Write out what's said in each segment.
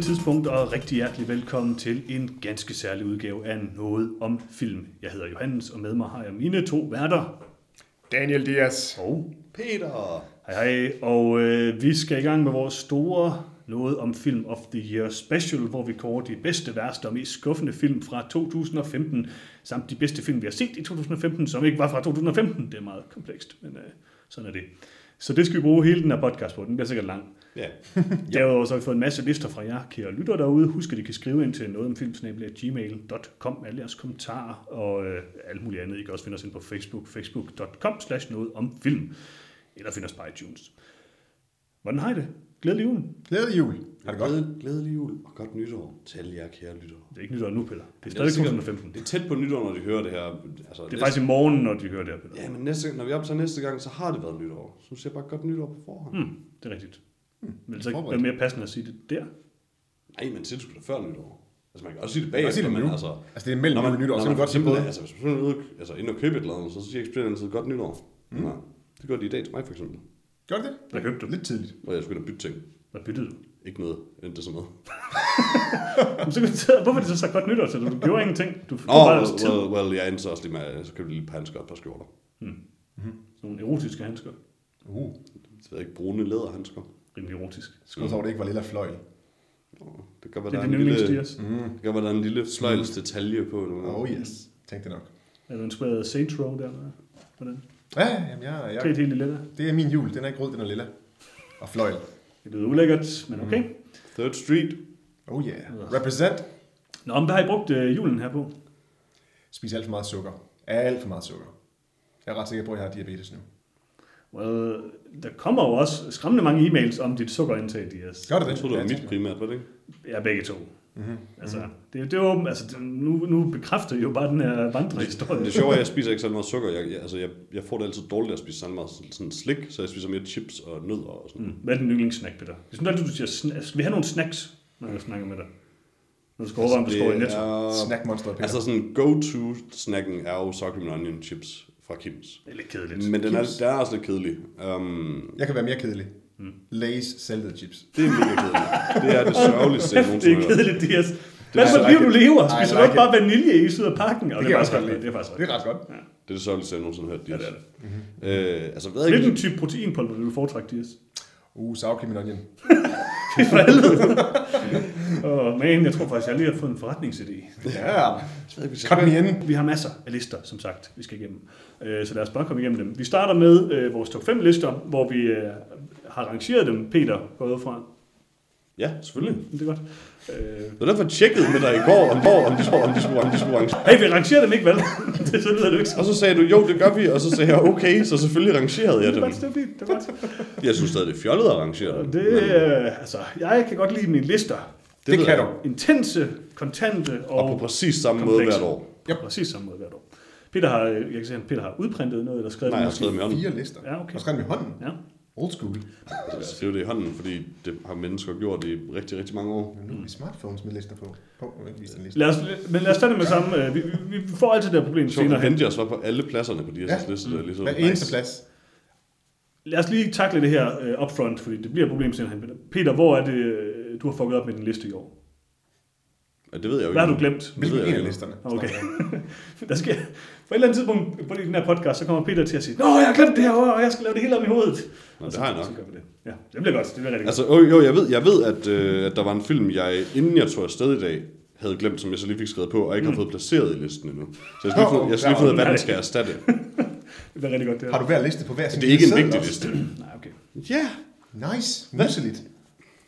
gode tidspunkt, og rigtig hjertelig velkommen til en ganske særlig udgave af Noget om Film. Jeg hedder Johannes, og med mig har jeg mine to værter. Daniel Dias. Og Peter! hej hej, og øh, vi skal i gang med vores store Noget om Film of the Year special, hvor vi kårer de bedste, værste og mest skuffende film fra 2015, samt de bedste film, vi har set i 2015, som ikke var fra 2015. Det er meget komplekst, men øh, sådan er det. Så det skal vi bruge hele den her podcast på. Den bliver sikkert lang. Ja, Derudover så har vi fået en masse lister fra jer, kære lytter derude. Husk, at I kan skrive ind til noget om gmail.com med alle jeres kommentarer og øh, alt muligt andet. I kan også finde os ind på Facebook, facebook.com slash noget om film. Eller finde os på iTunes. Hvordan har I det? Glædelig jul. Glædelig jul. Har det godt? Glædelig, glædelig jul og godt nytår til alle jer kære lyttere. Det er ikke nytår nu, Peter. Det er stadig sikkert- 2015. Det er tæt på nytår, når de hører det her. Altså, Det er faktisk i morgen, når de hører det her, Peter. Ja, men næste, når vi optager næste gang, så har det været nytår. Så siger jeg bare godt nytår på forhånd. Mm. Det er rigtigt. Men det så ikke være mere passende at sige det der? Nej, men sig det sgu da før nytår. Altså, man kan også sige det bagefter, det men nu. altså... Altså, det er mellem jul og nytår, så kan man godt sige både. altså, hvis man er ude, altså, inde og købe et eller andet, så siger ekspedienten altid godt nytår. Mm. Nej, det gør de i dag til mig, for eksempel. Gør det det? Hvad købte du? Lidt tidligt. Og jeg skulle da bytte ting. Hvad byttede du? Ikke noget, endte så noget. Jamen, så kan du tage- Hvorfor er det så sagt godt nytår til dig? Du gjorde ingenting. Du Åh, oh, bare well, tid. well, well, jeg endte så også lige med, så købte jeg lige et par handsker og et par skjorter. Sådan nogle erotiske handsker. Uh, Så jeg ikke brune læderhandsker. Rimelig erotisk. skud over, det ikke var lilla fløjl. Det kan være, Det der er er lille, yndlingsstiers. det kan være, der er en lille fløjlsdetalje på. Eller noget. Oh yes. Tænk det nok. Er du inspireret af Saints Row der? eller Hvordan? Ja, jamen, jeg, jeg, helt i lilla. det er min jul. Den er ikke rød, den er lilla. Og fløjl. Det lyder ulækkert, men okay. Third Street. Oh yeah. Represent. Nå, men hvad har I brugt øh, julen her på? Spis alt for meget sukker. Alt for meget sukker. Jeg er ret sikker på, at jeg har diabetes nu. Well, der kommer jo også skræmmende mange e-mails om dit sukkerindtag, Dias. Gør det det? Jeg tror, det var mit primært, var det ikke? Ja, begge to. Mhm. Altså, det, det er jo, altså, det, nu, nu bekræfter I jo bare den her vandrehistorie. Det sjove er, at jeg spiser ikke så meget sukker. Jeg, jeg, altså, jeg, jeg får det altid dårligt at spise sådan meget sådan slik, så jeg spiser mere chips og nødder og sådan. Mm. Hvad er din yndlingssnack, Peter? Jeg synes altid, du siger, sna- skal vi have nogle snacks, når jeg snakker med dig? Når du skal overveje, om du skal i netto. er, Snack monster, Peter. altså sådan go-to-snacken er jo sour cream and onion chips fra Kims. Det er lidt kedeligt. Men den er, den er også lidt kedelig. Um, Jeg kan være mere kedelig. Lay's saltede chips. det er mega kedeligt. Det er det sørgeligste, jeg det nogensinde er har hørt. kedeligt, Dias. Hvad er det for liv, du lever? Spiser du like ikke bare vanilje i ud af pakken? Og Det det, er faktisk godt. Det er faktisk Det er ret godt. Det er det sørgeligste, jeg nogensinde har hørt. Ja, Dias. det er det. Øh, altså, hvad er. Hvilken type proteinpulver vil du foretrække, Dias? Uh, cream and onion. For helvede. Åh, man, jeg tror faktisk, jeg lige har fået en forretningsidé. Ja. Kom igen. Vi har masser af lister, som sagt, vi skal igennem. Øh, Så lad os bare komme igennem dem. Vi starter med øh, vores top 5 lister, hvor vi øh, har rangeret dem. Peter ud fra. Ja, selvfølgelig. Mm, det er godt. Øh, Det var derfor, jeg tjekkede med dig i går, om, hvor, om de skulle, om de skulle, om de skulle rangere. Hey, vi rangerer dem ikke, vel? det så lyder det ikke Og så. sagde du, jo, det gør vi, og så sagde jeg, okay, så selvfølgelig rangerede jeg Det dem. det er fint, det er godt. Jeg synes stadig, det er fjollet at rangere dem. Det, øh, altså, jeg kan godt lide mine lister. Det ved kan du. Intense, kontante og, Og på præcis samme måde komplekse. hvert år. Ja, præcis samme måde hvert år. Peter har, jeg kan se, at Peter har udprintet noget, eller skrevet Nej, jeg har det. skrevet med hånden. Fire lister. Ja, okay. Og skrevet med hånden. Ja. Old school. Altså, det er jo det i hånden, fordi det har mennesker gjort i rigtig, rigtig mange år. Men nu er vi smartphones med lister på. På, jeg ikke vise en liste. Lad os, men lad os tage det med samme. øh, Vi, vi, vi får altid det her problem Så senere hen. Avengers var på alle pladserne på de her Ja. ja. liste. Der, ligesom. Hver eneste plads. Lad os lige takle det her øh, upfront, fordi det bliver et problem senere hen. Peter. Peter, hvor er det, øh, du har fucket op med din liste i år? Ja, det ved jeg jo Hvad har ikke. du glemt? Det Hvilken en jeg af ikke. listerne? Okay. Der skal, på et eller andet tidspunkt på den her podcast, så kommer Peter til at sige, Nå, jeg har glemt det her, og jeg skal lave det hele om i hovedet. Nå, Og det har jeg så, nok. Så gør vi det. Ja, det bliver godt. Det bliver rigtig Altså, jo, jo jeg ved, jeg ved at, øh, at der var en film, jeg, inden jeg tog afsted i dag, havde glemt, som jeg så lige fik skrevet på, og ikke har fået placeret i listen endnu. Så jeg skal lige, få, jeg skal lige finde ud af, hvad den skal erstatte. godt. Det bliver rigtig godt. Det her. Har du hver liste på hver sin Det er ikke en vigtig også? liste. Nej, okay. Ja, Nice. Nusseligt.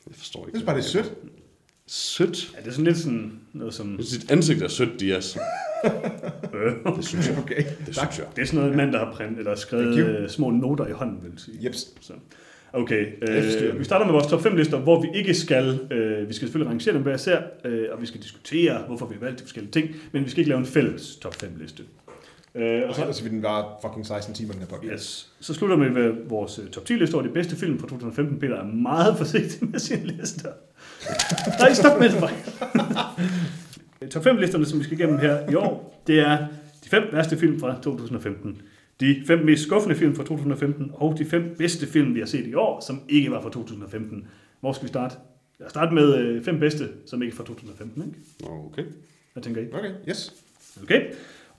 jeg forstår Jeg ikke. synes bare, det er sødt. Sødt. Ja, det er sådan lidt sådan noget som... Sit ansigt er sødt, Dias. Det synes jeg. Okay. Det synes jeg. det er sådan noget, en mand, der har print, eller skrevet øh, små noter i hånden, vil sige. Jeps. Så. Okay, øh, vi starter med vores top 5 lister, hvor vi ikke skal, øh, vi skal selvfølgelig rangere dem hver især, øh, og vi skal diskutere, hvorfor vi har valgt de forskellige ting, men vi skal ikke lave en fælles top 5 liste. Øh, og så, så vil den være fucking 16 timer, den her podcast. yes. så slutter vi med vores øh, top 10 liste over de bedste film fra 2015. Peter er meget forsigtig med sine lister. Nej, stop med det mig. Top 5 listerne, som vi skal igennem her i år, det er de fem værste film fra 2015. De fem mest skuffende film fra 2015, og de fem bedste film, vi har set i år, som ikke var fra 2015. Hvor skal vi starte? Jeg starter med øh, fem bedste, som ikke er fra 2015, ikke? Okay. Hvad tænker I? Okay, yes. Okay.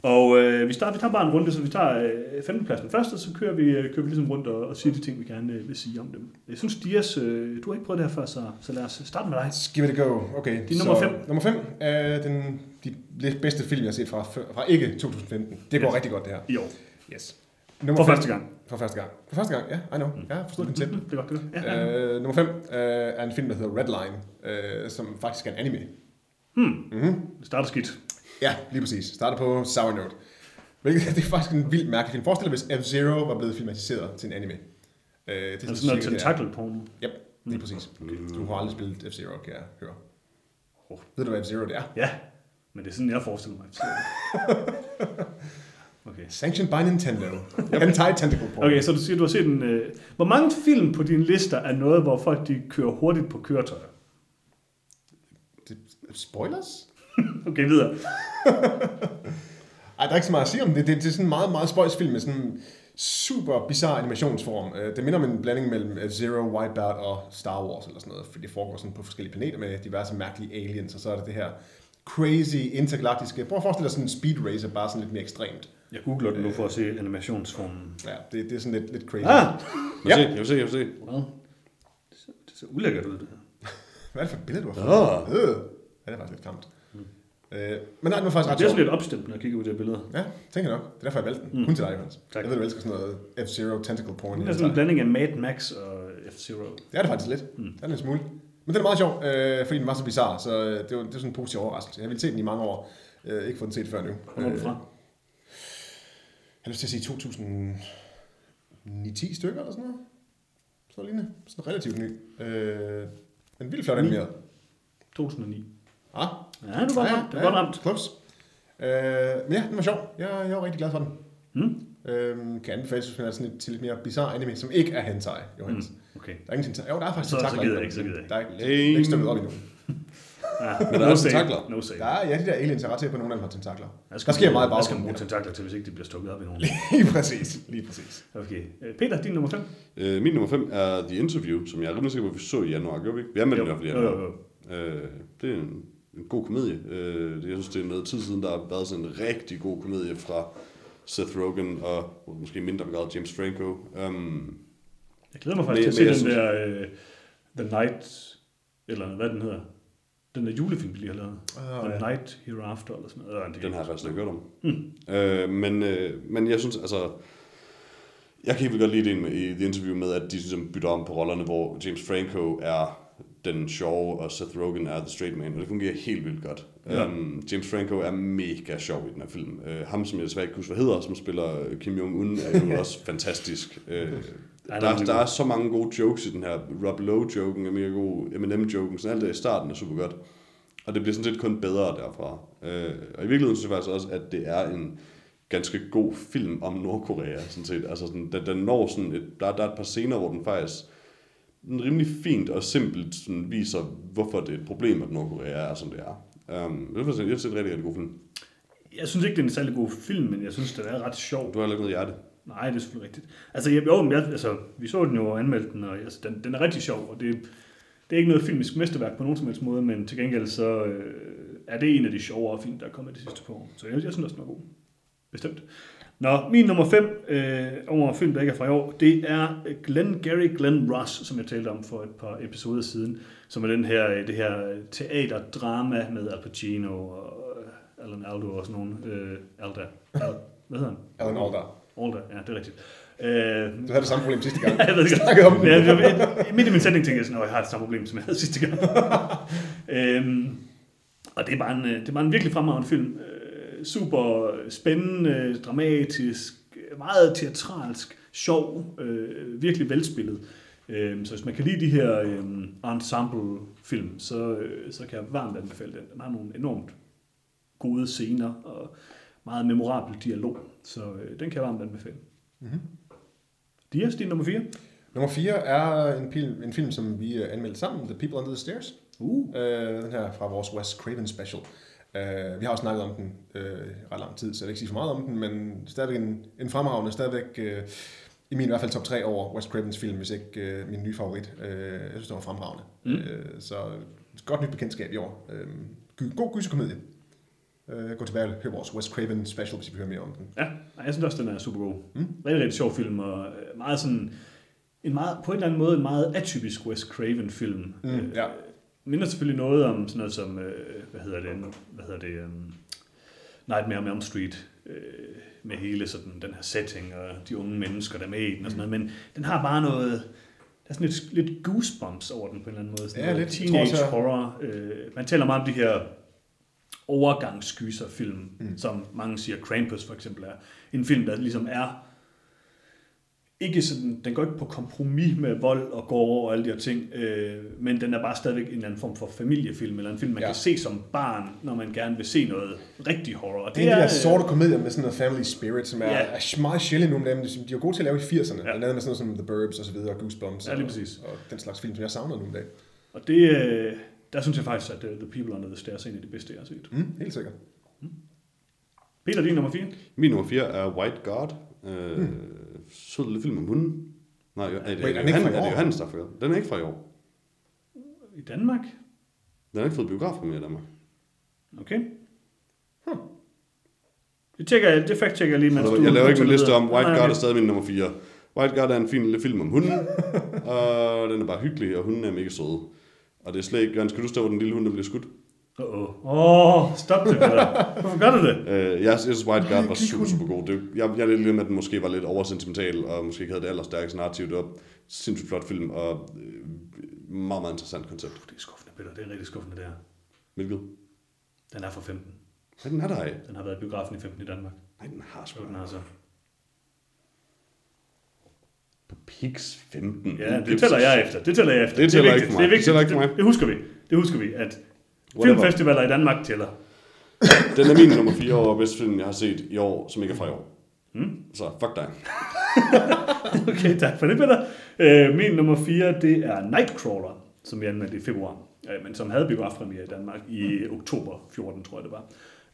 Og øh, vi, starter, vi tager bare en runde, så vi tager øh, femtepladsen først, og så kører vi, øh, kører vi ligesom rundt og, og siger de ting, vi gerne øh, vil sige om dem. Jeg synes, Dias, øh, du har ikke prøvet det her før, så, så lad os starte med dig. Give it a go. Okay. Din nummer så, fem. Nummer 5 er den, de bedste film, jeg har set fra, fra ikke 2015. Det går Yes. rigtig godt, det her. År. Yes. Nummer For fem- første gang. For første gang. For første gang, ja, I know. Jeg har forstået konceptet. Det er godt, det er. Ja, ja. Øh, nummer 5 øh, er en film, der hedder Redline, øh, som faktisk er en anime. Det starter skidt. Ja, lige præcis. Starter på Sour Note. Hvilket, det er faktisk en vild mærkelig film. Forestil dig, hvis F-Zero var blevet filmatiseret til en anime. Øh, det er Altså sådan noget cirka det er. tentakelporno. Yep, lige præcis. Du har aldrig spillet F-Zero, kan jeg høre. Oh. Ved du, hvad F-Zero det er? Ja, men det er sådan, jeg forestiller mig. Okay. Sanctioned by Nintendo. Hentai Tentacle Porn. Okay, så du siger, du har set en... Øh, hvor mange film på dine lister er noget, hvor folk de kører hurtigt på køretøjer? Det, spoilers? Okay, videre. Ej, der er ikke så meget at sige om det. Det, det er sådan en meget, meget spøjs film med sådan en super bizarre animationsform. Øh, Det minder om en blanding mellem F-Zero, Wipeout og Star Wars eller sådan noget, fordi det foregår sådan på forskellige planeter med diverse mærkelige aliens, og så er det det her crazy intergalaktiske... Prøv at forestille dig sådan en speed racer, bare sådan lidt mere ekstremt. Jeg googler det nu for at se animationsformen. Ja, det, det er sådan lidt, lidt crazy. Ah! Jeg vil Ja. se, jeg vil se, jeg vil se. Well, det ser, det ser ulækkert ud, det her. Hvad er det for et billede, du har fået? Ah. Øh. Ja, det er faktisk lidt klamt. Øh, men nej, den var faktisk ret Det er sådan lidt opstemt, når jeg kigger ud i det billede. Ja, tænker jeg nok. Det er derfor, jeg valgte den. Mm. Kun til dig, Johannes. Tak. Jeg ved, du elsker sådan noget F-Zero tentacle porn. Det er sådan en blanding af Mad Max og F-Zero. Det er det faktisk lidt. Mm. Det er en smule. Men den er meget sjov, øh, fordi den var så bizarre, så øh, det var, det var sådan en positiv overraskelse. Jeg ville se den i mange år. Øh, ikke få den set før nu. Hvornår er den fra? jeg har lyst til at sige 2010 stykker eller sådan noget. Så lignende. Sådan relativt ny. Øh, en vildt flot Ni. animeret. 2009. Ah, Ja, du var ramt. Det var godt ramt. Close. Øh, men ja, den var sjov. Jeg, jeg var rigtig glad for den. Mm? Øhm, kan anbefales, hvis man er sådan et, til lidt mere bizarre anime, som ikke er hentai, Johannes. Mm. Okay. Der er ingen tentakler. Jo, der er faktisk Så- så tentakler. gider i jeg ikke, så gider jeg men Der er ikke, Lame. er ikke stykket op endnu. Ja, Men der er også tentakler. No save. Der er, ja, de der aliens er ret til på, at nogle af dem har tentakler. Hvad Der sker meget i Hvad skal bruge tentakler til, hvis ikke de bliver stukket op i nogen? Lige præcis. Lige præcis. Okay. Øh, Peter, din nummer 5? Øh, min nummer 5 er The Interview, som jeg er rimelig sikker på, at vi så i januar. Gjorde vi ikke? Vi er med den i hvert fald i jo, jo, januar. jo. Øh, det er en, en god komedie. Øh, det- jeg synes, det er noget tid siden, der har været sådan en rigtig god komedie fra Seth Rogen og måske mindre grad James Franco. Um, Jeg glæder mig faktisk til at se den der uh, The Night, eller hvad den hedder. Den der julefilm, de lige har lavet. Ah, The ja. Night Hereafter, eller sådan noget. Det den har jeg faktisk ikke hørt om. Mm. Øh, men, øh, men jeg synes, altså... Jeg kan helt godt lide det med, i The Interview med, at de ligesom bytter om på rollerne, hvor James Franco er den sjove, og Seth Rogen er the straight man, og det fungerer helt vildt godt. Ja. Um, James Franco er mega sjov i den her film. Uh, ham, som jeg desværre ikke husker, hvad hedder, som spiller Kim Jong-un, er jo også fantastisk. Uh, Han er der, virkelig der er så mange gode jokes i den her. Rob Lowe-joken er mega god, Eminem-joken, sådan alt det i starten er super godt. Og det bliver sådan set kun bedre derfra. Øh, og i virkeligheden synes jeg faktisk også, at det er en ganske god film om Nordkorea, sådan set. Altså sådan, den, den når sådan et, der, der er et par scener, hvor den faktisk den rimelig fint og simpelt sådan, viser, hvorfor det er et problem, at Nordkorea er, som det er. Um, det er faktisk- jeg synes, det er en rigtig, rigtig god film. Jeg synes ikke, det er en særlig god film, men jeg synes, det er ret sjov. Du har lidt noget hjerte. Nej, det er selvfølgelig rigtigt. Altså, jeg, jo, jeg, altså, vi så den jo og anmeldte den, og altså, den, den er rigtig sjov, og det, det er ikke noget filmisk mesterværk på nogen som helst måde, men til gengæld så øh, er det en af de sjovere film, der er kommet de sidste par år. Så jeg, jeg synes også, den er god. Bestemt. Nå, min nummer 5 øh, over film, der ikke er fra i år, det er Glenn Gary Glenn Ross, som jeg talte om for et par episoder siden, som er den her, øh, det her teaterdrama med Al Pacino og øh, Alan Aldo og sådan nogle. Øh, Alda. Al, hvad hedder han? Alan Alda. Alda, ja, det er rigtigt. Øh, Du havde det samme problem sidste gang. jeg ved ikke, snakkede om ja, jeg, jeg, midt i min sætning tænkte jeg sådan, at jeg har det samme problem, som jeg havde sidste gang. øhm, og det er, bare en, øh, det er bare en virkelig fremragende film. Super spændende, dramatisk, meget teatralsk, sjov, øh, virkelig velspillet. Øh, så hvis man kan lide de her øh, ensemble-film, så, øh, så kan jeg varmt anbefale den. Den har nogle enormt gode scener og meget memorabel dialog, så øh, den kan jeg varmt anbefale. Mm-hmm. Dias, din nummer 4? Nummer 4 er en film, en film, som vi anmeldte sammen, The People Under the Stairs. Uh. Øh, den her fra vores Wes Craven special. Øh, vi har også snakket om den øh, ret lang tid, så jeg vil ikke sige for meget om den, men stadigvæk en, en fremragende, stadigvæk øh, i min i hvert fald top 3 over Wes Cravens film, hvis ikke øh, min nye favorit. Øh, jeg synes, det var fremragende. Mm. Øh, så et godt nyt bekendtskab i år. Øh, god gyserkomedie. Øh, gå tilbage og hør vores Wes Craven special, hvis I vil høre mere om den. Ja, jeg synes også, den er super god. Mm. Rigtig, rigtig sjov film, og øh, meget sådan, en meget, på en eller anden måde en meget atypisk Wes Craven-film. Mm, Øh, ja. Minder selvfølgelig noget om sådan noget som, øh, hvad hedder det, hvad hedder det, um, Nightmare on Elm Street, øh, med hele sådan den her setting, og de unge mennesker, der er med i den og sådan noget, men den har bare noget, der er sådan lidt, lidt goosebumps over den på en eller anden måde. Sådan Ja, noget lidt. Jeg Teenage også, horror. Øh, man taler meget om de her overgangsgyserfilm, mm. som mange siger Krampus for eksempel er. En film, der ligesom er ikke sådan, den går ikke på kompromis med vold og går over og alle de her ting, øh, men den er bare stadigvæk en eller anden form for familiefilm, eller en film, man Ja. kan se som barn, når man gerne vil se noget rigtig horror. Og Det er de der øh, sorte komedier med sådan noget family spirit, som er, Ja. er meget sjældent nogle af dem. De er jo gode til at lave i 80'erne. Ja. Blandt andet med sådan noget som The Burbs og så videre, og Goosebumps. Ja, lige og, præcis. Og, den slags film, som jeg savner nu i dag. Og det, øh, der synes jeg faktisk, at uh, The People Under the Stairs er en af de bedste, jeg har set. Mm, helt sikkert. Peter, din nummer 4? Min nummer 4 er White God. Øh, mm. Sød lille film om hunden. Nej, er det, Wait, er er det, er det år? Johannes, der får Den er ikke fra i år. I Danmark? Den har ikke fået biografpremiere i Danmark. Okay. Huh. Det, tjekker jeg, det fact tjekker jeg lige, mens du... jeg laver ikke en liste om, White God er stadig min nummer 4. White God er en fin lille film om hunden, og den er bare hyggelig, og hunden er mega søde. Og det er slet ikke... Jørgen, skal du stå, hvor den lille hund der bliver skudt? Åh, oh, oh, stop det, Peter. Hvorfor gør du det? Øh, jeg, jeg synes, White God var super, super god. Det, jeg, jeg er lidt med, at den måske var lidt oversentimental, og måske ikke havde det allerstærkeste narrativ. Det var sindssygt flot film, og øh, meget, meget interessant koncept. Det er skuffende, Peter. Det er rigtig skuffende, det her. Hvilket? Den er fra 15. Hvad den er der af? Den har været i biografen i 15 i Danmark. Nej, den har sgu den har så. På Pix 15. Ja, det tæller jeg efter. Det tæller jeg efter. Det tæller er ikke vigtigt. for mig. Det er Det tæller ikke for mig. Det, det husker vi. Det husker vi, at Whatever. filmfestivaler i Danmark tæller. Den er min nummer 4 over bedste film, jeg har set i år, som ikke er fra i år. Mm. Så fuck dig. Okay, tak for det, Peter. Øh, min nummer 4, det er Nightcrawler, som vi anmeldte i februar, øh, men som havde biografpremiere i Danmark i oktober 14, tror jeg det var.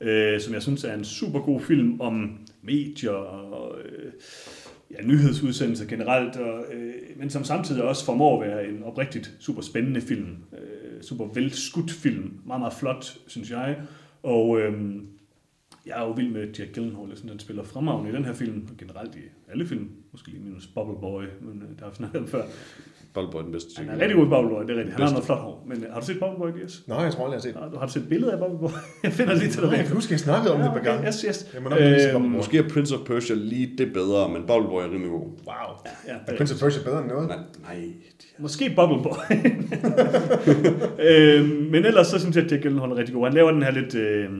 Øh, som jeg synes er en super god film om medier og øh, ja, nyhedsudsendelser generelt, og, øh, men som samtidig også formår at være en oprigtigt super spændende film. Øh, super velskudt film. Meget, meget flot, synes jeg. Og øh, jeg er jo vild med Jack Gyllenhaal, synes, han spiller fremragende i den her film, og generelt i alle film, måske lige minus Bubble Boy, men øh, der har vi snakket om før. Boldboy er den bedste Han er rigtig god i Bubble Boy, det er rigtigt. Han har noget flot hår. Men øh, har du set Bubble Boy, Dias? Nej, jeg tror aldrig, jeg har set Har du, har du set et billede af Bubble Boy? jeg finder lige til dig jeg kan huske, jeg snakkede om det et par gange. Yes, yes. Jeg må nok lige se Bubble Øhm, Boy. Måske er Prince of Persia lige det bedre, men Bubble Boy er rimelig god. Wow. Ja, ja, Er Prince of Persia bedre end noget? Nej, nej. Måske Bubble Boy. øh, men ellers så synes jeg, at Jack Gyllenhaal er rigtig god. Han laver den her lidt øh,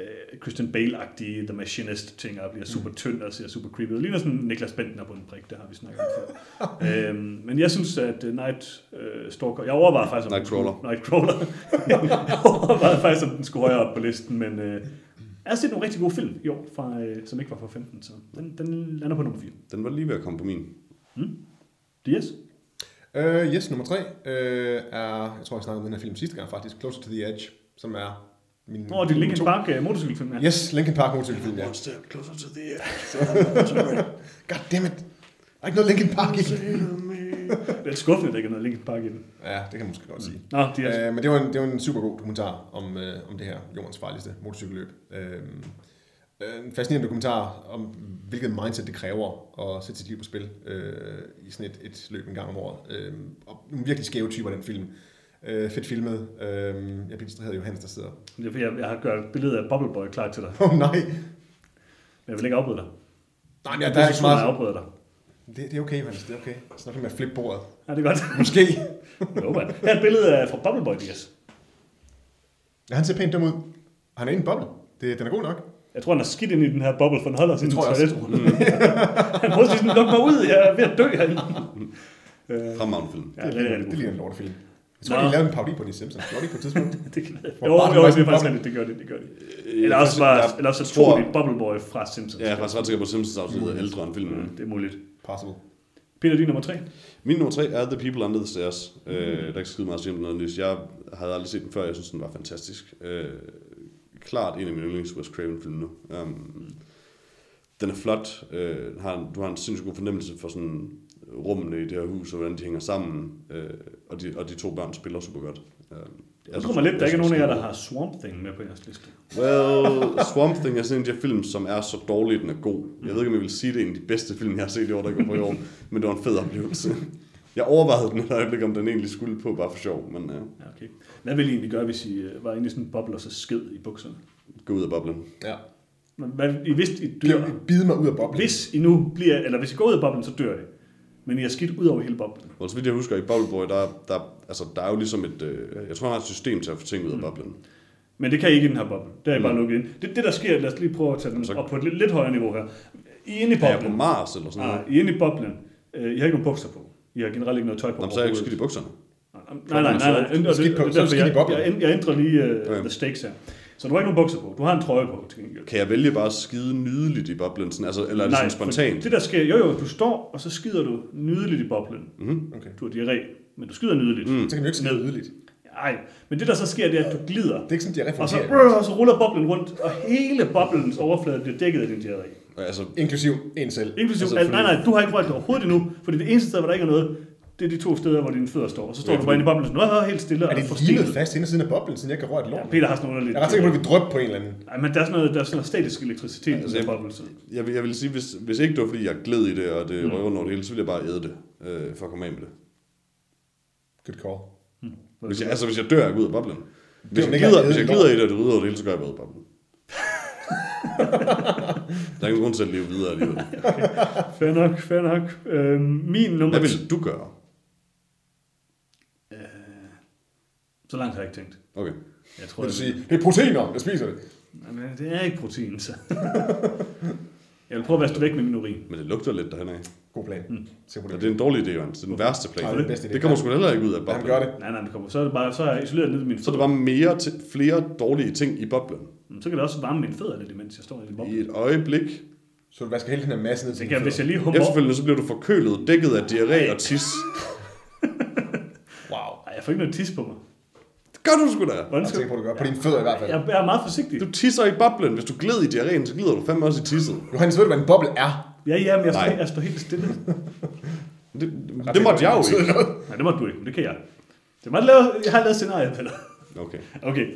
øh, Christian Bale-agtige The Machinist-ting, og bliver super tynd og ser super creepy ud. Ligner sådan Niklas Bentner på en prik, det har vi snakket om før. øh, men jeg synes, at uh, Night øh, Stalker... Jeg overvejer faktisk, om Nightcrawler. skulle- Nightcrawler. jeg overvejer faktisk, om den skulle højere op på listen, men... Øh, jeg har set nogle rigtig gode film i år, fra, øh, som ikke var fra 15, så den, den lander på nummer 4. Den var lige ved at komme på min. Dias? Uh, yes, nummer tre uh, er, jeg tror, jeg snakkede om den her film sidste gang faktisk, Closer to the Edge, som er min... Åh, oh, det er Linkin Park uh, motorcykelfilm, ja. Yes, Linkin Park motorcykelfilm, ja. step closer to the edge. God damn it. Der er ikke noget Linkin Park i. Det er skuffende, at der ikke er noget Linkin Park i den. Ja, det kan man måske godt sige. Nå, Dias. Uh, men det var, en, det var en super god dokumentar om, uh, om det her jordens farligste motorcykelløb. Uh, en fascinerende dokumentar om, hvilket mindset det kræver at sætte sit liv på spil uh, i sådan et, et løb en gang om året. Uh, og nogle virkelig skæve typer, den film. Uh, fedt filmet. Uh, jeg bliver distraheret af Johannes, der sidder. Det er fordi, jeg, jeg har gjort et billede af Bubble Boy klar til dig. Åh oh, nej. Men jeg vil ikke afbryde dig. Nej, Ja, ja, der er ikke så Jeg meget. afbryder dig. Det, det er okay, Johannes. Det er okay. Så med at flippe bordet. Ja, det er godt. Måske. Jeg håber. Her er et billede af, fra Bubble Boy, Dias. Ja, han ser pænt dum ud. Han er i en boble. Det, den er god nok. Jeg tror, han er skidt ind i den her boble, for den holder sin toilet. han prøver sådan, lukke mig ud, jeg er ved at dø herinde. Fremragende film. Ja, det er det ligner en lortefilm. Jeg tror, Nå. de lavede en parodi på de Simpsons. Gjorde de på et tidspunkt? Det kan jo, jo, var det er faktisk rigtigt, det gør det, det gør det. Øh, Eller også, jeg- var, eller også så tror- tror de Bubble Boy fra Simpsons. Ja, jeg er faktisk ret sikker på, at Simpsons afsnit er ældre end filmen. Det er muligt. Possible. Peter, din nummer tre. Min nummer tre er The People Under the Stairs. Mm. Øh, der er ikke skide meget at sige om noget nyt. Jeg havde aldrig set den før, jeg synes, den var fantastisk. Øh, klart en af mine yndlings Wes Craven film nu. Um, den er flot. Øh, har, du har en sindssygt god fornemmelse for sådan rummene i det her hus, og hvordan de hænger sammen. Øh, og, de, og de to børn spiller super godt. Øh, Jeg tror mig lidt, der ikke er nogen af jer, der har Swamp Thing med på jeres liste. Well, Swamp Thing er sådan en af de film, som er så dårlig, den er god. Jeg ved ikke, om jeg vil sige, det er en af de bedste film, jeg har set i år, der går på i år. Men det var en fed oplevelse. Jeg overvejede den et øjeblik, om den egentlig skulle på, bare for sjov. Men uh, Ja, okay. Hvad ville I egentlig gøre, hvis I øh, var inde i sådan en boble og så sked i bukserne? gå ud af boblen. Ja. Men Hvad, I vidste, I dør. Bide mig ud af boblen. Hvis I nu bliver, eller hvis I går ud af boblen, så dør I. Men I har skidt ud over hele boblen. Og så vidt jeg husker, i Bubble Boy, der, der, altså, der er jo ligesom et, øh, jeg tror, der er et system til at få ting ud af boblen. Men det kan I ikke i den her boble. Der er I bare lukket ind. Det, det der sker, lad os lige prøve at tage den Så- op på et lidt, lidt højere niveau her. I er inde i Er jeg på boblen. Mars eller sådan Nej, noget? I er inde i boblen. Øh, I har ikke nogen bukser på. I har generelt ikke noget tøj på. Jamen, så er jeg ikke skidt i bukserne. Nej, nej, nej. nej. Skidt på- Det- så derfor, du skidt jeg, jeg, jeg ændrer lige uh, Okay. the stakes her. Så du har ikke nogen bukser på. Du har en trøje på til gengæld. Kan jeg vælge bare at skide nydeligt i boblen? Sådan, altså, eller er det sådan spontant? Det der sker, jo jo, du står, og så skider du nydeligt i boblen. Mm-hmm. Okay. Du har diarré, men du skider nydeligt. Mm. Så kan vi ikke skide nydeligt. Nej, men det der så sker, det er, at du glider. Det er ikke sådan, diarré Og så, reflekterende. øh, og så ruller boblen rundt, og hele boblens overflade bliver dækket af din diarré. Altså, Inklusiv en selv. Inklusiv, Altså, nej, nej, du har ikke rørt det overhovedet endnu, fordi det eneste sted, hvor der ikke er noget, det er de to steder, hvor dine fødder står. Og så står Ja, du bare inde i boblen, sådan, "Åh, helt stille Er og det forstenet. limet fast inde siden af boblen, siden jeg kan røre et lort? Ja, Peter har sådan noget lidt... Jeg er ret sikker på, at du kan dryppe på en eller anden. Nej, men der er sådan noget, der er sådan noget statisk elektricitet Altså, i den jeg- boble. Så. jeg, vil, jeg vil sige, hvis, hvis ikke det var, fordi jeg gled i det, og det mm. røver over det hele, så ville jeg bare æde det, øh, for at komme af med det. Good call. Hvis jeg, altså, hvis jeg dør, jeg går ud af boblen. Hvis jeg, glider, er hvis jeg glider i det, og det rydder over det hele, så gør jeg bare ud af boblen. der er ingen grund til at leve videre alligevel. Fair nok, fair nok. Øhm, min nummer... Hvad vil du gøre? Så langt har jeg ikke tænkt. Okay. Jeg tror, Vil du det, sige, det er proteiner, jeg spiser det. Nej, men det er ikke protein, så. jeg vil prøve at vaske det væk med min urin. Men det lugter lidt derhen af. God plan. Mm. Se på Ja, det. det er en dårlig idé, Jørgen. Det er den værste plan. Nej, det er det kommer sgu da heller ikke ud af boblen. gør det. Nej, nej, det kommer. Så er det bare, så er jeg isoleret ned i min Så er der bare mere til, flere dårlige ting i boblen. Så kan det også varme mine fødder lidt, imens jeg står i boblen. I et øjeblik. Så du vasker hele den her masse ned til Det kan, hvis jeg lige hummer... Efterfølgende så bliver du forkølet, dækket af diarré og tis. Wow. Ej, jeg får ikke noget tis på mig. Det gør du sgu da. Hvordan Jeg er skal sikker på, du gør. På dine fødder i hvert fald. jeg, jeg er meget forsigtig. Du tisser i boblen. Hvis du glider i diarréen, så glider du fandme også i tisset. Johannes, ved du, hvad en boble er? Ja, ja, men jeg står, jeg står helt stille. Det, det måtte jeg jo ikke. Nej, det må du ikke, men det kan jeg. Det må lave, jeg har lavet scenariet, Peter. Okay. Okay.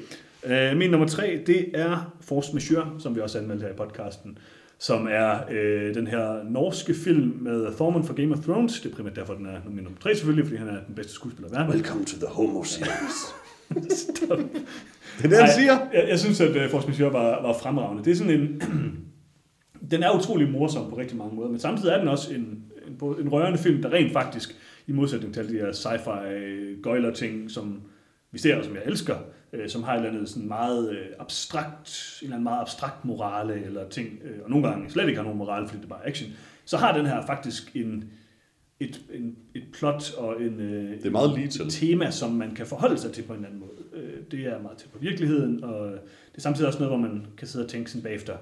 Uh, min nummer tre, det er Force Majeure, som vi også anmeldte her i podcasten. Som er øh, den her norske film med Thormund fra Game of Thrones. Det er primært derfor, den er min nummer tre selvfølgelig, fordi han er den bedste skuespiller i verden. Welcome to the homo series. Stop. Det er det, han siger. Jeg, jeg synes, at uh, Force Majeure var, var fremragende. Det er sådan en... den er utrolig morsom på rigtig mange måder, men samtidig er den også en, en, en rørende film, der rent faktisk, i modsætning til alle de her sci-fi gøjler-ting, som vi ser, og som jeg elsker, øh, som har et eller andet sådan meget øh, abstrakt, en eller anden meget abstrakt morale, eller ting, øh, og nogle gange slet ikke har nogen morale, fordi det er bare action, så har den her faktisk en, et, en, et plot og en, øh, Det er meget lige til. et tema, som man kan forholde sig til på en eller anden måde. Øh, Det er meget tæt på virkeligheden, og det er samtidig også noget, hvor man kan sidde og tænke sådan bagefter,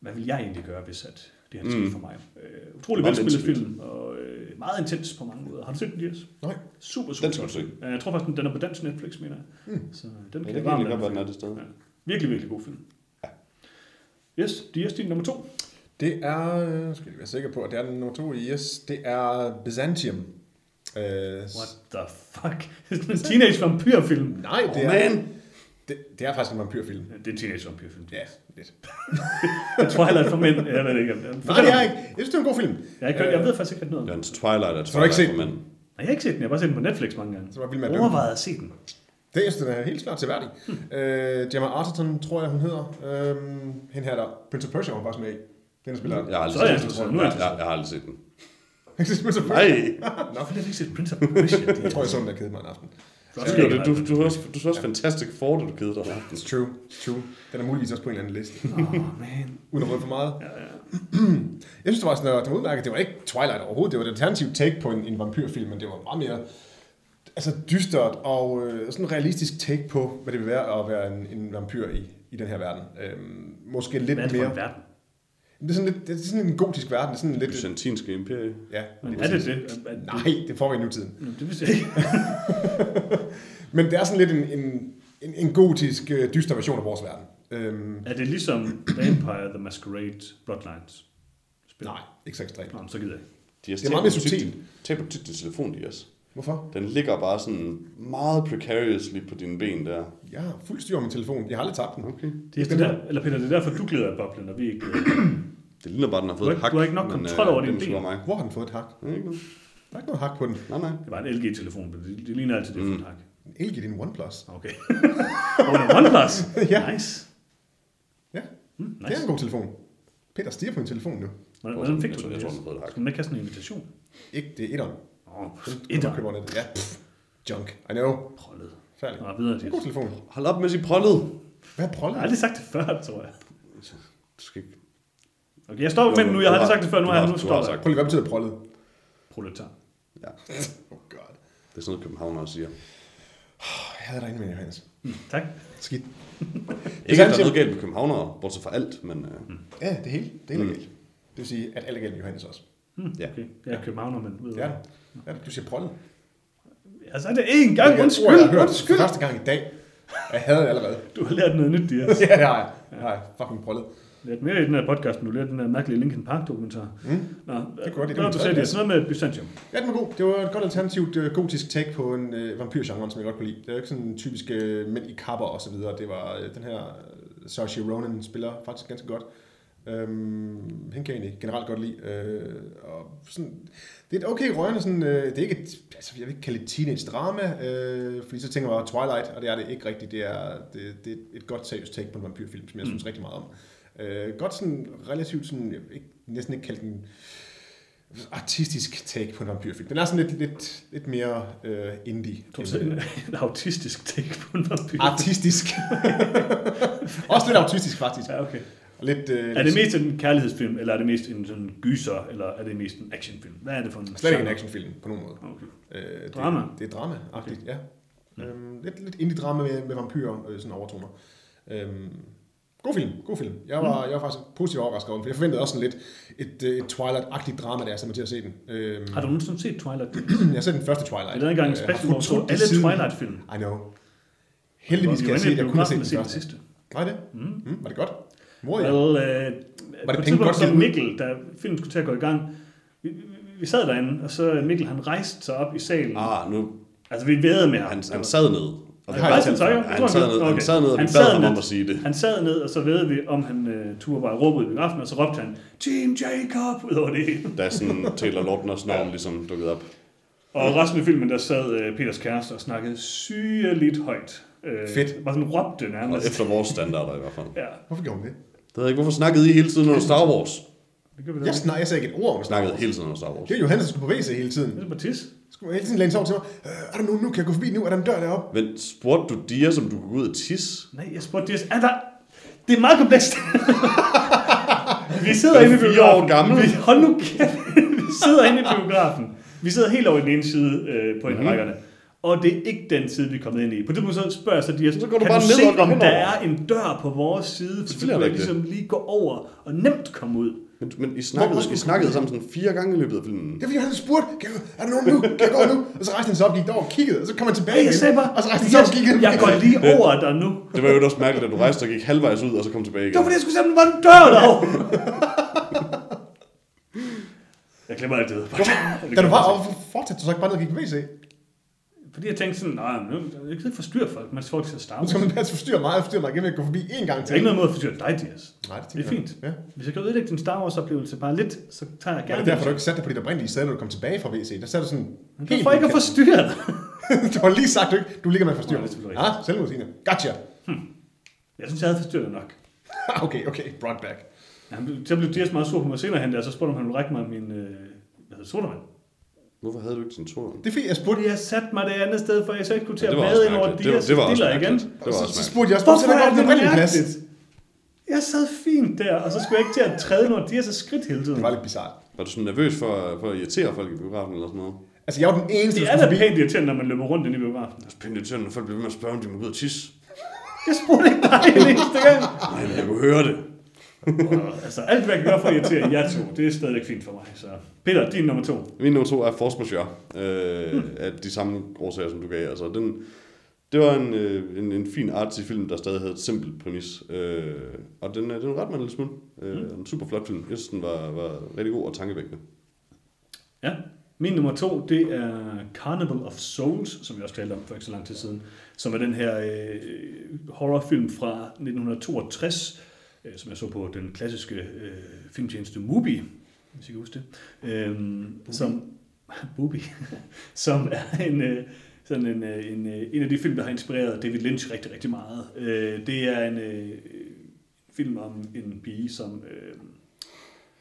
hvad vil jeg egentlig gøre, hvis at det her skete Mm. for mig? Øh, utrolig velspillet film, og øh, meget intens på mange måder. Har du set den, Dias? Nej. Super, super. Den skal du se. Ja, Jeg tror faktisk, den er på dansk Netflix, mener jeg. Mm. Så den Ja, kan det jeg kan godt være, den er det sted. Ja. Virkelig, virkelig god film. Yes, Dias, din nummer to. Det er, øh, skal vi være sikre på, at det er den nummer to i yes, det er Byzantium. Øh, What the fuck? Det er en teenage vampyrfilm. nej, det Oh, er, man. det, det er faktisk en vampyrfilm. Det er en teenage vampyrfilm. Ja, lidt. Jeg tror heller, for mænd. Jeg ved det ikke. Nej, det er ikke. Jeg synes, det er en god film. Jeg, har ikke, jeg ved faktisk ikke noget om den. Jørgens Twilight er ikke Twilight set for mænd. Nej, jeg har ikke set den. Jeg har bare set den på Netflix mange gange. Så var jeg vild med at dømme. Overvejet at se den. Det er, den er helt klart seværdig. øh, Gemma Arterton, tror jeg, hun hedder. Øhm, hende her der. Prince of Persia, hun var faktisk med i. Den spiller. Jeg har aldrig Så jeg set den. Nu er jeg Jeg, jeg, jeg har aldrig set den. Nej. Nå, for jeg ikke set Prince of Persia. Jeg tror, jeg så den der kede mig en aften. Godt Du, du, du, du, også, du så også Fantastic Four, da du kedede dig. It's true. It's true. Den er muligvis også på en eller anden liste. Åh, oh, man. Uden at røde for meget. Ja, ja. Jeg synes, det var, sådan, det var udmærket. Det var ikke Twilight overhovedet. Det var et alternativt take på en, en vampyrfilm, men det var meget mere altså dystert og øh, sådan en realistisk take på, hvad det vil være at være en, en vampyr i, i den her verden. Øhm, måske lidt Hvad er det for mere... en verden? Det er, sådan lidt, det er sådan en gotisk verden. Det er sådan lidt... Byzantinske imperie. Ja, Men er det det? Nej, det foregår i nutiden. Nå, Det vidste jeg ikke. Men det er sådan lidt en, en, en, en gotisk, øh, dyster version af vores verden. Øhm, Er det ligesom Vampire the Masquerade Bloodlines? Nej, ikke så ekstremt. Nå, så gider jeg ikke. De Det er meget mere subtilt. Taber tit din telefon, de også. Hvorfor? Den ligger bare sådan meget precariously på dine ben der. Jeg har fuld styr på min telefon. Jeg har aldrig tabt den. Okay. Det er, det der, eller Peter, det er derfor, du glæder af boblen, og vi ikke glæder. Det ligner bare, den har Du fået har et ikke- hak. du har ikke nok men, kontrol øh, over er ben. bare mig. Hvor har den fået et hak? Ja, ikke noget. Der er ikke noget hak på den. Nej, nej. Det var en LG-telefon, men det, det ligner altid, det er mm. hak. En LG, det er en OnePlus. Okay. Og en OnePlus. Ja. Nice. Ja, Mm, det er nice. en god telefon. Peter stiger på min telefon nu. Hvordan, hvordan fik Jeg du det? jeg tror, den har fået et hak. Skulle man ikke have sådan en invitation? Ikke, det er etteren. Åh, oh, Den et nettet. Ja, pff, junk. I know. Prollet. Færdig. Nå, videre, Det er en god telefon. Hold op med sit prollet. Hvad er Jeg prollet? har aldrig sagt det før, tror jeg. Du skal ikke... Okay, jeg står med nu. Jeg har aldrig sagt det før, nu har jeg har- nu sagt. Prøv lige, hvad betyder prollet? Proletar. Ja, Oh god. det er sådan noget, København også siger. Jeg havde dig med Johannes. Mm, tak. Skidt. Ikke, at der er noget galt med københavnere, bortset fra alt, men... Øh, Ja, det hele. Det hele er Mm. galt. Det vil sige, at alle er galt med Johannes også. ja. Okay. Jeg er københavner, men ved Ja, ja du siger prollet. Jeg har sagt det én gang. Det er et ord, jeg Undskyld. har hørt Undskyld. første gang i dag. Jeg havde det allerede. Du har lært noget nyt, Dias. Ja, det har jeg. Det har jeg. Fucking prollet. Lært mere i den her podcast, du lærte den her mærkelige Linkin Park-dokumentar. Mm. Nå, Det er godt, det er du sagde, Dias? plads. Noget med Byzantium. Ja, den var god. Det var et godt alternativt uh, gotisk take på en uh, vampyrgenre, som jeg godt kunne lide. Det er jo ikke sådan en typisk uh, mænd i kapper og så videre. Det var uh, den her uh, Saoirse Ronan spiller faktisk ganske godt. Um, hende kan jeg egentlig generelt godt lide. Uh, og sådan, det er et okay rørende, sådan, uh, det er ikke et, altså, jeg vil ikke kalde det teenage drama, uh, fordi så tænker jeg bare Twilight, og det er det ikke rigtigt. Det er, det, det er et godt seriøst take på en vampyrfilm, som jeg synes rigtig meget om. Uh, godt sådan relativt sådan, jeg ikke, næsten ikke kalde den artistisk take på en vampyrfilm. Den er sådan lidt, lidt, lidt mere øh, indie. Du en, en autistisk take på en vampyr. Artistisk. Også lidt autistisk, faktisk. Ja, okay. Og Lidt, øh, Er det mest en kærlighedsfilm, eller er det mest en sådan gyser, eller er det mest en actionfilm? Hvad er det for en Slet ikke en actionfilm på nogen måde. Okay. Øh, det, Drama? Det er drama-agtigt, okay. ja. Øhm, lidt, lidt indie-drama med, med vampyrer, øh, sådan overtoner. Øhm, god film, god film. Jeg var, jeg var faktisk positivt overrasket over den, for jeg forventede også sådan lidt et, øh, et Twilight-agtigt drama, da jeg til at se den. Øhm, Har du nogensinde set Twilight? jeg har set den første Twilight. Er det engang en Øh, jeg har special, hvor du så alle. Twilight-film? I know. Heldigvis kan jeg se, at jeg kun har set den den første. sidste. Var det? Mm. Mm, var det godt? Modig. Well, øh, Var det penge godt så? Mikkel, da filmen skulle til at gå i gang, vi, vi, vi sad derinde, og så Mikkel han rejste sig op i salen. Ah, nu... Altså vi vædede med ham. Han, han sad ned. Og Han mig. jo. Ja, Jeg han sad ned, han okay. sad ned, og vi Han bad ham om at sige det. Han sad ned, og så ved vi, om han uh, turde bare råbe ud i biografen, og så råbte han, Team Jacob, ud over det hele. Da sådan Taylor Lautners navn ligesom dukkede op. Og resten af filmen, der sad uh, Peters kæreste og snakkede sygeligt højt. Uh, Fedt. Var sådan råbte Og nærmest. efter vores standarder i hvert fald. Ja, Hvorfor gjorde hun det? Det ved jeg ikke, hvorfor snakkede I hele tiden under Star Wars? Det gør vi da. Jeg, snak, jeg sagde ikke et ord om Vi Star snakkede hele tiden under Star Wars. Det er Johannes, der skulle bevæge sig hele tiden. Det er tis. Skulle hele tiden læne sig over til mig. Øh, er der nogen nu? Kan jeg gå forbi nu? Er der en dør deroppe? Men spurgte du Dia, som du kunne gå ud og tisse? Nej, jeg spurgte Dias, er der... Det er meget komplekst. vi sidder Er inde i fire biografen. år gammel? Vi, hold nu kæft. vi sidder inde i biografen. Vi sidder helt over i den ene side øh, på en Mhm. rækkerne. Og det er ikke den side, vi er kommet ind i. På det måde så spørger jeg så Dias, Så går du kan bare du ned se, om der henover?" er en dør på vores side? For så kunne jeg ikke ligesom lige gå over og nemt komme ud. Men, men I snakkede, Hvor- I snakkede sammen sådan fire gange i løbet af filmen. Det er fordi, Johannes spurgte, kan jeg, er der nogen nu? Kan jeg gå nu? Og så rejste han sig op, gik derover og kiggede, og så kom han tilbage Jeg igen. sagde bare, og så rejste han sig op og kiggede. jeg går lige over dig nu. Det var jo også mærkeligt, at du rejste og gik halvvejs ud, og så kom tilbage Det igen. var fordi, jeg skulle se, om der var en dør derovre. jeg glemmer altid. Da du var over, fortsatte du så ikke bare ned og gik på WC? Fordi jeg tænkte sådan, nej, nu, jeg kan ikke forstyrre folk, mens folk skal Nu starte. skal man bare forstyrre mig, forstyrre mig igen, jeg gå forbi en gang Det til. er ikke noget måde at forstyrre dig, Dias. Nej, det, Det er fint. Ja. Hvis jeg kan ødelægge din Star Wars-oplevelse bare lidt, så tager jeg gerne det derfor, du ikke satte dig på dit oprindelige sted, når du kom tilbage fra WC? Der satte du sådan Men det er for ikke at forstyrre dig. du har lige sagt, du ikke. Du ligger med at forstyrre. Det er selvfølgelig Ah, selvmodsigende. Gotcha. Jeg synes, jeg havde forstyrret nok. okay, okay. Brought back. Ja, han- så blev Dias meget sur på mig senere hen, der, så spurgte han, om han ville række mig min øh, hvad hedder, sodavand. Hvorfor havde du ikke din? Det er fordi, jeg spurgte, Fordi jeg satte mig det andet sted, for jeg så ikke kunne til Ja, at bade ind over var også stiller igen. Det var så, også så mærkeligt. spurgte jeg også, hvorfor er det den oprindelige plads? mærkeligt? Jeg sad fint der, og så skulle jeg ikke til at træde når Dias' skridt hele tiden. Det var lidt bizart. Var du sådan nervøs for, for at irritere folk i biografen eller sådan noget? Altså, jeg var den eneste, Det der er da pænt irriterende, når man løber rundt ind i biografen. Det er pænt irriterende, når folk bliver ved med at spørge, om de må gå ud og tisse. Jeg spurgte ikke dig en eneste gang. Nej, men jeg kunne høre det. Altså, alt hvad jeg kan gøre for at irritere jer to, det er stadigvæk fint for mig. Så. Peter, din nummer to. Min nummer to er Force Majeure, øh, af de samme årsager, som du gav. Altså, den, Det var en, øh, en, en fin artsy film, der stadig havde et simpelt præmis. Øh, og den, øh, den ret mig en lille smule. Øh, Mm. En super flot film. Jeg synes, den var, var rigtig god og tankevækkende. Ja. Min nummer to, det er Carnival of Souls, som jeg også talte om for ikke så lang tid siden, som er den her øh, horrorfilm fra 1962, øh, som jeg så på den klassiske øh, filmtjeneste Mubi, hvis I kan huske det. Øhm, som, Mubi, som er en, øh, sådan en, øh, en, øh, en af de film, der har inspireret David Lynch rigtig, rigtig meget. Øh, det er en øh, film om en pige, som... Øh,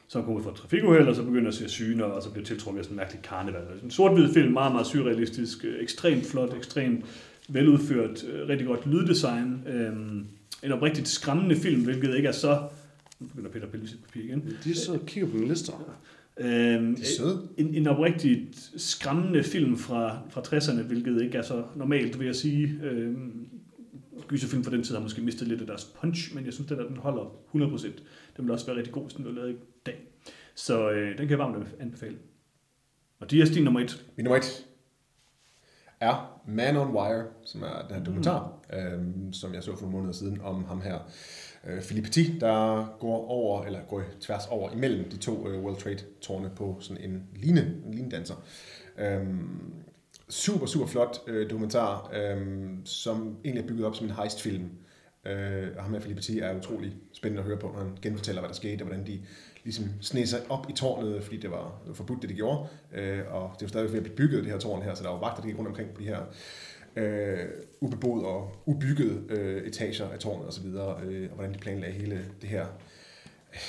som kommer ud fra et trafikuheld, og så begynder at se syner, og så bliver tiltrukket af sådan en mærkelig karneval. En sort-hvid film, meget, meget surrealistisk, øh, ekstremt flot, ekstremt veludført, øh, rigtig godt lyddesign. Øhm, en oprigtigt skræmmende film, hvilket ikke er så... Nu begynder Peter at pille sit papir igen. De så kigger på min lister. Øhm, De er søde. en, en oprigtigt skræmmende film fra, fra 60'erne, hvilket ikke er så normalt, vil jeg sige. Øhm, gyserfilm fra den tid har måske mistet lidt af deres punch, men jeg synes, at den holder 100%. Den vil også være rigtig god, hvis den bliver lavet i dag. Så øh, den kan jeg varmt anbefale. Og de er din nummer et. Min nummer et er Man on Wire, som er den her dokumentar, mm. øhm, som jeg så for nogle måneder siden om ham her, øh, Philippe Petit, der går over, eller går tværs over imellem de to øh, World Trade tårne på sådan en line, en linedanser. Øhm, super, super flot øh, dokumentar, øh, som egentlig er bygget op som en heistfilm. Øh, og ham her, Philippe Petit, er utrolig spændende at høre på, når han genfortæller, hvad der skete, og hvordan de ligesom sne sig op i tårnet, fordi det var, forbudt, det de gjorde. Øh, og det var stadig ved at blive bygget, det her tårn her, så der var vagter, der gik rundt omkring på de her øh, ubeboede og ubyggede øh, etager af tårnet osv., og, øh, og hvordan de planlagde hele det her øh,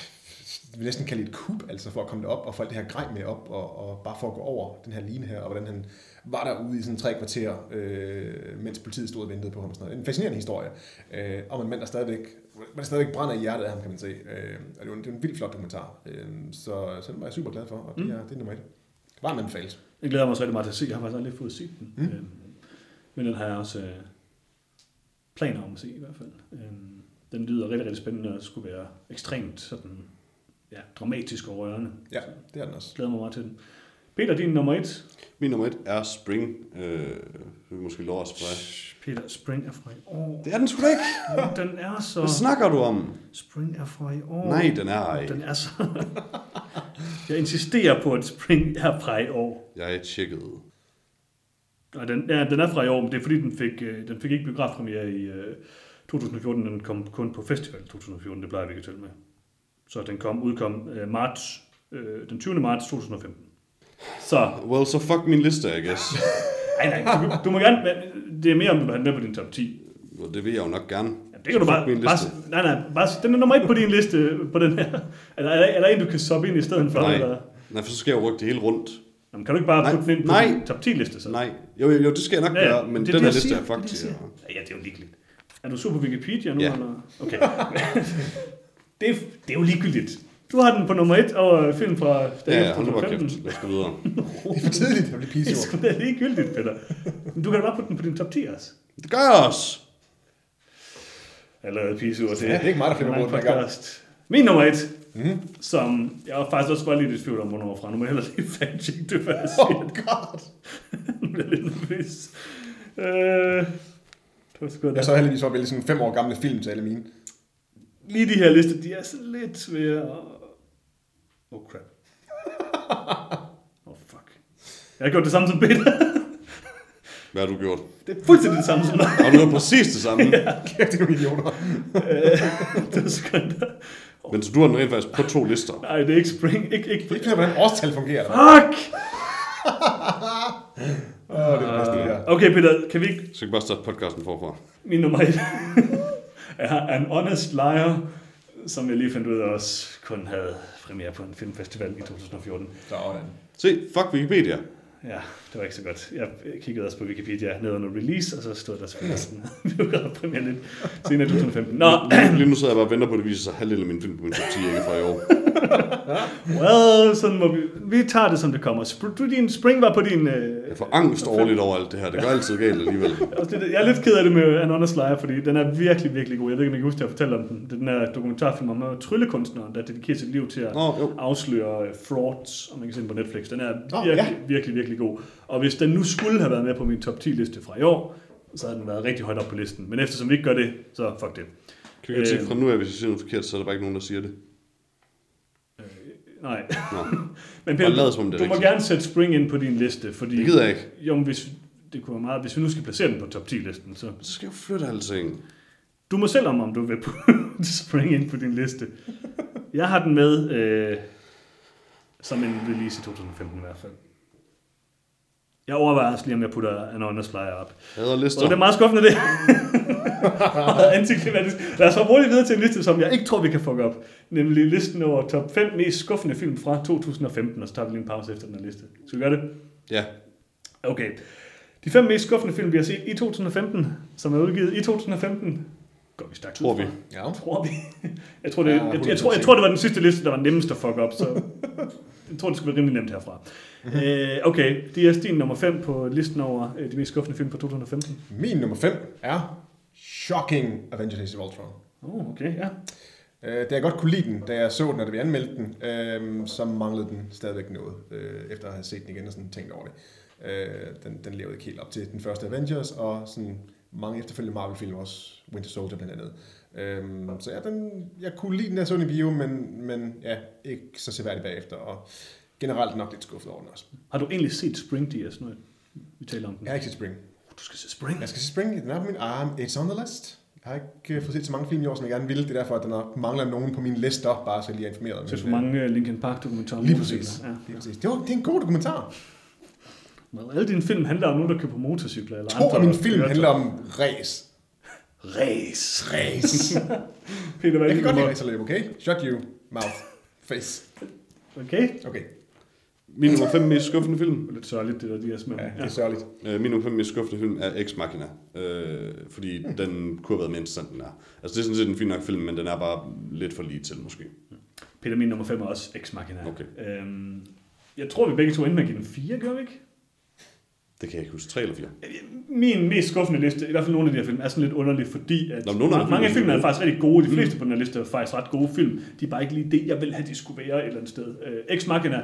jeg vil næsten kalde det et kub, altså for at komme derop og få alt det her grej med op, og, og bare for at gå over den her line her, og hvordan han var derude i sådan tre kvarter, øh, mens politiet stod og ventede på ham og sådan noget. En fascinerende historie øh, om en mand, der stadigvæk, man stadigvæk brænder i hjertet af ham, kan man se. Øh, og det er en, det er en vildt flot dokumentar, øh, så, så den var jeg super glad for, og det er, det er nummer et. Varmt anbefales. Jeg glæder mig også rigtig meget til at se. Jeg har faktisk aldrig fået set den. Mm. Øhm, men den har jeg også øh, planer om at se i hvert fald. Øhm, den lyder rigtig, rigtig spændende og skulle være ekstremt sådan, ja, dramatisk og rørende. Ja, det er den også. Jeg glæder mig meget til den. Peter, din nummer et. Min nummer et er Spring. Øh, vi måske lov at spørge. Peter, Spring er fra i år. Det er den sgu da ikke. Den er så... Hvad snakker du om? Spring er fra i år. Nej, den er ej. Den er så... jeg insisterer på, at Spring er fra i år. Jeg tjekkede. Og den, ja, den er fra i år, men det er fordi, den fik, øh, den fik ikke biografpremiere i øh, 2014. Den kom kun på festival 2014. Det plejer vi ikke at tælle med. Så den kom, udkom øh, marts, øh, den 20. marts 2015. Så, Well, so fuck min liste, I guess. nej, nej, du, du må gerne... Det er mere, om du vil have med på din top 10. Og det vil jeg jo nok gerne. Ja, det kan du Fuck bare... min bare liste. nej, nej, bare, den er nummer et på din liste på den her. Er der, er der, er der en, du kan soppe ind i stedet for? Nej. Eller? Nej, for så skal jeg jo rykke det hele rundt. Jamen, kan du ikke bare Nej, putte den ind på nej. din top 10 liste så? Nej, jo, jo, jo det skal jeg nok Ja, gøre, men det den det, her liste siger. er Det det, faktisk... jeg Ja, det er jo ligegyldigt. Er du super Wikipedia nu? Ja. Eller? Okay. det, er, det er jo ligegyldigt. Du har den på nummer et over film fra Ja, ja, hold nu bare 2015. kæft. Lad os gå videre. Det er for tidligt at blive Det er sgu da ligegyldigt, Peter. Men du kan da bare putte den på din top 10 også. Det gør jeg også. Allerede pisur til. Ja, det er ikke mig, der finder på den her gang. Min nummer et, Mm. som jeg var faktisk også bare lidt i tvivl om, hvornår fra. Nu må jeg heller lige fact det, hvad jeg Oh siger. god. Nu bliver jeg lidt nervøs. Øh, var. Jeg så heldigvis at vælge sådan en fem år gamle film til alle mine. Lige de her lister, de er så lidt svære. Oh crap. Oh fuck. Jeg har gjort det samme som Peter. Hvad har du gjort? Det er fuldstændig det samme som dig. Har du gjort præcis det samme? Kæft, det er jo idioter. det er skønt. Men så du har den rent faktisk på to lister. Nej, det er ikke spring. Ikke, ikke. Det ikke klart, hvordan årstal fungerer. Fuck! Åh, det er det her. Okay, Peter, kan vi ikke... Så kan vi bare starte podcasten forfra. Min nummer et er An Honest Liar, som jeg lige fandt ud af også kun havde premiere på en filmfestival i 2014. Sådan. Se, fuck Wikipedia. Ja, det var ikke så godt. Jeg kiggede også på Wikipedia ned under release, og så stod der selvfølgelig sådan, biografpremiere lidt senere i 2015. Nå, Lige, nu sidder jeg bare og venter på, at det viser sig halvdelen af min film på min top 10 ikke fra i år. well, sådan må vi... Vi tager det, som det kommer. Du, din spring var på din... Øh, Jeg får angst overligt over alt det her. Det går altid galt alligevel. jeg er lidt ked af det med An Honest Liar, fordi den er virkelig, virkelig god. Jeg ved ikke, om I kan huske, at jeg fortalte om den. Det er den her dokumentarfilm om øh, tryllekunstneren, der dedikerer sit liv til at jo. afsløre øh, frauds, om man kan se den på Netflix. Den er virkelig, ja. virkelig, virkelig god. Og hvis den nu skulle have været med på min top 10 liste fra i år, så havde den været rigtig højt op på listen. Men eftersom vi ikke gør det, så fuck det. Kan vi sige Øh. fra nu af, hvis jeg siger noget forkert, så er der bare ikke nogen, der siger det. Nej. Nå. Men Bare lad som det du må gerne sætte Spring ind på din liste, fordi... Det gider jeg ikke. Jo, men hvis, det kunne være meget, hvis vi nu skal placere den på top 10-listen, så... Så skal jeg jo flytte alting. Du må selv om, om du vil Spring ind på din liste. Jeg har den med øh, som en release i 2015 i hvert fald. Jeg overvejer også lige, om jeg putter Anonymous Flyer op. Jeg lister. det er meget skuffende, det. Antiklimatisk. Lad os hurtigt videre til en liste, som jeg ikke tror, vi kan fuck op. Nemlig listen over top 5 mest skuffende film fra 2015. Og så tager vi lige en pause efter den her liste. Skal vi gøre det? Ja. Okay. De fem mest skuffende film, vi har set i 2015, som er udgivet i 2015, går vi stærkt Tror vi. Ja. Tror vi. Jeg tror, det, Ja, jeg, jeg, tror, jeg tror, det var den sidste liste, der var nemmest at fuck op, så jeg tror, det skulle være rimelig nemt herfra. Øh, okay, det er din nummer 5 på listen over øh, de mest skuffende film fra 2015. Min nummer 5 er Shocking Avengers Age of Ultron. Oh, okay, ja. Øh, da jeg godt kunne lide den, da jeg så den, og da vi anmeldte den, øh, så manglede den stadigvæk noget, øh, efter at have set den igen og sådan tænkt over det. Øh, den, den levede ikke helt op til den første Avengers, og sådan mange efterfølgende Marvel-film også, Winter Soldier blandt andet. Øh, så ja, den, jeg kunne lide den, jeg så i bio, men, men ja, ikke så seværdigt bagefter, og generelt nok lidt skuffet over den også. Har du egentlig set Spring DS, når vi taler om den? Jeg har ikke set Spring. Du skal se Spring. Jeg skal se Spring, den er på min arm, it's on the list. Jeg har ikke øh, fået set så mange film i år, som jeg gerne ville. Det er derfor, at der mangler nogen på min liste, bare så jeg lige er informeret. Så for mange øh, Linkin Park dokumentarer. om Lige præcis. Ja. Lige præcis. Det, var, det er en god dokumentar. Well, alle dine film handler om nogen, der kører på motorcykler. Eller To andre af mine film handler om race. Race. Race. Peter, hvad er jeg kan godt lide racerløb, okay? Shut you, mouth, face. Okay. Okay, Min nummer 5 mest skuffende film. Det er lidt sørgeligt, det der, de her små. ja, det er sørgeligt. Øh, min nummer 5 mest skuffende film er Ex Machina. Øh, fordi den kunne have været mere interessant, den er. Altså det er sådan set en fin nok film, men den er bare lidt for lige til, måske. Peter, min nummer 5 er også Ex Machina. Okay. Øhm, jeg tror, vi begge to endte med at give den 4, gør vi ikke? Det kan jeg ikke huske. 3 eller 4. Min mest skuffende liste, i hvert fald nogle af de her film, er sådan lidt underlig, fordi at Nå, nogle af mange, af filmene er faktisk rigtig gode. De fleste på den her liste er faktisk ret gode film. De er bare ikke lige det, jeg vil have, de skulle være et eller andet sted. Øh, Ex Machina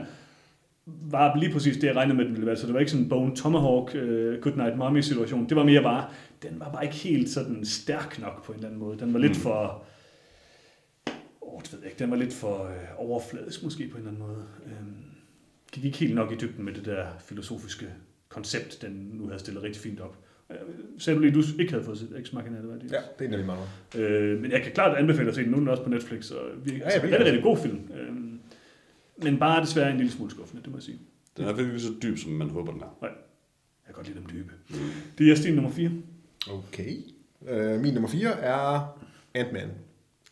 var lige præcis det, jeg regnede med, den ville være. Så det var ikke sådan en Bone Tomahawk, uh, Goodnight Mommy situation. Det var mere bare, den var bare ikke helt sådan stærk nok på en eller anden måde. Den var lidt for... Åh, det ved jeg ikke. Den var lidt for øh, overfladisk måske på en eller anden måde. Øhm, gik ikke helt nok i dybden med det der filosofiske koncept, den nu havde stillet rigtig fint op. Øh, du lige, du ikke havde fået set Ex Machina, det var det? Ja, det er en af de mangler. Øh, men jeg kan klart anbefale at se den. Nu er den også på Netflix, og vi, ja, altså, vil rigtig, gerne. rigtig god film. Øh, men bare desværre en lille smule skuffende, det må jeg sige. Den er ikke så dyb, som man håber, den er. Jeg kan godt lide dem dybe. Det er Stine nummer 4. Okay. Øh, min nummer 4 er Ant-Man.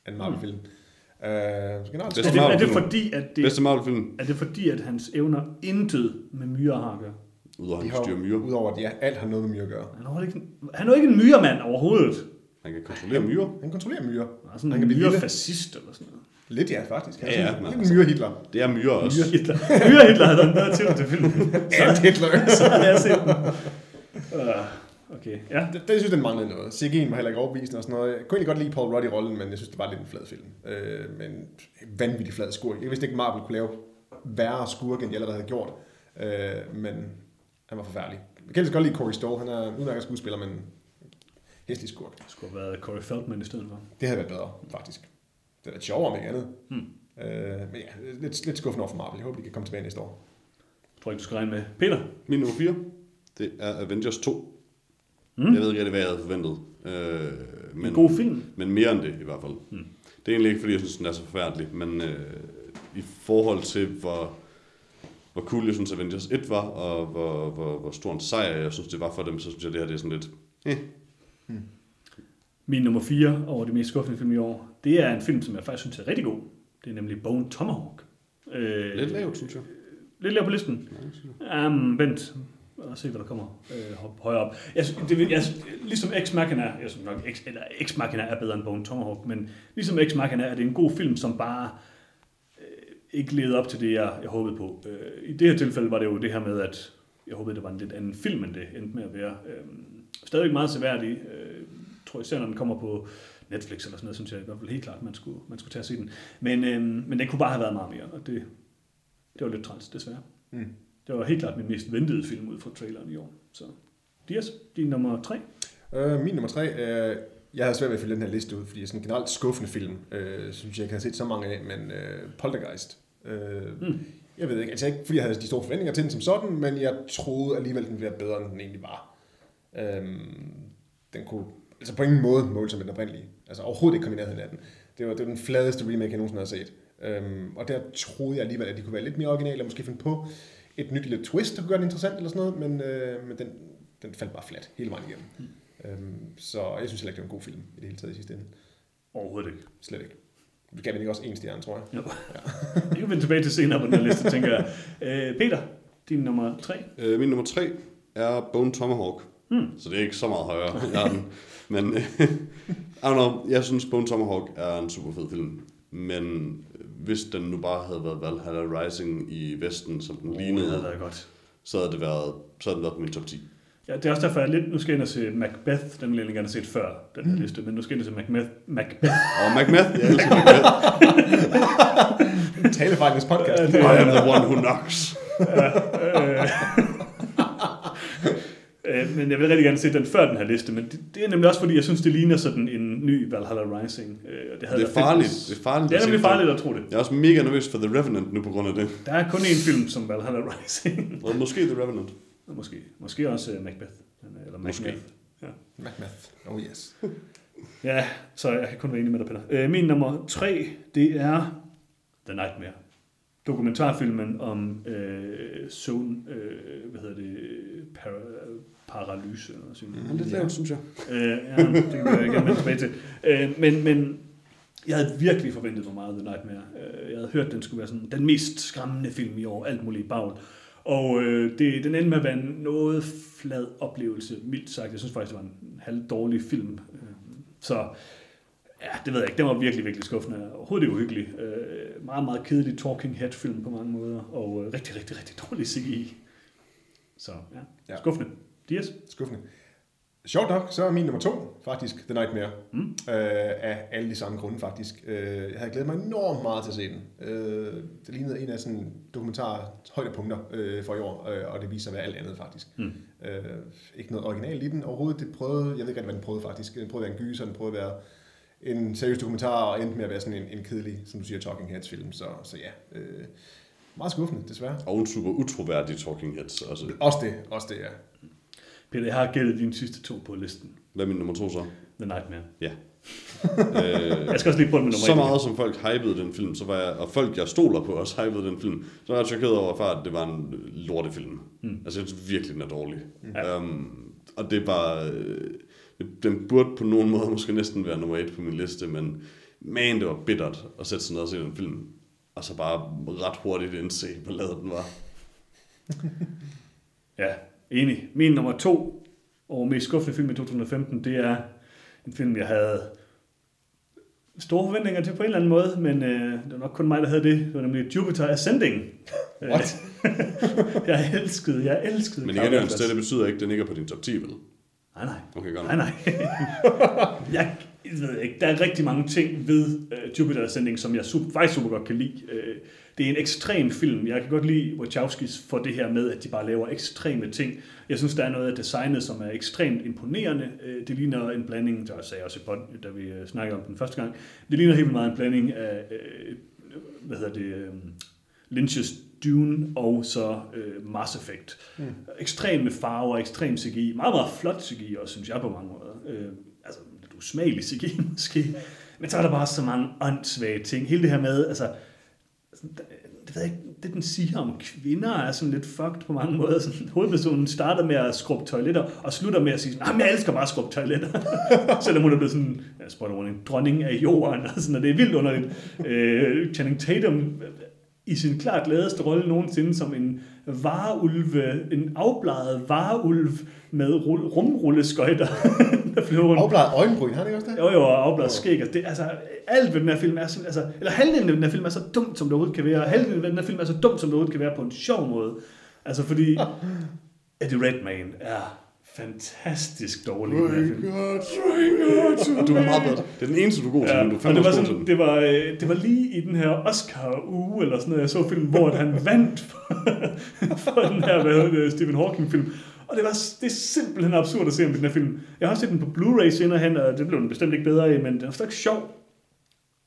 En Marvel-film. Øh, så generelt Er det, er det fordi, at det, Bedste Marvel-film, er det fordi, at hans evner intet med myrer har at gøre? Udover de han styrer myrer. Udover at ja, alt har noget med myre at gøre. Han er, jo ikke, han er jo ikke en myremand overhovedet. Han kan kontrollere myrer. Han kontrollerer myre. Han er sådan Han en kan blive lille. myrefascist eller sådan noget. Lidt ja, faktisk. Han Ja, ja, sådan men lidt altså- en myre-Hitler. Det er myrer også. Myre Hitler. Myre Hitler havde været en bedre titel til filmen. Alt Hitler. Så lad os se den. Uh, okay, ja. Det, det, jeg synes, den manglede noget. CG'en var heller ikke overbevisende og sådan noget. Jeg kunne egentlig godt lide Paul Rudd i rollen, men jeg synes, det var lidt en flad film. Øh, men vanvittig flad skurk. Jeg vidste ikke, Marvel kunne lave værre skurk, end de allerede havde gjort. Øh, men han var forfærdelig. Jeg kan godt lide Corey Stoll. Han er en udmærket skuespiller, men hæslig skurk. Det skulle have været Corey Feldman i stedet for. Det havde været bedre, faktisk. Det er lidt sjovere, om ikke andet. Hmm. Øh, men ja, lidt, lidt skuffende over for Marvel. Jeg håber, de kan komme tilbage næste år. Jeg tror ikke, du skal regne med. Peter? Min nummer 4, det er Avengers 2. Mm. Jeg ved ikke rigtig, hvad jeg havde forventet. Øh, men, En god film. men mere end det i hvert fald. Mm. Det er egentlig ikke, fordi jeg synes, den er så forfærdelig, men øh, i forhold til, hvor, hvor cool jeg synes Avengers 1 var, og hvor, hvor, hvor stor en sejr jeg synes, det var for dem, så synes jeg, det her det er sådan lidt... Eh. Min nummer 4 over de mest skuffende film i år, det er en film, som jeg faktisk synes er rigtig god. Det er nemlig Bone Tomahawk. Øh, Lidt lavt, synes jeg. Lidt lavt på listen. Um, vent. Os se, hvad der kommer øh, hop- højere op. Jeg, det, jeg, ligesom Ex Machina, jeg synes nok, Ex, eller Ex Machina er bedre end Bone Tomahawk, men ligesom Ex Machina er det en god film, som bare øh, ikke levede op til det, jeg, jeg håbede på. Øh, I det her tilfælde var det jo det her med, at jeg håbede, det var en lidt anden film, end det endte med at være. Øh, stadigvæk meget seværdig. Øh, tror især, når den kommer på Netflix eller sådan noget, synes jeg i hvert fald helt klart, man skulle, man skulle tage og se den. Men, øh, men den kunne bare have været meget mere, og det, det var lidt træls, desværre. Mm. Det var helt klart min mest ventede film ud fra traileren i år. Så Dias, din nummer tre. Øh, min nummer tre, øh, jeg havde svært ved at fylde den her liste ud, fordi er sådan en generelt skuffende film, øh, synes jeg ikke har set så mange af, men øh, Poltergeist. Øh, mm. Jeg ved ikke, altså ikke fordi jeg havde de store forventninger til den som sådan, men jeg troede alligevel, den ville være bedre, end den egentlig var. Øh, den kunne altså på ingen måde måle som den oprindelige. Altså overhovedet ikke nærheden af den. Det var, det var den fladeste remake, jeg nogensinde har set. Øhm, og der troede jeg alligevel, at de kunne være lidt mere originale, og måske finde på et nyt lille twist, der kunne gøre det interessant eller sådan noget, men, øh, men den, den faldt bare flat hele vejen igennem. Mm. Øhm, så jeg synes heller ikke, det var en god film i det hele taget i sidste ende. Overhovedet ikke. Slet ikke. Vi gav den ikke også en stjerne, tror jeg. Jo. Ja. det kan vende tilbage til senere på den her liste, tænker jeg. Øh, Peter, din nummer tre. Øh, min nummer tre er Bone Tomahawk. Hmm. Så det er ikke så meget højere end den. Men I don't know, jeg synes Bone Tomahawk er en super fed film. Men hvis den nu bare havde været Valhalla Rising i Vesten, som den Oh, lignede, det havde været godt. så havde det været, så havde den været på min top 10. Ja, det er også derfor, jeg lidt, nu skal jeg ind og se Macbeth, den ville jeg gerne have set før, den her liste, men nu skal jeg ind og se Macbeth. Macbeth. Og Macbeth, jeg elsker Macbeth. Talefejlens podcast. Ja, det- I am the one who knocks. Øh, men jeg vil rigtig gerne se den før den her liste, men det, det er nemlig også fordi, jeg synes, det ligner sådan en ny Valhalla Rising. Øh, og det, havde Det er fedt, farligt. hvis- Det er farligt. Det er nemlig farligt at tro det. Jeg er også mega nervøs for The Revenant nu på grund af det. Der er kun én film som Valhalla Rising. Og måske The Revenant. Måske, måske også uh, Macbeth. Eller Måske. Macbeth. Ja. Macbeth. Oh yes. ja, så jeg kan kun være enig med dig, Peter. Øh, min nummer tre, det er The Nightmare. Dokumentarfilmen om øh, søvn, øh, hvad hedder det, para, paralyse eller sådan noget. Det er lavt, synes jeg. Øh, ja, det kan jeg gerne vende tilbage til. Øh, men, men jeg havde virkelig forventet mig meget The Nightmare. Øh, jeg havde hørt, den skulle være sådan den mest skræmmende film i år, alt muligt bagl. Og øh, det, den endte med at være en noget flad oplevelse, mildt sagt. Jeg synes faktisk, det var en halv dårlig film. Så ja, det ved jeg ikke. Den var virkelig, virkelig skuffende. Overhovedet uhyggelig. Øh, meget, meget kedelig talking head film på mange måder. Og øh, rigtig, rigtig, rigtig dårlig CGI. Så ja, Ja. skuffende. Dias? Skuffende. Sjovt nok, så er min nummer to faktisk The Nightmare. Mm. Øh, af alle de samme grunde faktisk. Øh, jeg havde glædet mig enormt meget til at se den. Øh, det lignede en af sådan dokumentar højdepunkter øh, for i år, øh, og det viser sig at være alt andet faktisk. Mm. Øh, ikke noget originalt i den overhovedet. Det prøvede, jeg ved ikke rigtig, hvad den prøvede faktisk. Den prøvede at være en gyser, den prøvede at være en seriøs dokumentar, og endte med at være sådan en, en kedelig, som du siger, Talking Heads film. Så, så ja, øh, meget skuffende, desværre. Og en super utroværdig Talking Heads. Altså, Også det, også det, ja. Peter, jeg har gættet dine sidste to på listen. hvad er min nummer to så? The Nightmare. Ja. øh, Jeg skal også lige prøve med nummer så et. meget som folk hypede den film, så var jeg, og folk jeg stoler på også hypede den film, så var jeg chokeret over at at det var en lortefilm. Mm. Altså jeg synes virkelig, den er dårlig. Ja. Um, og det er bare, øh, den burde på nogen måde måske næsten være nummer et på min liste, men man, det var bittert at sætte sig ned og se den film, og så bare ret hurtigt indse, hvor lavet den var. Ja, enig. Min nummer to og mest skuffende film i 2015, det er en film, jeg havde store forventninger til på en eller anden måde, men øh, det var nok kun mig, der havde det. Det var nemlig Jupiter Ascending. What? jeg elskede, jeg elskede. Men igen, det, det betyder ikke, at den ikke er på din top 10, vel? Nej, nej. Okay, godt. Nej, nej. jeg ved ikke, der er rigtig mange ting ved uh, Jupiter Ascending, som jeg super, faktisk super godt kan lide. Uh, det er en ekstrem film. Jeg kan godt lide Wachowskis for det her med, at de bare laver ekstreme ting. Jeg synes, der er noget af designet, som er ekstremt imponerende. Uh, det ligner en blanding, der sagde jeg også i pod, da vi uh, snakkede om den første gang, det ligner helt meget en blanding af, uh, hvad hedder det, Lynch's Dune og så øh, Mass Effect. Mm. Ekstreme farver, ekstrem CGI. Meget, meget flot CGI også, synes jeg på mange måder. Øh, altså, lidt usmagelig CGI måske. Men så er der bare så mange åndssvage ting. Hele det her med, altså, det ved jeg ikke, det den siger om kvinder er sådan lidt fucked på mange måder. Sådan, hovedpersonen starter med at skrubbe toiletter, og slutter med at sige at jeg elsker bare at skrubbe toiletter. Selvom hun er blevet sådan, ja, spoiler warning, dronning af jorden, og, sådan, og det er vildt underligt. Øh, Channing Tatum i sin klart gladeste rolle nogensinde som en vareulve, en afbladet vareulv med ru- rumrulleskøjter, der flyver rundt. Afbladet øjenbryn, har han ikke også det? Jo, jo, og afbladet skæg. og Det, altså, alt ved den her film er sådan, altså, eller halvdelen af den her film er så dumt, som det overhovedet kan være, og halvdelen af den her film er så dumt, som det overhovedet kan være på en sjov måde. Altså, fordi Eddie Redmayne er fantastisk dårlig i den her film. Du er meget bedre. Det er den eneste, du er god til, Ja, men du er fandme det var, god sådan, det, var, øh, det var lige i den her Oscar-uge, eller sådan noget, jeg så film, hvor han vandt for, for den her hvad hedder det, Stephen Hawking-film. Og det, var, det er simpelthen absurd at se om den her film. Jeg har set den på Blu-ray senere hen, og det blev den bestemt ikke bedre af, men den er stadig sjov.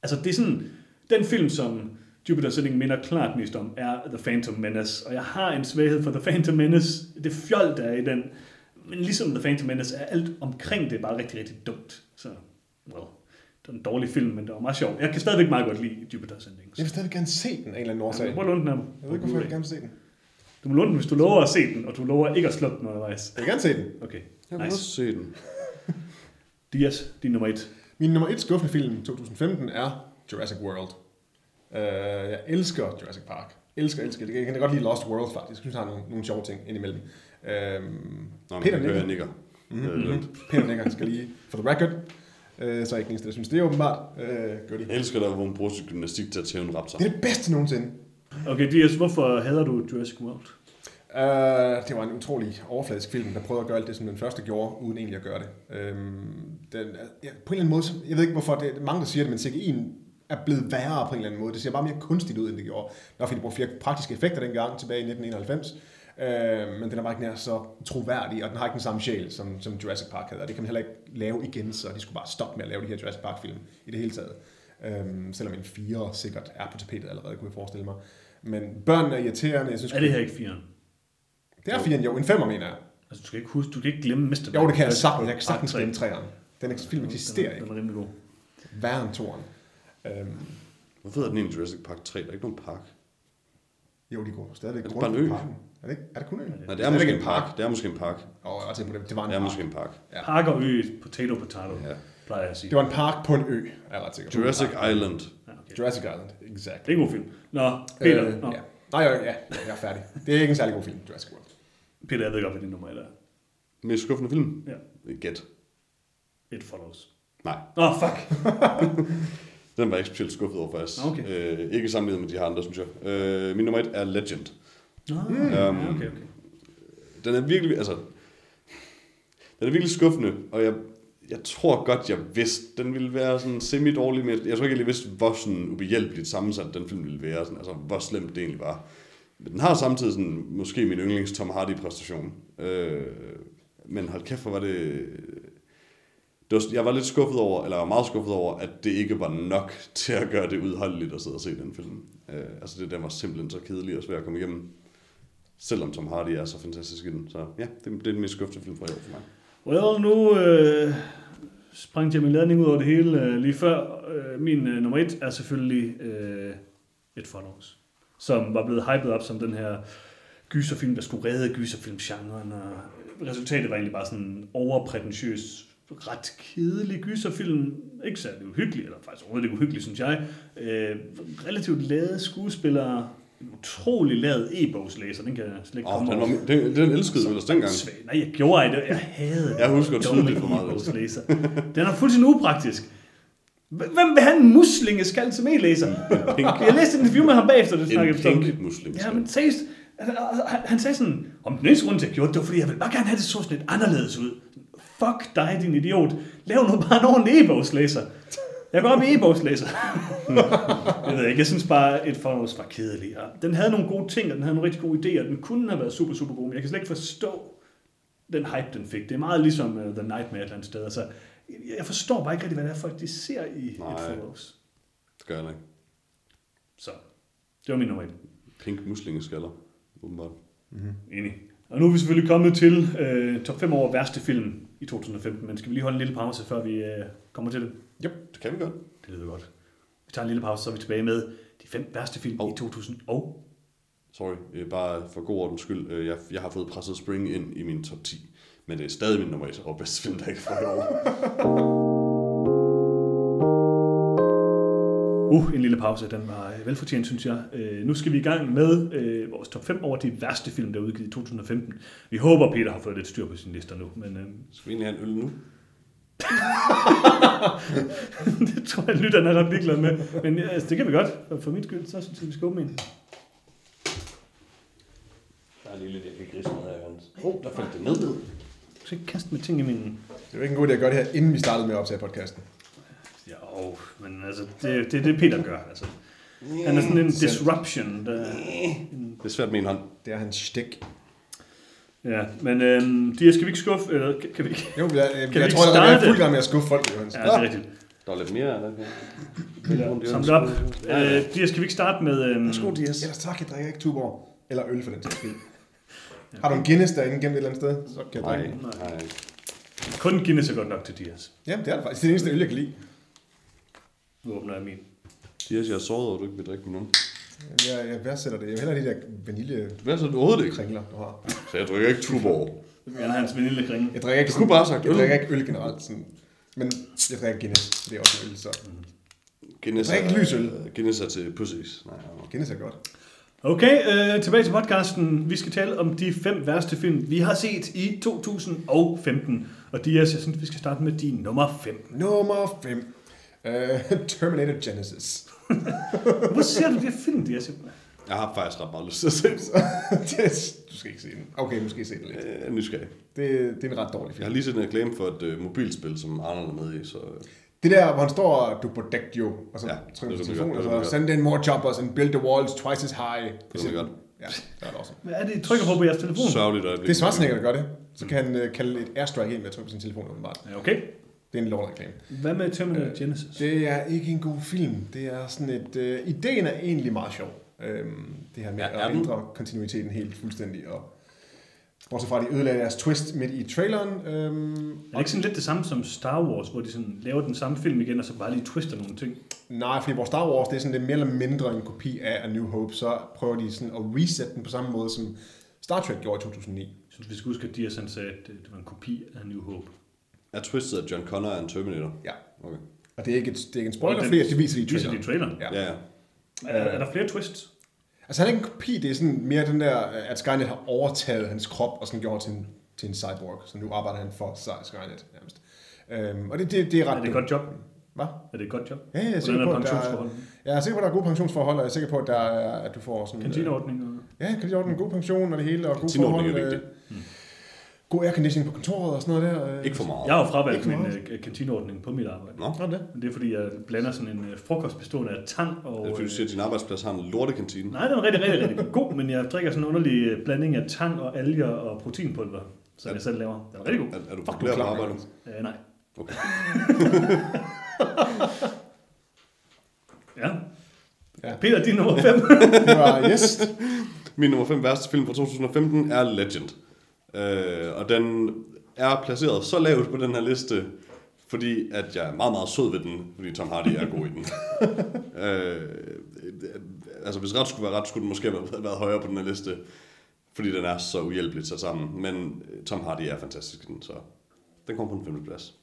Altså, det er sådan, den film, som Jupiter Sitting minder klart mest om, er The Phantom Menace. Og jeg har en svaghed for The Phantom Menace. Det fjol, der er i den. Men ligesom The Phantom Menace er alt omkring det bare rigtig, rigtig dumt. Så, well, det var en dårlig film, men det var meget sjov. Jeg kan stadigvæk meget godt lide Jupiter Sending. Jeg vil stadig gerne se den af en eller anden årsag. Prøv at låne den her. Jeg ved ikke, hvorfor jeg gerne vil se den. Du må låne den, hvis du lover at se den, og du lover ikke at slukke den undervejs. Jeg vil gerne se den. Okay, Jeg vil nice. også se den. Dias, din nummer et. Min nummer et skuffende film 2015 er Jurassic World. Uh, jeg elsker Jurassic Park. Elsker, elsker. Jeg kan godt lide Lost World, faktisk. Jeg synes, han har nogle, nogle sjove ting indimellem. Uh, Nå, men Peter jeg hører, nikker. nikker. Mm-hmm. Øh, Peter Nikker skal lige, for the record, uh, så er jeg ikke der synes, det er åbenbart. Gør de. Jeg elsker der, hvor hun bruger sit gymnastik til at tæve en raptor. Det er det bedste nogensinde. Okay, Dias, hvorfor hader du Jurassic World? Uh, det var en utrolig overfladisk film, der prøvede at gøre alt det, som den første gjorde, uden egentlig at gøre det. Uh, den, ja, på en eller anden måde, så- jeg ved ikke hvorfor, det er mange, der siger det, men CGI'en er blevet værre på en eller anden måde. Det ser bare mere kunstigt ud, end det gjorde. Nok fordi de brugte flere praktiske effekter dengang, tilbage i 1991. Uh, men den er bare ikke nær så troværdig, og den har ikke den samme sjæl, som, som Jurassic Park havde. Og det kan man heller ikke lave igen, så de skulle bare stoppe med at lave de her Jurassic Park-film i det hele taget. Um, selvom en 4 sikkert er på tapetet allerede, kunne jeg forestille mig. Men børnene er irriterende. Jeg synes, Er det her ikke firen? det er 4, jo. En 5'er, mener jeg. Altså, du skal ikke huske, du kan ikke glemme Mr. Jo, det kan jeg sagtens. Jeg kan sagtens tre. glemme træerne. Den eks- film eksisterer Den ikke. er rimelig god. Værre end toren. Øhm, Hvorfor hedder den egentlig Jurassic Park 3? Der er ikke nogen park. jo, de går stadigvæk rundt i parken. Er det, ikke? er det kun øen? Nej, det er måske en park. Det er måske en park. Og jeg tænker på det, det var en Det er park. måske en park. Ja. Park og ø, potato, potato, Ja. plejer jeg at sige. Det var en park på en ø, er jeg ret sikker på. Jurassic Island. Ja, okay. Jurassic Island, exakt. Det er en god film. Nå, Peter. Øh, Nå. ja. Nej, ja, ja, jeg er færdig. Det er ikke en særlig god film, Jurassic World. Peter, jeg ved godt, hvad din nummer et er. Mest skuffende film? Ja. Get. It follows. Nej, Åh, oh, fuck. den var jeg ikke specielt skuffet over faktisk. Okay. Øh, ikke sammenlignet med de her andre, synes jeg. Øh, min nummer et er Legend. Nå, Øhm, okay, okay. Den er virkelig, altså... Den er virkelig skuffende, og jeg, jeg tror godt, jeg vidste, den ville være sådan semi-dårlig, men jeg tror ikke, jeg lige vidste, hvor sådan ubehjælpeligt sammensat den film ville være, sådan, altså hvor slemt det egentlig var. Men den har samtidig sådan, måske min yndlings Tom Hardy-præstation. Øh, men hold kæft, hvor var det... det var, jeg var lidt skuffet over, eller meget skuffet over, at det ikke var nok til at gøre det udholdeligt at sidde og se den film. Øh, altså det der var simpelthen så kedelig og svær at komme igennem. Selvom Tom Hardy er så fantastisk i den. Så ja, det, det er den mest skuffende film fra i år for mig. Well, nu øh, sprang jeg min ladning ud over det hele øh, lige før. Øh, min øh, nummer et er selvfølgelig øh, et Follows, som var blevet hypet op som den her gyserfilm, der skulle redde gyserfilmgenren, og resultatet var egentlig bare sådan en overprætentiøs, ret kedelig gyserfilm. Ikke særlig uhyggelig, eller faktisk overhovedet ikke uhyggelig, synes jeg. Øh, relativt lade skuespillere, en utrolig lavet e-bogslæser, den kan jeg slet ikke Åh, komme den, var, over. den, den elskede du ellers dengang. Svag. Nej, jeg gjorde ikke det. Jeg havde Jeg husker tydeligt, hvor meget er. e-bogslæser. Den er fuldstændig upraktisk. Hvem vil have en muslingeskald som e-læser? Jeg læste et interview med ham bagefter, det snakkede En vi om. muslim. Ja, men seriøst, han, han, han sagde sådan, om den eneste grund til, at jeg gjorde det, det var, fordi jeg ville bare gerne have det så sådan lidt anderledes ud. Fuck dig, din idiot. Lav nu bare en ordentlig e-bogslæser. Jeg går op i e-bogslæser. jeg ved ikke, jeg synes bare, et Follows var kedelig. Og den havde nogle gode ting, og den havde nogle rigtig gode idéer. Den kunne have været super, super god, men jeg kan slet ikke forstå den hype, den fik. Det er meget ligesom uh, The Nightmare et eller andet sted. Altså, jeg- forstår bare ikke rigtig, hvad det er, folk de ser i Nej. et Follows. Det gør jeg ikke. Så, det var min nummer et. Pink muslingeskaller, åbenbart. Enig. Og nu er vi selvfølgelig kommet til øh, top 5 over værste film i 2015, men skal vi lige holde en lille pause, før vi øh, kommer til det? Jo, det kan vi godt. Det lyder godt. Vi tager en lille pause, så er vi tilbage med de fem værste film Hov. i 2000 og... Sorry, øh, bare for god ordens skyld. øh, Jeg, jeg har fået presset Spring ind i min top 10. Men det er stadig min nummer 1 og bedste film, der ikke får i år. Uh, en lille pause, den var øh, velfortjent, synes jeg. Øh, nu skal vi i gang med øh, vores top 5 over de værste film, der er udgivet i 2015. Vi håber, Peter har fået lidt styr på sin lister nu, men øh, Skal vi egentlig have en øl nu? det tror jeg, lytterne er ret ligeglad med. Men ja, altså, det kan vi godt. For- mit skyld, så synes jeg, vi skal åbne en. Der er lige lidt, jeg kan grise med her, Jørgens. Åh, oh, der faldt det ned. Du skal ikke kaste med ting i min... Det er ikke en god idé at gøre det her, inden vi startede med at optage podcasten. Jo, men altså, det, det er det, Peter gør. Altså. Han er sådan en disruption. Der, Det er svært med en hånd. Det er hans stik. Ja, men øhm, de skal vi ikke skuffe, eller kan, kan vi ikke? Jo, jeg, jeg, vi jeg ikke tror, at jeg er fuld gang med at skuffe folk, Johannes. Ja, det er rigtigt. Der er lidt mere, eller hvad? Samle det op. Øh, de skal vi ikke starte med... Øhm, Værsgo, Dias. Ellers tak, jeg drikker ikke Tuborg. Eller øl for den sags skyld. Har du en Guinness derinde gemt et eller andet sted? Så kan jeg Nej, drikke. nej. kun Guinness er godt nok til Dias. Jamen, det er det faktisk. Det er det eneste øl, jeg kan lide. Nu åbner jeg min. Dias, jeg er såret over, at du ikke vil drikke med nogen. Jeg, jeg værdsætter det. Jeg vil hellere have de der vanilje Hvad så? Du overhovedet ikke? kringler, du har. Så jeg drikker ikke Tuborg. Jeg vil gerne have hans vaniljekrænge. Jeg drikker ikke, kunne bare sagt jeg drikker ikke øl generelt. Sådan. Men jeg drikker Guinness. Det er også øl, så Guinness Drik lys øl. Guinness er til pussies. Nej, nej. Guinness er godt. Okay, øh, tilbage til podcasten. Vi skal tale om de fem værste film, vi har set i 2015. Og Dias, jeg synes, vi skal starte med din nummer 5. Nummer 5. Uh, Terminator Genesis. Hvor ser du de her film, Dias? Jeg har faktisk ret meget lyst til at se den. det, du skal ikke se den. Okay, måske se den lidt. Jeg er nysgerrig. Det, det er en ret dårlig Jeg film. har lige set en reklame for et uh, mobilspil, som Arnold er med i, så... Det der, hvor han står og du på deck jo, og så Ja, det trykker er på det, telefonen, det og det, så det send in more choppers and build the walls twice as high. Det er godt. Ja, det er det også. Hvad er det, I trykker på på jeres telefon? Sørgeligt øjeblik. Det er Schwarzenegger, der gør det. Så kan han uh, kalde et airstrike ind med at trykke på sin telefon, åbenbart. Ja, Okay. Det er en lortreklame. Hvad med Terminator Genesis? Det er ikke en god film. Det er sådan et... Øh, ideen er egentlig meget sjov. Øhm, det her med ja, at ændre kontinuiteten helt fuldstændig. Og, bortset fra, at de ødelagde deres twist midt i traileren. Øhm, Er det ikke sådan lidt det samme som Star Wars, hvor de sådan laver den samme film igen, og så bare lige twister nogle ting? nej, fordi vores Star Wars, det er sådan lidt mere eller mindre en kopi af A New Hope. Så prøver de sådan at reset den på samme måde, som Star Trek gjorde i 2009. Jeg synes, vi skal huske, at Dias han sagde, at det var en kopi af New Hope. Er twistet, at John Connor er en Terminator? Ja. Okay. Og det er ikke, et, det er ikke en spoiler, fordi det viser de i Viser de traileren. i traileren? Ja. Ja, ja. Er, er der flere twists? Altså han er ikke en kopi, det er sådan mere den der, at Skynet har overtaget hans krop og sådan gjort til en, til en cyborg. Så nu arbejder han for Skynet nærmest. Øhm, og det, det, det er ret... Er det et godt job? Hvad? Er det et godt job? Ja, jeg er Hvordan sikker er på, at der er, pensionsforhold? jeg er sikker på, at der er gode pensionsforhold, og jeg er sikker på, at, der er, at du får sådan... Kantineordning? Øh, ja, kan de ordne en god pension og det hele, og gode Kantineordning forhold. er Øh, vigtigt. God airconditioning på kontoret og sådan noget der. Øh. Ikke for meget. Jeg har jo fravalgt Ikke min uh, kantineordning på mit arbejde. Nå, Nå, det. Men det er fordi, jeg blander sådan en uh, frokost bestående af tang og... det er fordi, du øh, siger, at din arbejdsplads har en lortekantine. Nej, den er rigtig, rigtig, rigtig god, men jeg drikker sådan en underlig øh, blanding af tang og alger og proteinpulver, som jeg selv laver. Den er rigtig god. Er, er du populær er på arbejde? Uh, nej. Okay. Ja. Ja. Peter, din nummer 5. Det var, yes. Min nummer 5 værste film fra 2015 er Legend. Øh, og den er placeret så lavt på den her liste, fordi at jeg er meget, meget sød ved den, fordi Tom Hardy er god i den. øh, altså hvis ret skulle være ret, skulle den måske have været højere på den her liste, fordi den er så uhjælpeligt sat sammen. Men Tom Hardy er fantastisk i den, så den kommer på en femte plads.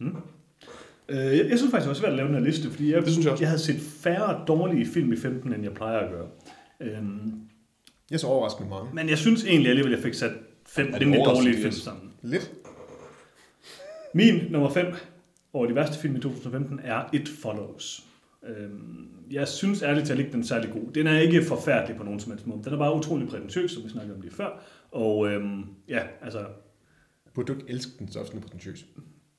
Øh, jeg, jeg synes faktisk, det var svært at lave den her liste, fordi jeg, Det synes jeg også. jeg havde set færre dårlige film i 15, end jeg plejer at gøre. Øhm, Jeg er så overraskende mange. men jeg synes egentlig alligevel, at jeg fik sat fem det rimelig dårlige film sammen. Lidt. Min nummer 5 over de værste film i 2015 er It Follows. Øhm, jeg synes ærligt talt ikke, den er særlig god. Den er ikke forfærdelig på nogen som helst måde. Den er bare utrolig prætentiøs, som vi snakkede om lige før. Og øhm, ja, altså, Burde du ikke elske den, så er den potentiøs.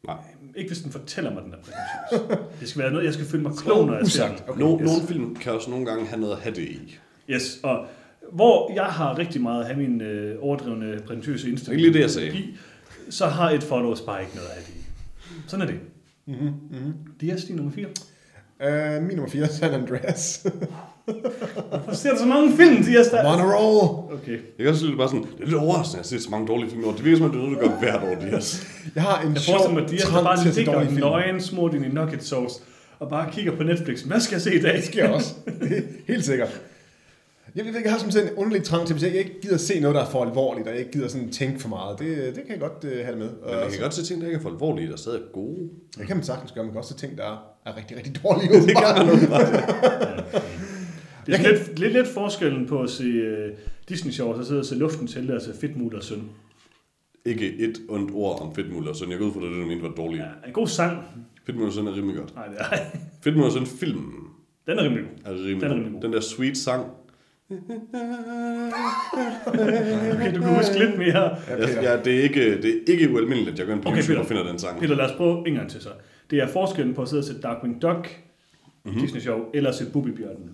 Nej. ikke hvis den fortæller mig, den er prætentiøs. Det skal være noget, jeg skal føle mig klog, når jeg ser den. Okay, No, yes. Nogle film kan også nogle gange have noget at have det i. Yes, og hvor jeg har rigtig meget af min øh, overdrevne, prætentiøse indstilling. Det er lige det, jeg sagde. i, Så har et follows bare ikke noget af det i. Sådan er det. Mm-hmm, mm-hmm. Det er stil nummer 4. Uh, min nummer 4 San Andreas. Hvor ser du så mange film, Dias? Der? On a roll! Okay. Jeg kan også lidt bare sådan, det er lidt overraskende, at jeg har set så mange dårlige film i år. Det virker som om, det er noget, du gør hvert år, Dias. Jeg har en Jeg sjov mig, at Dias der trang bare at se ligger nøgen smurt ind i nugget sauce, og bare kigger på Netflix. Hvad skal jeg se i dag? Det sker også. Det er helt sikkert. Jeg ved ikke, jeg har som sådan en underlig trang til, hvis jeg ikke gider se noget, der er for alvorligt, og jeg ikke gider sådan tænke for meget. Det, det kan jeg godt uh, have det med. Men man kan godt se ting, der ikke er for alvorlige, der stadig er gode. Det kan man sagtens gøre. Man kan også se ting, der er, er rigtig, rigtig dårlige. Det kan man. Det er sådan lidt, lidt, lidt forskellen på at se uh, Disney Show, så sidde og se Luftens Helte og se Fedtmut og Søn. Ikke et ondt ord om Fedtmul og Søn. Jeg går ud fra, det, det du mente var dårligt. Ja, en god sang. Fedtmul og Søn er rimelig godt. Nej, det er Fedtmul og Søn film Den er rimelig god. er rimelig, Den er rimelig god. Den der sweet sang. Okay, du kan huske lidt mere. Ja, Ja, ja, det, er ikke, det er ikke ualmindeligt, at jeg går ind på Okay, okay, YouTube og finder den sang. Peter, lad os prøve en gang til så. Det er forskellen på at sidde og se Darkwing Duck, mm-hmm. Disney Show, eller se Bubbybjørnen.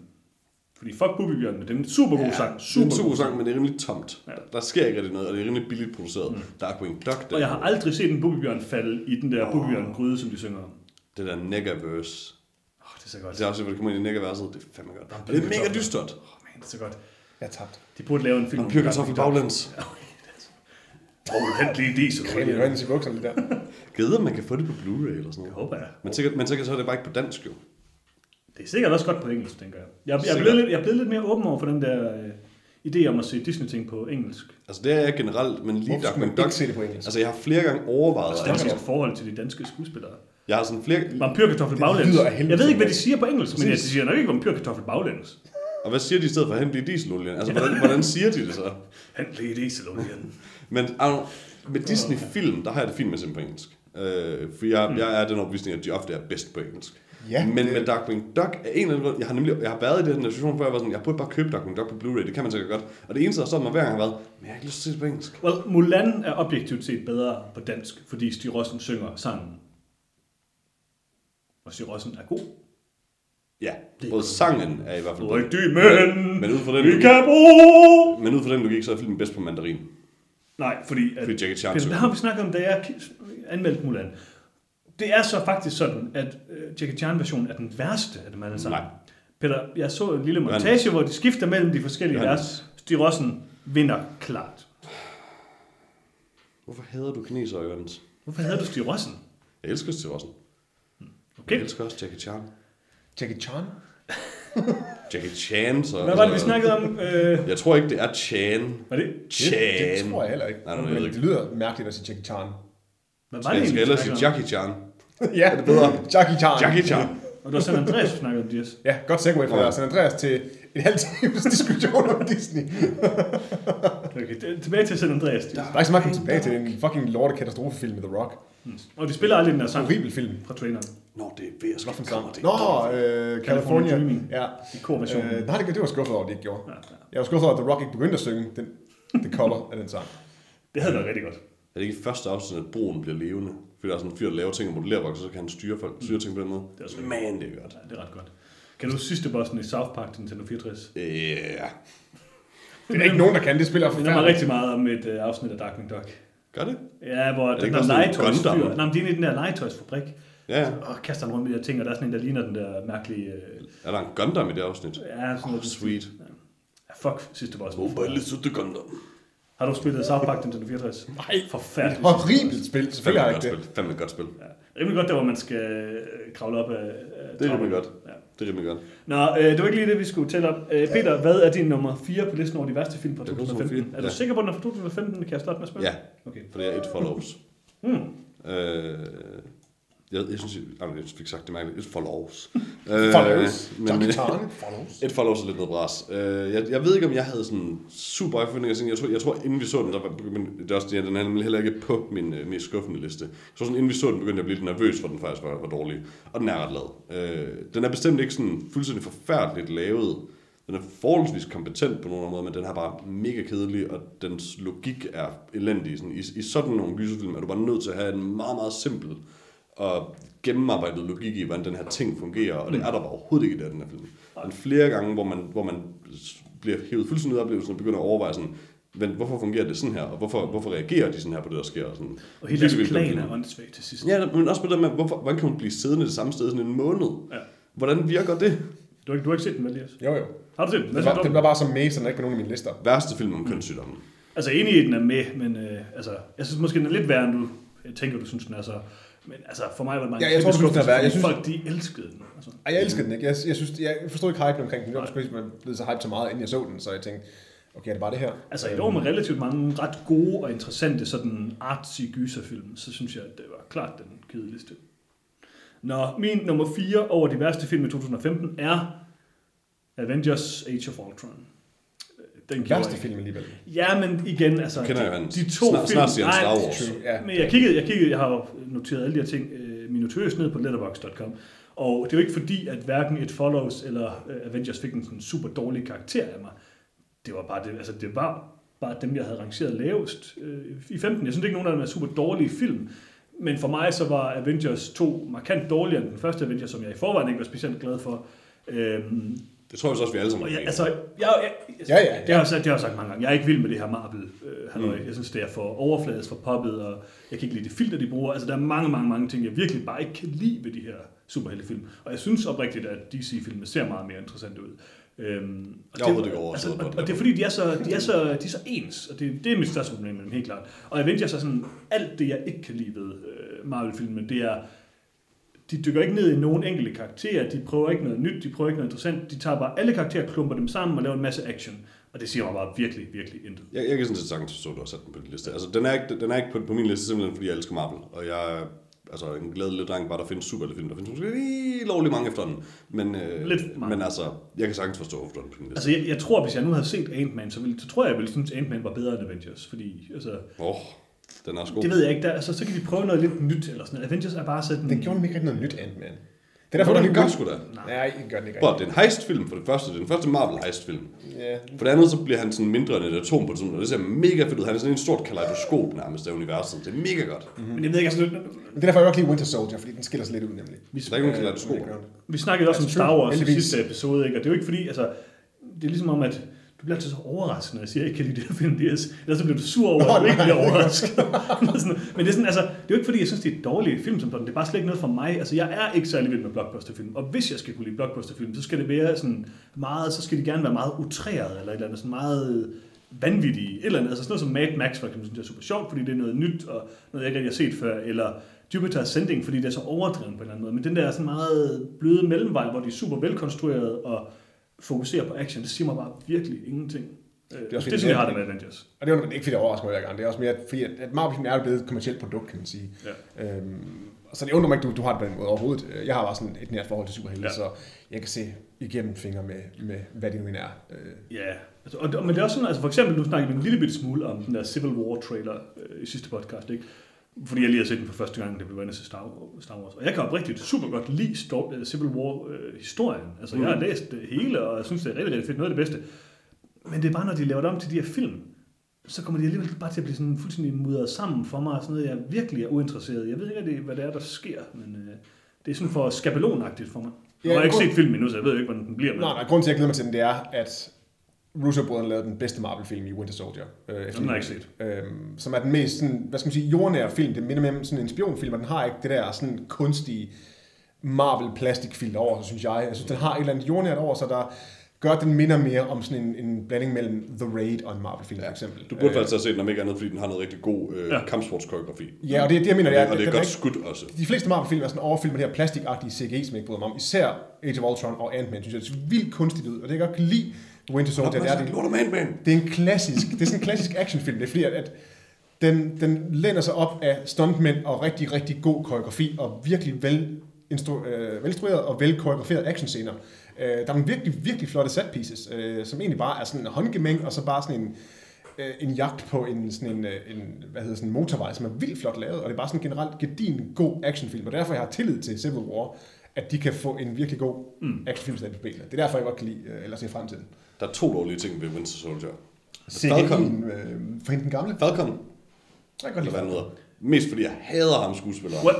Fordi fuck Bubbybjørn, men det er en super god sang. Det er Super en super god sang, men det er rimelig tomt. Ja. Ja. Der sker ikke rigtig noget, og det er rimelig billigt produceret. Mm. Darkwing Duck, Og jeg der, har aldrig set en Bubbybjørn falde i den der Bubbybjørn gryde, som de synger om. det der Negaverse. Åh, det er så godt. Det er også, hvor det kommer ind i Negaverset. Det er fandme godt. Det er mega dystert. Åh, det er så godt. Jeg er tabt. De burde lave en film Man pyrker sig for baglæns. Du hent lige diesel? Kan jeg rende i bukserne lidt der? Gider, man kan få det på Blu-ray eller sådan Jeg noget. håber jeg. Men sikkert, men sikkert så er det bare ikke på dansk jo. Det er sikkert også godt på engelsk, tænker jeg. Jeg, jeg, er, blevet lidt, jeg er blevet lidt mere åben over for den der øh, idé om at se Disney-ting på engelsk. Altså det er jeg generelt, men lige Hvorfor skulle man ikke se det på engelsk? Altså jeg har flere gange overvejet... Altså, dansk forhold til de danske skuespillere. Jeg har sådan flere... Vampyrkartoffel baglæns. Jeg ved ikke, hvad de siger på engelsk, men jeg Præcis. siger nok ikke vampyrkartoffel baglæns. Og hvad siger de i stedet for hente i dieselolien? Altså hvordan, hvordan siger de det så? Hent lige dieselolien. Men altså, med Disney-film, der har jeg det fint med at på engelsk. Øh, for jeg, jeg er den overbevisning, at de ofte er bedst på engelsk. Ja, Men det- med Darkwing Duck er en eller anden jeg har nemlig jeg har været i den her situation før, jeg var sådan, jeg burde bare købe Darkwing Duck på Blu-ray, det kan man sikkert godt. Og det eneste, der står mig hver gang har været, men jeg har ikke lyst til at se det på engelsk. Well, Mulan er objektivt set bedre på dansk, fordi Stig Rossen synger sangen. Og Stig Rossen er god. Ja, Det både sangen er i hvert fald bedre. Rigtige mænd, Men ud fra den vi logik- kan bruge. Men ud fra den logik, så er filmen bedst på mandarin. Nej, fordi, at, Fordi Jackie Chan der har vi snakket om, da jeg anmeldte Mulan. Det er så faktisk sådan, at øh, Jackie Chan-versionen er den værste af dem alle sammen. Nej. Peter, jeg så en lille montage, hvor de skifter mellem de forskellige Johannes. vers. Stig Rossen vinder klart. Hvorfor hader du kineser, Jørgens? Hvorfor havde du Stig Rossen? Jeg elsker Stig Rossen. Okay. Jeg elsker også Jackie Chan. Jackie Chan? Jackie Chan, så... Hvad var det, vi snakkede om? Øh, Jeg tror ikke, det er Chan. var det? Chan. Det, det tror jeg heller ikke. Nej, nej, jeg ved Men ikke. det lyder mærkeligt at sige Jackie Chan. Hvad var det Jeg skal ellers sige? Jackie Chan. ja, det er bedre. Jackie Chan. Jackie Chan. Og det var San Andreas, vi snakkede om, Dias. Ja, godt segway fra Ja. San Andreas til en halv times diskussion om Disney. Okay, det- tilbage til San Andreas. Der er ikke så meget at komme tilbage til. Det er en fucking lorte katastrofefilm med The Rock. Og de spiller aldrig den der sang Horribel film. fra traileren. Nå, det er ved at en Kommer det? Nå, øh, California California. Dreaming. Ja. I korversionen. Øh, nej, det, det var skuffet over, at de ikke gjorde. Ja, ja. Jeg var skuffet over, at The Rock ikke begyndte at synge den, det cover af den sang. Det havde været rigtig godt. Er det ikke i første afsnit, at broen bliver levende? Fordi der er sådan en fyr, der laver ting og modellerer så kan han styre, folk, styre ting på den måde. Det er også Man, det er godt. Ja, det er ret godt. Kan du sidste bossen i South Park til Nintendo 64? Ja. Yeah. Det er ikke nogen, der kan. Det spiller Det minder forfærdeligt. rigtig meget om et uh, afsnit af Darkwing Duck. Gør det? Ja, hvor det den der legetøjsfyr... Nej, men det er i den der legetøjsfabrik. Ja, ja. Og kaster han rundt med de der ting, og der er sådan en, der ligner den der mærkelige... Uh, Er der en Gundam i det afsnit? ja, sådan Oh, noget. sweet. Ja, fuck sidste boss. Er så det Gundam? Har du spillet South Park til Nintendo 64? Nej, Forfærdeligt. horribelt spil. Selvfølgelig har jeg godt ikke det. spil. Fandme et godt spil. Ja. Rimelig godt, der hvor man skal øh, kravle op af... af Det er rimelig godt. Det er rimelig godt. Nå, øh, det var ikke lige det, vi skulle tælle op. Øh, Peter, hvad er din nummer 4 på listen over de værste film fra Det er kun nummer 2015? fire, Er du ja. sikker på, at den er fra 2015? Kan jeg starte med at spørge? Ja, Okay. for det er et follows. Hmm. Øh, jeg, jeg synes, jeg, jeg, jeg fik sagt det mærkeligt. Et follows. Follows. men, Jackie øh, Chan. Follows. Et follows er lidt noget bras. Øh, jeg, jeg ved ikke, om jeg havde sådan super høje forventninger. Jeg tror, jeg tror, inden vi så den, der var, men det er også det, den er nemlig heller ikke på min øh, mest skuffende liste. Så sådan, inden vi så den, begyndte jeg at blive lidt nervøs, for den faktisk var, var dårlig. Og den er ret lavet. Øh, den er bestemt ikke sådan fuldstændig forfærdeligt lavet. Den er forholdsvis kompetent på nogle måder, men den er bare mega kedelig, og dens logik er elendig. Sådan, i, I sådan nogle gyserfilm er du bare nødt til at have en meget, meget simpel og gennemarbejdet logik i, hvordan den her ting fungerer, og det er der bare overhovedet ikke i den her film. Men flere gange, hvor man, hvor man bliver hævet fuldstændig ud af oplevelsen og begynder at overveje sådan, men hvorfor fungerer det sådan her, og hvorfor, hvorfor reagerer de sådan her på det, der sker? Og, sådan, Og hele deres plan er åndssvagt til sidst. Ja, men også på det med, hvorfor, hvordan kan man blive siddende det samme sted sådan en måned? Ja. Hvordan virker det? Du har, ikke, du har ikke set den, Elias? Jo, jo. Har du set den? Den var, den var bare som med, så den er ikke på nogen af mine lister. Værste film om kønssygdommen. Altså enig i, den er med, men øh, altså, jeg synes måske, den er lidt værre, end du jeg tænker, du synes, den er så... Men altså, for mig var det bare en Ja, jeg tror, værre. Jeg skuffelse, synes- folk, de elskede den. Altså. Ej, jeg elsker den ikke. Jeg, jeg, synes, jeg forstod ikke hypen omkring den. Det var man blev så hyped så meget, inden jeg så den, så jeg tænkte, okay, er det bare det her? Altså i et år med relativt mange ret gode og interessante sådan artsy gyserfilm, så synes jeg, at det var klart den kedeligste. Nå, min nummer 4 over de værste film i 2015 er Avengers Age of Ultron. Den værste jeg film alligevel. Ja, men igen, altså... Du kender de, de to Snart- film... snart siger han Star Nej, Wars. True, ja. Men jeg kiggede, jeg kiggede, jeg har jo noteret alle de her ting øh, minutøst ned på letterboxd.com, og det er jo ikke fordi, at hverken et Follows eller øh, Avengers fik en sådan super dårlig karakter af mig. Det var bare det, altså det var bare dem, jeg havde rangeret lavest øh, i 15. Jeg synes ikke, nogen af dem er super dårlige film, men for mig så var Avengers 2 markant dårligere end den første Avengers, som jeg i forvejen ikke var specielt glad for. Øhm, Det tror jeg også, vi alle sammen jeg, mener. altså, jeg, jeg, jeg, Ja, ja, ja. Det har jeg, sagt- det har jeg sagt mange gange. Jeg er ikke vild med det her Marvel. Øh. Mm. Jeg synes, det er for overfladisk, for poppet, og jeg kan ikke lide det filter, de bruger. Altså, der er mange, mange, mange ting, jeg virkelig bare ikke kan lide ved de her superheltefilm. Og jeg synes oprigtigt, at DC-filmene ser meget mere interessante ud. Øhm, og, Jeg er overhovedet ikke overrasket altså, og, det. og, det er fordi, de er så, de er så, de er så ens, og det, det er mit største problem med dem, helt klart. Og Avengers er sådan, alt det, jeg ikke kan lide ved øh, Marvel-filmen, det er, de dykker ikke ned i nogen enkelte karakterer, de prøver ikke noget nyt, de prøver ikke noget interessant, de tager bare alle karakterer, klumper dem sammen og laver en masse action. Og det siger mig bare virkelig, virkelig intet. Jeg, jeg kan sådan set sagtens forstå, at du har sat den på din liste. Altså, den er ikke, den er ikke på, på min liste, simpelthen fordi jeg elsker Marvel. Og jeg altså, en glædelig dreng, bare der findes superheltefilm. Der findes måske lige lovlig mange efterhånden. Men, øh, Lidt mange. men altså, jeg kan sagtens forstå, hvorfor den på din liste. Altså, jeg, jeg tror, hvis jeg nu havde set Ant-Man, så, ville, så tror jeg, jeg ville synes, Ant-Man var bedre end Avengers. Fordi, altså, oh, den er også god. det ved jeg ikke. Der, altså, så kan de prøve noget lidt nyt eller sådan noget. Avengers er bare sådan... Den gjorde nemlig ikke rigtig noget nyt Ant-Man. Det er derfor, Hvordan den gør gør sgu da? Nej, det gør den ikke Bro, det er en heistfilm for det første. Det er den første Marvel heistfilm. Ja. For det andet, så bliver han sådan mindre end et atom på sådan, og det ser mega fedt ud. Han er sådan en stort kaleidoskop nærmest af universet. Det er mega godt. Men jeg ved ikke, altså, det er derfor, jeg godt lide Winter Soldier, fordi den skiller sig lidt ud, nemlig. vi, Der er ikke nogen kaleidoskop. underground. vi snakkede også om Star Wars i sidste episode, ikke? og det er jo ikke fordi, altså, det er ligesom om, at du bliver altid så overrasket, når jeg siger, at jeg ikke kan lide det her film. Det er- Ellers så bliver du sur over, at du ikke bliver overrasket. Men det er, sådan, altså, det er jo ikke fordi, jeg synes, det er et dårligt film som sådan. Det er bare slet ikke noget for mig. Altså, jeg er ikke særlig vild med blockbusterfilm. Og hvis jeg skal kunne lide blockbusterfilm, så skal det være sådan meget, så skal de gerne være meget utræret, eller et eller andet sådan meget vanvittige. Et eller andet. Altså sådan noget som Mad Max, for eksempel, synes jeg er super sjovt, fordi det er noget nyt, og noget, jeg ikke rigtig har set før. Eller Jupiter Ascending, fordi det er så overdrevet på en eller anden måde. Men den der sådan meget bløde mellemvej, hvor de er super velkonstrueret og fokuserer på action, det siger mig bare virkelig ingenting. Det også er, det, fordi, er sådan, jeg har det det med Avengers. Og det er jo ikke, fordi det overrasker mig hver gang. Det er også mere, fordi at, at Marvel er blevet et kommersielt produkt, kan man sige. Ja. Øhm, så det undrer mig ikke, du, du har det på den måde overhovedet. Øh, Jeg har bare sådan et nært forhold til superhelte, Ja. så jeg kan se igennem fingre med, med hvad det nu end er. Øh, Ja, altså, og, men det er også sådan, altså for eksempel, nu snakker vi en lille bitte smule om den der Civil War trailer øh, i sidste podcast, ikke? Fordi jeg lige har set den for første gang, da vi var inde til Star, Wars. Og jeg kan oprigtigt super godt lide Stor, uh, Civil War-historien. altså, jeg har læst det hele, og jeg synes, det er rigtig, rigtig fedt. Noget af det bedste. Men det er bare, når de laver det om til de her film, så kommer de alligevel bare til at blive sådan fuldstændig mudret sammen for mig, og sådan noget, jeg virkelig er uinteresseret. Jeg ved ikke hvad det er, der sker, men øh, det er sådan for skabelonagtigt for mig. Ja, jeg har ikke grund- set filmen endnu, så jeg ved ikke, hvordan den bliver. Men... nej, nej, grunden til, at jeg glæder mig til den, det er, at Russo-brødrene lavede den bedste Marvel-film i Winter Soldier. Øh, efter Den har jeg ikke set. Øhm, som er den mest, sådan, hvad skal man sige, jordnære film. Det minder mere om sådan en spionfilm, og den har ikke det der sådan kunstige Marvel-plastikfilter over, så synes jeg. Jeg synes, den har et eller andet jordnært over, så der gør, at den minder mere om sådan en, en blanding mellem The Raid og en Marvel-film, for eksempel. Du burde Øh, faktisk have set den om ikke andet, fordi den har noget rigtig god øh, Ja. ja. kampsportskoreografi. Ja, og det er det, jeg mener. Og det, er, og det er den godt ikke- skudt også. de fleste Marvel-film er sådan overfilmet med det her plastikagtige CGI, som jeg ikke bryder mig om. Især Age of Ultron og Ant-Man, synes jeg, det ser vildt kunstigt ud. Og det jeg godt kan lide Winter Soldier, det er, det, lort om Ant-Man. det er en klassisk, det er sådan en klassisk actionfilm. Det er fordi, at, at den, den læner sig op af stuntmænd og rigtig, rigtig god koreografi og virkelig vel, øh, velinstrueret og vel koreograferet actionscener. Øh, der er nogle virkelig, virkelig flotte set pieces, øh, som egentlig bare er sådan en håndgemæng, og så bare sådan en, øh, en jagt på en, sådan en, øh, en, hvad hedder sådan en motorvej, som er vildt flot lavet, og det er bare sådan en generelt gedin god actionfilm, og derfor jeg har tillid til Civil War, at de kan få en virkelig god mm. actionfilm på. Det er derfor, jeg godt kan lide, øh, eller se frem til den. Der er to dårlige ting ved Winter Soldier. CGI'en øh, for hende den gamle. Falcon, Jeg kan godt lide han Falcon. Mest fordi jeg hader ham skuespilleren. What?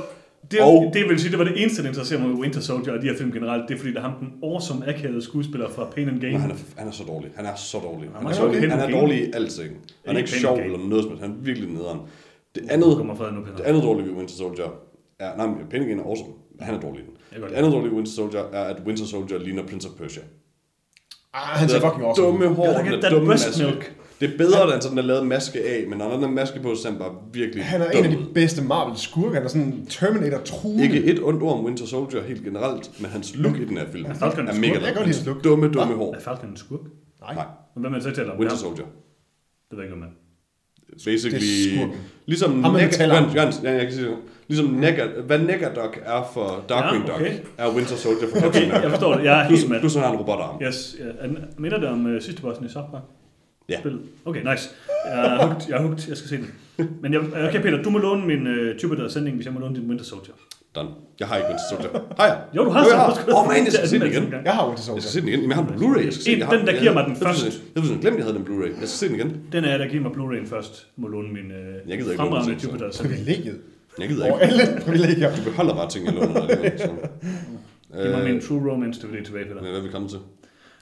Det, Og- det vil sige, det var det eneste, der interesserer mig ved Winter Soldier og de her film generelt. Det er fordi, der er ham den awesome, akavede skuespiller fra Pain and Gain. Han er, han er så dårlig. Han er så dårlig. Han er, er så, okay. han er dårlig i alting. Han er ikke Pain sjov and Gain. eller noget som helst. Han er virkelig nederen. Det andet, kommer freden nu, det andet dårlige ved Winter Soldier er... Nej, men Pennington er awesome. Han er dårlig i den. Det andet dårlige ved Winter Soldier er, at Winter Soldier ligner Prince of Persia. Ah, han ser fucking awesome. Dumme hår, Ja, den der dumme breast maske. milk. Det er bedre, end sådan, der lavet maske af, men når han har den maske på, så er han bare virkelig Han er dum en af de bedste Marvel-skurke. Han er sådan en Terminator-truende. Ikke et ondt ord om Winter Soldier helt generelt, men hans look i den her film Er Falcon er mega? Jeg kan godt lide hans look. Dumme, dumme Hva? hår. Er Falcon en skurk? Nej. Nej, Men hvad man så taler om? Winter Soldier. Det ved jeg ikke, om man. Det Basically, er skurken. ligesom Ham med Neg- metalleren. Jørgen, Jørgen, ja, jeg kan sige det. Ligesom Negar, hvad Negadoc er for Darkwing Ja, okay. Duck, er Winter Soldier for Okay, Captain jeg America. forstår det. Jeg er helt med. Plus han har en robotarm. Yes, ja. Er den- Minder det om uh, sidste bossen i South Park? Ja. Spillet? Okay, nice. Jeg er hugt, jeg, er hugt. jeg skal se den. Men jeg, okay, Peter, du må låne min uh, Jupiter sending, hvis jeg må låne din Winter Soldier. Done. Jeg har ikke Winter Soldier. Har jeg? Jo, du har Jo, jeg så. har. Åh, man, jeg skal se den igen. Jeg har Winter Jeg Soldier. skal se den igen. Jeg har den på Blu-ray. Jeg skal se En- Jeg har den, der jeg- giver mig den jeg- jeg- først. Jeg ved, jeg glemt, jeg havde den Blu-ray. Jeg skal se den igen. Den er, der giver mig Blu-ray'en først, må låne min uh, Jeg gider ikke fremragende den, så. Jupiter. Privilegiet. Jeg gider ikke. alle privilegier. Du beholder bare ting, jeg låner dig. Giv mig Øh, min True Romance DVD tilbage, Peter. Men hvad er vi kommet til?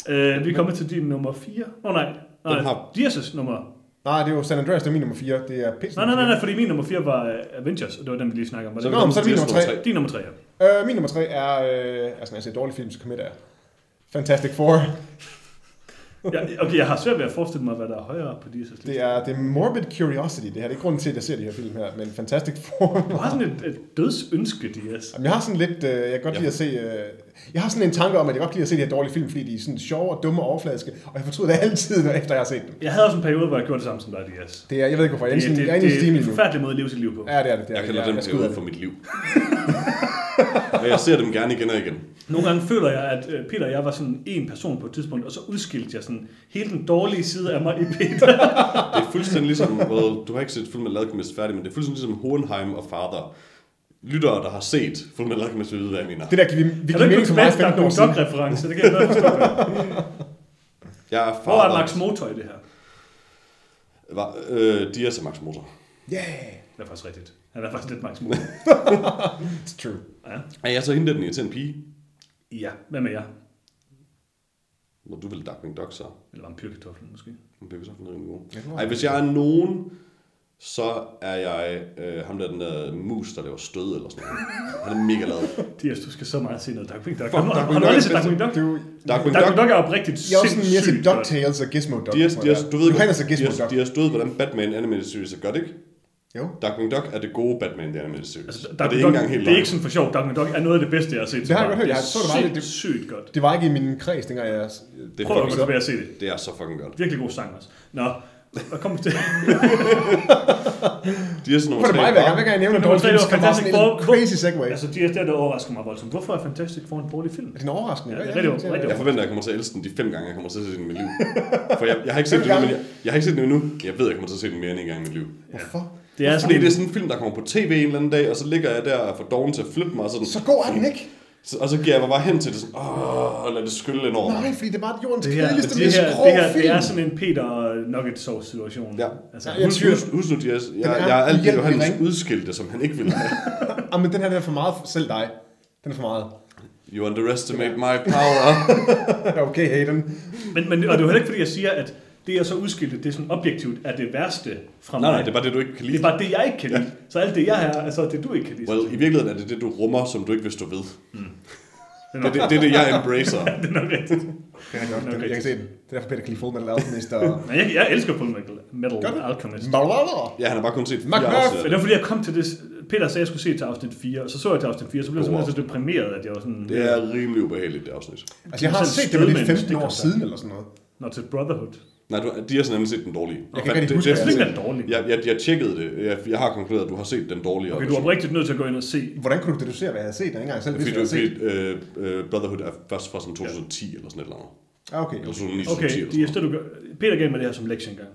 Øh, vi er kommet til din nummer 4. Åh oh, nej, nej Den har- Dias' nummer. Nej, det er jo San Andreas, det er min nummer 4. Det er Pixel. Nej, nej, nej, nej, fordi min nummer 4 var uh, Avengers, og det var den, vi lige snakker om. Var det Så ikke? Nå, men så er det min Dias nummer tre. Din nummer 3, ja. Øh, min nummer 3 er, øh, altså når jeg ser dårlige film, så kommer der Fantastic Four. Ja. Okay, jeg har svært ved at forestille mig, hvad der er højere på Dias' liste. Det er, det er Morbid Curiosity, det her. Det er ikke grunden til, at jeg ser de her film her, men Fantastic Four. Du har sådan et, et dødsønske, Dias. Jamen, jeg har sådan lidt, øh, jeg kan godt Ja. lide at se, øh, jeg har sådan en tanke om, at jeg godt kan lide at se de her dårlige film, fordi de er sådan sjove og dumme og overfladiske, og jeg fortryder det altid, når efter jeg har set dem. Jeg havde også en periode, hvor jeg gjorde det samme som dig, Dias. Det er, jeg ved ikke hvorfor, jeg er, Det, sådan, det, jeg er det, det er en forfærdelig måde at leve sit liv på. Ja, det er det. det er, Jeg ud af periode det. for mit liv. og jeg ser dem gerne igen og igen. Nogle gange føler jeg, at øh, Peter og jeg var sådan en person på et tidspunkt, og så udskilte jeg sådan hele den dårlige side af mig i Peter. Det er fuldstændig ligesom, well, du har ikke set Metal Alchemist færdig, men det er fuldstændig ligesom Hohenheim og Father. Lyttere, der har set Full Metal Alchemist, vil vide, hvad jeg mener. Det der kan vi, vi Er ikke mening for tilbage 15 år siden. Dog-reference? Det kan jeg godt forstå. Jeg er Hvor er Father. Max Motor i det her? Var, øh, Dias er Max Motor. Yeah, Det er faktisk rigtigt. Han er faktisk lidt Max Motor. it's true. Ja. Er jeg så hende, den irriterende pige? Ja, hvad med jer? Hvor du vil Darkwing Duck så? Eller vampyrkartoflen måske. Bliver så rimelig god. Ej, hvis jeg er nogen, så er jeg øh, ham der, den der mus, der laver stød eller sådan noget. Han er mega lad. Dias, du skal så meget se noget Darkwing Duck. Fuck, Darkwing har du Duck aldrig set er Darkwing Duck? Du, Darkwing Darkwing Duck, Duck er oprigtigt jeg er også sådan mere til sindssygt. DuckTales og Gizmo Duck. Dias, Dias, du ved du kender så Gizmo Duck. Dias, du ved, hvordan Batman Animated Series er godt, ikke? Jo. Darkwing Duck er det gode Batman i Animated Series. Altså, og det er ikke Duck, engang helt det er ikke sådan for sjov. Darkwing Duck er noget af det bedste, jeg har set. Det har jeg godt hørt. Jeg så det meget. Det er Det- sygt godt. Det var ikke i min kreds, dengang jeg... Det er, Prøv at gå fucking, tilbage og se det. det er så fucking godt. Virkelig god sang også. Nå, hvad kommer vi til? Dias nummer Hvorfor er det mig hver gang? Hver gang jeg nævner en dårlig film, det så var kommer der Fantastic sådan en Four. crazy segway. altså, de er der, der overrasker mig voldsomt. Hvorfor er Fantastic Four en dårlig film? Er det en overraskende? Ja, det er det? rigtig- rigtig Jeg forventer, at jeg kommer til at elske den de fem gange, jeg kommer til at se den i mit liv. For jeg, jeg har ikke set den endnu, men jeg, jeg har ikke set den endnu. Jeg ved, at jeg kommer til at se den mere end en gang i mit liv. Hvorfor? Det er Fordi sådan, det er sådan en film, der kommer på tv en eller anden dag, og så ligger jeg der og får doven til at flytte mig, og sådan, Så god er den ikke. så, og så giver jeg mig bare hen til det sådan, åh, og lad det skylle ind over. Nej, fordi det er bare jordens det her, kedeligste, det, her, det, her, film. det er sådan en Peter Nugget Sauce situation. Ja. Altså, Ja, jeg Husk, husk, husk nu, Dias, jeg, er jeg er altid uhjælpelig Johannes udskilte, som han ikke ville have. Ah, men den her den er for meget selv dig. Den er for meget. You underestimate my power. okay, Hayden. men, men, og det er jo heller ikke, fordi jeg siger, at det er så udskilt, det er sådan objektivt, er det værste fra nej, mig. nej, det er bare det, du ikke kan det lide. er bare det, jeg ikke kan lide. Så alt det, jeg er, er så det, du ikke kan lide. Well, i virkeligheden er det det, du rummer, som du ikke vil stå ved. det er Det, nok, det, det er det, jeg embracer. det er nok rigtigt. Det er godt. Okay. Den, jeg kan se den. Det er derfor Peter kan lide Full Metal Alchemist og... Men jeg, jeg elsker Full Metal, Metal? Alchemist. Ja, han har bare kun set fire afsnit. det var fordi, jeg kom til det... Peter sagde, at jeg skulle se til afsnit 4, og så så jeg til afsnit 4, så blev jeg simpelthen så deprimeret, at jeg var sådan... Det er rimelig ubehageligt, det afsnit. Altså, jeg har set det, men det er stød med en 15 år siden eller sådan noget. Når til Brotherhood. Nej, du, de har sådan nemlig set den dårlige. Jeg kan ikke huske, Jeg synes jeg ikke, den er dårlig. Jeg, jeg, jeg tjekkede det. Jeg, jeg har konkluderet, at du har set den dårlige. Okay, du er oprigtigt nødt til at gå ind og se. Hvordan kunne du deducere, hvad jeg havde set, jeg ikke engang selv Fordi, vidste, du, hvad jeg havde fordi set? øh, øh, Brotherhood er først fra sådan 2010 eller sådan et eller andet. Ah, okay. Eller 2009, Okay, 2010 eller det er sådan det, du gør. Peter gav mig det her som lektie engang.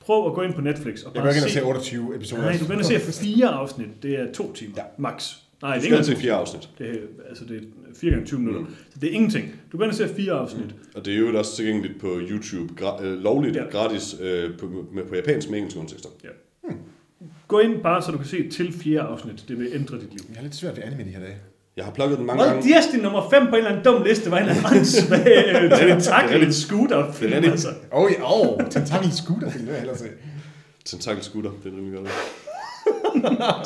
Prøv at gå ind på Netflix og Jeg bare går ikke ind og se... se 28 episoder. Nej, du kan ind og se fire afsnit. Det er to timer. Ja. Max. Nej, noget. det Du er skal ikke se fire afsnit. det altså det 4 gange 20 minutter. Så det er ingenting. Du kan se fire afsnit. Og det er jo også tilgængeligt på YouTube, gra- øh, lovligt, Ja. ja. gratis, øh, på, med, på japansk med engelske undertekster. Gå ind bare, så du kan se til fjerde afsnit. Det vil ændre dit liv. Jeg har lidt svært ved anime de her dage. Jeg har plukket den mange Hvad? gange. Din nummer 5 på en eller anden dum liste var en eller anden svag øh, tentakel scooter film. Det er. Altså. Åh, oh, ja, oh, Tentakel Scooter film, det vil jeg hellere se. Tentakel scooter, det er rimelig godt.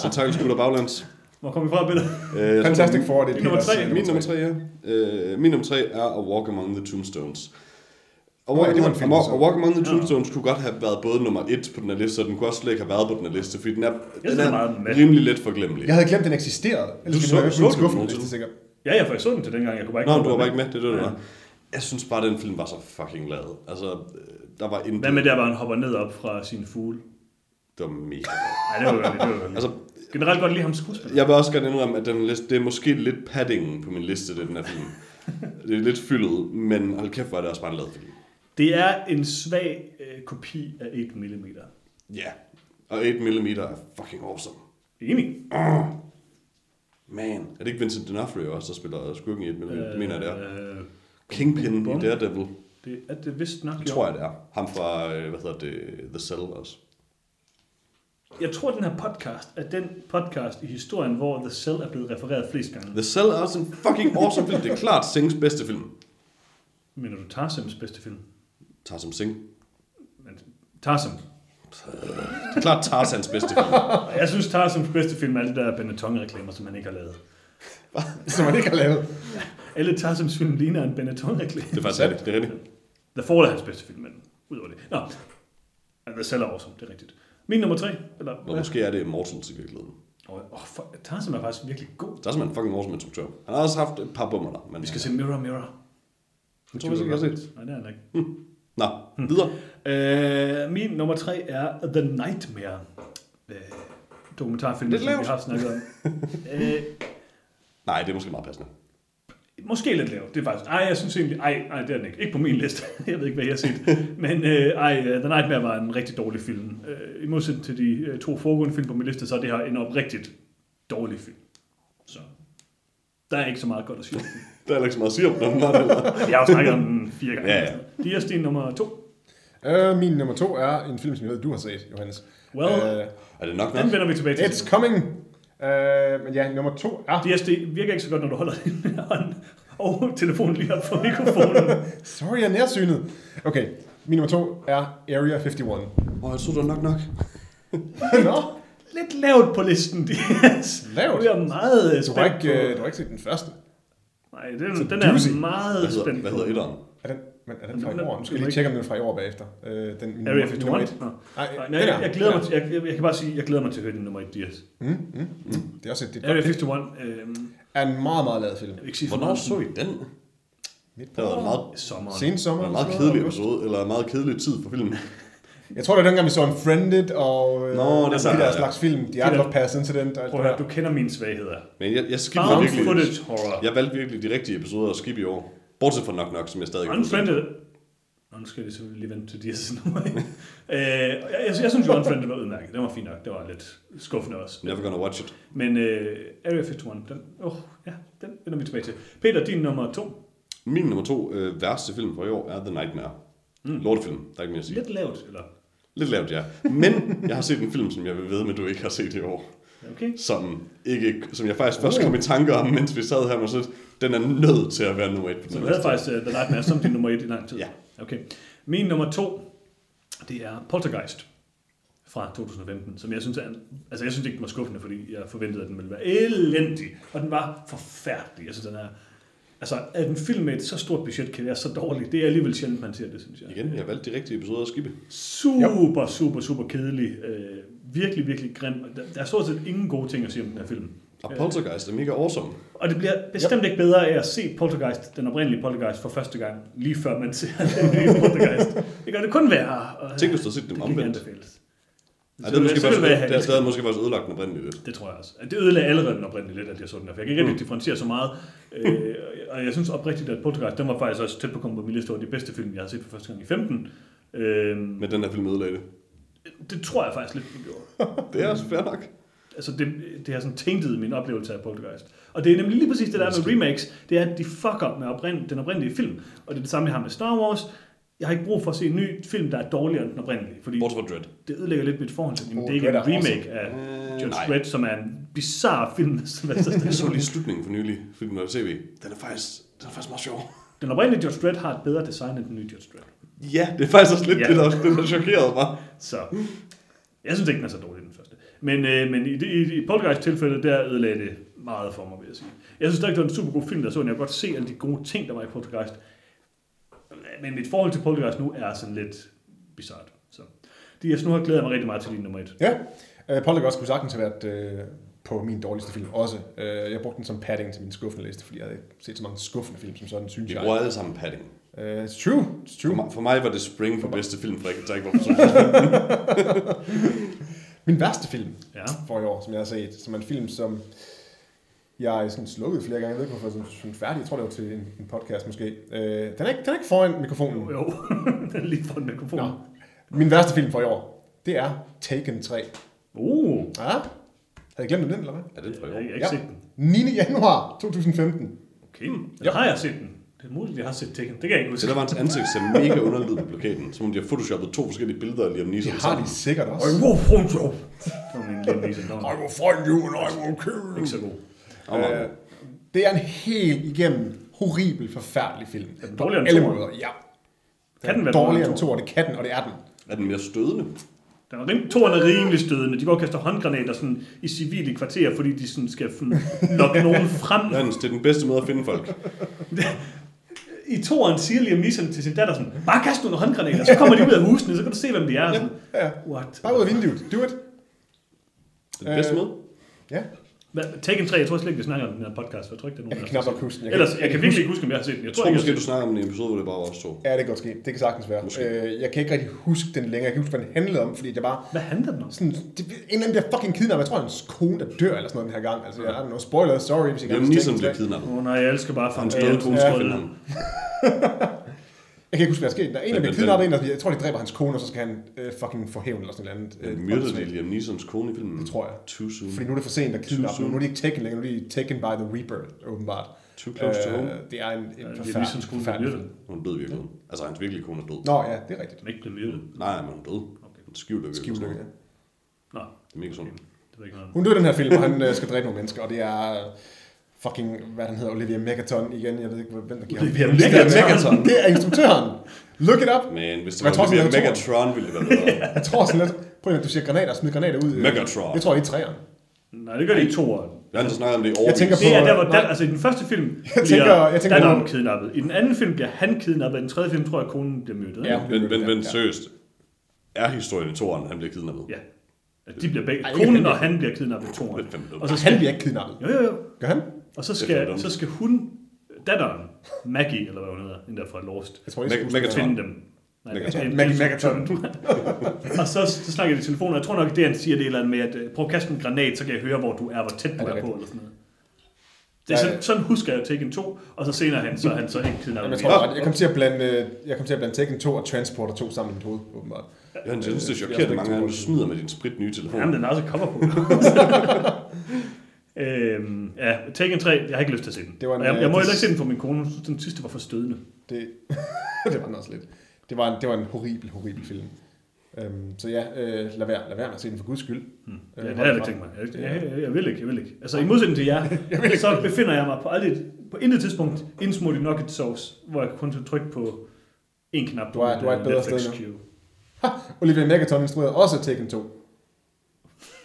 Tentakel scooter baglands. Hvor kom vi fra, Peter? Øh, jeg Fantastic Four, det er nummer Peters, tre. øh, Min nummer tre, ja. Øh, min nummer tre er A Walk Among the Tombstones. A Walk, ja, det var en Among, film, A så. Walk Among the Tombstones kunne godt have været både nummer et på den her liste, og den kunne også slet ikke have været på den her liste, fordi den er, synes, den den er rimelig let forglemmelig. Jeg havde glemt, den eksisterede. Ellers Du jeg så- så en den liste, sikkert. Ja, jeg faktisk så den til dengang. Jeg kunne bare ikke Nå, du var bare ikke med, det er det, du Ja. var. Jeg synes bare, den film var så fucking lad. Altså, øh, der var intet. Hvad med der, hvor han hopper ned op fra sin fugle? Det var mega Nej, det var jo det var Altså, Generelt godt lide ham skuespiller. jeg vil også gerne indrømme, at den liste, det er måske lidt paddingen på min liste, det er den her film. det er lidt fyldet, men hold kæft, hvor er det også bare en lad film. Det er en svag øh, kopi af 8 mm. Ja, og 8 mm er fucking awesome. Enig. Man, er det ikke Vincent D'Onofrio også, der spiller skurken i 8 mm? Det mener jeg, det er. Øh, Kingpin bum, i Daredevil, Det er det vist nok, det tror jeg, det er. Ham fra, øh, hvad hedder det, The Cell også. Jeg tror, den her podcast er den podcast i historien, hvor The Cell er blevet refereret flest gange. The Cell er også en fucking awesome film. Det er klart Sings bedste film. Mener du Tarzans bedste film? Tarzan Singh. Men Tarzan. Det er klart Tarzans bedste film. Jeg synes, Tarzans bedste film er alle de der Benetton-reklamer, som han ikke har lavet. Som man ikke har lavet. Alle Tarzans film ligner en Benetton-reklame. Det er faktisk rigtigt. Det er rigtigt. The Fall er hans bedste film, men ud over det. Nå, The Cell er awesome, det er rigtigt. Min nummer tre, eller Og måske er det Immortals i virkeligheden. Åh, oh, for, Tarzan er faktisk virkelig god. Der er simpelthen fucking awesome instruktør. Han har også haft et par bummer der. Men Vi skal se Mirror Mirror. Jeg tror, vi skal set. Nej, det er han ikke. Nå, videre. Øh, min nummer tre er The Nightmare. Øh, dokumentarfilm, som vi har snakket om. øh, Nej, det er måske meget passende. Måske lidt lavt, det er faktisk. Ej, jeg synes egentlig, ej, ej, det er den ikke. Ikke på min liste. jeg ved ikke, hvad jeg har set. Men øh, ej, øh, The Nightmare var en rigtig dårlig film. Øh, I modsætning til de øh, to foregående film på min liste, så er det her en oprigtigt dårlig film. Så der er ikke så meget godt at sige. om den. Der er ikke så meget at sige om den. Jeg har jo snakket om den fire gange. Ja, ja. De er din nummer to. Uh, min nummer to er en film, som jeg ved, du har set, Johannes. Well, Uh, Er det nok nok? Den vender vi tilbage til. it's coming. Uh, men ja, nummer to er... DSD virker ikke så godt, når du holder din hånd og telefonen lige op for mikrofonen. Sorry, jeg er nærsynet. Okay, min nummer to er Area 51. Åh, oh, jeg tror, det var nok nok. Nå, Lidt lavt på listen, DS. Lavt? Vi er meget øh, du har, spændt ikke, på... uh, du har ikke set den første. Nej, den, Så den doozy. er meget Hvad hedder, spændt hvad på. hedder etteren? Er den, men er den fra i Den- år? Nu skal lige tjekke, om den er fra i år bagefter. Uh, den, min Area nummer- nummer 51? et. Nå. Nej, Nej, er- jeg, jeg glæder mig til, jeg, jeg, kan bare sige, jeg glæder mig til at høre din nummer 1, DS. Mm, mm, mm. Det er også et, det er Area et godt pick. 51, øh, er en meget, meget lavet film. Hvornår meget. så I den? Midt Det har været en meget, Sommeren. Sen sommer. en meget eller sådan kedelig episode, eller en meget kedelig tid for filmen. Jeg tror, det var dengang, vi så en Friended og øh, Nå, det er de der slags film. The Art of Pass Incident og Prøv det at høre, der. du kender mine svagheder. Men jeg, jeg Found virkelig... footage horror. Jeg valgte virkelig de rigtige episoder at skippe i år. Bortset fra Knock Knock, som jeg stadig. Unfriended. Nå, nu skal vi selvfølgelig lige vente til DS nummer 1. øh, jeg, jeg, jeg synes jo, Unfriended var udmærket. Den var fin nok. Det var lidt skuffende også. Never gonna watch it. Men øh, Area 51, den, oh, ja, den vender vi tilbage til. Peter, din nummer to. Min nummer to øh, værste film for i år er The Nightmare. Mm. Lortefilm, der er ikke mere at sige. Lidt lavt, eller? Lidt lavt, ja. Men jeg har set en film, som jeg vil ved, men du ikke har set i år. Okay. Som, ikke, som jeg faktisk først kom i tanker om, mens vi sad her, men så den er nødt til at være nummer et på Så du havde faktisk uh, The Nightmare som din nummer et i lang tid? Ja. Okay. Min nummer to, det er Poltergeist fra 2015, som jeg synes er, altså jeg synes ikke, den var skuffende, fordi jeg forventede, at den ville være elendig, og den var forfærdelig. Jeg synes, den er, altså at en film med et så stort budget kan være så dårlig, det er alligevel sjældent, man ser det, synes jeg. Igen, jeg valgte de rigtige episoder at skippe. Super, super, super kedelig. Øh, virkelig, virkelig grim. Der, der er stort set ingen gode ting at sige om den her film. Og Poltergeist er mega awesome. Og det bliver bestemt ikke bedre af at se Poltergeist, den oprindelige Poltergeist, for første gang, lige før man ser den nye Poltergeist. Det gør det kun værre. Og, Tænk, hvis du havde set dem omvendt. Ej, det måske faktisk, det, det, det havde måske faktisk ødelagt den oprindeligt lidt. Det tror jeg også. Det ødelagde allerede den oprindelige lidt, at jeg så den her, for jeg kan ikke rigtig differentiere så meget. Øh, og jeg synes oprigtigt, at Poltergeist, den var faktisk også tæt på at komme på min liste over de bedste film, jeg har set for første gang i 15. Øh, Men den her film ødelagde det. Det tror jeg faktisk lidt, den gjorde. Det er også fair nok. Altså det, det har sådan tænket min oplevelse af Poltergeist. Og det er nemlig lige præcis det der er med remakes, det er, at de fucker med oprind, den oprindelige film. Og det er det samme, jeg har med Star Wars. Jeg har ikke brug for at se en ny film, der er dårligere end den oprindelige, fordi Bortset fra Dread. det ødelægger lidt mit forhold til den. Oh, det er ikke en remake af Øh, Judge nej. Dredd, som er en bizarre film Jeg så lige slutningen for nylig, filmen på tv. Den er faktisk, den er faktisk meget sjov. Den oprindelige Judge Dredd har et bedre design end den nye Judge Dredd. Ja, det er faktisk også lidt Ja. det, der, det, der chokerede mig. Så jeg synes ikke, den er så dårlig, den første. Men, øh, men i, i, i Poltergeist-tilfældet, der ødelagde det meget for mig, vil jeg sige. Jeg synes ikke, det var en super god film, der så den. Jeg kunne godt se alle de gode ting, der var i Poltergeist. Men mit forhold til Poltergeist nu er sådan lidt bizart. Så Dias, nu har jeg glædet mig rigtig meget til din nummer et. Ja, uh, Poltergeist kunne sagtens have været uh, på min dårligste film også. Uh, jeg brugte den som padding til min skuffende liste, fordi jeg havde ikke set så mange skuffende film som sådan, synes Vi jeg. bruger alle sammen padding. Uh, it's true, it's For true. mig, for mig var det Spring for bedste film, for jeg kan tage ikke, hvorfor så. Min værste film Ja. for i år, som jeg har set, som er en film, som jeg sådan slukkede flere gange. Jeg ved ikke, hvorfor jeg er sådan færdig. Jeg tror, det var til en, en podcast måske. Uh, den, er ikke, den er ikke foran mikrofonen. Jo, jo. den er lige foran mikrofonen. Nå. Min værste film for i år, det er Taken 3. Uh, Ja, havde jeg glemt den, eller hvad? Er det i jeg år? har ikke Ja. set den. 9. januar 2015. Okay, den har jeg set den. Det er muligt, jeg har set Tekken. Det kan jeg ikke Så huske. der var hans ansigt ser mega underligt ud på plakaten, som om de har photoshoppet to forskellige billeder af Liam Det Neeson har sammen. de sikkert også. Ej, hvor front jo. Det var min Lisa. Den var will find you and I will kill ikke så god. Øh, det er en helt igennem horribel, forfærdelig film. den dårligere end Alle toeren? måder, ja. Kan den være dårligere end to, og det kan den, og det er den. Er den mere stødende? Den er rim, toren er rimelig stødende. De går og kaster håndgranater sådan, i civile kvarterer, fordi de sådan, skal sådan, lokke nogen frem. Hans, det er den bedste måde at finde folk. I toren siger Liam Neeson til sin datter sådan, bare kast nogle håndgranater, så kommer de ud af husene, så kan du se, hvem de er. Sådan, Ja. What? Bare ud af vinduet. Do it. Det er den bedste Øh, måde. Ja. Taken 3, jeg tror slet ikke, vi snakker om den her podcast, for jeg tror ikke, det er nogen, Jeg kan knap har nok huske den. Jeg kan- Ellers, jeg jeg kan virkelig ikke huske, om jeg har set den. Jeg tror, Jeg tror ikke, måske, jeg du snakker om en episode, hvor det bare var os to. Ja, det kan godt ske. Det kan sagtens være. Måske. Øh, jeg kan ikke rigtig huske den længere. Jeg kan huske, hvad den handlede om, fordi det var Hvad handler den om? sådan, det, en eller anden bliver fucking kidnappet. Jeg tror, hans kone, der dør eller sådan noget den her gang. Altså, jeg har noget spoiler, sorry, hvis jeg vil Neeson tænke blev det. kidnappet. Åh oh, nej, jeg elsker bare Hans fan- døde kone Jeg kan ikke huske, hvad der skete. Der er en, der bliver kidnappet, en, der, jeg tror, de dræber hans kone, og så skal han øh, fucking få hævn eller sådan noget andet. Øh, myrdede de. Liam Neesons kone i filmen? Det tror jeg. Too soon. Fordi nu er det for sent at kidnappe. Nu er de ikke taken længere, nu er de taken by the Reaper, åbenbart. Too close to home. Øh, det er en, en Ja, Liam forfærdelig, Neesons kone blev myrdet. Hun er død i virkeligheden. Altså, hans virkelige kone er død. Nå ja, det er rigtigt. Er ikke blevet myrdet. Nej, men hun er død. En skivlykke. Skivlykke, ja. Nå. Det er mega sundt. det ved jeg ikke noget om. Hun dør i den her film, og han øh, skal dræbe nogle mennesker, og det er øh, fucking, hvad han hedder, Olivia Megaton igen. Jeg ved ikke, hvem der giver ham. Olivia Det er Megaton. Det er instruktøren. Look it up. Men hvis det Jeg var tror, Olivia jeg Megatron, ville det være bedre. Jeg tror sådan lidt, prøv at du siger granater, smid granater ud. øh, Megatron. Jeg tror, det er træerne. Nej, det gør de i toeren. Jeg har snakket om det i Jeg tænker på- Det er der, hvor dan, altså i den første film bliver Jeg tænker- jeg tænker på- kidnappet. I den anden film bliver han kidnappet. I den tredje film tror jeg, at konen bliver myrdet. Ja. Men, men, men seriøst, er historien i toren, han bliver kidnappet? ja. At de bliver begge. Ej, Konen han. og han bliver kidnappet i toeren. Det er. Og så Han skal, bliver ikke kidnappet. jo, jo, jo. Gør han? Og så er skal, så skal hun, datteren, Maggie, eller hvad hun hedder, den der fra Lost, Jeg tror Meg- jeg Megatron. finde dem. Nej, Megatron. er- og så, så snakker de i telefonen, og jeg tror nok, det han siger, det er et eller andet med, at øh, prøv at kaste en granat, så kan jeg høre, hvor du er, hvor tæt du er er på, eller sådan noget. Det er sådan, sådan husker jeg Taken 2, og så senere han, så er han så ikke kidnappet. jeg, tror, jeg, kom til at blande, øh, jeg kom til at blande Taken 2 og Transporter 2 sammen i mit hoved, åbenbart. Jeg synes, det er Jeg chokerende er mange gange, du smider med din sprit nye telefon. Jamen, den har også et cover på. øhm, ja, Taken 3, jeg har ikke lyst til at se den. Det var en, jeg, jeg må øh, heller ikke se den for min kone, hun synes, den sidste var for stødende. Det, det var den også lidt. Det var en, det var en horribel, horribel film. Øhm, så ja, øh, lad være, lad være med at se den for guds skyld. Hmm. Øh, Ja, det har jeg ikke tænkt mig. Jeg, jeg, jeg, jeg, vil ikke, jeg vil ikke. Altså i modsætning til jer, så befinder jeg mig på, aldrig, på intet tidspunkt indsmurt i nugget sauce, hvor jeg kun kan trykke på en knap Du er- du er et øh, bedre Netflix sted nu. queue. Olivia Megaton instruerede også Taken 2.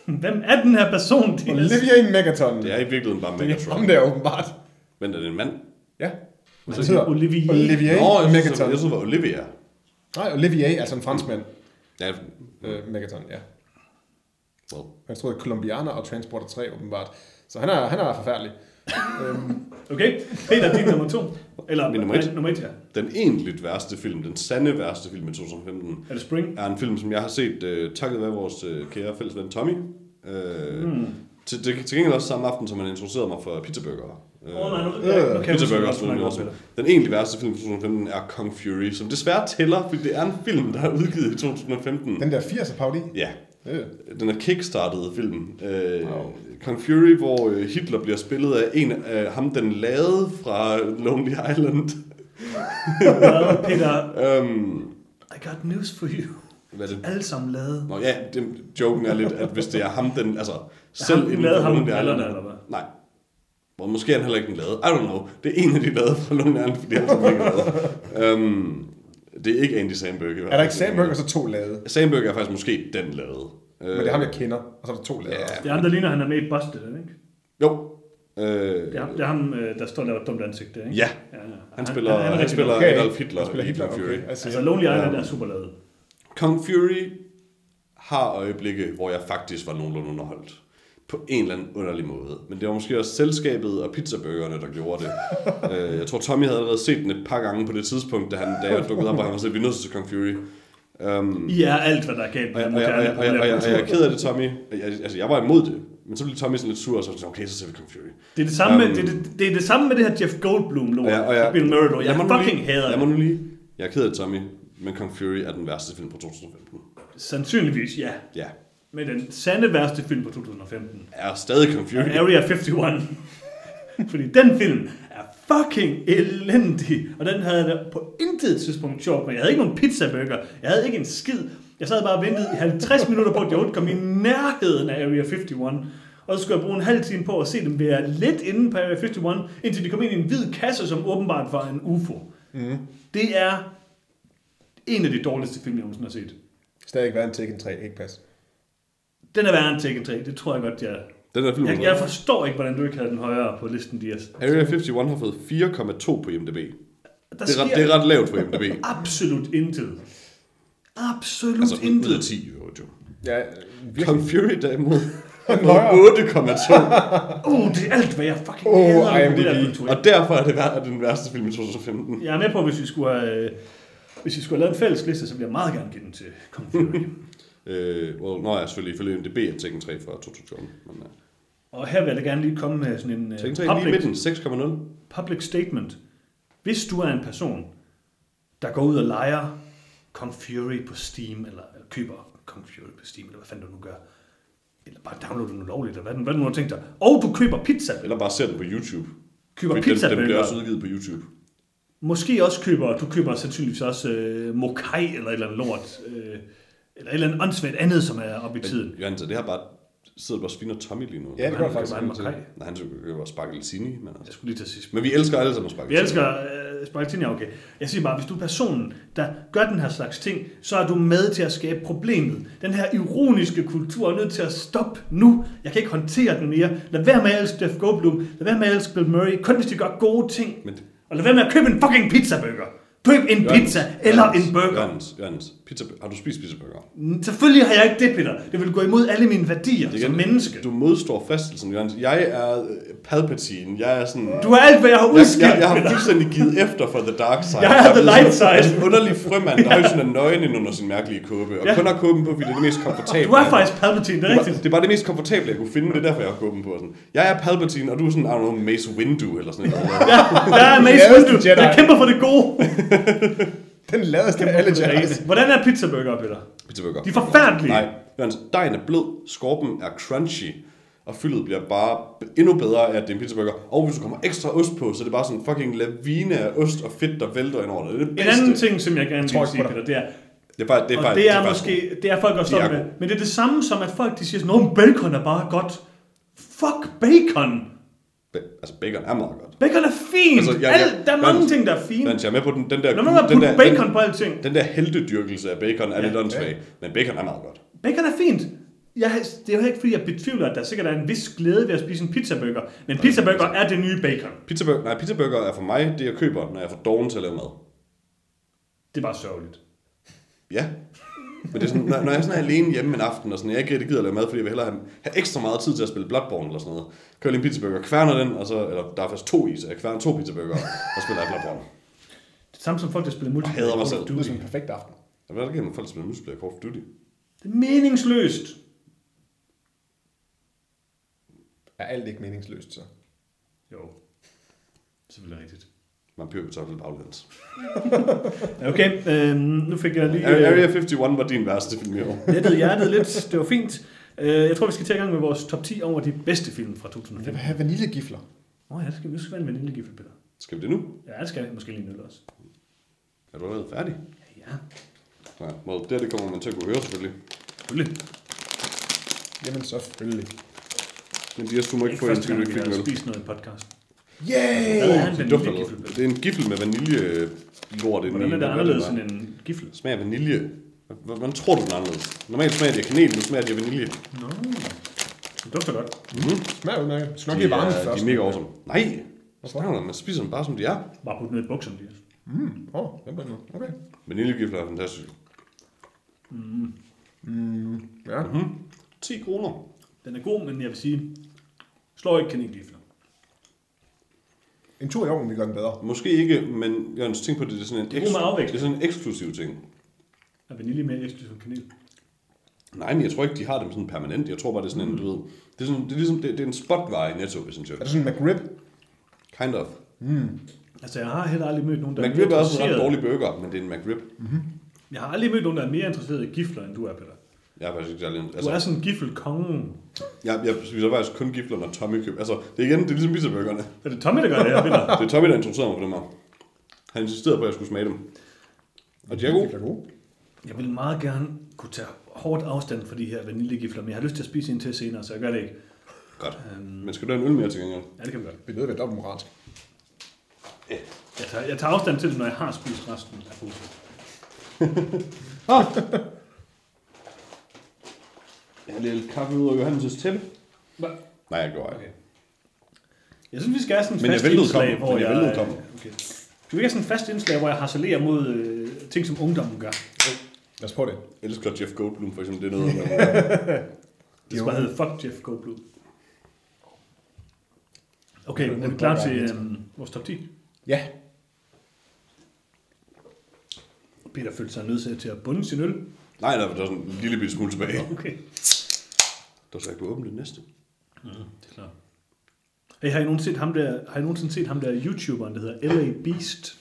Hvem er den her person? Det er- Olivia Megaton. Det er i virkeligheden bare det er Megatron. ham der åbenbart. Men er det en mand? Ja. Så Det hedder Olivier. Olivia Nå, jeg synes, Megaton. jeg synes, det var Olivia. Nej, Olivier, altså en franskmand. Ja, Øh, Megaton, ja. well. Han troede Colombianer og Transporter 3 åbenbart. Så han er, han er forfærdelig. Øhm, Okay, Peter, din nummer to. Eller Min nummer et. nej, nummer et, ja. Den egentligt værste film, den sande værste film i 2015, Er det Spring? er en film, som jeg har set uh, takket være vores uh, kære fælles ven Tommy. Uh, mm. til, til, til gengæld også samme aften, som han introducerede mig for pizzaburger. Åh oh, nej, nu, Øh, nu kan jeg også. Den egentlig værste film i 2015 er Kong Fury, som desværre tæller, fordi det er en film, der er udgivet i 2015. den der 80'er parodi. Ja, Øh. den er kickstartet film. Øh, Wow. Kong Fury, hvor øh, Hitler bliver spillet af en af ham, den lavede fra Lonely Island. Well, Peter, um, I got news for you. hvad er det? Alle sammen lavet. Nå ja, det, joken er lidt, at hvis det er ham, den, altså selv ham, den lavede ham brillerne, eller hvad? Nej. Og måske er han heller ikke den lavede. I don't know. Det er en af de lavede fra Lonely Island, fordi han er ikke lavet. Um, det er ikke Andy Samberg. Er der ikke Sandberg og så to lavede? Samberg er faktisk måske den lavede. Men det er ham, jeg kender. Og så er der to lavede. Ja. Det er ham, der ligner, han er med i Busted, det ikke? Jo. Øh, Det er, ham- det er ham, øh, der står og laver et dumt ansigt, der, ikke? Ja, ja, han spiller, han, han, rigtig spiller. Okay. Adolf Hitler, Han spiller Hitler, Fury. okay. Altså, Altså, Lonely Island Ja. er super lavet. Kong Fury har øjeblikke, hvor jeg faktisk var nogenlunde underholdt. På en eller anden underlig måde. Men det var måske også selskabet og pizzaburgerne, der gjorde det. Øh, jeg tror, Tommy havde allerede set den et par gange på det tidspunkt, da, han, da jeg dukkede op, og han var sådan, vi er nødt til Kong Fury. Um, I er alt, hvad der er galt og, jeg, og, jeg, og, jeg, og, jeg, og, jeg, og jeg er ked af det, Tommy. Jeg, altså, jeg var imod det. Men så blev Tommy sådan lidt sur, og så jeg sådan, okay, så ser vi Kong Fury. Det er det samme, med, Um, det, det, det er det samme med det her Jeff Goldblum lort. Og jeg- jeg- Bill Murray. Jeg nu fucking lige- hader det. mig nu lige. Jeg er ked af det, Tommy. Men Kong Fury er den værste film på 2015. Sandsynligvis, ja. Ja. Men den sande værste film på 2015 Er stadig er Area 51. Fordi den film er fucking elendig. Og den havde jeg på intet tidspunkt sjovt med. Jeg havde ikke nogen pizzaburger. Jeg havde ikke en skid. Jeg sad bare og ventede i 50 minutter på, at jeg overhovedet kom i nærheden af Area 51. og så skulle jeg bruge en halv time på at se dem være lidt inde på Area 51, indtil de kom ind i en hvid kasse, som åbenbart var en UFO. Mm. Det er en af de dårligste film, jeg nogensinde har set. Stadig være en Tekken 3, ikke pas. Den er værre end Tekken 3, det tror jeg godt, jeg... Den der film, Jeg, jeg forstår ikke, hvordan du ikke havde den højere på listen, Dias. Area 51 har fået 4,2 på IMDb. Der Det er, ret, sker det er ret lavt på IMDb. absolut intet. Absolut altså altså, intet. af 10 i øvrigt jo. Ja, virkelig. Kong Fury derimod har højere. fået 8,2. Uh, det er alt, hvad jeg fucking Åh, hader IMDb. populærkultur. Og derfor er det vær- den værste film i 2015. Jeg er med på, hvis vi skulle have, hvis vi skulle have lavet en fælles liste, så vil jeg meget gerne give den til Kong Fury. Øh, well, nå ja, selvfølgelig ifølge IMDb er Tekken 3 fra 2014. Men, uh, Og her vil jeg da gerne lige komme med sådan en øh, Tekken 3 lige i public, midten, 6,0. public statement. Hvis du er en person, der går ud og leger Kong Fury på Steam, eller, eller køber Kong Fury på Steam, eller hvad fanden du nu gør, eller bare downloader den ulovligt, eller hvad, den- hvad du nu har tænkt dig, og du køber pizza, Eller bare ser den på YouTube. køber Fordi den, pizza den bliver også udgivet på YouTube. Måske også køber, du køber sandsynligvis også øh, mokai eller et eller andet lort, øh, eller et eller andet åndssvagt andet, som er oppe i tiden. Johan, så det har bare sidder bare sviner Tommy lige nu. Ja, det Han gør kan faktisk. ikke til. Nej, han skulle bare sparke Licini, men Jeg altså. skulle lige til sidst. Men vi elsker alle sammen at sparke Vi elsker øh, Spaghetti, okay. Jeg siger bare, hvis du er personen, der gør den her slags ting, så er du med til at skabe problemet. Den her ironiske kultur er nødt til at stoppe nu. Jeg kan ikke håndtere den mere. Lad være med at elske Jeff Goldblum. Lad være med at elske Bill Murray. Kun hvis de gør gode ting. Men- Og lad være med at købe en fucking pizzaburger. Køb en pizza eller en burger. Jørgens, Jørgens, pizza, har du spist pizzaburger? Selvfølgelig har jeg ikke det, Peter. Det vil gå imod alle mine værdier som menneske. Du modstår fristelsen, Jørgens. Jeg er øh, Palpatine. Jeg er sådan... Du er alt, hvad jeg har Jeg, udskilt, jeg, jeg har Peter. fuldstændig givet efter for The Dark Side. Jeg er Jeg the light sådan- side. Jeg er en underlig frømand, der har sådan en nøgen ind under sin mærkelige kåbe. Og Ja. kun har kåben på, fordi det er det mest komfortable. Du er faktisk Palpatine, det er Det er, bare, rigtigt. det er bare det mest komfortable, jeg kunne finde. Det er derfor, jeg har kåben på. Sådan. Jeg er Palpatine, og du er sådan, I don't know, Mace Windu eller sådan noget. Jeg er Mace Windu. Jeg kæmper for det gode. Den ladeste af alle Jedi's. Hvordan er pizzaburger, Peter? Pizzaburger. De er forfærdelige. Nej, Jørgens, dejen er blød, skorpen er crunchy, og fyldet bliver bare endnu bedre af, at det er en pizzaburger. Og hvis du kommer ekstra ost på, så er det bare sådan en fucking lavine af ost og fedt, der vælter ind over det. Det er det En anden ting, som jeg gerne vil sige. Peter, det er, Det er, bare, det er, bare, det er bare måske, det er folk også er stoppe med, men det er det samme som, at folk de siger sådan, "Nå, men bacon er bare godt. Fuck bacon. Altså, bacon er meget godt. Bacon er fint. Altså, jeg- jeg- Alt, der er mange ting, der er fine. Jørgens, jeg er med på den, den der... Når man har den der, bacon den, på alting. den der heldedyrkelse af bacon er Ja, lidt åndssvag, men bacon er meget godt. Bacon er fint. Jeg, det er jo ikke, fordi jeg betvivler, at der sikkert er en vis glæde ved at spise en pizzaburger. Men pizzaburger er det nye bacon. Pizzaburger, nej, pizzaburger er for mig det, jeg køber, når jeg får doven til at lave mad. Det er bare sørgeligt. Ja. Men det er sådan, når, når jeg sådan er alene hjemme en aften, og sådan, jeg ikke rigtig gider at lave mad, fordi jeg vil hellere have, have ekstra meget tid til at spille Bloodborne eller sådan noget. Kører lige en pizzaburger, kværner den, og så, eller der er faktisk to i, så jeg kværner to pizzaburger, og spiller jeg Bloodborne. Det er samme som folk, der spiller multiplayer. Call of selv. Det er Duty. sådan en perfekt aften. Og hvad er der med folk, der spiller multiplayer Call of Duty? Det er meningsløst. Er alt ikke meningsløst, så? Jo, selvfølgelig rigtigt. Vampyrkartoffel baglæns. Okay, øh, nu fik jeg lige... Area Øh, 51 var din værste film i år. lettet hjertet lidt. Det var fint. Øh, jeg tror, vi skal tage i gang med vores top 10 over de bedste film fra Jeg 2005. vil have vaniljegifler. Åh oh, ja, det skal vi skal være en vaniljegifle, Peter. Skal vi det nu? Ja, det skal jeg måske lige øl også. Er du allerede færdig? Ja, Nej, well, det, her, det kommer man til at kunne høre selvfølgelig. selvfølgelig. Jamen selvfølgelig. Men de her du må ikke Ikke få en til, vi spist noget i podcast. Yay! Hvad er en Det dufter noget. Det er en gifle med vanilje lort indeni. Hvordan er det anderledes end en gifle? Smager af vanilje. Hvordan tror du, den er anderledes? Normalt smager de af kanel, nu smager de af vanilje. Nå, det dufter godt. Smager udmærket. Du skal nok De lige varme er, først. de er mega awesome. Nej, hvad snakker? Man spiser dem bare, som de er. Bare putte ned i bukserne, Dias. Åh, oh, den bliver nu. Okay. Vaniljegifler er fantastisk. Ja. 10 kroner. Den er god, men jeg vil sige, slår ikke kanelgifler. En tur i ovnen, vi gør den bedre. Måske ikke, men Jørgens, tænk på det, det er sådan en, Det er med det er sådan en eksklusiv ting. Er vanilje mere eksklusiv end kanel? Nej, men jeg tror ikke, de har dem sådan permanent. Jeg tror bare, det er sådan en, du ved... Det er, sådan, det er ligesom, det, det er en spotvare i Netto, hvis en Er det sådan en McRib? Kind of. Altså, jeg har heller aldrig mødt nogen, der McRib er også en ret dårlig burger, men det er en McRib. Jeg har aldrig mødt nogen, der er mere interesseret i gifler, end du er, Peter. Jeg er faktisk ikke særlig... Du Altså, er sådan en giffelkonge. jeg, jeg spiser faktisk kun gifler, når Tommy køber... Altså, det er igen, det er ligesom pizzaburgerne. Er det Tommy, der gør det her, Peter? Det er Tommy, der introducerede mig for dem her. Han insisterede på, at jeg skulle smage dem. Og de er gode. De er gode. Jeg vil meget gerne kunne tage hårdt afstand fra de her vaniljegifler, men jeg har lyst til at spise en til senere, så jeg gør det ikke. Godt. Øhm, Men skal du have en øl mere til gengæld? ja, det kan vi godt. Vi er nødt til at være dobbelt moralsk. Jeg tager, jeg tager afstand til det, når jeg har spist resten af posen. Jeg har lidt kaffe ud af Johannes' tæppe. Hva? Nej, jeg går ikke. Okay. Jeg synes, vi skal have sådan en Men fast indslag, kommer. hvor Men jeg jeg... kommer. Okay. Skal vi ikke have sådan en fast indslag, hvor jeg harcelerer mod øh, ting, som ungdommen gør? Lad os prøve det. Jeg elsker Jeff Goldblum, for eksempel. Det er noget, man... Det skal bare hedde Fuck Jeff Goldblum. Okay, er vi klar til øhm, vores top 10? Ja. Peter følte sig nødt til at bunde sin øl. Nej, der var sådan en lille bitte smule tilbage. Okay. Der skal jeg kunne åbne det næste. Det er klart. Hey, har I nogensinde set ham der, har I nogensinde set ham der YouTuberen, der hedder LA Beast?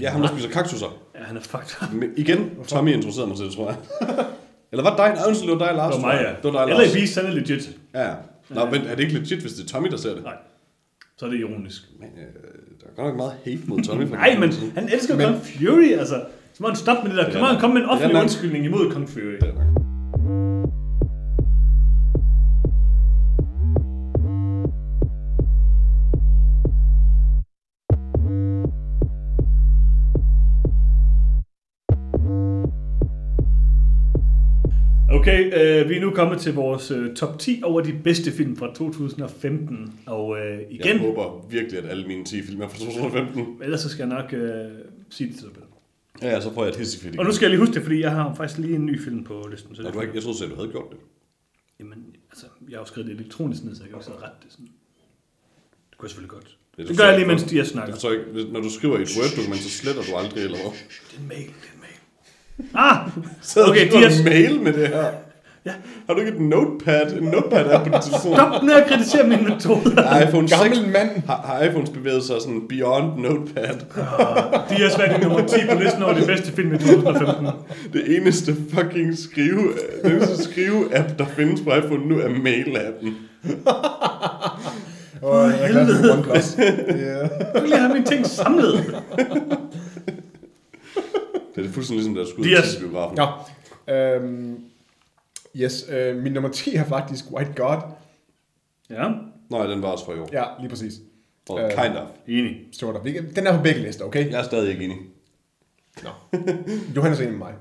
Ja, ham der spiser kaktusser. Ja, han er fucked up. Men igen, Tommy introducerede mig til det, tror jeg. Eller var det dig? Nej, undskyld, det var dig, Lars. Det var mig, ja. Det var dig, LA Lars. Beast, han er legit. Ja. Nå, men er det ikke legit, hvis det er Tommy, der ser det? Nej, så er det ironisk. Men, øh, der er godt nok meget hate mod Tommy. Nej, men han elsker Men- Fury, altså. Så må han stoppe med det der. Er Kan man nok. komme med en offentlig undskyldning imod Kong Fury? Det. Okay, øh, vi er nu kommet til vores øh, top 10 over de bedste film fra 2015. Og øh, igen, Jeg håber virkelig, at alle mine 10 film er fra 2015. ellers så skal jeg nok øh, sige det til dig. Ja, ja, så får jeg et hissefit Og nu skal jeg lige huske det, fordi jeg har faktisk lige en ny film på listen. Så Nå, det du har ikke, jeg troede selv, du havde gjort det. Jamen, altså, jeg har jo skrevet det elektronisk ned, så jeg kan jo ikke sidde og rette det sådan. Det kunne jeg selvfølgelig godt. Det Det så- gør jeg lige, mens de her snakker. Jeg forstår ikke, når du skriver i et Word-dokument, så sletter du aldrig, eller hvad? Det er en mail, det er en mail. Ah! Så Okay, de har- mail med det her. Ja. Har du ikke et notepad? En notepad-app på din telefon? Stop med at kritisere mine metoder. Har iPhone 6 Gammel mand. har, har iPhones bevæget sig sådan beyond notepad? De har svært i nummer 10 på listen over de bedste film i 2015. Det eneste fucking skrive, den eneste skrive-app, der findes på iPhone nu, er mail-appen. Og jeg er glad for OnePlus. Ja. Jeg vil lige have mine ting samlet. Det er fuldstændig ligesom, da jeg skulle De er- til biografen. Ja. Øhm, yes, øh, min nummer 10 er faktisk White God. Ja, Nej, den var også for i år. Ja, lige præcis. Og Øh. kind of. enig. Sort of. Den er på begge lister, okay? Jeg er stadig ikke enig. Nå. Johannes er enig med mig.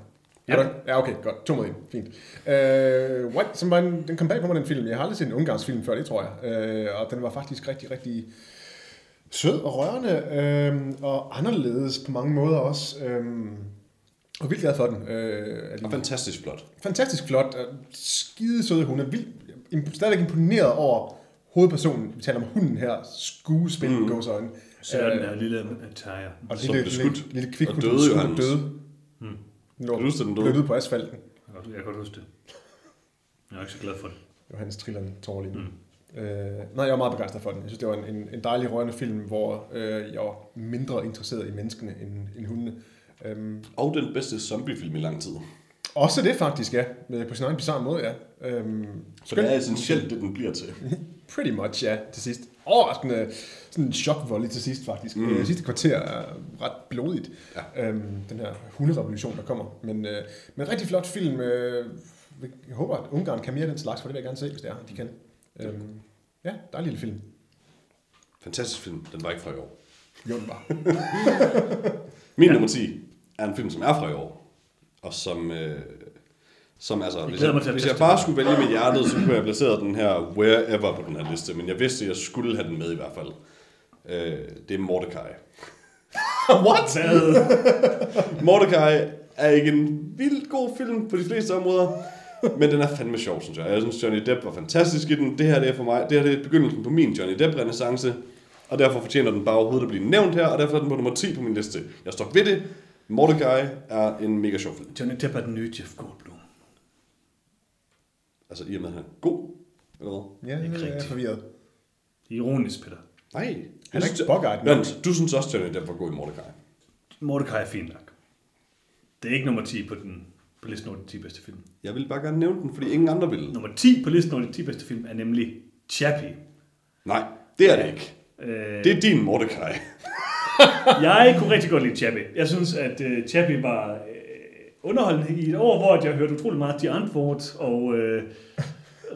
Ja. Ja, okay, godt. To mod en. Fint. Øh, White, som var en, den kom bag på mig, den film. Jeg har aldrig set en ungarsk film før, det tror jeg. Øh, og den var faktisk rigtig, rigtig sød og rørende, øh, og anderledes på mange måder også. Øh, og vildt glad for den. Øh, er Og fantastisk flot. fantastisk flot, øh, skide søde hunde. Vildt, imp- stadigvæk imponeret over hovedpersonen. Vi taler om hunden her, skuespil mm. goes on. Så er den her lille tire. og som lille, blev lille, skudt. lille kvik, Og døde jo han. døde. Mm. Den lå Kan du den døde? ud på asfalten. Jeg kan godt- Jeg kan godt huske det. Jeg er ikke så glad for det. Johannes triller en tår lige nu. Mm. Øh, nej, jeg var meget begejstret for den. Jeg synes, det var en, en, en dejlig rørende film, hvor øh, jeg var mindre interesseret i menneskene end, end hundene. Øhm, Og den bedste zombiefilm i lang tid. også det faktisk, ja. På sin egen bizarre måde, ja. Øhm, Så det er essentielt, det den bliver til. Pretty much, ja, til sidst. Overraskende sådan en chokvolley til sidst, faktisk. Mm. Øh, sidste kvarter er ret blodigt, ja. øhm, den her hunderevolution, der kommer. Men, øh, men en rigtig flot film. Øh, jeg håber, at Ungarn kan mere den slags, for det vil jeg gerne se, hvis det er, de kan. Øhm, ja, dejlig lille film. Fantastisk film. Den var ikke fra i år. Jo, den var. Min ja. nummer 10 er en film, som er fra i år. Og som... Øh, som altså, hvis jeg, til at hvis jeg bare skulle vælge med hjertet, så kunne jeg have placeret den her wherever på den her liste. Men jeg vidste, at jeg skulle have den med i hvert fald. Øh, det er Mordecai. What? Mordecai er ikke en vildt god film på de fleste områder, men den er fandme sjov, synes jeg. Jeg synes, Johnny Depp var fantastisk i den. Det her det er for mig, det her det er begyndelsen på min Johnny Depp-renaissance, og derfor fortjener den bare overhovedet at blive nævnt her, og derfor er den på nummer 10 på min liste. Jeg står ved det. Mordecai er en mega sjov film. Johnny Depp er den nye Jeff Goldblum. Altså i og med, at han er god, eller hvad? Ja, Ikke jeg er forvirret. Det er ironisk, Peter. Nej. Han er ikke nok. Vent, du synes også, Johnny Depp var god i Mordecai. Mordecai er fint nok. Det er ikke nummer 10 på, den, på listen over de 10 bedste film. Jeg vil bare gerne nævne den, fordi ingen andre ville. Nummer 10 på listen over de 10 bedste film er nemlig Chappie. Nej, det er det ikke. Øh, Det er din Mordecai. Jeg kunne rigtig godt lide Chappie. Jeg synes, at uh, Chappie var uh, underholdende i et år, hvor jeg hørte utrolig meget de Antwoord og uh,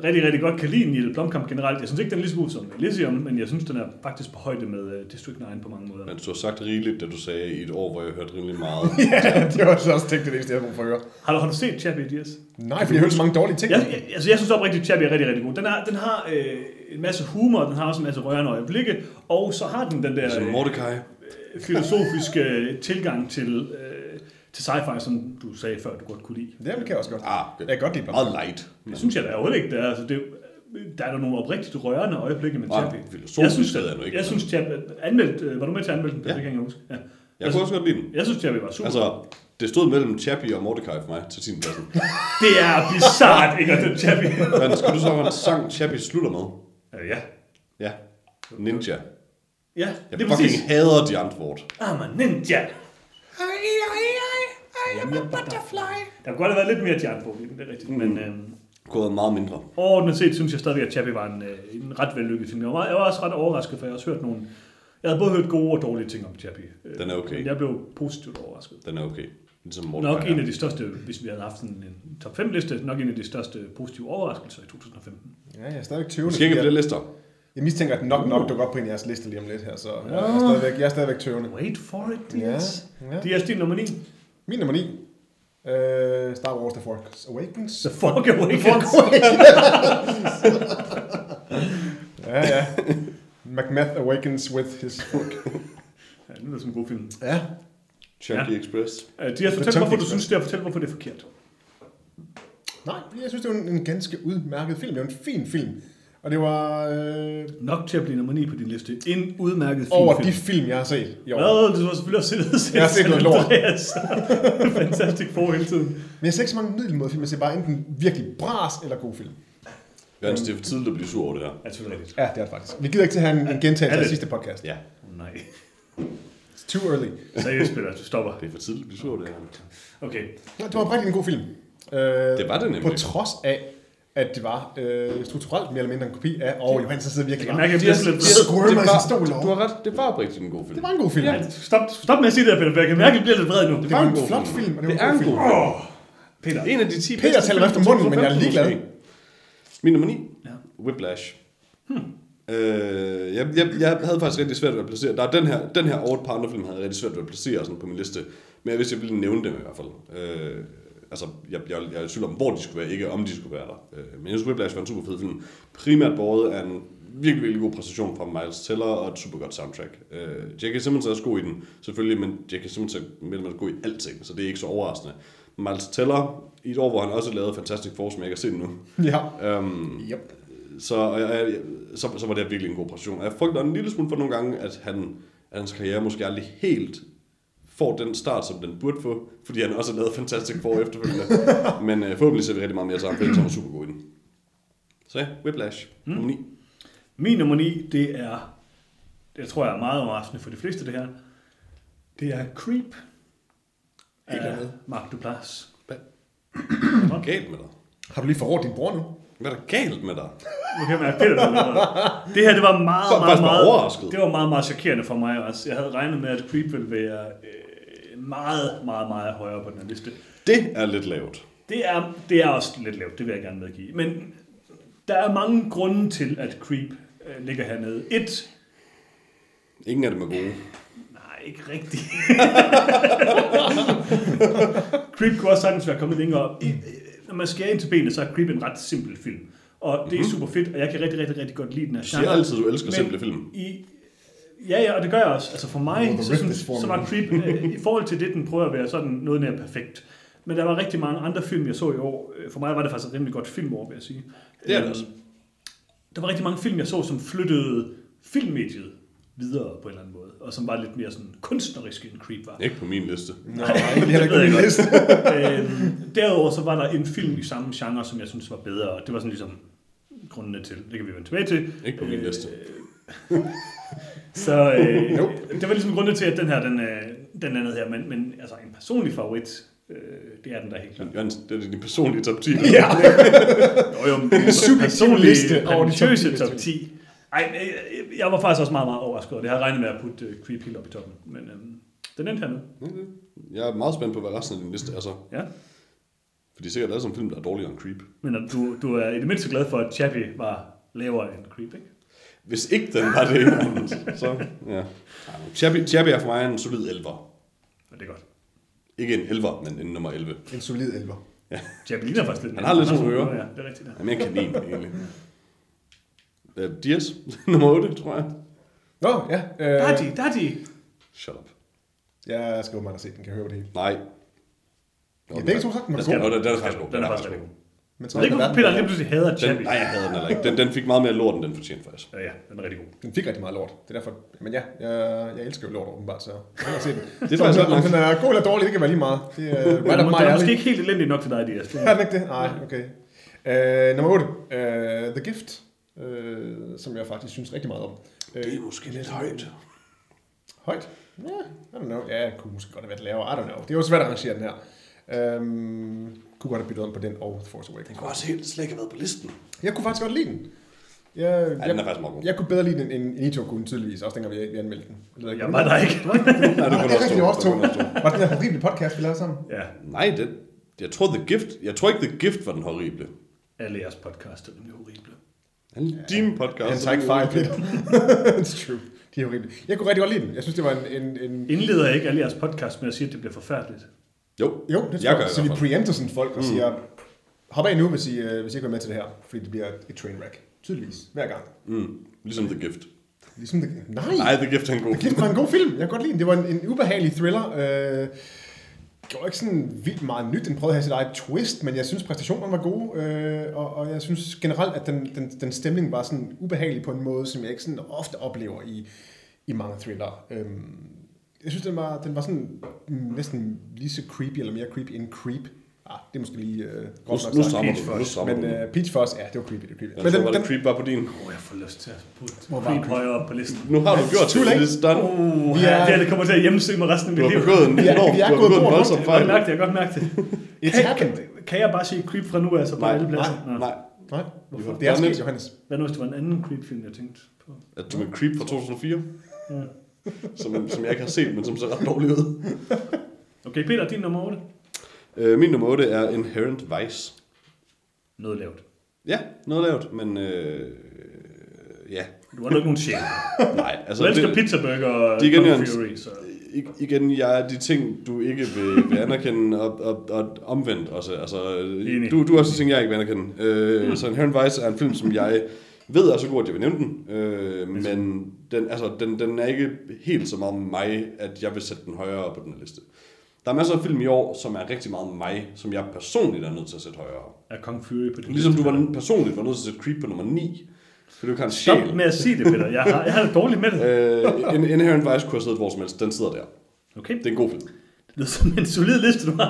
rigtig, rigtig godt kan lide Neil Blomkamp generelt. Jeg synes ikke, den er lige så god som Elysium, men jeg synes, den er faktisk på højde med uh, District 9 på mange måder. Men du har sagt rigeligt, da du sagde i et år, hvor jeg hørte rimelig meget. ja, det var så også tænkt det eneste, jeg kunne få høre. Har du, har du set Chappie Diaz? Nej, for jeg hørte så mange dårlige ting. Jeg, jeg, altså, jeg synes oprigtigt, at Chappie er rigtig, rigtig god. Den, er, den har øh, en masse humor, den har også en masse rørende øjeblikke, og så har den den der Som øh, Mordecai. Filosofiske tilgang til, øh, til sci-fi, som du sagde før, du godt kunne lide. Det kan jeg også godt. Ah, Jeg kan godt lide meget light. Det synes jeg da overhovedet ikke, det er. Altså, det, der er der nogle oprigtigt rørende øjeblikke med Nej, Chappie. filosofisk Jeg synes, jeg at, nu ikke, jeg synes Chappie, anmeldt, øh, var du med til at anmelde den? Ja. Det kan jeg huske. Ja. Jeg kunne også godt lide den. Jeg synes, Chappie var super. Altså, det stod mellem Chappie og Mordecai for mig til sin pladsen. det er bizart, ikke? at den Chappie. Men skal du så have en sang, Chappie slutter med? Øh, ja. Ja. Ninja. Ja, Jeg det er fucking præcis. hader de antwort. I'm a ninja. Der kunne godt have været lidt mere Jan på det er rigtigt. Mm. Men øhm, Kunne have været meget mindre. overordnet set synes jeg stadigvæk, at Chappie var en, øh, en ret vellykket film. Jeg var, jeg var også ret overrasket, for jeg har også hørt nogle... Jeg havde både hørt gode og dårlige ting om Chappie. Øh, Den er okay. men Jeg blev positivt overrasket. Den er okay. Ligesom Mordecai. Nok en af de største, hvis vi havde haft en top 5 liste, nok en af de største positive overraskelser i 2015. Ja, jeg er stadigvæk tøvende. Vi skal ikke flere jeg, lister. Jeg mistænker, at nok nok dukker op på en af jeres liste lige om lidt her, så jeg er stadigvæk, jeg er stadigvæk tøvende. Wait for it, Dias. Ja, ja. Dias, din nummer 9. Min nummer 9. Uh, Star Wars The Force Awakens. The Fork Awakens. Ja, ja. Macbeth Awakens with his fork. Ja, det lyder som en god film. Ja. Chunky Ja. Express. Uh, Dias, fortæl, Chunky hvorfor du synes det, og fortæl, hvorfor det er forkert. Nej, jeg synes, det var en, en ganske udmærket film. Det var en fin film. Og det var øh, Nok til at blive nummer 9 på din liste. En udmærket film. over de film, jeg har set i år. Hvad? Du har selvfølgelig også set, set Jeg har set noget lort. Fantastic for hele tiden. Men jeg ser ikke så mange middelmåde film. Jeg ser bare enten virkelig bras eller god film. Jørgens, det er for tidligt at blive sur over det her. Ja, rigtigt. Ja, det er det faktisk. Vi gider ikke til at have en, en gentagelse af sidste podcast. Ja, Oh, nej. It's too early. Seriøst, Peter, du stopper. det er for tidligt at blive sur over det her. Okay. Det var rigtig en god film. Øh, Det var det nemlig. På trods af, at det var øh, strukturelt mere eller mindre en kopi af, og Johansen sidder virkelig Jeg kan bare. mærke, at jeg bliver sådan lidt... Det sin stol du har ret, det var oprigtigt en god film. Det var en god film. Ja, stop, stop med at sige det, her, Peter, for jeg kan mærke, at jeg bliver lidt vred nu. Det var en god flot film. film, og det Det var er en en god film. Peter. En af de 10 Peter taler efter fra munden, men jeg er 2015 ligeglad. Min nummer 9. Ja. Whiplash. Hmm. Øh, jeg, jeg, jeg havde faktisk rigtig svært ved at placere. Der er den her, den her og et par andre film, havde jeg rigtig svært ved at placere sådan på min liste. Men jeg vidste, jeg ville nævne dem i hvert fald. Øh, altså, jeg, jeg, jeg er i tvivl om, hvor de skulle være, ikke om de skulle være der. Øh, men jeg synes, Whiplash var en super fed film. Primært båret af en virkelig, virkelig god præstation fra Miles Teller og et super godt soundtrack. Øh, J.K. Simmons er også god i den, selvfølgelig, men J.K. Simmons er mellem andet god i alting, så det er ikke så overraskende. Miles Teller, i et år, hvor han også lavede Fantastic Four, som jeg ikke har set endnu, Ja. Øhm, Yep. så, jeg, så, så var det virkelig en god præstation. Og jeg frygter en lille smule for nogle gange, at, han, at hans karriere måske aldrig helt får den start, som den burde få, fordi han også har lavet Fantastic Four efterfølgende. Men øh, forhåbentlig ser vi rigtig meget mere sammen, fordi han var super god i den. Så ja, Whiplash, mm. nummer 9. Min nummer 9, det er, det tror jeg er meget overraskende for de fleste det her, det er Creep Helt af andet. Mark Duplass. Hvad er galt med dig? Har du lige forrådt din bror nu? Hvad er der galt med dig? Nu kan der er det her, det var meget, meget, meget, overrasket. det var meget, meget chokerende for mig også. Jeg havde regnet med, at Creep ville være øh, meget, meget, meget højere på den her liste. Det er lidt lavt. Det er, det er også lidt lavt, det vil jeg gerne medgive. Men der er mange grunde til, at Creep øh, ligger hernede. Et, Ingen af dem er gode. nej, ikke rigtigt. Creep kunne også sagtens være kommet længere op. I, når man skærer ind til benet, så er Creep en ret simpel film. Og det er super fedt, og jeg kan rigtig, rigtig, rigtig godt lide den her Du siger altid, du elsker simple film. I, ja, ja, og det gør jeg også. Altså for mig, så, forming. så var Creep, øh, i forhold til det, den prøver at være sådan noget nær perfekt. Men der var rigtig mange andre film, jeg så i år. Øh, For mig var det faktisk et rimelig godt filmår, vil jeg sige. Det er det Øhm, også. Der var rigtig mange film, jeg så, som flyttede filmmediet videre på en eller anden måde, og som var lidt mere sådan kunstnerisk end Creep var. Ikke på min liste. Nej, egentlig heller ikke på Det min liste. øhm, derudover så var der en film i samme genre, som jeg synes var bedre, og det var sådan ligesom grundene til. Det kan vi vende tilbage til. Ikke på min liste. Så øh, det var ligesom grunden til, at den her, den, øh, den landede her. Men, men altså en personlig favorit, øh, det er den der helt klart. Jørgens, det er din personlige top 10. Ja. Jo, jo, men en Subjektiv personlig liste over de top 10 prætentiøse lister. top 10. Ej, øh, jeg var faktisk også meget, meget overrasket, og det havde jeg regnet med at putte uh, Creep helt op i toppen. Men øh, den endte hernede. Jeg er meget spændt på, hvad resten af din liste er så. Ja. For de er sikkert alle sammen film, der er dårligere end Creep. Men du, du er i det mindste glad for, at Chappie var lavere end Creep, ikke? Hvis ikke den var det, så ja. Chappie, Chappie er for mig en solid 11'er. Men det er godt. Ikke en 11'er, men en nummer 11. En solid elver. Chappie ligner faktisk lidt. Han har lidt sådan ører. Ja, det er rigtigt. Ja. Han er mere en kanin, egentlig. Uh, Dias, nummer 8, tror jeg. Nå, ja. Øh, Der er de, der er de. Shut up. Jeg skal åbenbart have set den, kan jeg høre det hele. Nej. Ja, begge to sagt, den var god. den, den er faktisk god. Den er faktisk god. Men Jeg ved ikke, Peter lige pludselig hader Den, Chappie. nej, jeg havde den heller ikke. Den, den fik meget mere lort, end den fortjente, faktisk. Ja, ja, den er rigtig god. Den fik rigtig meget lort. Det er derfor... Men ja, jeg, jeg elsker jo lort åbenbart, så jeg kan se den. Det er Så faktisk om, den er god eller dårlig, det kan være lige meget. Det er right up er, my den er måske alley. ikke helt elendig nok til dig, Dias. Er den ikke det? Nej, okay. Uh, nummer 8. Uh, The Gift. Uh, som jeg faktisk synes rigtig meget om. Uh, Det er måske lidt højt. Højt? Ja, I don't know. Ja, jeg kunne måske godt have været lavere. I don't know. Det er jo svært at arrangere den her. Um, kunne godt have byttet om på den og The Force Den Awakens. kunne også helt slet ikke have været på listen. Jeg kunne faktisk godt lide den. Jeg, Ja, jeg, den er faktisk meget god. jeg kunne bedre lide den, end end I to kunne tydeligvis, også dengang vi, vi anmeldte den. Jeg ikke, Jeg var der ikke. Nej, det det er også to. Var det den der horrible podcast, vi lavede sammen? Ja, Nej, det, jeg tror The Gift, jeg tror ikke The Gift var den horrible. alle jeres podcast er nemlig horrible. En din podcast. Han tager ikke fejl, Peter. It's true. De er horrible. Jeg kunne rigtig godt lide den. Jeg synes, det var en... en, en Indleder jeg ikke alle jeres podcast med at sige, at det bliver forfærdeligt? Jo, jo, det tror jeg jeg. Så vi preempter sådan folk og siger, hop af nu, hvis I, øh, hvis I ikke er med til det her. Fordi det bliver et train wreck. Tydeligvis. Hver gang. Mm, ligesom The Gift. Ligesom det, nej, Nej, The Gift er en god Det var en god film. Jeg kan godt lide den. Det var en, en ubehagelig thriller. Øh, det var ikke sådan vildt meget nyt. Den prøvede at have sit eget twist, men jeg synes præstationerne var gode. Øh, og, og jeg synes generelt, at den, den, den stemning var sådan ubehagelig på en måde, som jeg ikke sådan ofte oplever i, i mange thriller. Øh, jeg synes, den var, den var sådan næsten lige så creepy, eller mere creepy end creep. Ah, det er måske lige øh, Nu, godt nok nu sagt. strammer Peach du. Nu strammer Men du. øh, Peach Fuzz, ja, det var creepy. Det var creepy. Jeg Men tror, den, var den, det Creep var på din. Åh, oh, jeg får lyst til at putte Hvor Creep højere op på listen. Nu har du gjort det. Det er done. Oh, Vi ja, er- det, her, det kommer til at hjemmesøge mig resten af Du mit har liv. begået en Vi er- enorm, du har gået begået en voldsom Jeg kan godt fejl. mærke det, jeg kan godt mærke det. It's Kan, happened. kan jeg bare sige Creep fra nu af, så på Nej, alle pladser? Nå. Nej, Nej, Hvorfor? det er sket. Johannes. Hvad nu, hvis det var en anden Creep-film, jeg tænkte på? at du med Creep fra 2004, Ja. Som, som jeg ikke har set, men som ser ret dårlig ud. Okay, Peter, din nummer 8. Øh, min nummer 8 er Inherent Vice. Noget lavt. Ja, noget lavt, men øh, ja. Du har nok nogen sjæl. Nej, altså Du elsker det, pizzaburger og igen. Fury, så... Igen, jeg er de ting, du ikke vil, vil anerkende, og, og, og omvendt også. Altså, Enig. du, du er også de ting, jeg ikke vil anerkende. Øh, Så Inherent Vice er en film, som jeg ved er så god, at jeg vil nævne den. Øh, men den, altså, den, den er ikke helt så meget mig, at jeg vil sætte den højere på den her liste. Der er masser af film i år, som er rigtig meget mig, som jeg personligt er nødt til at sætte højere. Er Kung Fury på din Ligesom du liste? var personligt var nødt til at sætte Creep på nummer 9. For du kan en Stop sjæl. med at sige det, Peter. Jeg har, jeg har det dårligt med det. Øh, In- Inherent Vice kunne have siddet hvor som helst. Den sidder der. Okay, Det er en god film. Det lyder som en solid liste, du har.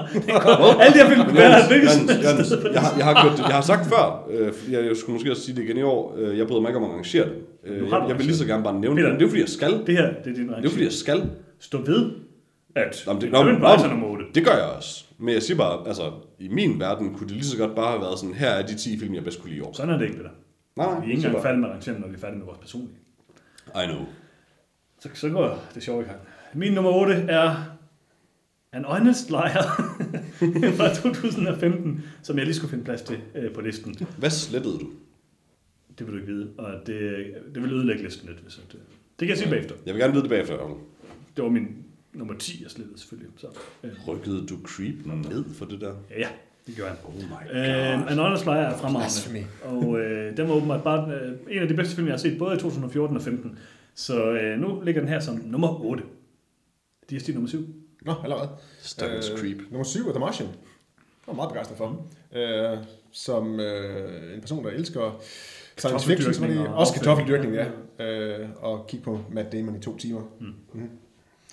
Alle de her film helst Jens, sted på jeg, har, jeg, har gjort det, jeg har sagt før, øh, jeg, jeg skulle måske også sige det igen i år, øh, jeg bryder mig ikke om at arrangere det. Øh, har jeg, jeg vil lige så gerne bare nævne Peter. det, men det er jo fordi, jeg skal. Det her, det er din Det er fordi, jeg skal. Stå ved, at Nå, men det, nå, er nå, vejse nummer 8. det gør jeg også. Men jeg siger bare, altså, i min verden kunne det lige så godt bare have været sådan, her er de 10 film, jeg bedst kunne lide i år. Sådan er det ikke, Peter. Nej, Vi er ikke engang færdige med rangeringen, når vi er færdige med vores personlige. I know. Så, så går det sjovt i gang. Min nummer 8 er An Honest Liar fra 2015, som jeg lige skulle finde plads til øh, på listen. Hvad slettede du? Det vil du ikke vide, og det, det vil ødelægge listen lidt. Hvis at, øh, det kan jeg sige bagefter. Jeg vil gerne vide det bagefter. Det var min nummer 10, jeg slettede selvfølgelig. Så, øh, Rykkede du Creep ned for det der? ja, det gjorde han. Oh my Øh, An Honest Liar er fremragende. Og øh, den var åbenbart bare øh, en af de bedste film, jeg har set, både i 2014 og 15. Så øh, nu ligger den her som nummer 8. De er nummer 7. Nå, allerede. Stakkels Creep. Nummer 7 er The Martian. Jeg var meget begejstret for ham. Øh, som øh, en person, der elsker science fiction, var det og også kartoffeldyrkning, ja. affald. Øh, og kigge på Matt Damon i to timer. Mm. Mm.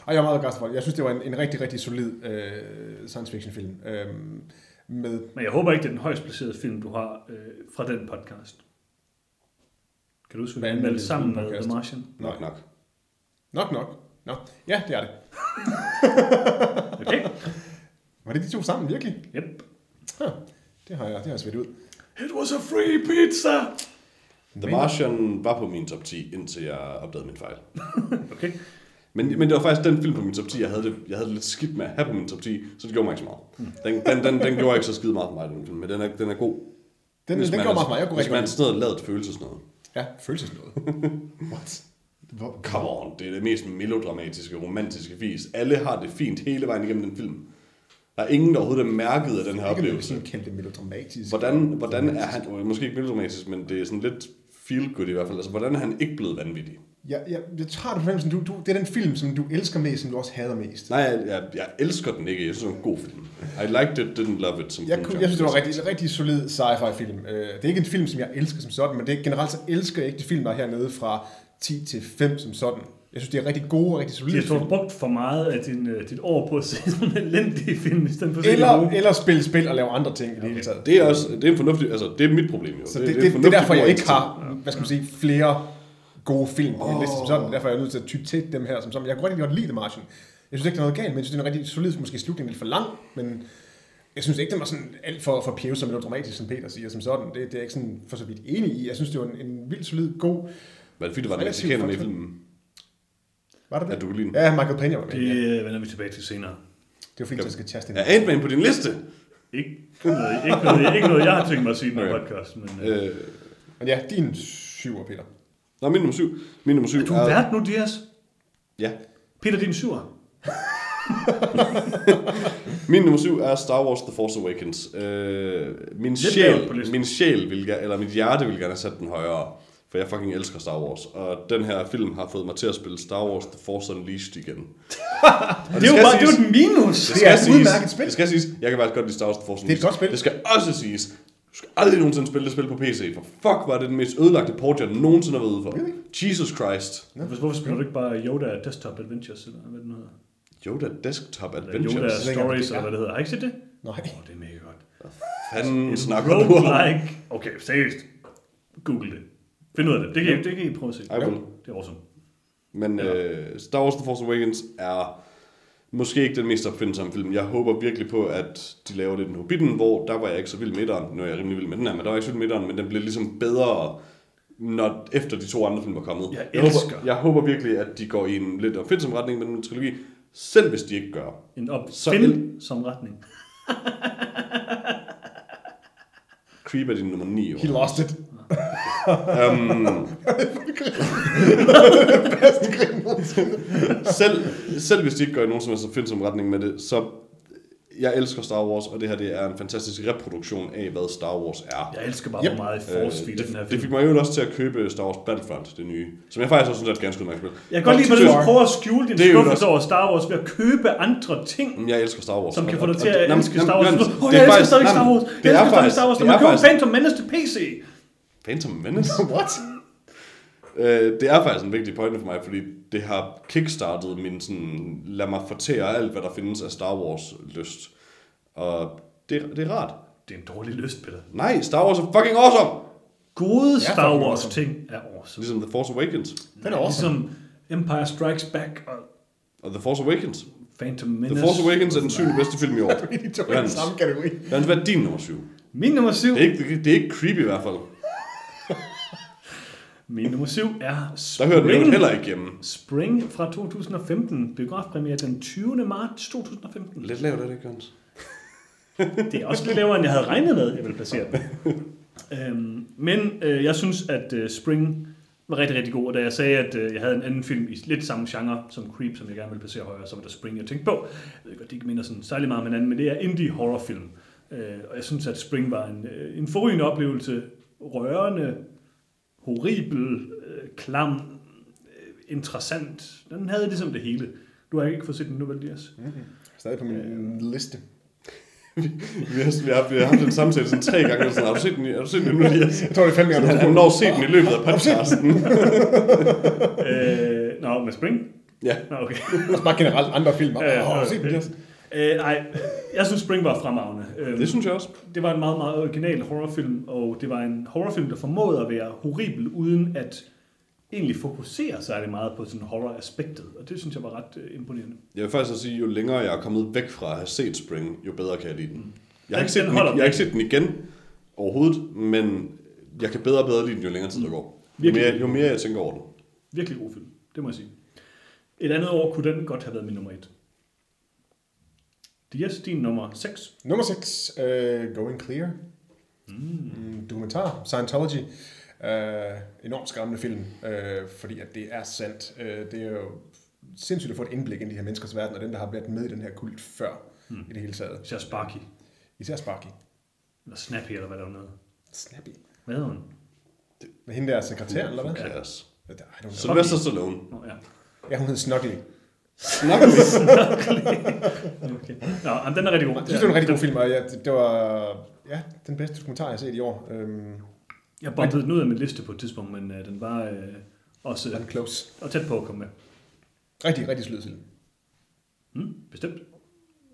Og jeg er meget begejstret for det. Jeg synes, det var en, en rigtig, rigtig solid øh, science fiction film. Øh, med Men jeg håber ikke, det er den højst placerede film, du har øh, fra den podcast. Kan du huske, Hvad sammen med? The Martian? Nok, nok. Nok Nok. Nå, ja, det er det. Okay. Var det de to sammen, virkelig? Yep. Huh. Det har jeg, det har jeg svedt ud. It was a free pizza! The Martian var på min top 10, indtil jeg opdagede min fejl. Okay. Men, men det var faktisk den film på min top 10, jeg havde det, jeg havde det lidt skidt med at have på min top 10, så det gjorde mig ikke så meget. Den, den, den, den gjorde ikke så skide meget for mig, den film, men den er, den er god. Den, Hvis den man går er- meget for mig. Jeg kunne Hvis rigtig man godt sådan noget lavet følelsesnød. lide. Ja, følelsesnød. What? Hvor? Come on, det er det mest melodramatiske, romantiske vis. Alle har det fint hele vejen igennem den film. Der er ingen, der overhovedet er mærket af den her oplevelse. sådan kalde det melodramatisk. Hvordan, hvordan er han, måske ikke melodramatisk, men det er sådan lidt feel good i hvert fald. Altså, hvordan er han ikke blevet vanvittig? Jeg, jeg, jeg tager det fornemmelsen, du, du, det er den film, som du elsker mest, som du også hader mest. Nej, jeg, jeg, jeg elsker den ikke. Jeg synes, det er en god film. I liked it, didn't love it. Som Jeg, kunne, jeg synes, det var en rigtig, rigtig solid sci-fi film. Øh, Det er ikke en film, som jeg elsker som sådan, men det er, generelt så elsker jeg ikke de film, der er hernede fra 10 til 5 som sådan. Jeg synes, det er rigtig gode og rigtig solide du har brugt for meget af din, øh, dit år på at se sådan en elendig film, i stedet for Eller, eller spille spil og lave andre ting i det hele taget. Det er også det er en fornuftig, altså det er mit problem jo. Så det, er det, det, det er derfor, jeg ikke har, hvad skal man sige, flere gode film på min liste som sådan. Derfor er jeg nødt til at ty til dem her som sådan. Jeg kunne rigtig godt lide The Martian. Jeg synes ikke, der er noget galt, men jeg synes, det er en rigtig solid, måske slutningen lidt for lang, men jeg synes ikke, den var sådan alt for, for pæve som dramatisk, som Peter siger som sådan. Det, det er jeg ikke sådan for så vidt enig i. Jeg synes, det var en, en vildt solid, god... Var det fordi, der var en Relativt mexikaner med i filmen? Var det det? At du kunne lide den? Ja, Michael Peña var med. Det, Det øh, vender vi tilbage til senere. det var fint, at jeg skal taste Er Ant-Man på din liste? Ikke noget, ikke noget, ikke noget jeg har tænkt mig at sige i den Okay. podcast. Men, øh, Øh, Men ja, din syver, Peter. nå, min nummer syv. Min nummer syv du er vært nu, Dias. Ja. Peter, din syver. Min nummer syv er Star Wars The Force Awakens. Øh, min, sjæl, min sjæl vil gerne, eller mit hjerte vil gerne have sat den højere. For jeg fucking elsker Star Wars. Og den her film har fået mig til at spille Star Wars The Force Unleashed igen. Det er jo skal bare det er siges- jo et minus. Det skal er et siges- udmærket spil. Det skal siges, jeg kan faktisk godt lide Star Wars The Force Det er et godt spil. Det skal også siges, du skal aldrig nogensinde spille det spil på PC, for fuck var det den mest ødelagte port, jeg nogensinde har været ude for. Really? Jesus Christ. Hvorfor hvorfor spiller du ikke bare Yoda Desktop Adventures, eller hvad det nu hedder? Yoda Desktop Eller Adventures. Yoda ikke, om Stories, det er. eller hvad det hedder. Har I ikke set det? Nej. Åh, oh, det er mega godt. Fanden snakker du om? Roguelike. Okay, seriøst. Google det. Find ud af det. Det kan, I, det kan I prøve at se. I will. Det er awesome. Men øh, Star Wars The Force Awakens er måske ikke den mest opfindsomme film. Jeg håber virkelig på, at de laver det den Hobbiten, hvor der var jeg ikke så vild med etteren. Nu er jeg rimelig vild med den her, men der var jeg ikke så vild med etteren, men den blev ligesom bedre, når, efter de to andre film var kommet. Jeg jeg, elsker- håber, jeg håber virkelig, at de går i en lidt opfindsom retning med den trilogi, selv hvis de ikke gør. En Så opfind som retning. Creep er din nummer 9 år. He lost it. Um, selv, selv hvis de ikke går i nogen som helst opfindsom retning med det, så jeg elsker Star Wars, og det her det er en fantastisk reproduktion af, hvad Star Wars er. Jeg elsker bare, Yep. hvor meget force Øh, feed den her det, det film. fik mig jo også til at købe Star Wars Battlefront, det nye. Som jeg faktisk også synes er et ganske udmærket spil. Jeg kan godt lide, hvordan du prøver at skjule din skuffelse over Star Wars ved at købe andre ting, Jeg elsker Star Wars. som kan få dig til at elske Star Wars. Åh, det er jeg elsker stadig Star Wars. det Jeg er elsker stadig Star Wars. Når man er køber Phantom Menace til PC. Phantom Menace? What? Øh, det er faktisk en vigtig pointe for mig, fordi det har kickstartet min sådan, lad mig fortære alt, hvad der findes af Star Wars lyst. Og det, det er rart. Det er en dårlig lyst, Peter. Nej, Star Wars er fucking awesome! Gode Star fucking Wars awesome. ting er awesome. Ligesom The Force Awakens. Den er awesome. Ligesom Empire Strikes Back og Og The Force Awakens. Phantom Menace. The Force Awakens er den syvende bedste film i år. De to i den samme kategori. Hvad er din nummer syv? Min nummer syv. Det er ikke, det, det er ikke creepy i hvert fald. Min nummer syv er Der hører den Spring. heller ikke hjemme. Spring fra 2015. Biografpremiere den 20. marts 2015. Lidt lavt er det, Jens. Det er også lidt lavere, end jeg havde regnet med, jeg ville placere den. øhm, men øh, jeg synes, at øh, Spring var rigtig, rigtig god, og da jeg sagde, at øh, jeg havde en anden film i lidt samme genre som Creep, som jeg gerne ville placere højere, så var der Spring, jeg tænkte på. Jeg ved godt, det ikke minder sådan særlig meget om hinanden, men det er indie horrorfilm. Øh, og jeg synes, at Spring var en, øh, en forrygende oplevelse, rørende, horribel, øh, klam, øh, interessant. Den havde ligesom det hele. Du har ikke fået set den nu, vel, Dias? Stadig på min liste. Vi har, vi har, vi har haft en samtale sådan tre gange. Sådan, har du set den, har du set den nu? Elias? Jeg tror, det er gange, Han, han når set den i løbet af podcasten. øh, nå, med Spring? Ja. Nå, okay. Også bare generelt andre film. Ja, ja, har du set den, okay. Øh, nej, jeg synes Spring var fremragende. Øh, Det synes jeg også. det var en meget, meget original horrorfilm, og det var en horrorfilm, der formåede at være horribel, uden at egentlig fokusere særlig meget på sådan horror-aspektet, og det synes jeg var ret øh, imponerende. Jeg vil faktisk sige, jo længere jeg er kommet væk fra at have set Spring, jo bedre kan jeg lide den. Jeg har, ikke set den den, jeg har ikke set den igen overhovedet, men jeg kan bedre og bedre lide den, jo længere tid der går. Jo mere, jo mere jeg tænker over den. Virkelig god film, det må jeg sige. Et andet år kunne den godt have været min nummer et. Dias, din nummer 6. Nummer 6, uh, Going Clear. Mm. Dokumentar, Scientology. Uh, enormt skræmmende film, uh, fordi at det er sandt. Uh, det er jo sindssygt at få et indblik ind i de her menneskers verden, og den, der har været med i den her kult før mm. i det hele taget. Især Sparky. Især Sparky. Eller Snappy, eller hvad der var noget. Snappy. Hvad hedder hun? Med hende der sekretær, eller hvad? Kaos. I don't know. Sylvester Stallone. Nå, ja. Ja, hun hed Snuggly. Snakker vi? Okay. Nå, jamen, den er rigtig god. Jeg synes, det var en rigtig god film, og ja, det, det var ja, den bedste dokumentar, jeg har set i år. Øhm, Jeg bombede den ud af min liste på et tidspunkt, men uh, den var uh, også den close. og tæt på at komme med. Rigtig, rigtig slød film. Mm, bestemt.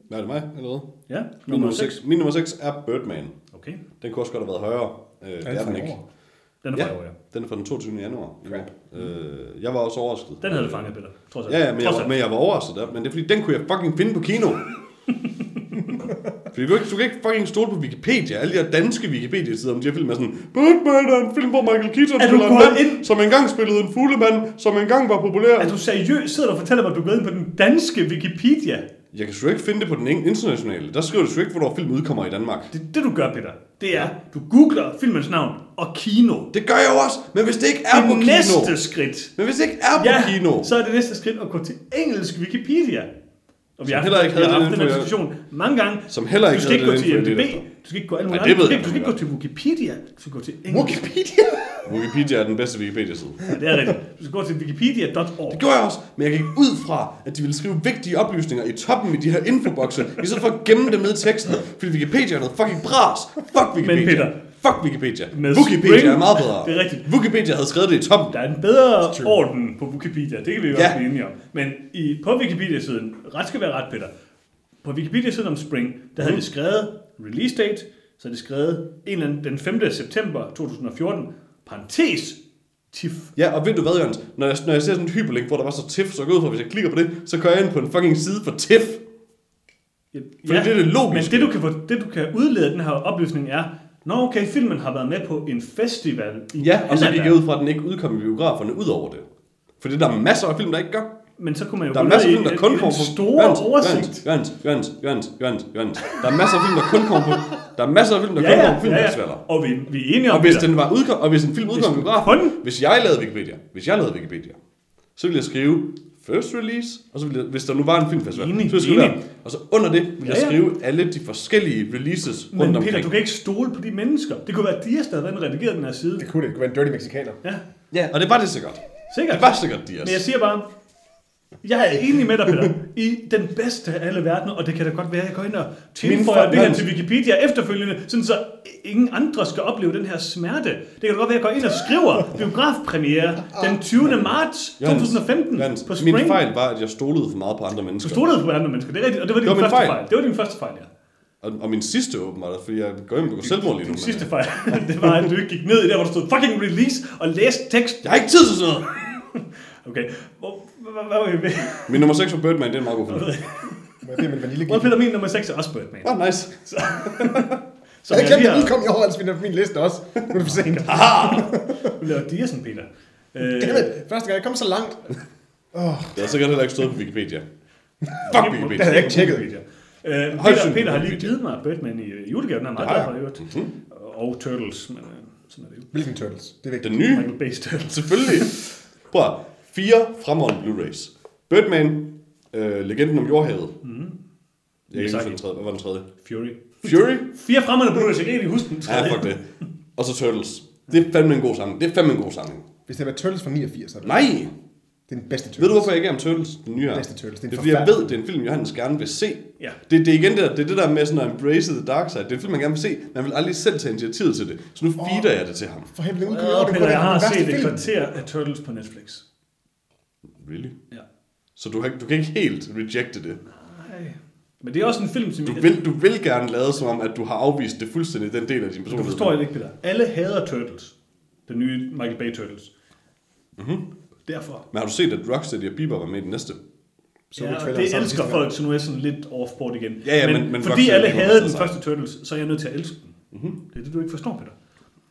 Hvad er det mig, eller hvad? Ja, Min nummer 6. Min nummer 6 er Birdman. Okay. Den kunne også godt have været højere. Øh, det er den ikke. Den er Ja, fra ja. den er fra den 22. januar. i Crap. år. Øh, jeg var også overrasket. Den havde du fanget, Peter. Trods alt. Ja, ja men, jeg, men jeg var overrasket der. Men det er fordi, den kunne jeg fucking finde på kino. Fordi du, du kan ikke fucking stole på Wikipedia. Alle de her danske Wikipedia-sider om de her film er sådan Birdman er en film, hvor Michael Keaton Er spiller en mand, ind- som engang spillede en fuglemand, som engang var populær. Er du seriøs? Sidder du og fortæller mig, at du er gået ind på den danske Wikipedia? Jeg kan sgu ikke finde det på den internationale. Der skriver du sgu ikke, hvornår film udkommer i Danmark. Det, det du gør, Peter, det er, du googler filmens navn og kino. Det gør jeg jo også, men hvis det ikke er på det kino... næste skridt. Men hvis det ikke er på Ja, kino... så er det næste skridt at gå til engelsk Wikipedia. Og vi Som har heller ikke havde haft den her diskussion mange gange. Som heller ikke du skal ikke gå til efter. du skal ikke gå alle mulige andre. Du skal ikke gå til Wikipedia, du skal gå til engelsk. Wikipedia! Wikipedia er den bedste Wikipedia-side. Ja, det er rigtigt. Du skal gå til wikipedia.org. Det gjorde jeg også, men jeg gik ud fra, at de ville skrive vigtige oplysninger i toppen i de her infobokse, i stedet for at gemme dem ned i teksten, fordi Wikipedia er noget fucking bras. Fuck Wikipedia. Peter, Fuck Wikipedia. med Wikipedia Spring- er meget bedre. Det er rigtigt. Wikipedia havde skrevet det i toppen. Der er en bedre true. orden på Wikipedia, det kan vi jo Ja. også blive enige om. Men i, på Wikipedia-siden, ret skal være ret, Peter, på Wikipedia-siden om Spring, der havde de skrevet release date, så havde de skrevet en eller anden, den 5. september 2014, parentes, TIFF. Ja, og ved du hvad, Jørgens? Når jeg, når jeg ser sådan en hyperlink, hvor der var så TIFF, så går ud fra, hvis jeg klikker på det, så går jeg ind på en fucking side for TIFF. Fordi det er det logiske. Men det du, kan, det, du kan udlede den her oplysning er, Nå okay, filmen har været med på en festival i Ja, og så gik jeg ud fra, at den ikke udkom i biograferne ud over det. Fordi der er masser af film, der ikke gør. Men så kunne man jo Der er masser af film, der kun kommer på... store Jørgens, oversigt. Jørgens, Jørgens, Jørgens, Jørgens, Jørgens. Der er masser af film, der kun kommer på... Der er masser af film, der kun Ja, kommer på ja, ja, filmfestivaler. ja. Og vi, vi er enige om Og hvis, Peter. den var udkom, og hvis en film udkom i biografen, kun- hvis jeg lavede Wikipedia, hvis jeg lavede Wikipedia, så ville jeg skrive first release, og så ville jeg, hvis der nu var en filmfestival, Enig, så ville jeg skrive der, og så under det ville jeg Ja, ja. skrive alle de forskellige releases rundt Men Peter, omkring. du kan ikke stole på de mennesker. Det kunne være Dias, der havde redigeret den her side. Det kunne det. Det kunne være en dirty mexikaner. Ja, Ja, og det var det sikkert. sikkert. Det var sikkert Dias. Men jeg siger bare, jeg er enig med dig, Peter, i den bedste af alle verdener, og det kan da godt være, at jeg går ind og tilføjer det her Min- til Wikipedia efterfølgende, sådan så ingen andre skal opleve den her smerte. Det kan da godt være, at jeg går ind og skriver biografpremiere den 20. marts Jørgens, 2015 Jørgens, på Spring. Min fejl var, at jeg stolede for meget på andre Du mennesker. stolede på andre mennesker, det er rigtigt, og det var din Det var min første fejl. fejl. Det var din første fejl, ja. Og, og min sidste åbenbart, fordi jeg går ind på selvmord lige nu. Men, sidste øh, fejl, det var, at du ikke gik ned i der, hvor der stod fucking release, og læste tekst. Jeg har ikke tid til sådan noget. Okay, hvad, hvad, hvad var vi ved? Min nummer 6 var Birdman, det er en meget god film. Bede om en vaniljegift? Hvor Peter, min nummer 6 er også Birdman. Ah, nice. Som Jeg havde jeg glemt, lige at har udkom i år, altså vi er på min liste også. Nu er det for sent. Du laver Diasen, Peter. Øh, Dammit, første gang jeg kom så langt. Det har sikkert heller ikke stået på Wikipedia. Fuck Wikipedia. Det havde jeg ikke tjekket. Øh, Peter, Peter har lige givet mig Birdman i øh, julegaven. Den er meget Det glad for, i øvrigt. Og Turtles, men øh, sådan er det jo. Hvilken Turtles? Det er vigtigt. Den nye, Michael Bay's Turtles. selvfølgelig. Prøv fire fremragende Blu-rays. Birdman, øh, Legenden om jordhavet. Mm. Jeg kan ikke den tredje. Hvad var den tredje? Fury. Fury? Fire fremmede Blu-rays, jeg kan ikke huske den Ja, tredje. fuck det. Og så Turtles. Det er fandme en god samling. Det er fandme en god samling. Hvis det var Turtles fra 89, så er det, Nej! det er den bedste Turtles. Ved du, hvorfor jeg ikke er om Turtles? Den nye her. Bedste Turtles. Det er Det er fordi, jeg ved, det er en film, Johannes gerne vil se. Ja. Det, det er igen det, der, det, er det der med sådan at embrace the dark side. Det er en film, man gerne vil se. Man vil aldrig selv tage initiativet til det. Så nu feeder jeg det til ham. For helvede, Peter, kunne jeg være har set et kvarter af Turtles på Netflix. Really? Ja. Så du, har, du kan ikke helt rejecte det. Nej. Men det er også en film, som... Du vil, du vil gerne lade som om, at du har afvist det fuldstændig, den del af din Du personlighed. forstår jeg det ikke, Peter. Alle hader Turtles. Den nye Michael Bay Turtles. Mhm. Derfor. Men har du set, at Rocksteady og Bieber var med i den næste? Så ja, og traileren det elsker folk, så nu er jeg sådan lidt off-board igen. Ja, ja, men, men- men fordi Rocksteady alle havde den sej. første Turtles, så er jeg nødt til at elske den. Mhm. Mm-hmm. Det er det, du ikke forstår, Peter.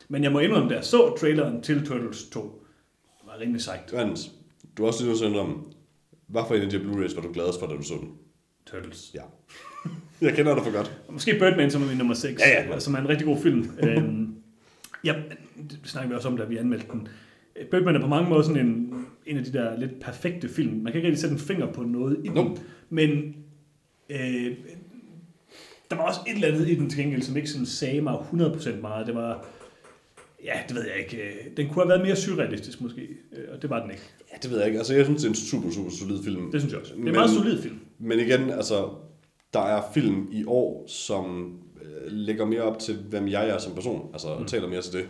Men jeg må indrømme, da jeg så traileren til Turtles 2, det var rimelig sejt. Johannes, du er også nødt til at indrømme, Hvad for en af de Blu-rays var du gladest for, da du så den? Turtles. Ja. Jeg kender dig for godt. Og Måske Birdman, som er min nummer 6, Ja, ja. som er en rigtig god film. øhm, ja, det snakker vi også om, da vi anmeldte den. Birdman er på mange måder sådan en, en af de der lidt perfekte film. Man kan ikke rigtig sætte en finger på noget i den. Nope. Men øh, der var også et eller andet i den til gengæld, som ikke sådan sagde mig 100% meget. Det var, ja, det ved jeg ikke. øh, Den kunne have været mere surrealistisk måske, øh, og det var den ikke. Ja, det ved jeg ikke. Altså, jeg synes, det er en super, super solid film. Det synes jeg også. Det er en Men- meget solid film. Men igen, altså, der er film i år, som øh, lægger mere op til, hvem jeg er som person. Altså, mm. taler mere til det.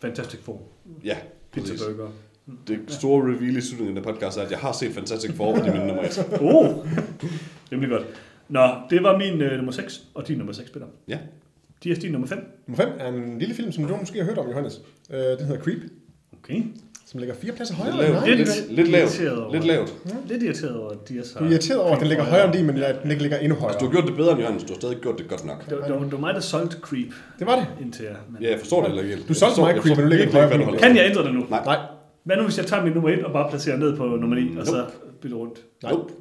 Fantastic Four. Ja, Pizza præcis. Burger. Det store reveal i slutningen af podcast er, at jeg har set Fantastic Four, og det er min nummer et. Oh, rimelig godt. Nå, det var min øh, nummer 6, og din nummer 6, Peter. Ja. De er din nummer 5. Nummer 5 er en lille film, som du måske har hørt om, Johannes. Øh, den hedder Creep, Okay. som ligger fire pladser Lidt højere lavt. dig. Lidt, lidt lavt. over- Lidt lavt. Lidt irriteret over, at de er så... Du er irriteret over, at den ligger højere end din, men at den ikke ligger endnu højere. Altså, du har gjort det bedre end Johannes. Du har stadig gjort det godt nok. Det det, var, det var mig, der solgte Creep Det var det. indtil jeg... Men... Ja, jeg forstår det heller ikke helt. Du solgte mig Jeg Creep, men nu ligger ikke, hvad du højere. Kan jeg ændre det nu? Nej. Nej. Hvad nu, hvis jeg tager min nummer 1 og bare placerer ned på nummer 9, og så bytter rundt? Nej. Nope.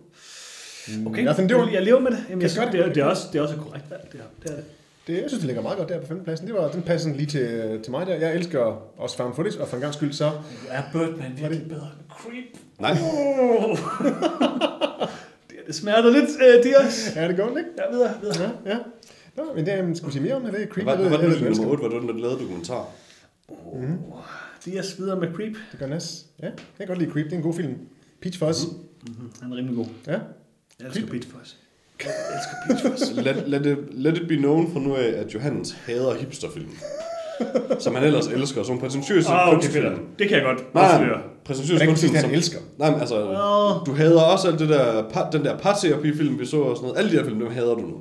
Okay, Ja, den, det var, jeg lever med det. Jamen, jeg gøre det, det. er, det, er også, det er også korrekt valg, det her. Det er det. Det, jeg synes, det ligger meget godt der på femtepladsen. Det var, den passer sådan lige til, til mig der. Jeg elsker også found footage, og for en gang skyld så... Er Birdman virkelig bedre end Creep? Nej. Oh. det, det smerter lidt, det også. Ja, det går den, ikke? Ja, videre, videre. Ja, ja. Nå, men det er, skal vi sige mere om det? Det er Creep. Hvad jeg ved- hvad jeg var ved, det du elsker nummer 8? Var det den, der lavede dokumentar? De er videre med Creep. Det gør Nas. Ja, jeg kan godt lide Creep. Det er en god film. Peach Fuzz. Mm-hmm. Han er rimelig god. Ja. Jeg elsker Peach Fuzz. Jeg elsker Fuzz. Let, let, it, let it be known fra nu af, at Johannes hader hipsterfilm. som han ellers elsker. Som præsentøse Ah, okay, kunstfilm. Peter. Det kan jeg godt Nej, afsløre. er ikke kunstfilm. det, Som, han elsker. nej, men altså, Well. du hader også alt det der, den der parterapi-film, vi så og sådan noget. Alle de her film, dem hader du nu.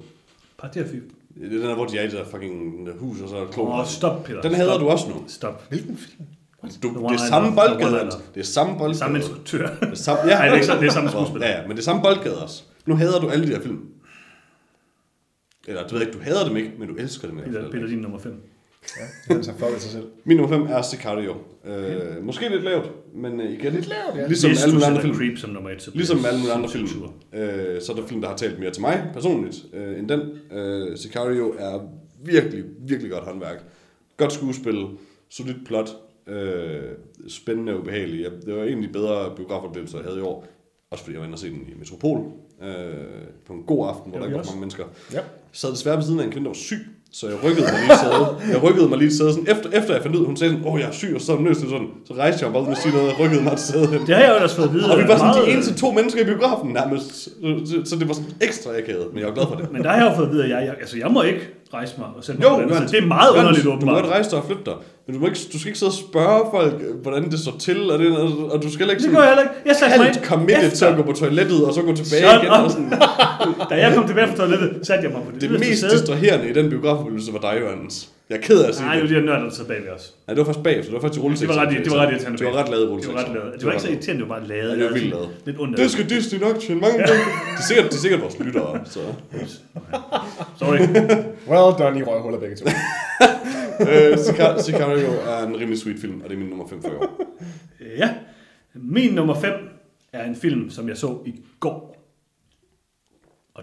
Parterapi. Det er den der, hvor de er i det der fucking hus, og så er der klon. Åh, oh, stop, Peter. Den hader stop. du også nu. Stop. Hvilken film? Du, det er samme boldgade. Det er samme boldgade. Samme instruktør. Det er samme, ja. Nej, det er ikke så- det er samme skuespiller. Ja, ja, men det er samme boldgade også. Nu hader du alle de her film. Eller, du ved ikke, du hader dem ikke, men du elsker dem i hvert Peter, fald. Peter din nummer 5. Ja, han har fucket sig selv. Min nummer 5 er Sicario. Øh, måske lidt lavt, men øh, igen lidt lavt, ja. Ligesom Hvis alle mulige andre film. Creep som nummer 1, så Ligesom alle mulige andre film. Øh, så er der film, der har talt mere til mig personligt øh, end den. Øh, Sicario er virkelig, virkelig godt håndværk. Godt skuespil, solidt plot, øh, spændende og ubehageligt. Jeg, det var de bedre biografoplevelser, jeg havde i år. Også fordi jeg var inde og se den i Metropol øh, på en god aften, hvor Det var der ikke var mange mennesker. Ja. Sad desværre ved siden af en kvinde, der var syg, så jeg rykkede mig lige sæde. Jeg rykkede mig lige sæde sådan, efter, efter jeg fandt ud, hun sagde sådan, åh, jeg er syg, og så er nødt til sådan, så rejste jeg bare uden at sige noget, og rykkede mig til sædet. Det har jeg jo ellers fået at vide. Og vi var sådan meget- de eneste to mennesker i biografen nærmest, så, så det var sådan ekstra akavet, men jeg var glad for det. Men der har jeg jo fået at vide, at jeg, jeg, altså, jeg må ikke rejse mig og sætte mig Jo, på den, så det er meget underligt Du må åbenbart. godt rejse dig og flytte dig, men du, må ikke, du skal ikke sidde og spørge folk, øh, hvordan det står til, og, det, og, og du skal ikke Det gør jeg heller ikke. Jeg satte mig halvt committed efter. til at gå på toilettet, og så gå tilbage Shut igen. up. Og sådan. Da jeg kom tilbage fra toilettet, satte jeg mig på det, Det mest sæde. distraherende i den biografoplevelse var dig, Jørgens. Jeg er ked af at sige Nej, det var det. de her nørder, der sad bagved os. Nej, det var faktisk bagefter. Det var faktisk i Det var ret, det var ret irriterende. Det var ret lavet Det var ret lavet. Det var ikke så irriterende, det var bare lavet. Ja, det var vildt lavet. Lidt ondt Det skal Disney nok tjene mange penge. Det er sikkert, det er sikkert vores lyttere, så... Sorry. Well done, I røghuller begge to. Øh, Sicario er en rimelig sweet film, og det er min nummer 5 for i år. Ja. Min nummer 5 er en film, som jeg så i går.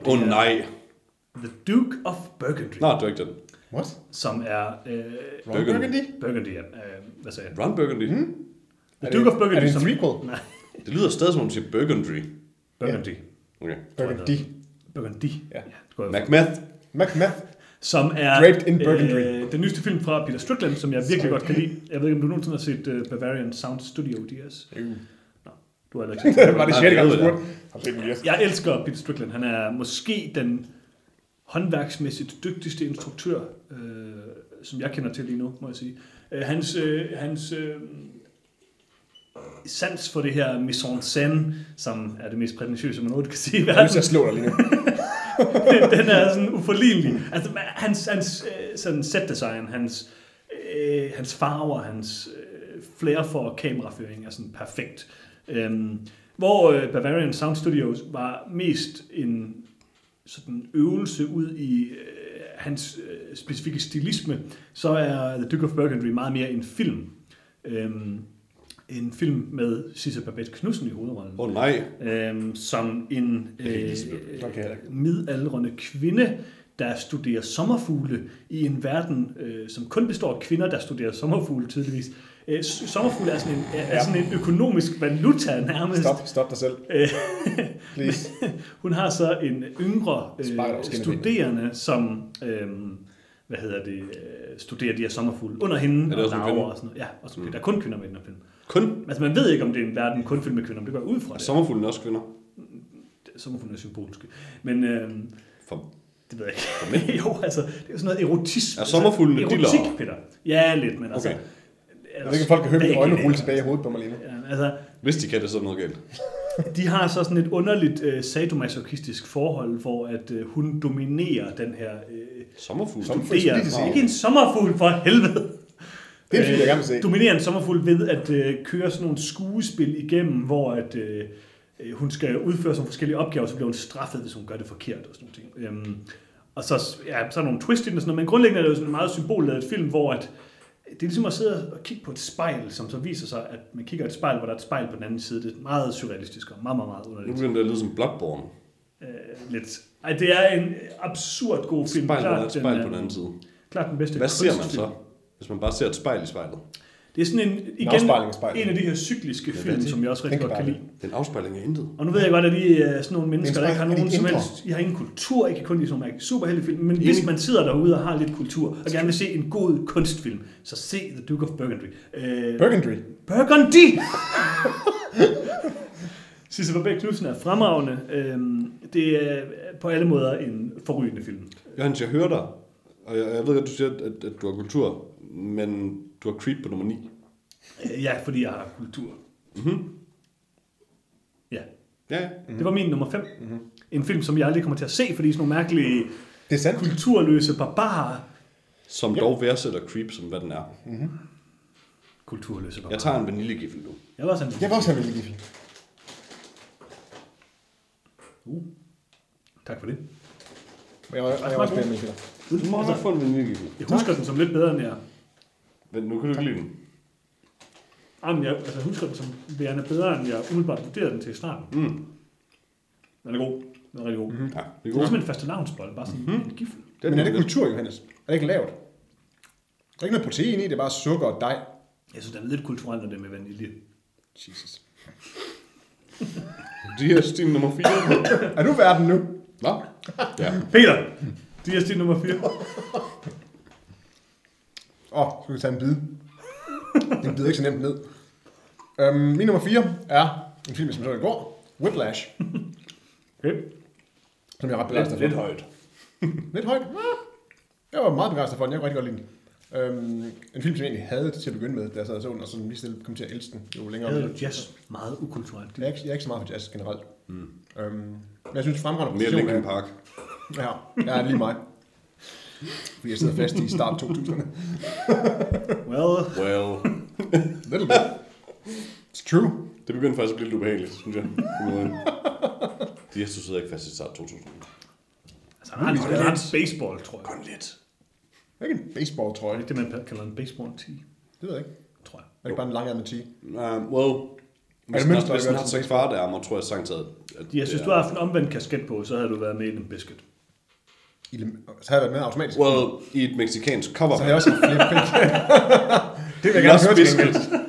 Åh oh, nej. The Duke of Burgundy, Nej, det var ikke den. What? som er... Øh, Ron Burgundy. Burgundy? Burgundy, ja. Øh, hvad sagde jeg? Ron Burgundy. Mm. The Er Duke det- of Burgundy, er det en som... threequel? Nej, Det lyder stadig som om du siger Burgundy. Burgundy. Okay. Burgundy. Burgundy. Ja. for. Macbeth. Macbeth. Som er Draped in Burgundy. øh, den nyeste film fra Peter Strickland, som jeg virkelig godt kan lide. Jeg ved ikke, om du nogensinde har set uh, Bavarian Sound Studio DS. Du har ikke set Det var det sjette gang, du jeg. spurgte. Har du set den, yes? Jeg elsker Peter Strickland. Han er måske den håndværksmæssigt dygtigste instruktør, øh, som jeg kender til lige nu, må jeg sige. Øh, hans øh, hans øh, sans for det her mise en scène, som er det mest prætentiøse, man overhovedet kan sige i Jeg verden, at slå dig lige nu. den er sådan uforlignelig. Altså, hans, hans øh, sådan set design, hans, øh, hans farver, hans øh, flair for kameraføring er sådan perfekt. Øhm, hvor øh, Bavarian Sound Studios var mest en sådan øvelse ud i øh, hans øh, specifikke stilisme, så er The Duke of Burgundy meget mere en film. Øhm, en film med Sisse Babette Knudsen i hovedrollen. Åh oh, nej. Øhm, som en øh, midaldrende kvinde, der studerer sommerfugle i en verden, øh, som kun består af kvinder, der studerer sommerfugle tydeligvis. Øh, sommerfugle er sådan en, er, er sådan en økonomisk valuta nærmest. Stop, stop dig selv. Øh, Please. Hun har så en yngre øh, studerende, som øh, hvad hedder det, øh, studerer de her sommerfugle under hende det og larver og sådan noget. Ja, og så, der er kun kvinder med i den her film. Kun? Altså man ved ikke, om det er en verden kun fyldt med kvinder, men det går ud fra Er det. sommerfuglen også kvinder? Sommerfuglen er symbolske. Men øh, For... det ved jeg ikke. jo, altså, det er jo sådan noget erotisme. Er sommerfuglene altså, erotik, dillere? Peter. Ja, lidt, men altså... Okay. Jeg ved ikke, folk kan høre mine øjne rulle tilbage i hovedet på mig lige nu. Ja, altså, Hvis de kan det, så er noget galt. de har så sådan et underligt øh, sadomasochistisk forhold, hvor at øh, hun dominerer den her øh, Sommerfugl? Sommerfugl. Er ikke en sommerfugl for helvede. Det film, jeg gerne vil se. Dominerer en sommerfugl ved at øh, køre sådan nogle skuespil igennem, hvor at, øh, øh, hun skal udføre sådan forskellige opgaver, så bliver hun straffet, hvis hun gør det forkert og sådan nogle ting. Øhm, og så, ja, så er der nogle twist i den og sådan noget, men grundlæggende er det jo sådan en meget symbolladet film, hvor at, det er ligesom at sidde og kigge på et spejl, som så viser sig, at man kigger i et spejl, hvor der er et spejl på den anden side. Det er meget surrealistisk og meget, meget, meget Nu underligt. begynder det at lyde som Bloodborne. Øh, lidt. Ej, det er en absurd god film. Spejl, Klart der er et den spejl er- på den anden side. Klart den bedste Hvad ser man så, hvis man bare ser et spejl i spejlet? Det er sådan en, igen, spejlet. en af de her cykliske er film, det? som jeg også rigtig godt kan lide. Det er en afspejling af intet. Og nu ved jeg godt, at I er sådan nogle mennesker, der ikke har nogen som helst... I har ingen kultur, ikke kun lide sådan nogle superheltefilm, men hvis man sidder derude og har lidt kultur, og gerne vil se en god kunstfilm, så se The Duke of Burgundy. Øh, Burgundy. Burgundy! Sisse Babæk Knudsen er fremragende. Øhm, det er på alle måder en forrygende film. Johannes, jeg hører dig, og jeg, jeg ved godt, du siger, at, at du har kultur, men du har Creed på nummer 9. Øh, Ja, fordi jeg har kultur. Mhm. Ja, Ja, ja. det var min nummer 5. En film, som jeg aldrig kommer til at se, fordi sådan nogle mærkelige Det er sandt. kulturløse barbarer. Som dog værdsætter Creep, som hvad den er. Kulturløse barbarer. Jeg tager en vaniljegiffel nu. Jeg var sådan Jeg vil også en film. Uh. Tak for det. Jeg var, jeg var også med film. Du må nok få en vaniljegiffel. Jeg husker den som lidt bedre, end jeg... Men nu kan du ikke lide den. Jamen, jeg, altså, jeg husker den som værende bedre, end jeg umiddelbart vurderede den til i starten. Mm. Den er god. Den er rigtig god. Mm-hmm. Ja, det er Det er som en faste lavnsbold, bare sådan mm-hmm. en giffel. Men er det kultur, Johannes? Er det ikke lavt? Der er ikke noget protein i, det er bare sukker og dej. Jeg synes, den er lidt kulturelt, når det er med vanilje. Jesus. Stil nummer 4. Er du verden nu? Hvad? Ja. Peter! De er stil nummer 4. Åh, oh, skal vi tage en bid? Den bider ikke så nemt ned. Øhm, min nummer 4 er en film, som jeg så i går. Whiplash, Okay. som jeg er ret begejstret for. Lidt højt. Lidt højt. Ja. Jeg var meget begejstret for den. Jeg kunne rigtig godt lide den. Øhm, en film, som jeg egentlig havde til at begynde med, da jeg sad og så den, og så lige stille kom til at elske den, jo længere. Jeg jeg, havde jazz meget ukulturelt. jeg, er ikke, jeg er ikke så meget for jazz generelt. Mm. Øhm, men jeg synes fremragende Mere position Linkin er- Park. Ja, jeg er lige mig. Fordi jeg sidder fast i start 2000'erne. Well, Well. Little bit. It's true. Det begyndte faktisk at blive lidt ubehageligt, synes jeg. De her sidder ikke fast i start 2000. altså, han har en ret baseball, tror jeg. Kun lidt. Det er ikke en baseball, tror Er jeg. det ikke det, man kalder en baseball tee, Det ved jeg ikke. tror jeg. Er det ikke bare en lang ærmet tige? Uh, well, hvis det har- hvis den har til tre kvart ærmer, tror jeg sagtens, at, at Jeg synes, du er- har haft en omvendt kasket på, så havde du været med i den biscuit. Så har jeg været med automatisk. Well, i et meksikansk cover. Så har jeg også haft flere penge. det vil jeg gerne Los høre til Biscuit. gengæld.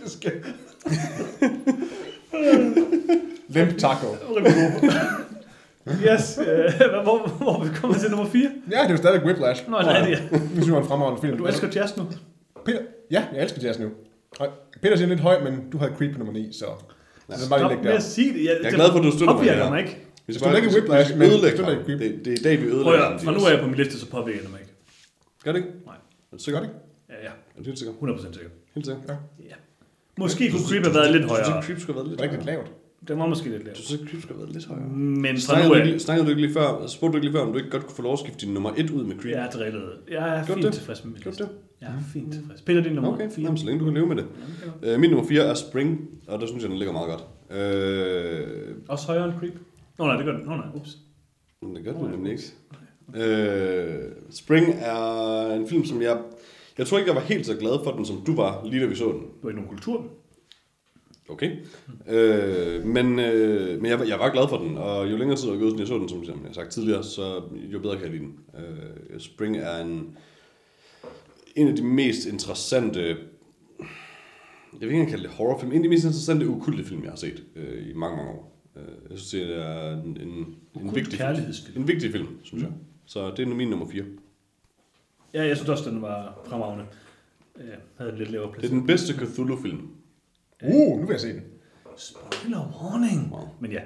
Det skal- Lemp taco. Yes, øh, hvor, hvor er vi kommet til nummer 4? Ja, det er jo stadig Whiplash. Nå, det er det, ja. Nu synes jeg, en fremragende film. Du elsker jazz nu. Peter, ja, jeg elsker jazz nu. Og Peter siger lidt høj, men du havde Creep på nummer 9, så... det er bare lige Stop lægge med at sige det. Jeg er glad for, at du støtter mig påvirker mig ikke. Vi Støtter ikke Whiplash, men ødelægge støtter ham. Det, det er i dag, vi Prøv ødelægger at, ham. fra nu er jeg på min liste, så påvirker det mig ikke. Gør det ikke? Nej. Er du sikker? Gør det Ja, ja. Er du helt sikker? 100% sikker. Helt sikker? Ja. Ja. Måske kunne Creep have været lidt Du synes højere. Creep skulle have været lidt Det er ikke højere? lidt lavt. Den var måske lidt Du lavt. synes ikke, Creep skulle have været lidt højere? Men fra nu du, af... ikke, snakkede du ikke lige før, spurgte du ikke lige før, om du ikke godt kunne få lov at skifte din nummer 1 ud med Creep? Jeg er drillet. Jeg er fint det? tilfreds med min Gjorde liste. det? Jeg er fint tilfreds. Peter, din nummer Okay, 4. Jamen, så længe du kan leve med det. Øh, min nummer 4 er Spring, og der synes jeg, den ligger meget godt. Øh, Også højere end Creep. Nå nej, det gør den. Nå nej, ups. det gør den nemlig ikke. Øh, Spring er en film, som jeg... Jeg tror ikke, jeg var helt så glad for den, som du var, lige da vi så den. Du er ikke nogen kultur. Okay. Øh, men øh, men jeg, var- jeg var glad for den, og jo længere tid jeg gået, jeg så den, som jeg har sagt tidligere, så jo bedre kan jeg lide den. Øh, Spring er en, en af de mest interessante, jeg vil ikke kalde det horrorfilm, en af de mest interessante ukulte film, jeg har set øh, i mange, mange år. Øh, jeg synes, det er en, en, en, vigtig, kærlighedsfilm. en vigtig film, synes jeg. Så det er min nummer 4. Ja, jeg synes også, den var fremragende. Jeg havde en lidt lavere Det plads. er den bedste Cthulhu-film. Uh, nu vil jeg se den. Spoiler warning. Wow. Men ja,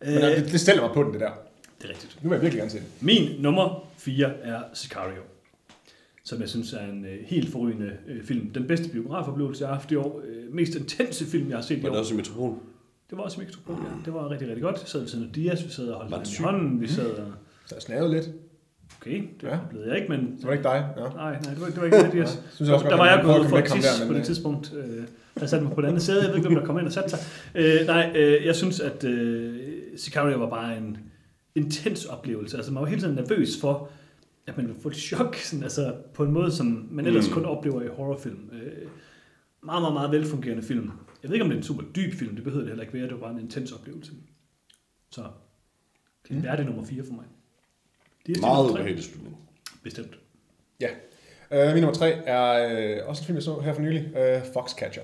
Men øh, det, det stiller mig på den, det der. det er rigtigt. Nu vil jeg virkelig gerne se den. Min nummer 4 er Sicario, som jeg synes er en øh, helt forrygende øh, film. Den bedste biografoplevelse, jeg har haft i år. Øh, mest intense film, jeg har set i Var det år. også i Metropol? Det var også i Metropol, ja. Det var rigtig, rigtig godt. Vi sad ved siden af Dias, vi sad og holdt det i hånden. Vi sad og... Så jeg snavede lidt. Okay, det Ja. blev jeg ikke, men... Så var det ikke dig? Ja. Nej, nej, det var, det var ikke det, Dias. synes jeg også der godt, var jeg gået at for at tisse på der, det men, tidspunkt. Øh, jeg satte mig på det andet sæde. Jeg ved ikke, hvem der kom ind og satte sig. Øh, nej, øh, jeg synes, at øh, Sicario var bare en intens oplevelse. Altså, man var hele tiden nervøs for, at man ville få et chok, sådan, altså, på en måde, som man ellers Mm. kun oplever i horrorfilm. Øh, meget, meget, meget velfungerende film. Jeg ved ikke, om det er en super dyb film. Det behøver det heller ikke være. Det var bare en intens oplevelse. Så det er Mm. værdig nummer 4 for mig. Det er Meget nummer tre. ubehagelig slutning. Bestemt. Ja. Uh, min nummer tre er øh, også en film, jeg så her for nylig. Uh, Foxcatcher.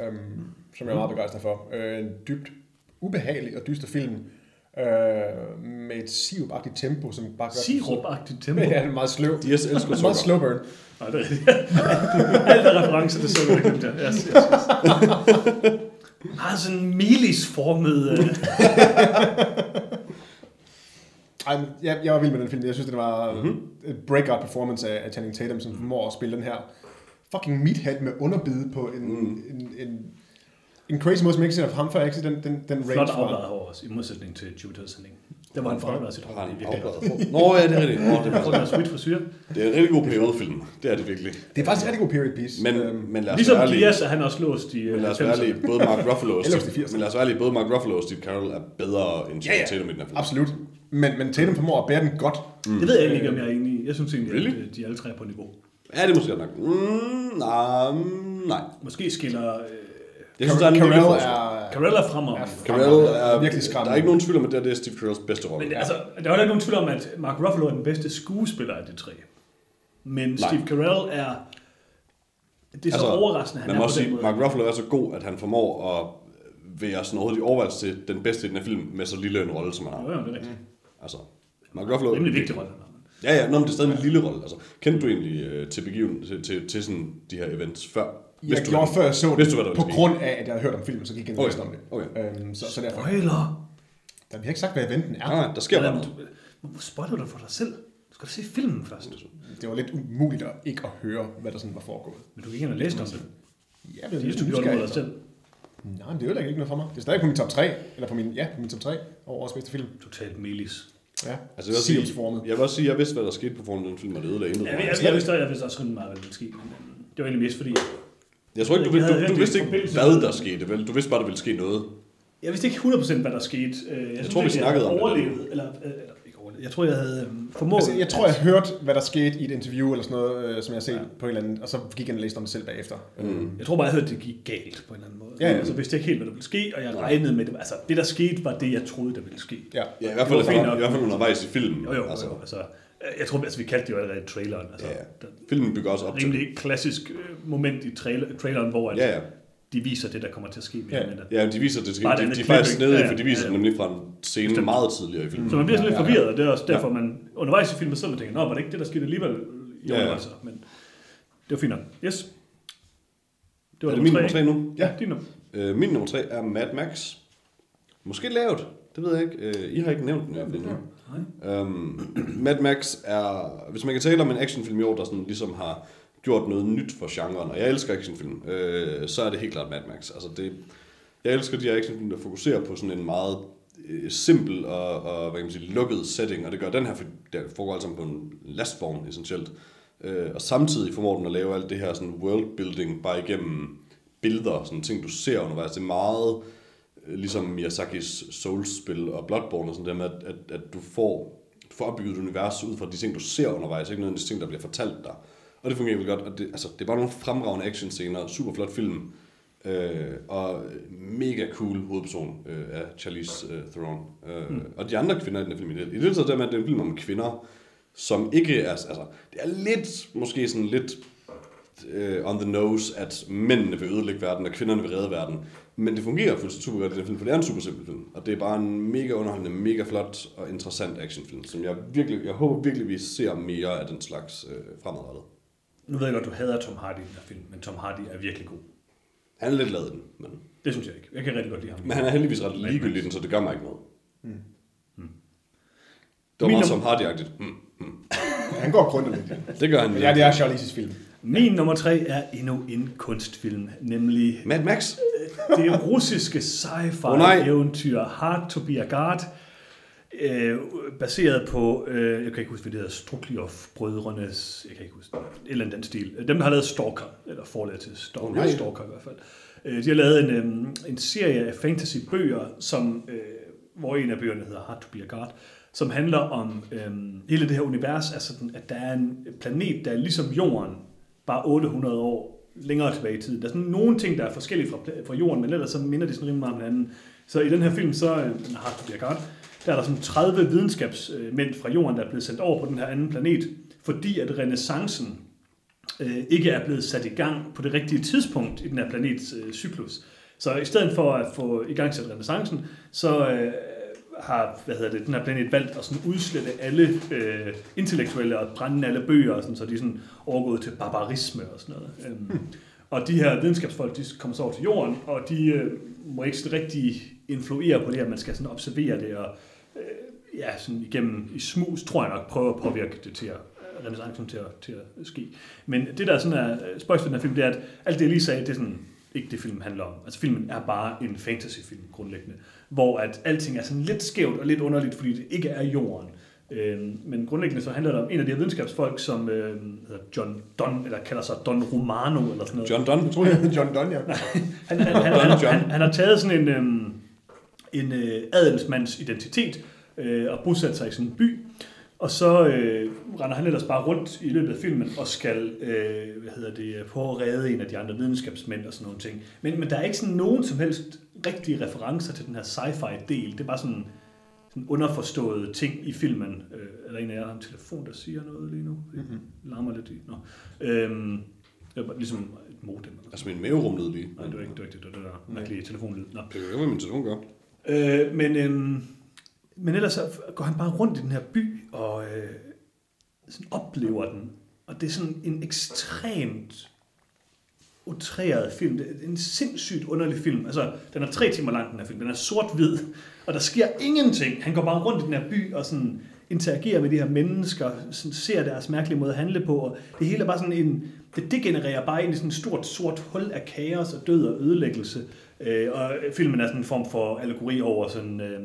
Um, som jeg er meget begejstret for. Uh, en dybt ubehagelig og dyster film. Uh, med et sivagtigt tempo, som bare gør... Sirupagtigt tempo. Ja, den er meget sløv. De elsker meget sukker. slow burn. Nej, det er rigtigt. Alt er reference til sukker, det jeg. Yes, yes, yes. Har sådan en milis-formet... Øh, Ej, jeg, jeg var vild med den film. Jeg synes, det var mm-hmm. et breakout performance af, af Channing Tatum, som formår at spille den her fucking meathead med underbid på en, mm. en, en, en crazy måde, som ikke ser ham før. Jeg ikke set den, den, den range flot afbladet hår også, i modsætning til Jupiter's Sending. Der var sit hår. Det en virkelig godt. afbladet hår. Nå ja, det er rigtigt. Åh, det, er, er sweet frisyr. det er en rigtig god periodefilm. Det er det virkelig. Det er faktisk en rigtig god period piece. Men, Øhm, men lad os Ligesom være. Diaz er han også låst i Men øh, lad os være 90'erne. ærlige. Både Mark Ruffalo og Eller Steve, 80'erne. men lad os være ærlige. Både Mark Ruffalo og Steve Carell er bedre end Channing ja. Tatum i den her film. Absolut. Men, men Tatum formår at bære den godt. Det ved jeg ikke, om jeg er enig i. Jeg synes egentlig, Really? at de alle tre er på niveau. Ja, det er måske nok. Mm, nej, mm, nej. Måske skiller... Øh, Jeg synes, der er en Carell er... Carell er fremragende. Ja, Carell er, virkelig skræmmende. Der er ikke nogen tvivl om, at det er, Steve Carells bedste rolle. Men altså, der er heller ikke nogen tvivl om, at Mark Ruffalo er den bedste skuespiller af de tre. Men Nej. Steve Carell er... Det er så altså, overraskende, han man er må på også den sige, måde. Mark Ruffalo er så god, at han formår at være sådan overhovedet i overvejelse til den bedste i den her film, med så lille en rolle, som han har. Jo, jo, det er rigtigt. Altså, Mark Ruffalo... Det er en vigtig rolle. han har. Ja, ja, nå, men det er stadig en lille rolle. Altså, kendte du egentlig øh, til, begiven, til, til, til sådan de her events før? Jeg Vidste gjorde før jeg så vidste du, på grund af, at jeg havde hørt om filmen, så gik jeg ind og Okay, læste om det. okay. Øhm, så, så derfor... Spoiler! Der, vi har ikke sagt, hvad eventen er. Nej, der sker noget. Hvorfor spoiler du for dig selv? Du skal se filmen først. Det var lidt umuligt at ikke at høre, hvad der sådan var foregået. Men du gik ind og læste om det. Ja, det Hvis du gjorde det dig selv. Nej, men det ødelægger ikke noget for mig. Det er stadig på min top 3. Eller på min, ja, på min top 3 over årets bedste film. Totalt melis. Ja, Altså, jeg vil, sige, jeg vil også sige, at jeg vidste, hvad der skete på formen af den film, og det ødelagde intet. Jeg, jeg, jeg, jeg, vidste, jeg vidste også rimelig meget, hvad der ville ske. Men øhm, det var egentlig mest fordi... Jeg tror ikke, du, Jeg du, du, det du vidste ikke, hvad der skete, vel? Du vidste bare, der ville ske noget. Jeg vidste ikke 100% hvad der skete. Øh, Jeg, synes tror, vi snakkede jeg om det overlevet, eller, øh, eller, ikke overlevet. Jeg tror, jeg havde øhm, formået... Altså, jeg tror, jeg hørte, hvad der skete i et interview eller sådan noget, øh, som jeg har set Ja. på en eller anden, og så gik jeg og læste om det selv bagefter. Mm. Jeg tror bare, jeg hørte, det gik galt på en eller anden måde. Ja, ja. Så vidste jeg ikke helt, hvad der ville ske, og jeg regnede med det. Altså, det der skete, var det, jeg troede, der ville ske. Ja. Ja, i hvert fald, Det var i hvert fald undervejs i filmen. Jo, jo, altså, altså. jo. Altså, jeg tror, altså, vi kaldte det jo allerede traileren. Altså, Ja, ja. Filmen bygger også op til rimelig klassisk øh, moment i trailer, traileren, hvor at Ja, ja. de viser det, der kommer til at ske. Ja. Ja. Ja, de viser det. Et de, de er faktisk nede, Ja, for de viser ja, ja, ja. nemlig fra en scene Bestemt. meget tidligere i filmen. Så man bliver sådan lidt Ja, ja. forvirret, og det er også derfor, man undervejs i filmen selv tænker, nå, var det ikke det, der skete alligevel i Ja, ja. overvejelser? Men det var fint nok. Yes. Det var Er det min nummer tre, nu? Ja, din nummer. Øh, min nummer tre er Mad Max. Måske lavt, det ved jeg ikke. Øh, I har ikke nævnt den i hvert fald endnu. Øhm, Mad Max er, hvis man kan tale om en actionfilm i år, der sådan ligesom har gjort noget nyt for genren, og jeg elsker actionfilm, øh, så er det helt klart Mad Max. Altså det, jeg elsker de her actionfilm, der fokuserer på sådan en meget øh, simpel og, og hvad kan man sige, lukket setting, og det gør den her, for det foregår alt sammen på en lastvogn essentielt. Øh, og samtidig formår den at lave alt det her sådan worldbuilding bare igennem billeder, sådan ting, du ser undervejs. Det er meget øh, ligesom Miyazakis Souls-spil og Bloodborne og sådan der med, at, at, at du får du får opbygget et univers ud fra de ting, du ser undervejs, ikke nødvendigvis ting, der bliver fortalt dig. Og det fungerer vel godt, og det, altså, det er bare nogle fremragende actionscener, super flot film, øh, og mega cool hovedperson øh, af Charlize øh, Theron. Øh, mm. Og de andre kvinder i den her film, i det, i det hele taget, det med, at det er en film om kvinder, som ikke er, altså, det er lidt, måske sådan lidt øh, on the nose, at mændene vil ødelægge verden, og kvinderne vil redde verden. Men det fungerer fuldstændig super godt i den film, for det er en super simpel film. Og det er bare en mega underholdende, mega flot og interessant actionfilm, som jeg virkelig, jeg håber virkelig, vi ser mere af den slags øh, fremadrettet. Nu ved jeg godt, du hader Tom Hardy i den her film, men Tom Hardy er virkelig god. Han er lidt lavet den, men, Det synes jeg ikke. Jeg kan rigtig godt lide ham. men han er heldigvis ret ligegyldig den, så det gør mig ikke noget. Mm. Det var Min meget som Hardy-agtigt. Mm. Han går grundigt lidt. Det gør han Ja, det er Charlize's film. Min nummer tre er endnu en kunstfilm, nemlig Mad Max? det russiske sci-fi-eventyr Hard to be a God, øh, baseret på, øh, jeg kan ikke huske, hvad det hedder, Strukliov-brødrenes, jeg kan ikke huske, et eller andet den stil. Dem, der har lavet Stalker, eller forladet til Stalker, nej. Stalker i hvert fald. Øh, de har lavet en, øh, en serie af fantasy-bøger, som, øh, hvor en af bøgerne hedder Hard to be a God, som handler om øh, hele det her univers, altså sådan, at der er en planet, der er ligesom Jorden, bare 800 år længere tilbage i tiden. Der er sådan nogle ting, der er forskellige fra, fra Jorden, men ellers så minder de sådan rimelig meget om hinanden. Så i den her film, så øh, den har to be der er der sådan 30 videnskabsmænd fra Jorden, der er blevet sendt over på den her anden planet, fordi at renaissancen øh, ikke er blevet sat i gang på det rigtige tidspunkt i den her planets øh, cyklus. Så i stedet for at få i gang sat renaissancen, så øh, har hvad hedder det, den her planet valgt at sådan udslette alle øh, intellektuelle og brænde alle bøger, og sådan, så de er sådan overgået til barbarisme og sådan noget. Øhm, og de her videnskabsfolk, de kommer så over til jorden, og de øh, må ikke sådan rigtig influere på det her, man skal sådan observere det, og øh, ja, sådan igennem i smus, tror jeg nok, prøve at påvirke det til at renaissancen til at, til at ske. Men det der sådan er øh, spøjs den her film, det er, at alt det, jeg lige sagde, det er sådan ikke det, filmen handler om. Altså filmen er bare en fantasyfilm grundlæggende, hvor at alting er sådan lidt skævt og lidt underligt, fordi det ikke er jorden. Øhm, men grundlæggende så handler det om en af de her videnskabsfolk, som øh, hedder John Donne, eller kalder sig Don Romano, eller sådan noget. John? Jeg tror, er John Donne, ja. Han, han, han, han, han, han har taget sådan en, øhm, en øh, adelsmands identitet øh, og bosat sig i sådan en by. Og så øh, render han ellers bare rundt i løbet af filmen og skal øh, hvad hedder det, på at redde en af de andre videnskabsmænd og sådan nogle ting. Men, men der er ikke sådan nogen som helst rigtige referencer til den her sci-fi del. Det er bare sådan, sådan underforståede ting i filmen. Øh, er der en af jer, der har en telefon, der siger noget lige nu? Det larmer lidt i. Nå. Øhm, er ligesom et modem. Altså min maverum lød lige. Nej, det var ikke det, var ikke det, det var der mærkelige telefonlyd. Nå. Det kan jo ikke, hvad min telefon gør. Øh, men, øhm, men ellers så går han bare rundt i den her by og øh, sådan oplever den. Og det er sådan en ekstremt utræret film. Det er en sindssygt underlig film. Altså, den er tre timer lang, den her film. Den er sort-hvid, og der sker ingenting. Han går bare rundt i den her by og sådan interagerer med de her mennesker, sådan ser deres mærkelige måde at handle på, og det hele er bare sådan en, det degenererer bare ind i sådan et stort sort hul af kaos og død og ødelæggelse. Øh, og filmen er sådan en form for allegori over sådan, øh,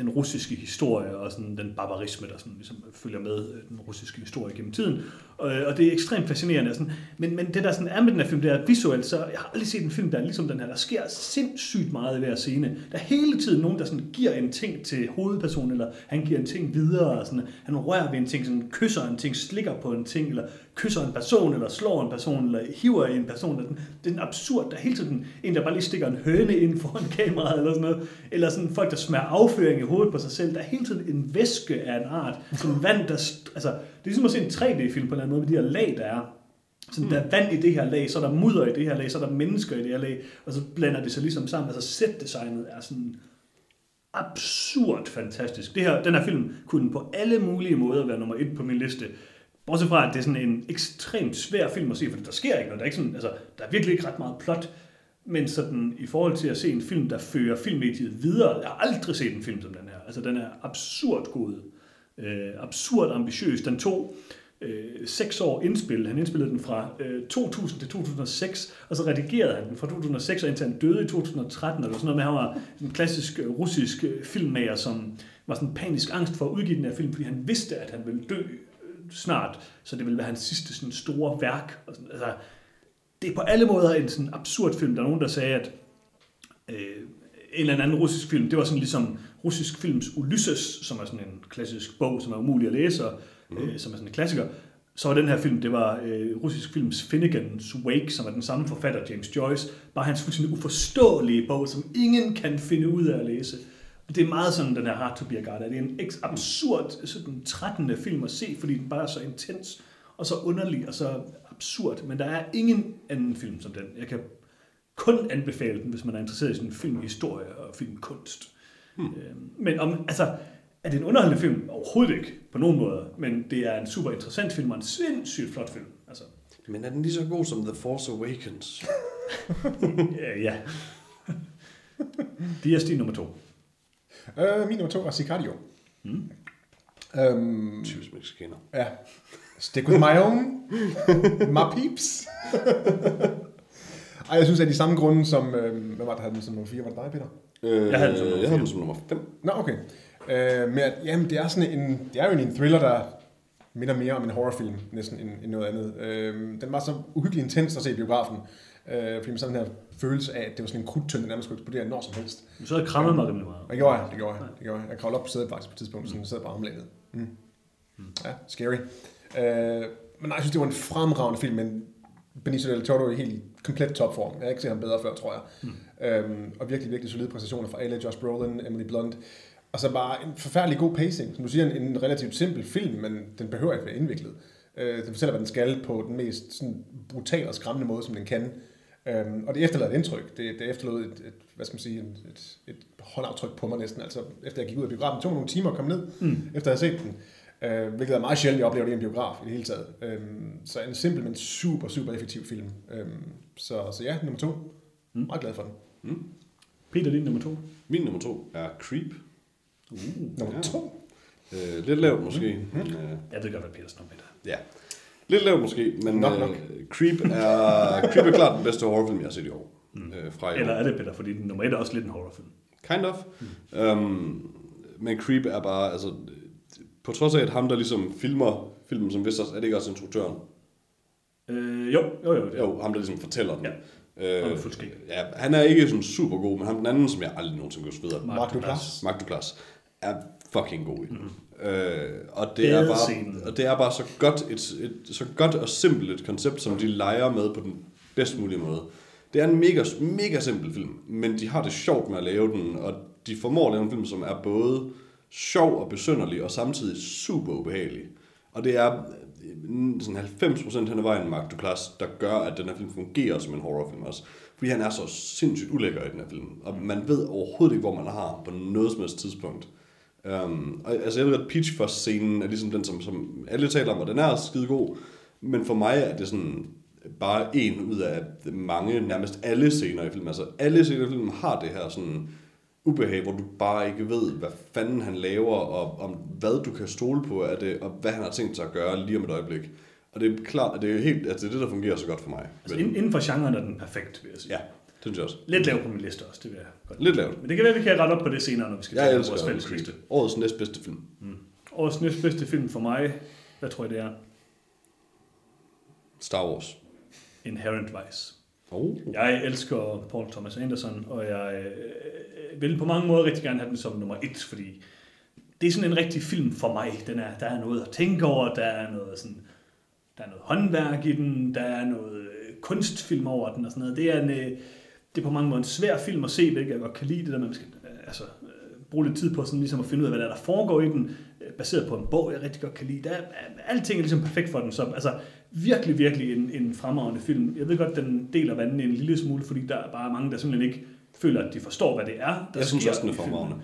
den russiske historie og sådan den barbarisme, der sådan ligesom følger med øh, den russiske historie gennem tiden. Og, og det er ekstremt fascinerende. Sådan. Men, men det, der sådan er med den her film, det er at visuelt, så jeg har aldrig set en film, der er ligesom den her. Der sker sindssygt meget i hver scene. Der er hele tiden nogen, der sådan giver en ting til hovedpersonen, eller han giver en ting videre. Og sådan. Han rører ved en ting, sådan kysser en ting, slikker på en ting, eller kysser en person, eller slår en person, eller hiver i en person. Det er, sådan- det er en absurd. Der er hele tiden en, der bare lige stikker en høne ind foran kameraet, eller sådan noget. Eller sådan folk, der smager afføring i hovedet på sig selv. Der er hele tiden en væske af en art. som vand, der... st- Altså, er ligesom at se en 3D-film på en eller anden måde, med de her lag, der er. Sådan, der er vand i det her lag, så er der mudder i det her lag, så er der mennesker i det her lag, og så blander det sig ligesom sammen. Altså set-designet er sådan absurd fantastisk. Det her, den her film kunne på alle mulige måder være nummer et på min liste. Bortset fra, at det er sådan en ekstremt svær film at se, for der sker ikke noget. Der er, ikke sådan, altså, der er virkelig ikke ret meget plot. Men sådan, i forhold til at se en film, der fører filmmediet videre, jeg har aldrig set en film som den her. Altså, den er absurd god. Øh, absurd ambitiøs. Den tog øh, seks år indspillet. Han indspillede den fra øh, 2000 til 2006, og så redigerede han den fra 2006 og indtil han døde i 2013, eller sådan noget med, han var en klassisk øh, russisk øh, filmmager, som var sådan panisk angst for at udgive den her film, fordi han vidste, at han ville dø øh, snart, så det ville være hans sidste sådan, store værk. Og sådan, altså, det er på alle måder en sådan absurd film. Der er nogen, der sagde, at øh, en eller anden russisk film, det var sådan ligesom russisk films Ulysses, som er sådan en klassisk bog, som er umulig at læse, og, mm. øh, som er sådan en klassiker. Så var den her film, det var øh, russisk films Finnegans Wake, som er den samme forfatter, James Joyce. Bare hans fuldstændig uforståelige bog, som ingen kan finde ud af at læse. Og det er meget sådan, den her Hard to be God er. Det er en absurd, sådan trættende film at se, fordi den bare er så intens, og så underlig, og så absurd. Men der er ingen anden film som den. Jeg kan kun anbefale den, hvis man er interesseret i sådan filmhistorie og filmkunst. Hmm. Øhm, men om, altså, er det en underholdende film? Overhovedet ikke, på nogen måde. Men det er en super interessant film, og en sindssygt flot film. Altså, Men er den lige så god som The Force Awakens? ja. ja. Det er stil nummer to. Øh, min nummer to er Sicario. Mm. Øhm, Typisk mexikaner. ja. Stick with my own. my peeps. Ej, jeg synes, at de samme grunde som... Øh, hvad var det, der havde den som nummer 4? Var det dig, Peter? Øh, Jeg havde den som nummer jeg havde den som nummer 5. Nå, okay. Øh, men at, jamen, det er sådan en... Det er jo en thriller, der minder mere om en horrorfilm, næsten, end, end noget andet. Øh, den var så uhyggelig intens at se i biografen. Øh, fordi man sådan her følelse af, at det var sådan en krudtønde, der nærmest skulle eksplodere når som helst. Så havde jeg krammet mig rimelig meget. Det gjorde jeg, det gjorde jeg. Det gjorde jeg. Jeg kravlede op på sædet faktisk på et tidspunkt, sådan sad på armlænet. Mm. Ja, scary. Øh, men nej, jeg synes, det var en fremragende film, men Benicio del Toro er i helt komplet topform. Jeg har ikke set ham bedre før, tror jeg. Mm. Øhm, og virkelig, virkelig solide præstationer fra alle, Josh Brolin, Emily Blunt. Og så bare en forfærdelig god pacing. Som du siger, en, en relativt simpel film, men den behøver ikke være indviklet. Øh, den fortæller, hvad den skal på den mest sådan, brutale og skræmmende måde, som den kan. Øhm, og det efterlader et indtryk. Det, det efterlod et, et, hvad skal man sige, et, et, et håndaftryk på mig næsten. Altså, efter jeg gik ud af biografen, det tog nogle timer at komme ned, mm. efter jeg havde set den. Øh, hvilket er meget sjældent, jeg oplever det i en biograf i det hele taget. Øhm, så en simpel, men super, super effektiv film. Øhm, så, så ja, nummer to. Mm. Meget glad for den. Peter, din nummer to. Min nummer 2 er Creep. Nummer Ja. to. Øh, lidt lavt måske. Men, øh, Jeg ved godt, hvad Peters nummer er. ja. Lidt lavt måske, men Nok, øh, nok. Creep, er, Creep er klart den bedste horrorfilm, jeg har set i år. Mm. Øh, fra i år. Eller er det Peter, fordi den nummer et er også lidt en horrorfilm. Kind of. Mm. Um, men Creep er bare, altså, på trods af, at ham, der ligesom filmer filmen som vist også, er det ikke også instruktøren? Øh, jo, jo, jo. Det er. Jo, ham, der ligesom fortæller den. Ja. Øh, er ja, han er ikke sådan super god, men ham den anden, som jeg aldrig nogensinde kan huske videre, Mark Duplass. Mark Duplass, er fucking god i den. Mm. Øh, og, det er bare, og det er bare så godt, et, et, så godt og simpelt et koncept, som de leger med på den bedst mulige måde. Det er en mega, mega simpel film, men de har det sjovt med at lave den, og de formår at lave en film, som er både sjov og besynderlig, og samtidig super ubehagelig. Og det er sådan 90% hen ad vejen Mark Duplass, der gør, at den her film fungerer som en horrorfilm også. Fordi han er så sindssygt ulækker i den her film, og man ved overhovedet ikke, hvor man har ham på noget som helst tidspunkt. Um, og, altså jeg ved at Peach Fuzz scenen er ligesom den, som, som alle taler om, og den er skide god, men for mig er det sådan bare en ud af mange, nærmest alle scener i filmen. Altså alle scener i filmen har det her sådan ubehag, hvor du bare ikke ved, hvad fanden han laver, og om hvad du kan stole på af det, og hvad han har tænkt sig at gøre lige om et øjeblik. Og det er klart, at det er, helt, altså det, er det, der fungerer så godt for mig. Altså, inden inden for genren er den perfekt, vil jeg sige. Ja, det synes jeg også. Lidt lav på min liste også, det vil jeg godt. Lidt lavt. Men det kan være, vi kan rette op på det senere, når vi skal Jeg tage elsker vores fælles liste. Årets næstbedste film. Årets næstbedste film for mig, hvad tror jeg det er? Star Wars. Inherent Vice. Oh. Jeg elsker Paul Thomas Anderson, og jeg øh, øh, vil på mange måder rigtig gerne have den som nummer et, fordi det er sådan en rigtig film for mig. Den er, der er noget at tænke over, der er noget sådan, der er noget håndværk i den, der er noget øh, kunstfilm over den og sådan noget. Det er en, øh, det er på mange måder en svær film at se, hvilket jeg godt kan lide, det der med, at man skal øh, altså, øh, bruge lidt tid på sådan ligesom at finde ud af, hvad der, er, der foregår i den, øh, baseret på en bog, jeg rigtig godt kan lide. Der er, øh, alting er ligesom perfekt for den, så altså, virkelig, virkelig en, en fremragende film. Jeg ved godt, den deler vandene en lille smule, fordi der er bare mange, der simpelthen ikke føler, at de forstår, hvad det er, der Jeg synes også, den er fremragende.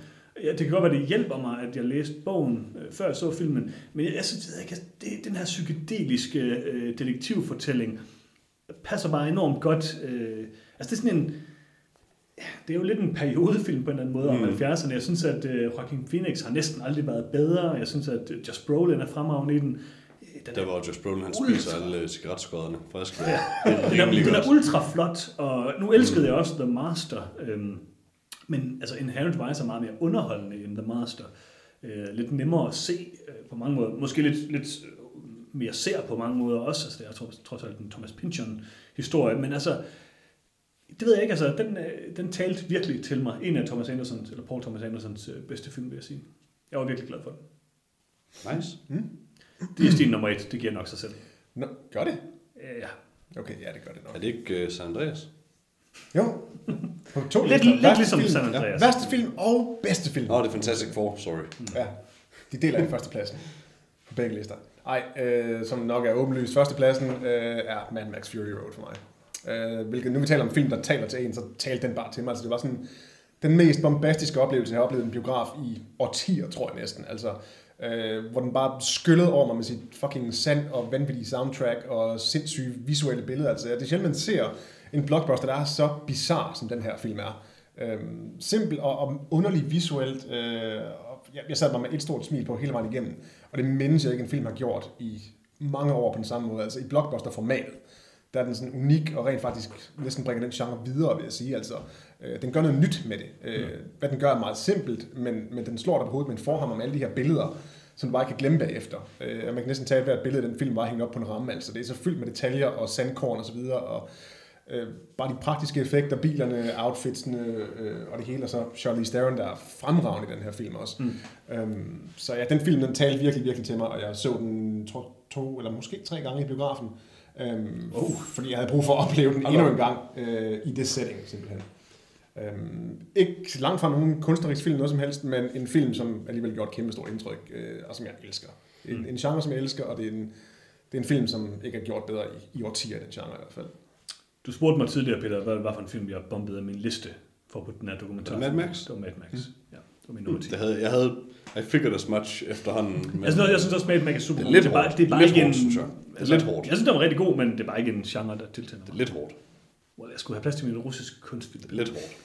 Ja, det kan godt være, det hjælper mig, at jeg læste bogen, øh, før jeg så filmen. Men jeg, jeg synes, jeg, ikke, det, den her psykedeliske øh, detektivfortælling passer bare enormt godt. Øh, altså, det er sådan en... Det er jo lidt en periodefilm på en eller anden måde mm. om Mm. 70'erne. Jeg synes, at øh, Joaquin Phoenix har næsten aldrig været bedre. Jeg synes, at øh, Josh Brolin er fremragende i den. Den Der er, var Josh Brolin, han Ultra. spiser alle øh, cigaretskåderne. Frisk. Ja. Det er den, er, den er ultra flot, og nu elskede jeg også The Master. Øhm, men altså Inherent Vice er meget mere underholdende end The Master. Øh, lidt nemmere at se øh, på mange måder. Måske lidt, lidt øh, mere ser på mange måder også. Altså, det er trods, alt en Thomas Pynchon historie. Men altså, Det ved jeg ikke, altså, den, øh, den talte virkelig til mig. En af Thomas Andersons, eller Paul Thomas Andersons bedste film, vil jeg sige. Jeg var virkelig glad for den. Nice. Det er stil nummer et, det giver nok sig selv. Nå, gør det? Øh, Ja. Okay, ja, det gør det nok. Er det ikke uh, San Andreas? Jo. På to Lidt- lister. lidt Værste ligesom film, San Andreas. Ja. Værste film og bedste film. Nå, det er Fantastic Four, sorry. Ja, de deler i førstepladsen på begge lister. Ej, øh, som nok er åbenlyst, førstepladsen øh, er Mad Max Fury Road for mig. Øh, hvilket, nu vi taler om film, der taler til en, så talte den bare til mig. Altså, det var sådan den mest bombastiske oplevelse, jeg har oplevet i en biograf i årtier, tror jeg næsten. Altså, øh, hvor den bare skyllede over mig med sit fucking sand og vanvittige soundtrack og sindssyge visuelle billeder. Altså, det er sjældent, man ser en blockbuster, der er så bizarre, som den her film er. Øh, simpel og, og underlig visuelt. Øh, og jeg, jeg sad bare med et stort smil på hele vejen igennem. Og det mindes jeg ikke, en film har gjort i mange år på den samme måde. Altså i blockbuster-formatet. Der er den sådan unik og rent faktisk næsten bringer den genre videre, vil jeg sige. Altså, øh, den gør noget nyt med det. Øh, hvad den gør er meget simpelt, men, men den slår dig på hovedet med en forhammer med alle de her billeder, som du bare kan glemme bagefter. Øh, og man kan næsten tage hvert billede af den film bare hænge op på en ramme. Altså, det er så fyldt med detaljer og sandkorn og så videre, og øh, bare de praktiske effekter, bilerne, outfitsene øh, og det hele, og så Charlize Theron, der er fremragende i den her film også. Mm. Øhm, så ja, den film, den talte virkelig, virkelig til mig, og jeg så den tror, to eller måske tre gange i biografen, øhm, uh. fordi jeg havde brug for at opleve den endnu en gang øh, i det setting, simpelthen. Øhm, ikke langt fra nogen kunstnerisk film, noget som helst, men en film, som alligevel gjort et kæmpe stort indtryk, øh, og som jeg elsker. En, Mm. en genre, som jeg elsker, og det er en, det er en film, som ikke er gjort bedre i, i årtier, den genre i hvert fald. Du spurgte mig tidligere, Peter, hvad det var for en film, jeg bombede af min liste for på den her dokumentar. Mad Max? Det var Mad Max, mm. ja. Det var min nummer 10. Det havde, jeg havde, I figured as much efterhånden. Men Altså, jeg synes også, Mad Max er super Det er lidt det er bare, hårdt. det er bare Lidt ikke hårdt, en, synes jeg. Det er altså, lidt hårdt. Jeg synes, den var rigtig god, men det er bare ikke en genre, der tiltaler det er mig. lidt hårdt. Well, jeg skulle have plads til min russiske kunstfilm. Det er lidt hårdt.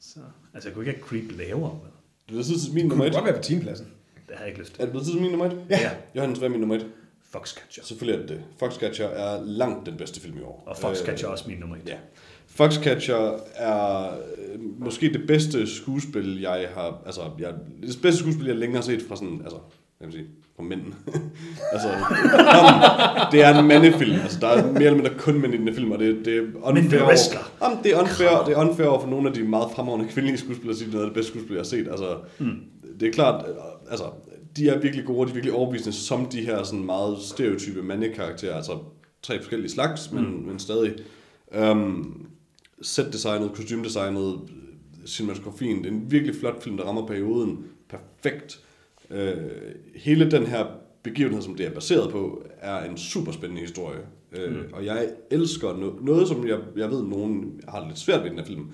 Så, altså, jeg kunne ikke have creep lavere. Vel? Det er tid til min Det nummer kunne et. godt være på teampladsen. Det har jeg ikke lyst Er til. det blevet tid til min nummer et? Ja. Johannes, hvad er min nummer et? Foxcatcher. Selvfølgelig er det det. Foxcatcher er langt den bedste film i år. Og Foxcatcher er også min nummer 1. Ja. Foxcatcher er øh, måske det bedste skuespil, jeg har... Altså, jeg, det bedste skuespil, jeg længere har set fra sådan... Altså, jeg vil sige, fra mænd. altså, ham, det er en mandefilm. Altså, der er mere eller mindre kun mænd i den film, og det, det er unfair. Er over-. Jamen, det er unfair, det er unfair over for nogle af de meget fremragende kvindelige skuespillere, at sige, det er noget af det bedste skuespil, jeg har set. Altså, mm. det er klart, øh, altså, de er virkelig gode, de er virkelig overbevisende, som de her sådan meget stereotype mandekarakterer, altså tre forskellige slags, men, mm. men stadig. Um, set-designet, kostymdesignet, cinematografien, det er en virkelig flot film, der rammer perioden perfekt. Uh, hele den her begivenhed, som det er baseret på, er en super spændende historie. Uh, mm. Og jeg elsker no- noget, som jeg, jeg ved, nogen har lidt svært ved den her film,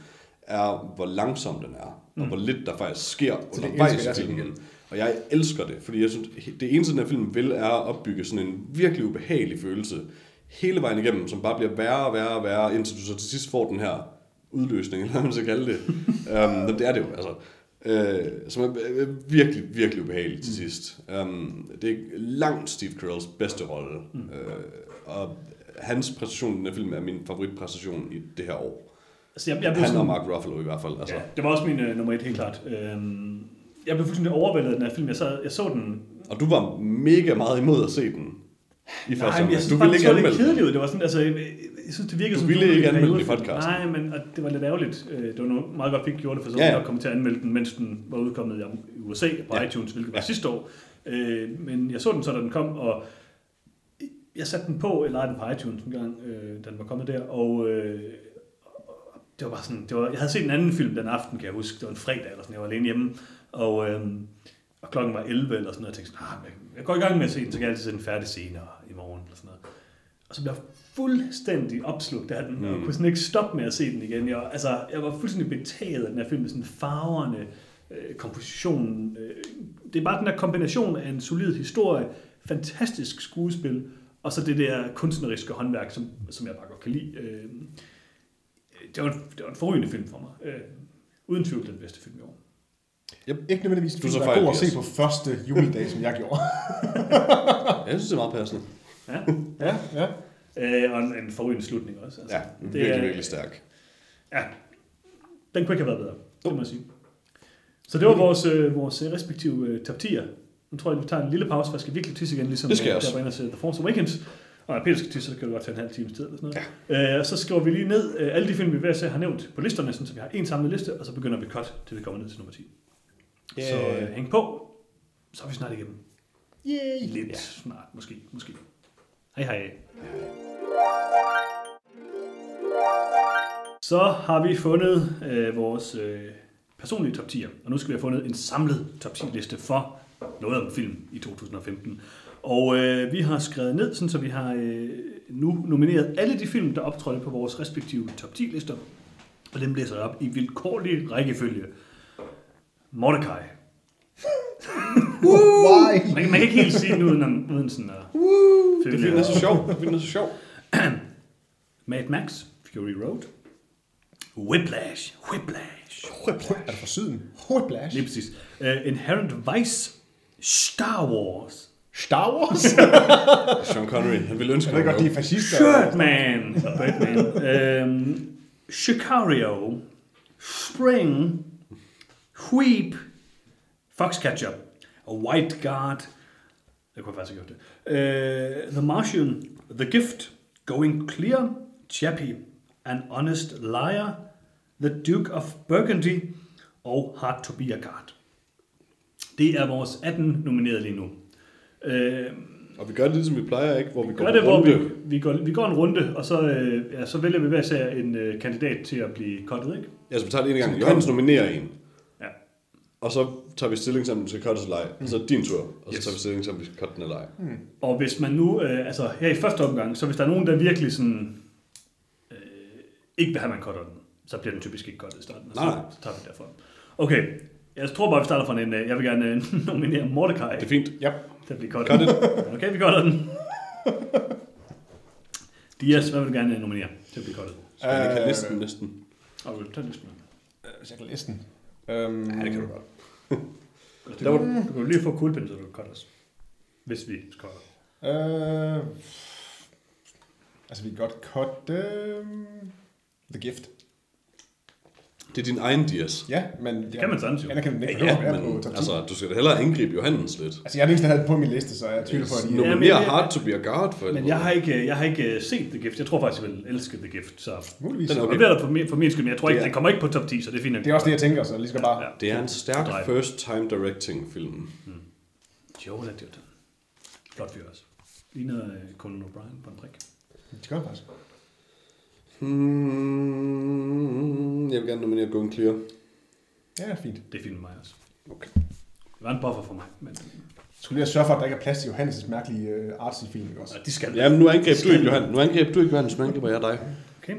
er, hvor langsom den er, mm. og hvor lidt der faktisk sker det undervejs i til filmen. Og jeg elsker det, fordi jeg synes, det eneste, den her film vil, er at opbygge sådan en virkelig ubehagelig følelse hele vejen igennem, som bare bliver værre og værre og værre, indtil du så til sidst får den her udløsning, eller hvad man skal kalde det. um, det er det jo, altså. Uh, som er øh, virkelig, virkelig ubehageligt til sidst. Um, det er langt Steve Carells bedste rolle, mm. uh, og hans præstation i den her film er min favoritpræstation i det her år. Altså, jeg, jeg Han og sådan, Mark Ruffalo i hvert fald. Altså. ja, det var også min uh, nummer 1, helt klart. Øhm, jeg blev fuldstændig overvældet af den her film. Jeg, sad, jeg så den Og du var mega meget imod at se den i første Nej, men jeg synes Du ville det ikke anmelde kedeligt den. ud. Det var sådan, altså, jeg, synes, det virkede Du som... ville sådan ikke en anmelde den i podcasten. Nej, men og det var lidt ærgerligt. Øh, Det var noget meget godt, vi ikke gjorde det, for så Ja, ja, jeg komme til at anmelde den, mens den var udkommet i USA på Ja. iTunes, hvilket var Ja. sidste år. Øh, Men jeg så den så, da den kom, og jeg satte den på, eller den på iTunes en gang, øh, da den var kommet der, og øh, det var bare sådan, det var, jeg havde set en anden film den aften, kan jeg huske, det var en fredag eller sådan, jeg var alene hjemme, og, øh, og klokken var 11 eller sådan noget, og jeg tænkte sådan, ah, jeg går i gang med at se den, så kan jeg altid se den færdig senere i morgen, eller sådan noget. Og så blev jeg fuldstændig opslugt af den, mm. og Mm. kunne sådan ikke stoppe med at se den igen. Jeg, altså, jeg var fuldstændig betaget af den her film, med sådan farverne, øh, kompositionen. Øh, det er bare den der kombination af en solid historie, fantastisk skuespil, og så det der kunstneriske håndværk, som, som jeg bare godt kan lide. Øh, det, var en, det var en forrygende film for mig. Øh, uden tvivl den bedste film i år. Ikke nødvendigvis en Du film, så er god at se på første juledag, som jeg gjorde. Jeg synes, det er meget passende. Ja. ja, ja. Øh, og en, en forrygende slutning også. Altså, Ja, det virkelig, er- virkelig stærk. Ja, den kunne ikke have været bedre, det må jeg sige. Så det var vores, øh, vores øh, respektive øh, top 10'er. Nu tror jeg, vi tager en lille pause, for jeg skal virkelig tisse igen, ligesom Det skal jeg øh, også. der var inde og se The Force Awakens. Og når Peter skal til, så kan det godt tage en halv time tid eller sådan noget. Ja. Øh, så skriver vi lige ned øh, alle de film, vi hver især har nævnt på listerne, sådan, så vi har en samlet liste, og så begynder vi cut, til vi kommer ned til nummer 10. Yeah. Så øh, hæng på, så er vi snart igennem. Yay! Lidt ja. snart, måske. måske. Hej hej. Så har vi fundet øh, vores øh, personlige top 10'er, og nu skal vi have fundet en samlet top 10 liste for noget om film i 2015. Og øh, vi har skrevet ned, sådan, så vi har øh, nu nomineret alle de film, der optrådte på vores respektive top 10 lister. Og dem læser jeg op i vilkårlig rækkefølge. Mordecai. Why? Man, kan- man kan ikke helt sige den uden, om- uden sådan at Det er fint, er så sjov. Det er så sjov. Mad Max, Fury Road. Whiplash, Whiplash. Er det fra syden? Whiplash. Lige præcis. Uh, Inherent Vice, Star Wars, Star Wars? Sean Connery, han ville ønske, han godt, de var er fascister. Shirtman, Batman, um, Sicario, Spring, Weep, Foxcatcher, A White Guard, jeg kunne faktisk ikke gjort det, uh, The Martian, The Gift, Going Clear, Chappie, An Honest Liar, The Duke of Burgundy og Hard to Be a Guard. Det er vores 18 nominerede lige nu. Øh, Og vi gør det ligesom vi plejer, ikke? Hvor vi går gør det, hvor runde. vi, vi, går, vi går en runde, og så, øh, ja, så vælger vi hver især en øh, kandidat til at blive cuttet, ikke? Ja, så vi tager det en gang. Johannes nominerer en. Og så tager vi stilling til, om den skal cuttes eller ej. Og så er det din tur. Og så Yes. tager vi stilling til, om vi skal cutte den eller ej. Og hvis man nu, øh, altså her i første omgang, så hvis der er nogen, der virkelig sådan, øh, ikke vil have, man cutter den, så bliver den typisk ikke cuttet i starten. og Så, Nej, så tager vi derfra. Okay, jeg tror bare, vi starter fra en ende. af. Jeg vil gerne øh, nominere Mordecai Det er fint. Ja. til at blive cuttet. Cut Okay, vi cutter den. Dias, hvad vil du gerne nominere til at blive cuttet? Skal vi ikke have Øh, listen næsten? Og vil du tage listen? Hvis jeg kan læse den. Øhm, Ja, det kan du godt. Altså, du, kan, du kan lige få kuglepind, så du kan cutte os. Hvis vi cutter. Øh, altså, vi kan godt cut øh, The Gift. Det er din egen Dias. Ja, men... Det kan man jo. Jeg kan den ikke Ja, behøver at være men på top 10. altså, du skal da hellere angribe Johannes lidt. Altså, jeg er den eneste, der havde den på min liste, så jeg tvivler på, at I... Ja, Nominere jeg- Hard to be a guard for Men jeg har ikke, jeg har ikke set The Gift. Jeg tror faktisk, jeg vil elske The Gift. Så Muligvis. Den er okay. det bliver der for min, for min skyld, men jeg tror ikke, Det er- det kommer ikke på top 10, så det er fint. Det er også det, jeg tænker, så lige skal bare... Ja. Det er en stærk first time directing film. Joel Edgerton. Flot fyr også. Ligner uh, Conan O'Brien på en prik. Det gør faktisk. Hmm, jeg vil gerne nominere Going Clear. Ja, fint. Det er fint med mig også. Okay. Det var en buffer for mig, men Jeg skulle lige sørge for, at der ikke er plads til Johannes' mærkelige uh, artsy film, ikke også? og de skal Ja, men nu angreb du ikke Johannes. Nu angreb du ikke Johannes, nu angriber jeg dig. Okay,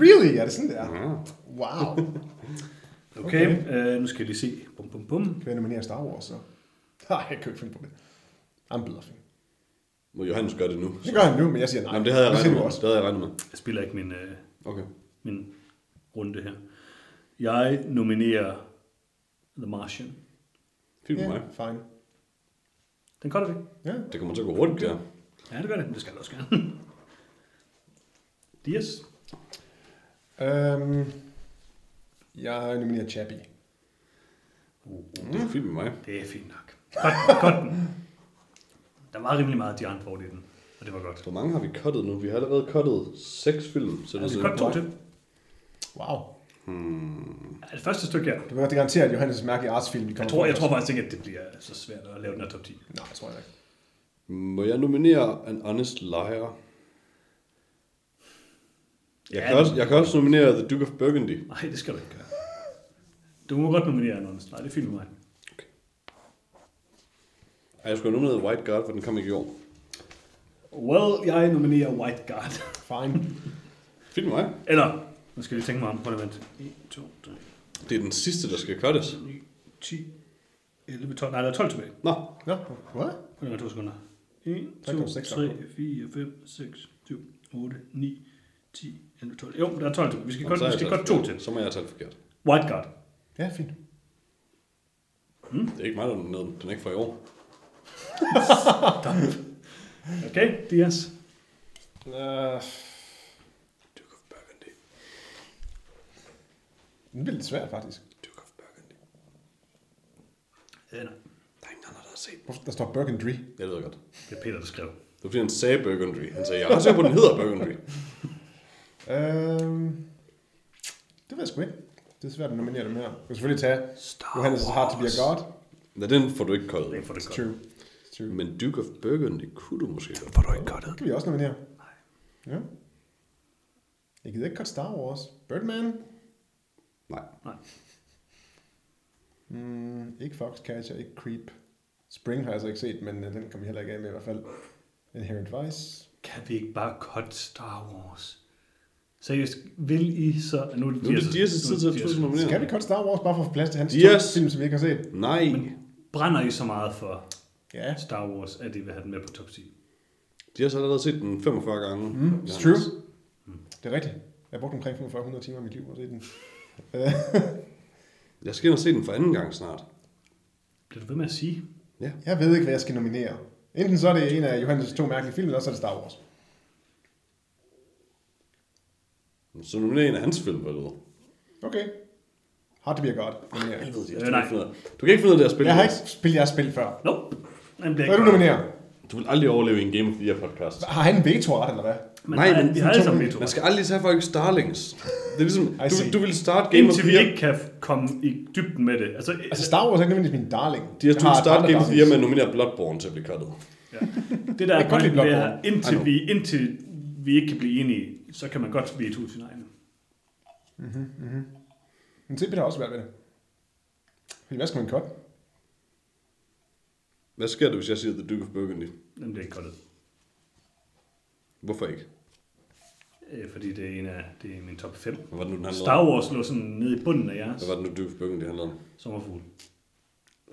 Really? Er det sådan, det er? Ja. Wow. okay. okay. Uh, nu skal jeg lige se. Bum, bum, bum. Kan jeg nominere Star Wars, så? Nej, jeg kan ikke finde på det. Han byder fint. Må Johannes gøre det nu? Det gør han nu, men jeg siger nej. Jamen, det havde jeg regnet med. Det havde jeg regnet med. Jeg spiller ikke min, uh, Okay. min runde her. Jeg nominerer The Martian. Fint med Ja, mig. fine. Den cutter vi. Ja. Det kommer til at gå hurtigt, der. Ja, det gør det. Det skal det også gerne. Dias. Øhm, jeg nominerer Chappie. Det er fint med mig. Det er fint nok. Cut, cut den. Der var rimelig meget Dian Ford i den, og det var godt. Hvor mange har vi cuttet nu? Vi har allerede cuttet seks film. Så det Altså, er cut to til. Wow. Ja, det første stykke. Det vil godt garantere, at Johannes' mærkelige artsfilm, de kommer Jeg tror, jeg tror faktisk ikke, at det bliver så svært at lave den her top 10. Nej, jeg tror jeg ikke. Må jeg nominere An Honest Liar? Jeg, Ja, kan også, jeg kan også nominere The Duke of Burgundy. Nej, det skal du ikke gøre. Du må godt nominere en Nej, det er fint med mig. Ej, jeg skulle have nomineret White Guard, for den kom ikke i år. Well, jeg nominerer White Guard. Fine. Fint med mig. Eller, nu skal vi tænke mig om. Prøv at vente. 1, 2, 3, Det er den sidste, der skal cuttes. 9, 10, 11, 12. Nej, der er 12 tilbage. Nå, Nå, hvad? Prøv at vente to sekunder. 1, Så 2, kom seks 3, op. 4, 5, 6, 7, 8, 9, 10, 11, 12. Jo, der er 12 tilbage. Vi skal så, godt, vi skal godt to til. så må jeg have talt forkert. White Guard. Ja, fint. Det er ikke mig, der nomineret den. Den er ikke fra i år. Okay, Dias. Uh, Duke of Burgundy. det bliver lidt svært, faktisk. Duke of Burgundy. Øh, nej. Der er ingen andre, der har set den. Hvorfor- Der står Burgundy. Jeg ved godt. Det er Peter, der skrev. var fordi, han sagde Burgundy. Han sagde, jeg ret sikker på, at den hedder Burgundy. Øhm, det ved jeg sgu ikke. Det er svært at nominere dem her. Du kan selvfølgelig tage Star Johannes' Hard to be a God. Nej, den får du ikke koldt. Det får det It's godt. true. True. Men Duke of Burgundy kunne du måske godt. Får du ikke godt Det kan vi også nominere. Nej. Ja. Jeg gider ikke godt Star Wars. Birdman? Nej. Nej. Mm, ikke Foxcatcher, ikke Creep. Spring har jeg så ikke set, men øh, den kommer vi heller ikke af med i hvert fald. Inherent Vice. Kan vi ikke bare cut Star Wars? Seriøst, vil I så... Nu, er Nu det Dias' tid til at. Skal vi godt Star Wars bare for at få plads til hans Yes. to film, som vi ikke har set? Nej. Brænder I så meget for Ja. Star Wars, at I vil have den med på top 10? De har så allerede set den 45 gange. Mm, it's true. Det er rigtigt. Jeg har brugt omkring 4500 timer i mit liv på at se den. Jeg skal ind og se den for anden gang snart. Bliver du ved med at sige? Jeg ved ikke, hvad jeg skal nominere. Enten så er det en af Johannes' to mærkelige film, eller så er det Star Wars. Så nu er det en af hans film, eller hvad? Okay. Hard to be a god. Nominerer. Helvede, Dias, Øh, du, nej. kan ikke finde ud af- du kan ikke finde ud af det at spille. Jeg har ikke spillet jeres spil før. Nope. Den bliver Hvad er du ikke nominerer? Du vil aldrig overleve i en Game of the Year podcast. Har han en veto-ret, eller hvad? Men Nej, men vi har alle sammen veto. Man skal aldrig tage folks darlings. Det er ligesom, du, du vil starte Game of Indtil the vi Year. ikke kan komme i dybden med det. Altså, Altså, Star Wars er ikke nødvendigvis min darling. De har du vil starte Game of the Year med at nominere Bloodborne til at blive cuttet. det der det er, Bloodborne. I indtil know. vi, indtil vi ikke kan blive enige, så kan man godt veto sin egen. Men Tippet har også været ved det. Fordi hvad skal man cut? Hvad sker der, hvis jeg siger The Duke of Burgundy? Den bliver ikke cuttet. Hvorfor ikke? Øh, fordi det er en af det er min top 5. Hvad var det nu, den handlede Star? Wars lå sådan nede i bunden af jeres Hvad var det nu, Duke of Burgundy handlede om? sommerfugl.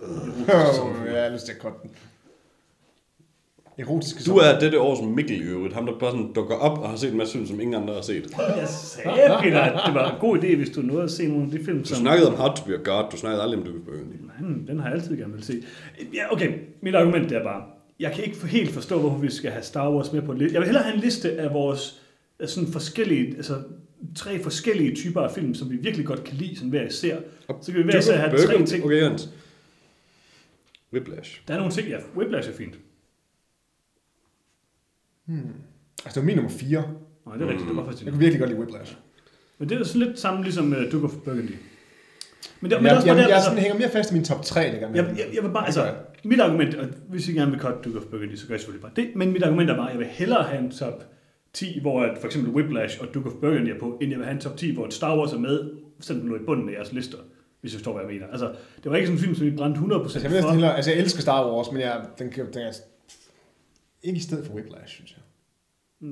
Oh, jeg har lyst til at den. Erotiske Du er dette års Mikkel i øvrigt. Ham, der bare sådan dukker op og har set en masse film, som ingen andre har set. Jeg sagde, Peter, at det var en god idé, hvis du nåede at se nogle af de film, Du som... snakkede om How to be a God. Du snakkede aldrig om Duke of Burgundy. Den, den har jeg altid gerne vil se. Ja, okay. Mit argument det er bare, jeg kan ikke helt forstå, hvorfor vi skal have Star Wars med på en liste. Jeg vil hellere have en liste af vores sådan forskellige, altså tre forskellige typer af film, som vi virkelig godt kan lide, sådan hver især. Så kan vi hver især have tre ting. Okay, Jens. Whiplash. Der er nogle ting, ja. Whiplash er fint. Altså, det var min nummer 4. Nej, det er rigtigt. Det var faktisk Jeg kunne virkelig godt lide Whiplash. Men det er sådan lidt samme ligesom uh, Duke of Burgundy. Men det, Jeg, men er også jeg, jeg, der, jeg, altså, sådan, hænger mere fast i min top 3, det gerne jeg, jeg, jeg vil bare, altså, mit argument, og hvis I gerne vil cut Duke of Burgundy, så gør jeg selvfølgelig bare det, men mit argument er bare, at jeg vil hellere have en top 10, hvor at for eksempel Whiplash og Duke of Burgundy er på, end jeg vil have en top 10, hvor Star Wars er med, selvom den lå i bunden af jeres lister, hvis jeg forstår, hvad jeg mener. Altså, det var ikke sådan en film, som vi brændte 100% Altså, jeg, for. hellere, altså, jeg elsker Star Wars, men jeg, den, den er ikke i stedet for Whiplash, synes jeg.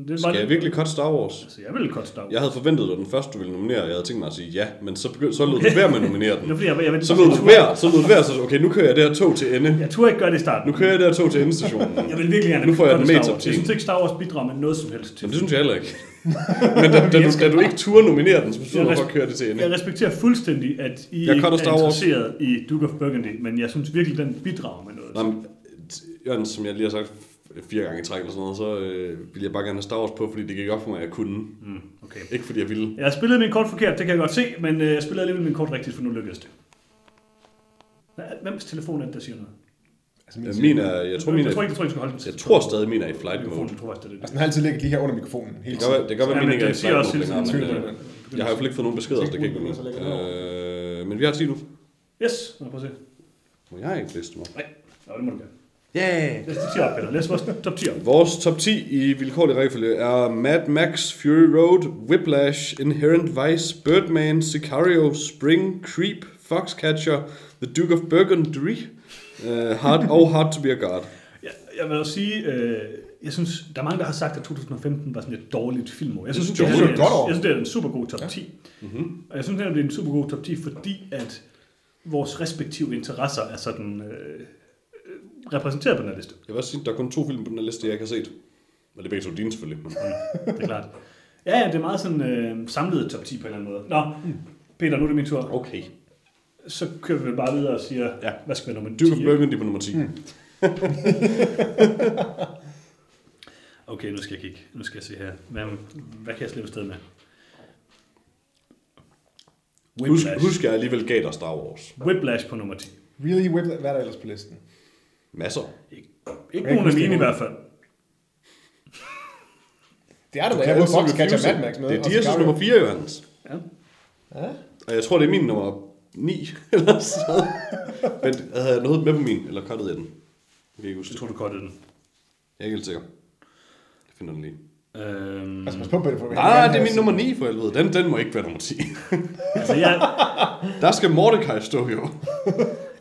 Det var Skal jeg virkelig cut Star Wars? Altså, jeg ville cut Star Wars. Jeg havde forventet, at den første, du ville nominere, jeg havde tænkt mig at sige ja, men så, begyndte, så lød du være med at nominere Det den. var fordi, jeg, jeg, jeg, Så lød du være, så lød du være, så okay, nu kører jeg det her tog til ende. jeg turde ikke gøre det i starten. Nu kører jeg det her tog til endestationen. Jeg vil virkelig gerne Nu får jeg den med top Wars. 10. Jeg synes ikke, Star Wars bidrager med noget som helst til Men det synes jeg heller ikke. Men da, da, du, da du ikke turde nominere den, så betyder du at køre det til ende. Jeg respekterer fuldstændig, at I Jeg ikke er Star Wars. interesseret i Duke of Burgundy, men jeg synes virkelig, den bidrager med noget. Nå, men, Jørgen, som jeg lige har sagt fire gange i træk eller sådan noget, så øh, ville jeg bare gerne have Star Wars på, fordi det gik op for mig, at jeg kunne. Mm, okay. Ikke fordi jeg ville. Jeg har spillet min kort forkert, det kan jeg godt se, men øh, jeg spillede alligevel min kort rigtigt, for nu lykkedes det. Hvems telefon er det, der siger noget? Altså, min er, jeg tror, min jeg tror er, ikke, jeg tror, jeg skal holde den jeg tror stadig, min er i flight mode. Jeg tror det er altså, det. den har altid ligget lige her under mikrofonen. Hele godt- det kan godt være, min ikke er i flight også mode længere, tiden, men, øh, jeg har i hvert fald ikke fået nogen beskeder, så det kan ikke være. Øh, men vi har 10 nu. Yes, må jeg prøve at se. Må jeg ikke liste mig? Nej, Nå, det må du gerne. Yeah. Læs det 10 op, Peter. Læs vores top 10 op. Vores top 10 i vilkårlig rækkefølge er Mad Max, Fury Road, Whiplash, Inherent Vice, Birdman, Sicario, Spring, Creep, Foxcatcher, The Duke of Burgundy, uh, Hard og Hard to be a God. Jeg, jeg vil også sige, øh, jeg synes, der er mange, der har sagt, at 2015 var sådan et dårligt filmår. Jeg synes, det, det her var er, godt jeg synes, det er en super god top 10. Mm-hmm. Og jeg synes, det er en super god top 10, fordi at vores respektive interesser er sådan øh, repræsenteret på den her liste. Jeg vil også sige, at der er kun to film på den her liste, jeg ikke har set. Og det er begge to dine selvfølgelig. Men Det er klart. Ja, ja, det er meget sådan øh, samlet top 10 på en eller anden måde. Nå, Peter, nu er det min tur. okay. Så kører vi bare videre og siger, Ja. hvad skal være nummer 10? Duke of? Burgundy på nummer 10. Mm. Okay, nu skal jeg kigge. Nu skal jeg se her. Hvad, hvad kan jeg slippe afsted med? Husk, Whiplash. husk, jeg alligevel gav dig Star Wars. Whiplash på nummer 10. Really Whiplash, hvad er der ellers på listen? Masser. Ikke, nogen af mine i hvert fald. Det er det Jeg må altid Foxcatcher refuse. Mad Max med. Det er Dias' nummer 4, Johannes. Ja. Ja. Og jeg tror, det er min nummer 9 eller sådan noget. Men havde jeg noget med på min, eller cuttede jeg den? Jeg kan ikke huske Jeg det. tror, du kottede den. Jeg er ikke helt sikker. Jeg finder den lige. Øhm, Altså, pas på, Peter, for Nej, det er min nummer 9 for helvede. Den, den må ikke være nummer 10. altså, jeg, Der skal Mordecai stå jo.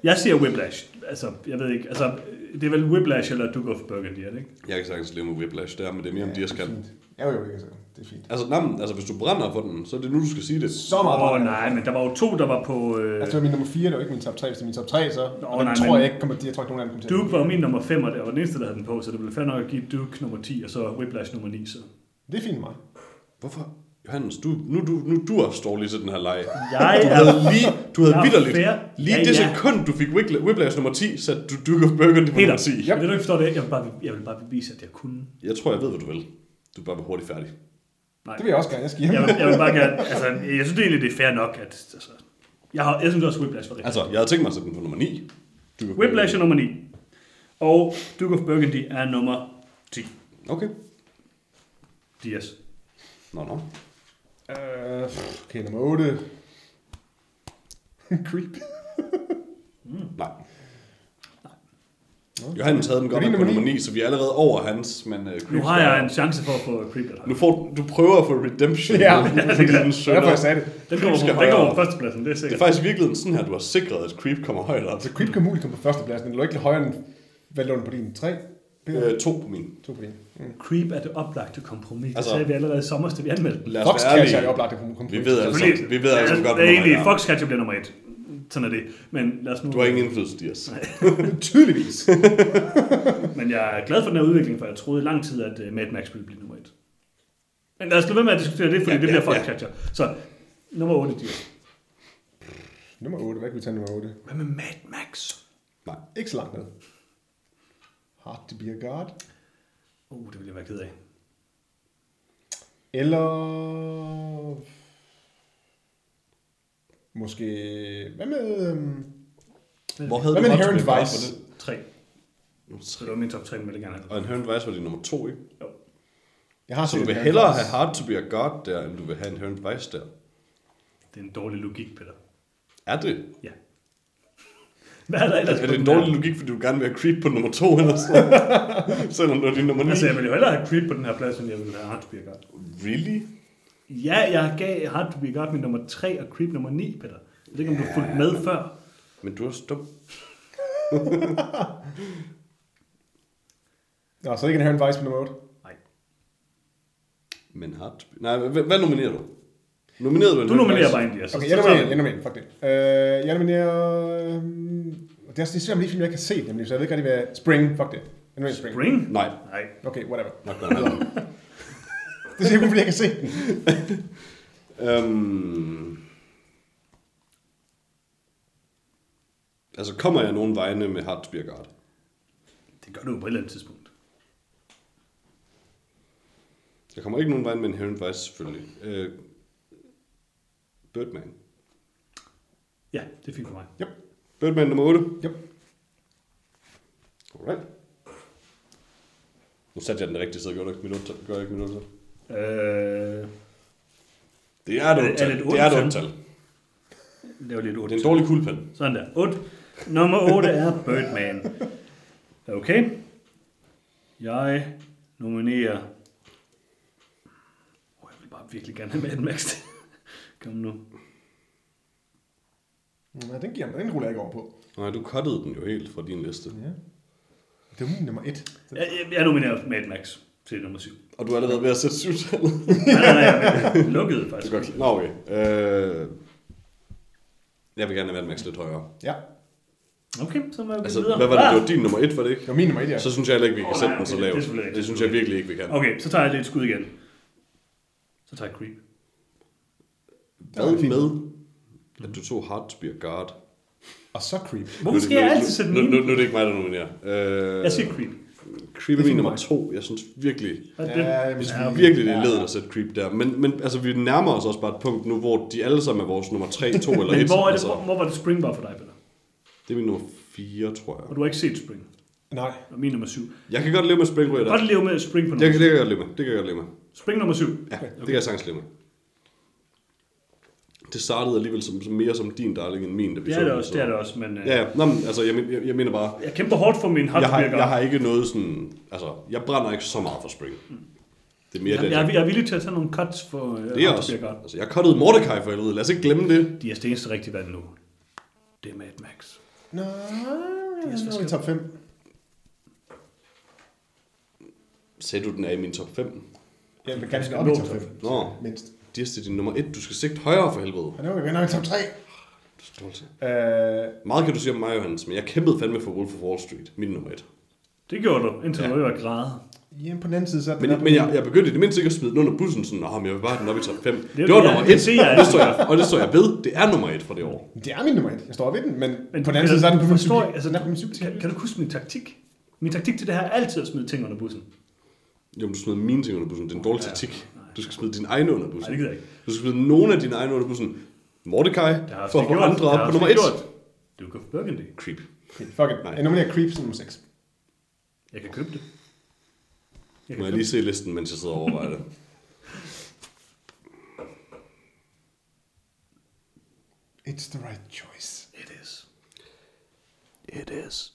Jeg siger Whiplash. Altså, jeg ved ikke. Altså, det er vel Whiplash eller Duke of Burgundy, er det ikke? Jeg kan sagtens leve med Whiplash der, men det er mere om Dias kan. Fint. Ja, jo, jo, er det er fint. Altså, nej, altså, hvis du brænder for den, så er det nu, du skal sige det. Så meget Åh, oh, nej, men der var jo to, der var på... Øh, Altså, det var min nummer 4, det var ikke min top 3. Hvis det er min top 3, så Nå, den nej, tror men- jeg ikke kommer, jeg tror ikke, nogen af dem kommer til. Duke var min nummer 5, og det var den eneste, der havde den på, så det blev fair nok at give Duke nummer 10, og så Whiplash nummer 9. Så. Det er fint mig. Hvorfor? Johannes, du, nu, du, nu du er dårlig til den her leg. Jeg Du er... havde lige, du havde er vidderligt, fair. lige Ja, det ja. sekund, du fik Whipla- Whiplash nummer 10, satte du Duke of Burgundy på nummer 10. Peter, det du ikke forstår det, jeg vil, bare, jeg vil bare bevise, at jeg kunne. Jeg tror, jeg ved, hvad du vil. Du er bare hurtigt færdig. Nej. Det vil jeg også gerne. Jeg skal hjem. Jeg vil, jeg vil bare gerne... Altså, jeg synes egentlig, det er fair nok, at... Altså, jeg, har, jeg synes også, Whiplash var rigtig. Altså, jeg havde tænkt mig at sætte den på nummer 9. Duke Whiplash er nummer 9. Og Duke of Burgundy er nummer 10. Okay. Dias. Nå, nå. Øh, okay, nummer 8. Creep. Nej. Johannes havde den godt det nok på nummer nummer 9, så vi er allerede over hans, men uh, Nu har jeg en chance for at få Creep eller Nu får, du prøver at få redemption. Ja. Det er derfor, jeg sagde det. Den kommer, på, den kommer på førstepladsen, det er Det sikkert. er faktisk i virkeligheden sådan her, du har sikret, at Creep kommer højt op. Så Creep kan muligt komme på førstepladsen. Den lå ikke højere end, hvad lå den på din? 3? Øh, to på min. To på din. Mm. Creep er det oplagte kompromis. Det Altså- sagde vi allerede i sommer, da vi anmeldte den. Foxcatcher er det oplagte kompromis. Vi ved altså, vi ved altså godt, det er egentlig, Foxcatcher bliver nummer 1. Sådan er det. Men lad os nu... Du har ingen indflydelse, Dias. Tydeligvis. Men jeg er glad for den her udvikling, for jeg troede i lang tid, at uh, Mad Max ville blive nummer 1. Men lad os lade være med at diskutere det, fordi Ja, det bliver ja, ja. Foxcatcher. Så, nummer 8, Dias. nummer 8. Hvad kan vi tage nummer 8? Hvad med Mad Max? Nej. Ikke så langt ned. Hard to be a god. Uh, det vil jeg være ked af. Eller... Måske... Hvad med... øhm, Hvor havde Hvad du med Inherent Vice? på det? 3. Så det var min top 3, men jeg gerne Og Inherent Vice var din nummer to, ikke? Jo. Jeg har Så du vil hellere have Hard to be a God der, end du vil have Inherent Vice der. Det er en dårlig logik, Peter. Er det? Ja. Hvad er der ellers Er det en dårlig logik, fordi du gerne vil have Creep på nummer to eller sådan? Selvom du er din nummer 9? Altså, jeg vil jo hellere have Creep på den her plads, end jeg vil have Hard to be a God. Really? Ja, jeg gav Hard to be a God min nummer 3 og Creep nummer 9, Peter. Jeg ved ikke, om du fulgte med før. Men du er så dum. Nå, så ikke en Inherent Vice på nummer 8. Nej. Men Hard to be... Nej, hvad, hvad nominerer du? Nominerede du Du nominerer bare en, Dias. Okay, jeg nominerer, jeg nominerer, fuck det. Øh, jeg nominerer... øhm, Det er også det er svært med de film, jeg ikke har set, nemlig, så jeg ved ikke rigtig, hvad... Spring, fuck det. Jeg nominerer Spring. Spring? Nej. Nej. Okay, whatever. Nok godt. Det siger jeg kun, fordi jeg kan se den. Øhm, altså, kommer jeg nogen vegne med God? Det gør du jo på et eller andet tidspunkt. Jeg kommer ikke nogen vegne med Inherent Vice, selvfølgelig. Øh, Birdman. Ja, det er fint for mig. Yep. Birdman nummer 8. Yep. Alright. Nu satte jeg den rigtige side, gør du ikke mit otte- gør jeg ikke mit otte-tal? Øh, Det er et det- er det et Det er et otte-tal. det var lidt Det er 8. en dårlig kuglepen. Sådan der. 8. Nummer 8 er Birdman. Okay. Jeg nominerer... Oh, jeg vil bare virkelig gerne have Mad Max. Kom nu. Nej, den giver mig. Den ruller jeg ikke over på. Nej, du cuttede den jo helt fra din liste. Ja. Det er min nummer 1. Jeg, jeg, jeg nominerer Mad Max til nummer 7. Og du er allerede ved at sætte syvtallet. Nej, nej, nej. Det faktisk. er godt. Nå, okay. Øh, jeg vil gerne have Mad Max lidt højere. Ja. Okay, så må gå Altså, videre. hvad var det? Ah! Det var din nummer 1, var det ikke? Det var min nummer 1, ja. Så synes jeg heller ikke, vi kan Åh, sætte nej, den så okay, det lavt. selvfølgelig rigtigt. Det synes jeg virkelig ikke, vi kan. Okay, så tager jeg lidt skud igen. Så tager jeg Creep. Hvad fint. med, at du tog Hard to be a God? Og så Creep. Hvorfor skal jeg altid sætte nu, min? nu, nu, er det ikke mig, der nominerer. Øh, Jeg siger Creep. Creep Det er min nummer. 2. Jeg synes virkelig, Ja, det? jeg hvis Ja, vi okay. virkelig det er Ja. ledet at sætte Creep der. Men, men altså, vi nærmer os også bare et punkt nu, hvor de alle sammen er vores nummer 3, 2 eller 1. Men hvor, er det, altså, hvor, hvor var det Spring var for dig, Peter? det er min nummer 4, tror Og jeg. du har ikke set Spring. Nej. Og min nummer 7. Jeg kan godt leve med Spring Jeg Raider. kan godt leve med Spring på nummer kan- det kan jeg godt leve med. Det kan jeg godt leve med. Spring nummer 7. Ja, det kan jeg sagtens leve med. Det startede alligevel som, som mere som din darling end min, da vi Det så er det den, også, så- det er det også, men øh, Ja, ja. Nå, men, altså, jeg, men- jeg, jeg mener bare, jeg kæmper hårdt for min jeg har, jeg har ikke noget sådan, altså, jeg brænder ikke så meget for Spring. Det er mere jeg, det. jeg, er- jeg er villig til at tage nogle cuts for øh, det er også, altså, jeg cuttede Mordecai for helvede, lad os ikke glemme det. De er det eneste rigtige valg nu. Det er Mad Max. Nå, jeg er i top 5. Sagde du, den er i min top 5? Jeg vil gerne skal have op i nå top top 5. Nå. Mindst. Dias, det er din nummer 1. Du skal sigte højere for helvede. Og nu er vi venner i top 3. Du skal holde til. Øh, Meget kan du sige om mig, Johannes, men jeg kæmpede fandme for Wolf of Wall Street, min nummer 1. Det gjorde du, indtil Ja. du var græde. jamen på den anden side, så er den Men, men jeg, jeg begyndte i det mindste ikke at smide den under bussen, sådan, men jeg vil bare have den op i top 5. Det, det det var jeg- nummer det 1, ser jeg og det står jeg, og det står jeg ved. Det er nummer 1 for det år. Det er min nummer 1. Jeg står ved den, men, Men på den anden side, så er den på min forstår, altså, den er på min kan, kan, du huske min taktik? Min taktik til det her er altid at smide ting under bussen. Jo, men du smider mine ting under bussen. Det er en dårlig taktik. Du skal smide dine egne under Nej, bussen. det gider jeg ikke. Du skal smide nogle af dine egne under bussen. Mordecai, Det for at få andre Det op på nummer 1. gjort. Duke of Burgundy. Creep. Fuck it. Nej. Jeg nominerer Creeps nummer 6. Jeg kan købe det. Jeg Må kan jeg lige se listen, mens jeg sidder og overvejer det. It's the right choice. det. It is. It is.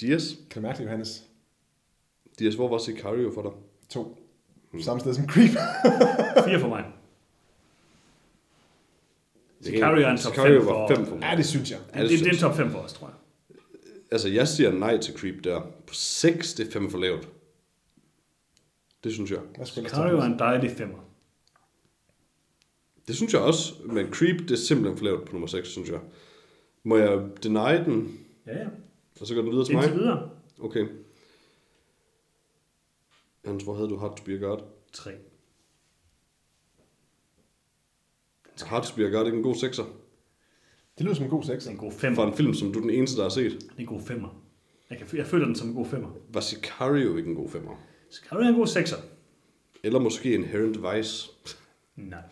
Dias? Kan du mærke det, Johannes? Dias, hvor var Sicario for dig? 2. Samme sted som Creep. Fire for mig. Sicario er en top Sicario fem var for- 5 for mig. ja, det synes jeg. Ja, det, det det, det er en top 5 for os, tror jeg. Altså, jeg siger nej til Creep der. På 6, det er 5 for lavt. Det synes jeg. Sicario er en dejlig femmer. Det synes jeg også, men Creep, det er simpelthen for lavt på nummer 6, synes jeg. Må jeg deny den, Ja, ja. og så går den videre til Indtil mig? videre. Okay. Hans, hvor havde du Hard to be a God? 3. Hard to be a God er ikke en god sekser. Det lyder som en god Det er 6. en god For femmer. en film, som du er den eneste, der har set. Det er en god femmer. Jeg, kan, jeg føler den som en god femmer. Var Sicario ikke en god femmer? Sicario er en god sekser. Eller måske Inherent Vice, Nej.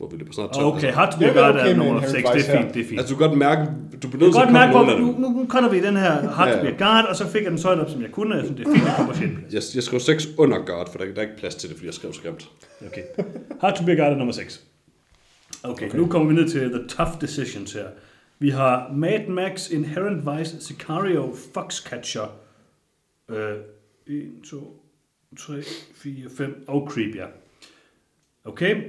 Hvor vi løber snart Okay, be Jeg er God okay er nummer Inherent 6. Det er fint, det er fint. Altså, du kan godt mærke, du bliver nødt til at mærke, hvor nu, nu, cutter vi den her Hard Ja, ja. God, og så fik jeg den så op, som jeg kunne, og jeg synes, det er fint, at komme på 6. plads. Jeg, jeg skrev 6 under God, for der, der er ikke plads til det, fordi jeg skrev skræmt. Okay. Be God er nummer 6. Okay, okay, nu kommer vi ned til the tough decisions her. Vi har Mad Max, Inherent Vice, Sicario, Foxcatcher, øh, 1, 2, 3, 4, 5 og Creep, ja. Okay,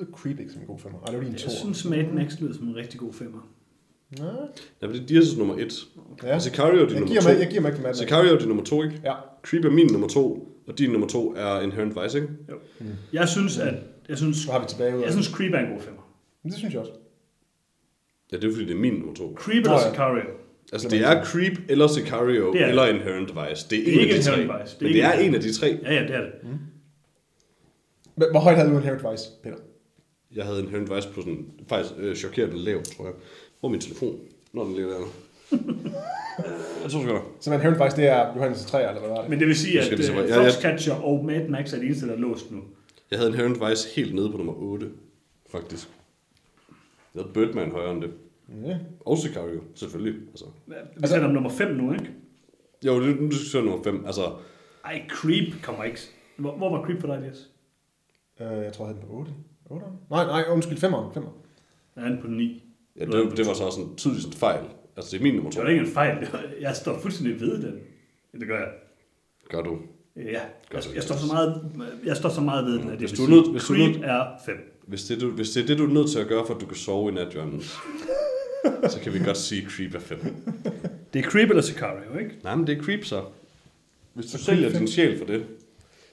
lyder Creep ikke som en god 5. Ej, det var lige en 2. jeg synes Mad Max lyder som en rigtig god femmer. Ja, Ja, men det er Dias' nummer 1. ja. Og Sicario er din Jeg nummer giver 2. mig, jeg giver mig ikke Mad Max. Sicario er din nummer 2, ikke? Ja. Creep er min nummer 2, og din nummer 2 er Inherent Vice, ikke? Jo. Jeg synes, at jeg synes, Så har vi tilbage ud af jeg synes Creep er en god femmer. Men det synes jeg også. Ja, det er fordi, det er min nummer 2. Creep eller Nå, ja. Sicario? Altså, det er Creep eller Sicario Det er det. eller Inherent Vice. Det er, Det er en ikke af de tre. Inherent Vice. Det er Men ikke det er Inherent en af de tre. Ja, ja, det er det. Men Hvor højt havde du Inherent Vice, Peter? Jeg havde Inherent Vice på sådan, faktisk øh, chokerende lav, tror jeg. Hvor er min telefon? Når den ligger der. jeg tror sgu Så Inherent Vice, det er Johannes 3, eller hvad var det? Men det vil sige, at det uh, ja. Foxcatcher og Mad Max er de eneste, der er låst nu. Jeg havde Inherent Vice helt nede på nummer 8, faktisk. Jeg havde Birdman højere end det. Ja. Og Sicario, selvfølgelig. Altså. Vi altså, taler om nummer 5 nu, ikke? Jo, det, nu skal jeg nummer 5. Altså, Ej, Creep kommer ikke. Hvor, hvor var Creep for dig, Elias? Øh, jeg tror, jeg havde den på 8. 8? Nej, nej, undskyld, 5'eren. 5'eren. Jeg er inde på 9. ja, det, det var så også en tydelig sådan fejl. Altså, det er min nummer Det 2. var da ikke en fejl. Jeg står fuldstændig ved den. Det gør jeg. Gør du. Ja, jeg, jeg, står så meget, jeg står så meget ved den, at det Hvis du er nødt- hvis du Creep nødt- er 5. Hvis det, er du, hvis det er det, du er nødt til at gøre, for at du kan sove i nat, Johannes, så kan vi godt sige, at Creep er 5. Det er Creep eller Sicario, ikke? Nej, men det er Creep så. Hvis du sælger din sjæl for det.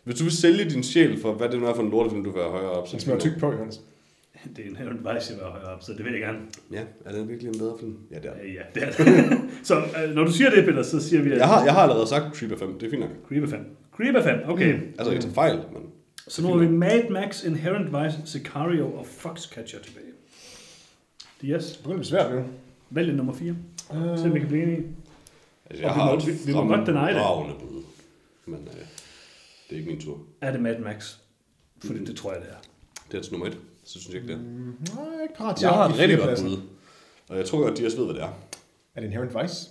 Hvis du vil sælge din sjæl for, hvad det nu er for en lortefilm, du vil være højere op. Den smager tyk på, Johannes. Det er en Heron Vice, jeg var højere op, så det vil jeg gerne. Ja, er det virkelig en bedre film? Ja, det er det. Ja, det er det. så øh, når du siger det, Peter, så siger vi, at Jeg har, jeg har allerede sagt Creep er 5, det er fint nok. Creep er 5. Creep er 5, okay. Mm. Altså ikke til fejl, men... Så nu har vi Mad Max, Inherent Vice, Sicario og Foxcatcher tilbage. Yes. Det begynder at blive svært nu. Vælg nummer 4. Øh, Se om vi kan blive enige. Altså, jeg Og vi har må- et vi- vi må godt deny det. fremragende bud. Men øh, det er ikke min tur. Er det Mad Max? Fordi det tror jeg, det er. Det er til nummer 1, så synes jeg ikke det er. Nej, jeg er ikke parat til Jeg har et rigtig godt bud. Og jeg tror godt, de også ved, hvad det er. Er det Inherent Vice?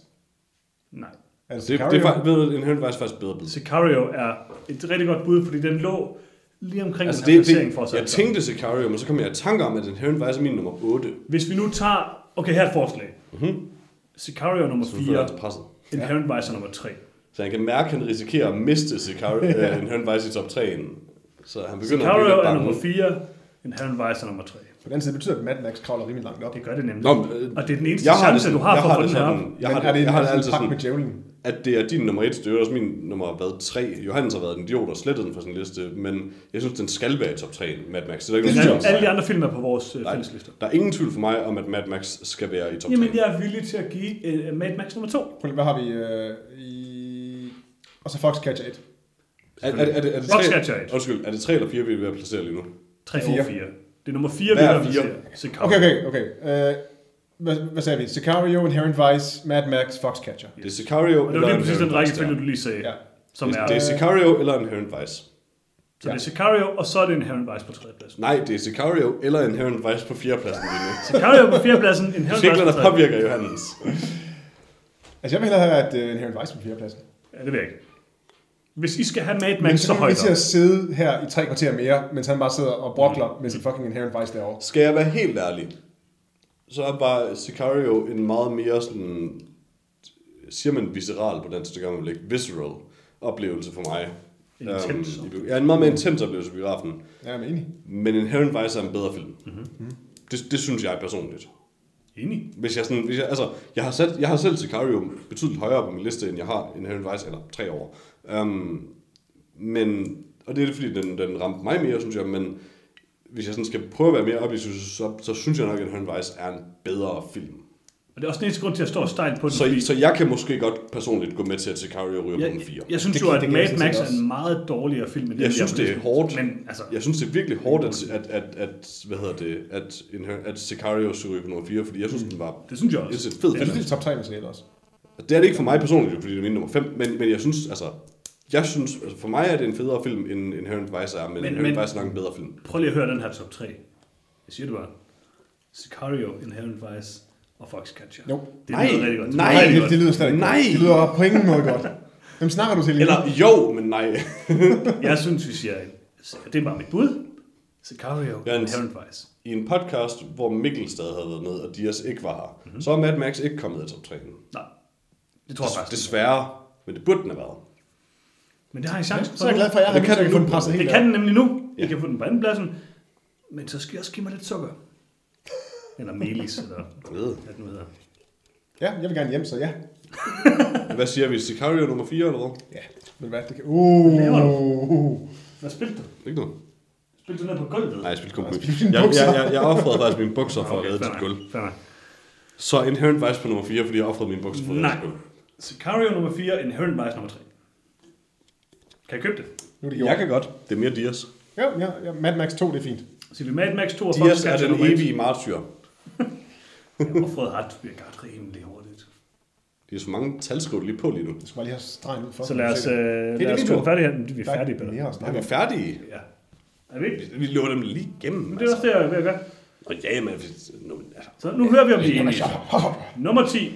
Nej. Altså, Det, det, er faktisk, ved du, Inherent Vice er faktisk bedre bud. Sicario er et rigtig godt bud, fordi den lå lige omkring Altså, den her det, placering det, for os jeg tænkte Sicario, men så kom jeg i tanke om, at Inherent Vice er min nummer 8. Hvis vi nu tager... Okay, her er et forslag. Mhm. Sicario er nummer Så føler jeg 4, til presset. Inherent Vice er nummer 3. Så han kan mærke, at han risikerer at miste Sicario, uh, Inherent Vice i top 3'en. Så han begynder at Sicario blive lidt er bange. nummer 4, Inherent Vice er nummer 3. På den side betyder det, at Mad Max kravler rimelig langt op. Det gør det nemlig. Nå, øh, Og det er den eneste jeg det chance, sådan- du har jeg for at få det den op. Jeg har det det, jeg har det en altid sådan, med djævlen? at det er din nummer 1, det er også min nummer hvad, 3. Johannes har været en idiot og slettet den fra sin liste, men jeg synes, den skal være i top 3, Mad Max. Så der er ikke Det jeg også. Alle de andre film er på vores øh, Nej. fælleslister. Der er ingen tvivl for mig om, at Mad Max skal være i top 3. Jamen, jeg er villig til at give uh, Mad Max nummer 2. Prøv lige, Hvad har vi øh, i... Og så Foxcatcher 1. Er, er, er, det, er det Foxcatcher tre, et. undskyld, er det 3 eller 4, vi er ved at placere lige nu? 3 Fire. og 4. Det er nummer 4, vi er har fire? Sicario. Okay, okay, okay. Øh, hvad, hvad sagde vi? Sicario, Inherent Vice, Mad Max, Foxcatcher. Det er Sicario Og det var lige præcis den rækkefølge, der. du lige sagde. Ja. Som Det, er, det er Sicario eller Inherent Vice. så det er Sicario, og så er det Inherent Vice på tredjepladsen. Nej, det er Sicario eller Inherent Vice på fjerdepladsen lige nu. Sicario på fjerdepladsen, Inherent Vice på der tredjepladsen. påvirker Johannes. Altså, jeg vil hellere have, at uh, Inherent Vice på fjerdepladsen. Ja, det ved jeg ikke. Hvis I skal have Mad Men Max så så vi højt til op. at sidde her i tre kvarter mere, mens han bare sidder og brokler med sin fucking Inherent Vice derovre. Skal jeg være helt ærlig, så er bare Sicario en meget mere sådan, siger man visceral på dansk, det gør man vel ikke, visceral oplevelse for mig. Intens. Bio- ja, en meget mere intens oplevelse i biografen. Ja, jeg er enig. Men Inherent Vice er en bedre film. Mhm. Mm-hmm. Det, det synes jeg personligt. Enig. Hvis jeg sådan, hvis jeg, altså, jeg har, sat, jeg har selv Sicario betydeligt højere på min liste, end jeg har Inherent Vice, eller tre år. Um, men, og det er det, fordi den, den ramte mig mere, synes jeg, men hvis jeg sådan skal prøve at være mere objektiv, så, så synes jeg nok, at Inherent Vice er en bedre film. Og det er også den eneste grund til at stå og stejle på den. Så, fordi så jeg kan måske godt personligt gå med til, at Sicario ryger på jeg, nummer 4. jeg synes Det jo, kan- at det jeg Mad Max er en meget dårligere film, end Jeg den, synes, det er på hårdt. Men altså, Jeg synes, det er virkelig hårdt, at, at, at, at hvad hedder det, at, at Sicario ryger på nummer 4, fordi jeg synes, den var det synes jeg det også. er en fed Jeg film. synes, det er top 3 med også. Det er det ikke for mig personligt, fordi det er min nummer 5, men, men jeg synes, altså, jeg synes, altså for mig er det en federe film, end Inherent Vice er, men, Men- Inherent men- Vice er en bedre film. Prøv lige at høre den her top 3. Jeg siger det bare. Sicario, Inherent Vice og Foxcatcher. Jo. Det er Nej, noget rigtig godt. Det nej. rigtig det, godt. det lyder slet ikke Nej. godt. Det lyder på ingen måde godt. Hvem snakker du til lige? Eller jo, men nej. Jeg synes, vi siger, det er bare mit bud. Sicario, Jens. Inherent Vice. I en podcast, hvor Mikkel stadig havde været med, og Dias ikke var her, Mhm. mm-hmm. så er Mad Max ikke kommet i top 3. Nej, det tror jeg faktisk. Desværre, men det burde den have været. Men det har I chance Så er jeg glad for, at jeg har Det kan at den få nu. den presset helt Det kan den nemlig nu. I Ja. kan få den på anden pladsen. Men så skal jeg også give mig lidt sukker. Eller melis, eller hvad det nu hedder. Ja, jeg vil gerne hjem, så ja. Hvad siger vi? Sicario nummer 4 eller hvad? Ja, du hvad? Det kan... Uh, laver uh, Hvad spilte du? Ikke noget. Spilte du ned på gulvet? Nej, jeg spillede kun Nej, på jeg, jeg, jeg, jeg offrede faktisk mine bukser for at redde dit gulv. Så Inherent Vice på nummer 4, fordi jeg offrede mine bukser for at redde dit gulv. Sicario nummer 4, Inherent Vice nummer 3. Kan jeg købe det? nu er det gjort. Jeg kan godt. Det er mere Dias. Ja, ja, ja, Mad Max 2, det er fint. Så siger vi Mad Max 2 og Dias er den nummer 1. evige martyr. Jeg offrede ret, bliver godt rimelig hurtigt. De har så mange talskriv lige på lige nu. Jeg skal bare lige have stregen ud for. Så lad os, øh, det lad os min gå tur. færdige her. Vi er er færdige, Peter. Er snakke vi om. færdige? Ja. Er vi ikke? Vi, vi løber dem lige igennem. Men det er også det, jeg er ved at gøre. Og ja, men... hvis- nu- altså. Så nu hører vi om de enige. Nummer 10,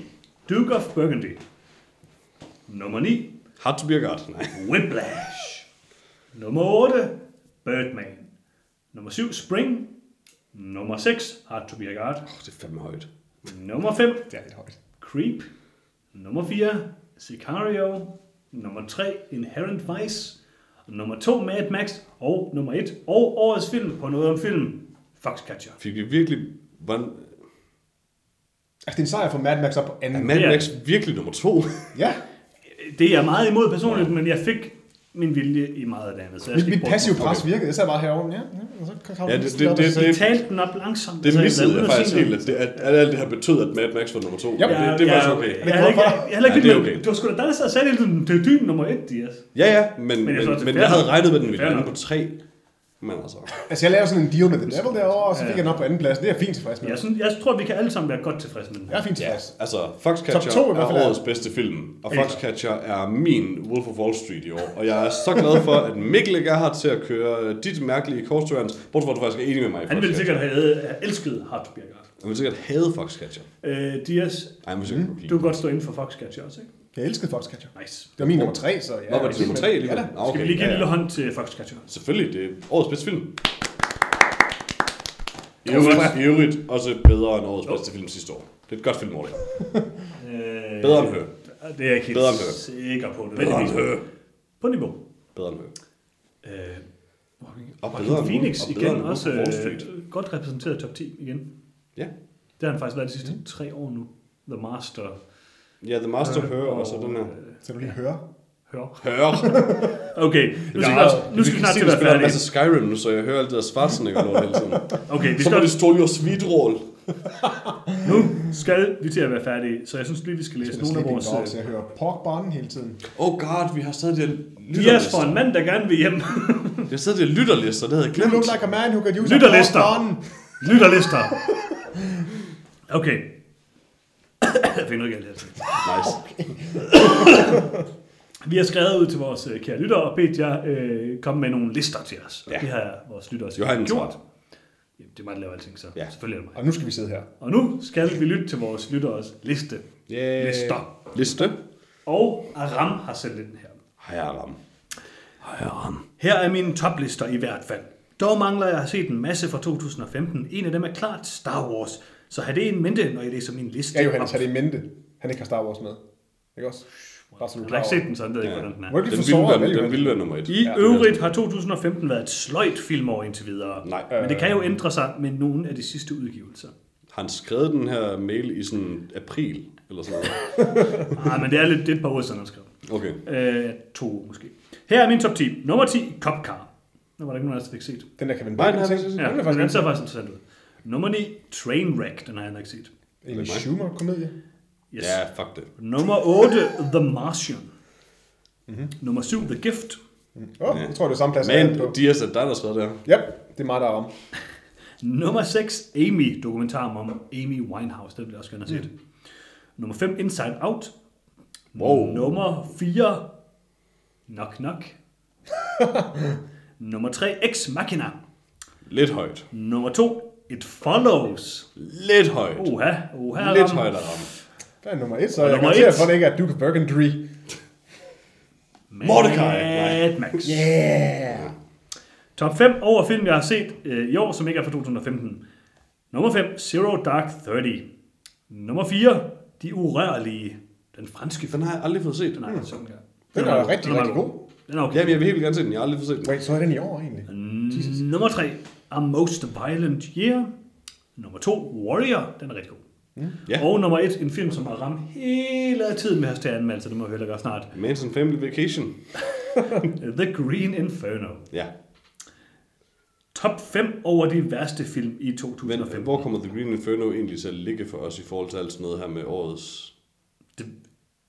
Duke of Burgundy. Nummer 9, Hard to be a god. Nej. Whiplash. Nummer 8, Birdman. Nummer 7, Spring. Nummer 6, Hard to be a God. Oh, det er fandme højt. Nummer 5, Det er lidt højt. Creep. Nummer 4, Sicario. Nummer 3, Inherent Vice. Nummer 2, Mad Max. Og nummer 1, og årets film på noget om film, Foxcatcher. Fik vi virkelig... Hvordan, Altså, det er en sejr for Mad Max op på er anden. Mad er- Max virkelig nummer to? Ja, Det er jeg meget imod personligt, men jeg fik min vilje i meget af det andet. Så jeg mit, mit passive pres virkede. Jeg sad bare herovre. Ja, ja, og så kom Ja, det- det- det- Så det- talte den op langsomt. Det missede jeg faktisk helt, at, det, at, at alt det her betød, at Mad Max var nummer to. Ja, det, det, er faktisk okay. Jeg, jeg, jeg, jeg Ja, det er okay. Det var sgu da dig, der sad og sagde tiden, det er dyn nummer et, Dias. Ja, ja, men, men, jeg men, det jeg havde regnet med, at den nok. på tre. Men altså... Altså, jeg lavede sådan en deal med The Devil derovre, og så fik Ja. jeg den op på anden plads. Det er jeg fint tilfreds med. Jeg, synes, jeg tror, vi kan alle sammen være godt tilfredse med den. Jeg er fint tilfreds. Altså, Foxcatcher Top to i hvert fald er årets bedste film, og Foxcatcher er min Wolf of Wall Street i år. Og jeg er så glad for, at Mikkel ikke er her til at køre dit mærkelige korstørens, bortset fra, at du faktisk er enig med mig i Han ville sikkert have, have elsket God. Han ville sikkert hade Foxcatcher. Øh, Dias, sikkert du mm. kan godt stå inden for Foxcatcher også, ikke? Jeg elskede Foxcatcher. Nice. Det var min nummer tre, så ja. Nå, var det nummer tre Ja, alligevel? da. Nå, Skal vi lige give ja, en ja. lille hånd til Foxcatcher? Selvfølgelig, det er årets bedste film. I øvrigt, tak. I øvrigt også bedre end årets bedste film sidste år. Det er et godt filmår, det. Øh, Bedre end Hø. Det er jeg ikke helt Bedre end Hø. sikker på. Bedre end Hø. På niveau. Bedre end Hø. Øh, Og Joaquin bedre end Phoenix og bedre igen end også øh, godt repræsenteret top 10 igen. Ja. Det har han faktisk været de sidste tre år nu. The Master. Ja, The Master Hø, og så den her. Så du lige høre. Hør. Hør. Okay, nu skal, Ja, vi, nu skal vi snart til at være spiller en færdige. masse Skyrim nu, så jeg hører alt det der Schwarzenegger lort hele tiden. Okay, vi Så må skal, det stå jo sweet roll. nu skal vi til at være færdige, så jeg synes lige, vi skal læse Jeg nogle af vores... så jeg hører pork barnen hele tiden. Oh god, vi har stadig de her Dias for lytterlister. en mand, der gerne vil hjem. Vi har stadig de her lytterlister, det havde jeg You glemt. look like a man who could use a Lytterlister. pork barn. Lytterlister. Okay. jeg fik noget galt her. Nice. Vi har skrevet ud til vores øh, kære lyttere og bedt jer øh, komme med nogle lister til os. Og Ja. det har vores lyttere Johan sikkert gjort. Jamen, det er mig, der laver alting, så Ja. selvfølgelig er det mig. Og nu skal vi sidde her. Og nu skal vi lytte til vores lytteres liste. Yeah. Lister. Liste. Og Aram har sendt den her. Hej, Aram. Hej, Aram. Her er mine toplister i hvert fald. Dog mangler jeg at set en masse fra 2015. En af dem er klart Star Wars. Så have det in mente, når jeg læser min liste Ja, Johannes, har det i mente. Han ikke har Star Wars med. Ikke også? Bare så du er Jeg har ikke set den, så jeg ved ikke, Ja. hvordan den er. Den lige ville, være, vel, den ville være nummer et. I Ja. øvrigt har 2015 været et sløjt filmår indtil videre. Nej. Men det kan jo ændre sig med nogle af de sidste udgivelser. Har han skrevet den her mail i sådan april, eller sådan noget? Ah, men det er lidt det er et par uger siden, han skrev. Okay. Øh, to måske. Her er min top 10. Nummer 10, Cop Car. Nu var der ikke nogen der fik set. Den der Kevin Nej, Bacon den har jeg Den Ja, faktisk den ser faktisk interessant ud. Nummer 9, Trainwreck. Den har jeg ikke set. Amy Schumer-komedie. Yes. Ja, fuck det. Nummer 8, The Martian. Mm-hmm. Nummer 7, The Gift. Åh, oh, jeg tror, det er samme plads. er. Man, Dias, er dig, der har skrevet det. Yep, det er mig, der er ramt. Nummer 6, Amy. Dokumentar om Amy Winehouse. Den vil jeg også gerne have set. Nummer 5, Inside Out. Wow. Nummer 4, Knock Knock. Nummer 3, Ex Machina. Lidt højt. Nummer 2, It Follows. Lidt højt. Oha, oha. Lidt højt at ramme. Hvad er nummer et, så Og jeg garanterer et. for, det ikke er Duke of Burgundy. Mordecai. Mad Max. Yeah! Top 5 over film, jeg har set øh, i år, som ikke er fra 2015. Nummer 5, Zero Dark Thirty. Nummer 4, De Urørlige. Den franske film. Den har jeg aldrig fået set. Den har jeg sådan her. Den er rigtig, rigtig god. Den er okay. Ja, men jeg vil helt gerne se den. Jeg har aldrig fået set den. Wait, så er den i år egentlig? Mm, Nummer 3, A Most Violent Year. Nummer 2, Warrior. Den er rigtig god. Ja. Og nummer 1, en film, som har ramt hele tiden med til anmeldelse. Det må vi heller gøre snart. Manson Family Vacation. The Green Inferno. Ja. Top 5 over de værste film i Men 2015. hvor kommer The Green Inferno egentlig til at ligge for os i forhold til alt sådan noget her med årets... Det,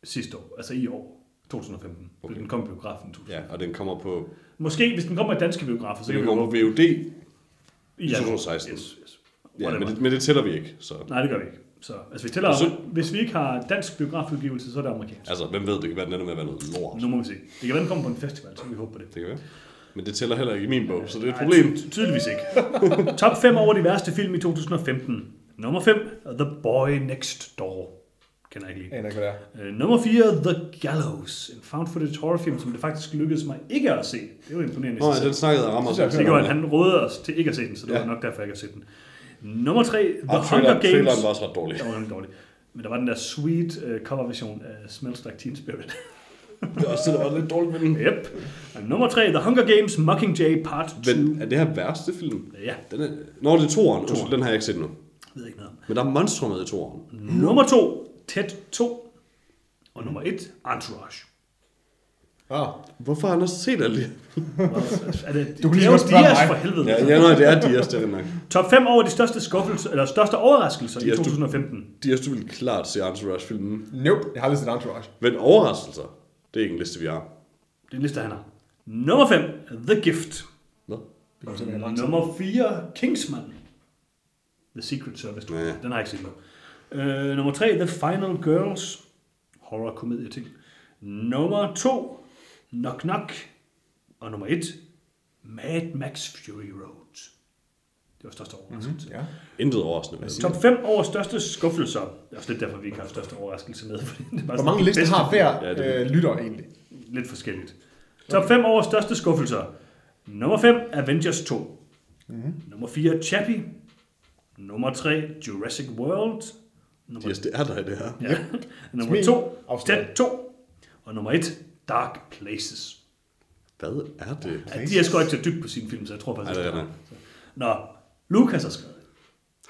sidste år, altså i år, 2015. Okay. Den kom i biografen i 2015. Ja, og den kommer på... Måske, hvis den kommer i danske biografer, så Så kan den vi kommer jo... på VOD. I januar. 2016. Yes, yes. Ja, men det, men det tæller vi ikke. Så. Nej, det gør vi ikke. Så altså, vi tæller, så- hvis vi ikke har dansk biografudgivelse, så er det amerikansk. Altså, hvem ved, det kan være, den ender med at være noget lort. Nu må vi se. Det kan være, den kommer på en festival, så vi håber på det. Det kan være. Men det tæller heller ikke i min bog, så det er et Nej, problem. ty- tydeligvis ikke. Top 5 over de værste film i 2015. Nummer 5, The Boy Next Door. Kender jeg ikke lige. Jeg aner ikke, hvad det er. Øh, nummer 4, The Gallows. En found footage horrorfilm, som det faktisk lykkedes mig ikke at se. Det var imponerende. Nå, ja, den snakkede. Synes jeg, Det gjorde han. Han rådede os til ikke at se den, så det Ja. var nok derfor, jeg ikke har set den. Nummer 3, The Og Hunger trailer, Games. traileren var også ret dårlig. Den var dårlig. Men der var den der sweet uh, coverversion af Smells Like Teen Spirit. Det var også det, der var lidt dårligt ved den. yep. Og nummer 3, The Hunger Games Mockingjay Part 2. Men er det her værste film? Ja, Den er... Nå, det er toeren. Undskyld, den har jeg ikke set nu. jeg ved ikke noget om. Men der er monster med i toeren. Nummer 2, Ted 2. Og nummer 1, Entourage. Ah, Hvorfor har han også set alle de er det, Du kan det lige godt spørge mig. for helvede. Ja, ja nej, det er Dias, det er det nok. Top 5 over de største skuffelser, eller største overraskelser Dias, i du- 2015. Dias, du vil klart se Entourage-filmen. nope, jeg har aldrig set Entourage. Men overraskelser, det er ikke en liste, vi har. Det er en liste, han har. Nummer 5, The Gift. Det tid. Nummer 4, Kingsman. The Secret Service. Ja. Den har jeg ikke set nu. Uh, nummer 3, The Final Girls. Horror komedie ting. Nummer 2, Knock Knock. Og nummer 1, Mad Max Fury Road. Det var største overraskelse. Ja. Intet overraskende. Top 5 over største skuffelser. Det er også lidt derfor, vi ikke har største overraskelse med. Fordi det er bare Hvor mange lister har hver Ja, øh, lytter egentlig? Lidt forskelligt. Top 5 over største skuffelser. Nummer 5, Avengers 2. Mm-hmm. Nummer 4, Chappie. Nummer 3, Jurassic World. Nummer, Yes, det er der i det her. ja. nummer Smil. 2, Afsløret. Ted 2. Og nummer 1, Dark Places. Hvad er det? Ja, de er sgu ikke så dybt på sine film, så jeg tror faktisk, det er det Nå, Lucas har skrevet.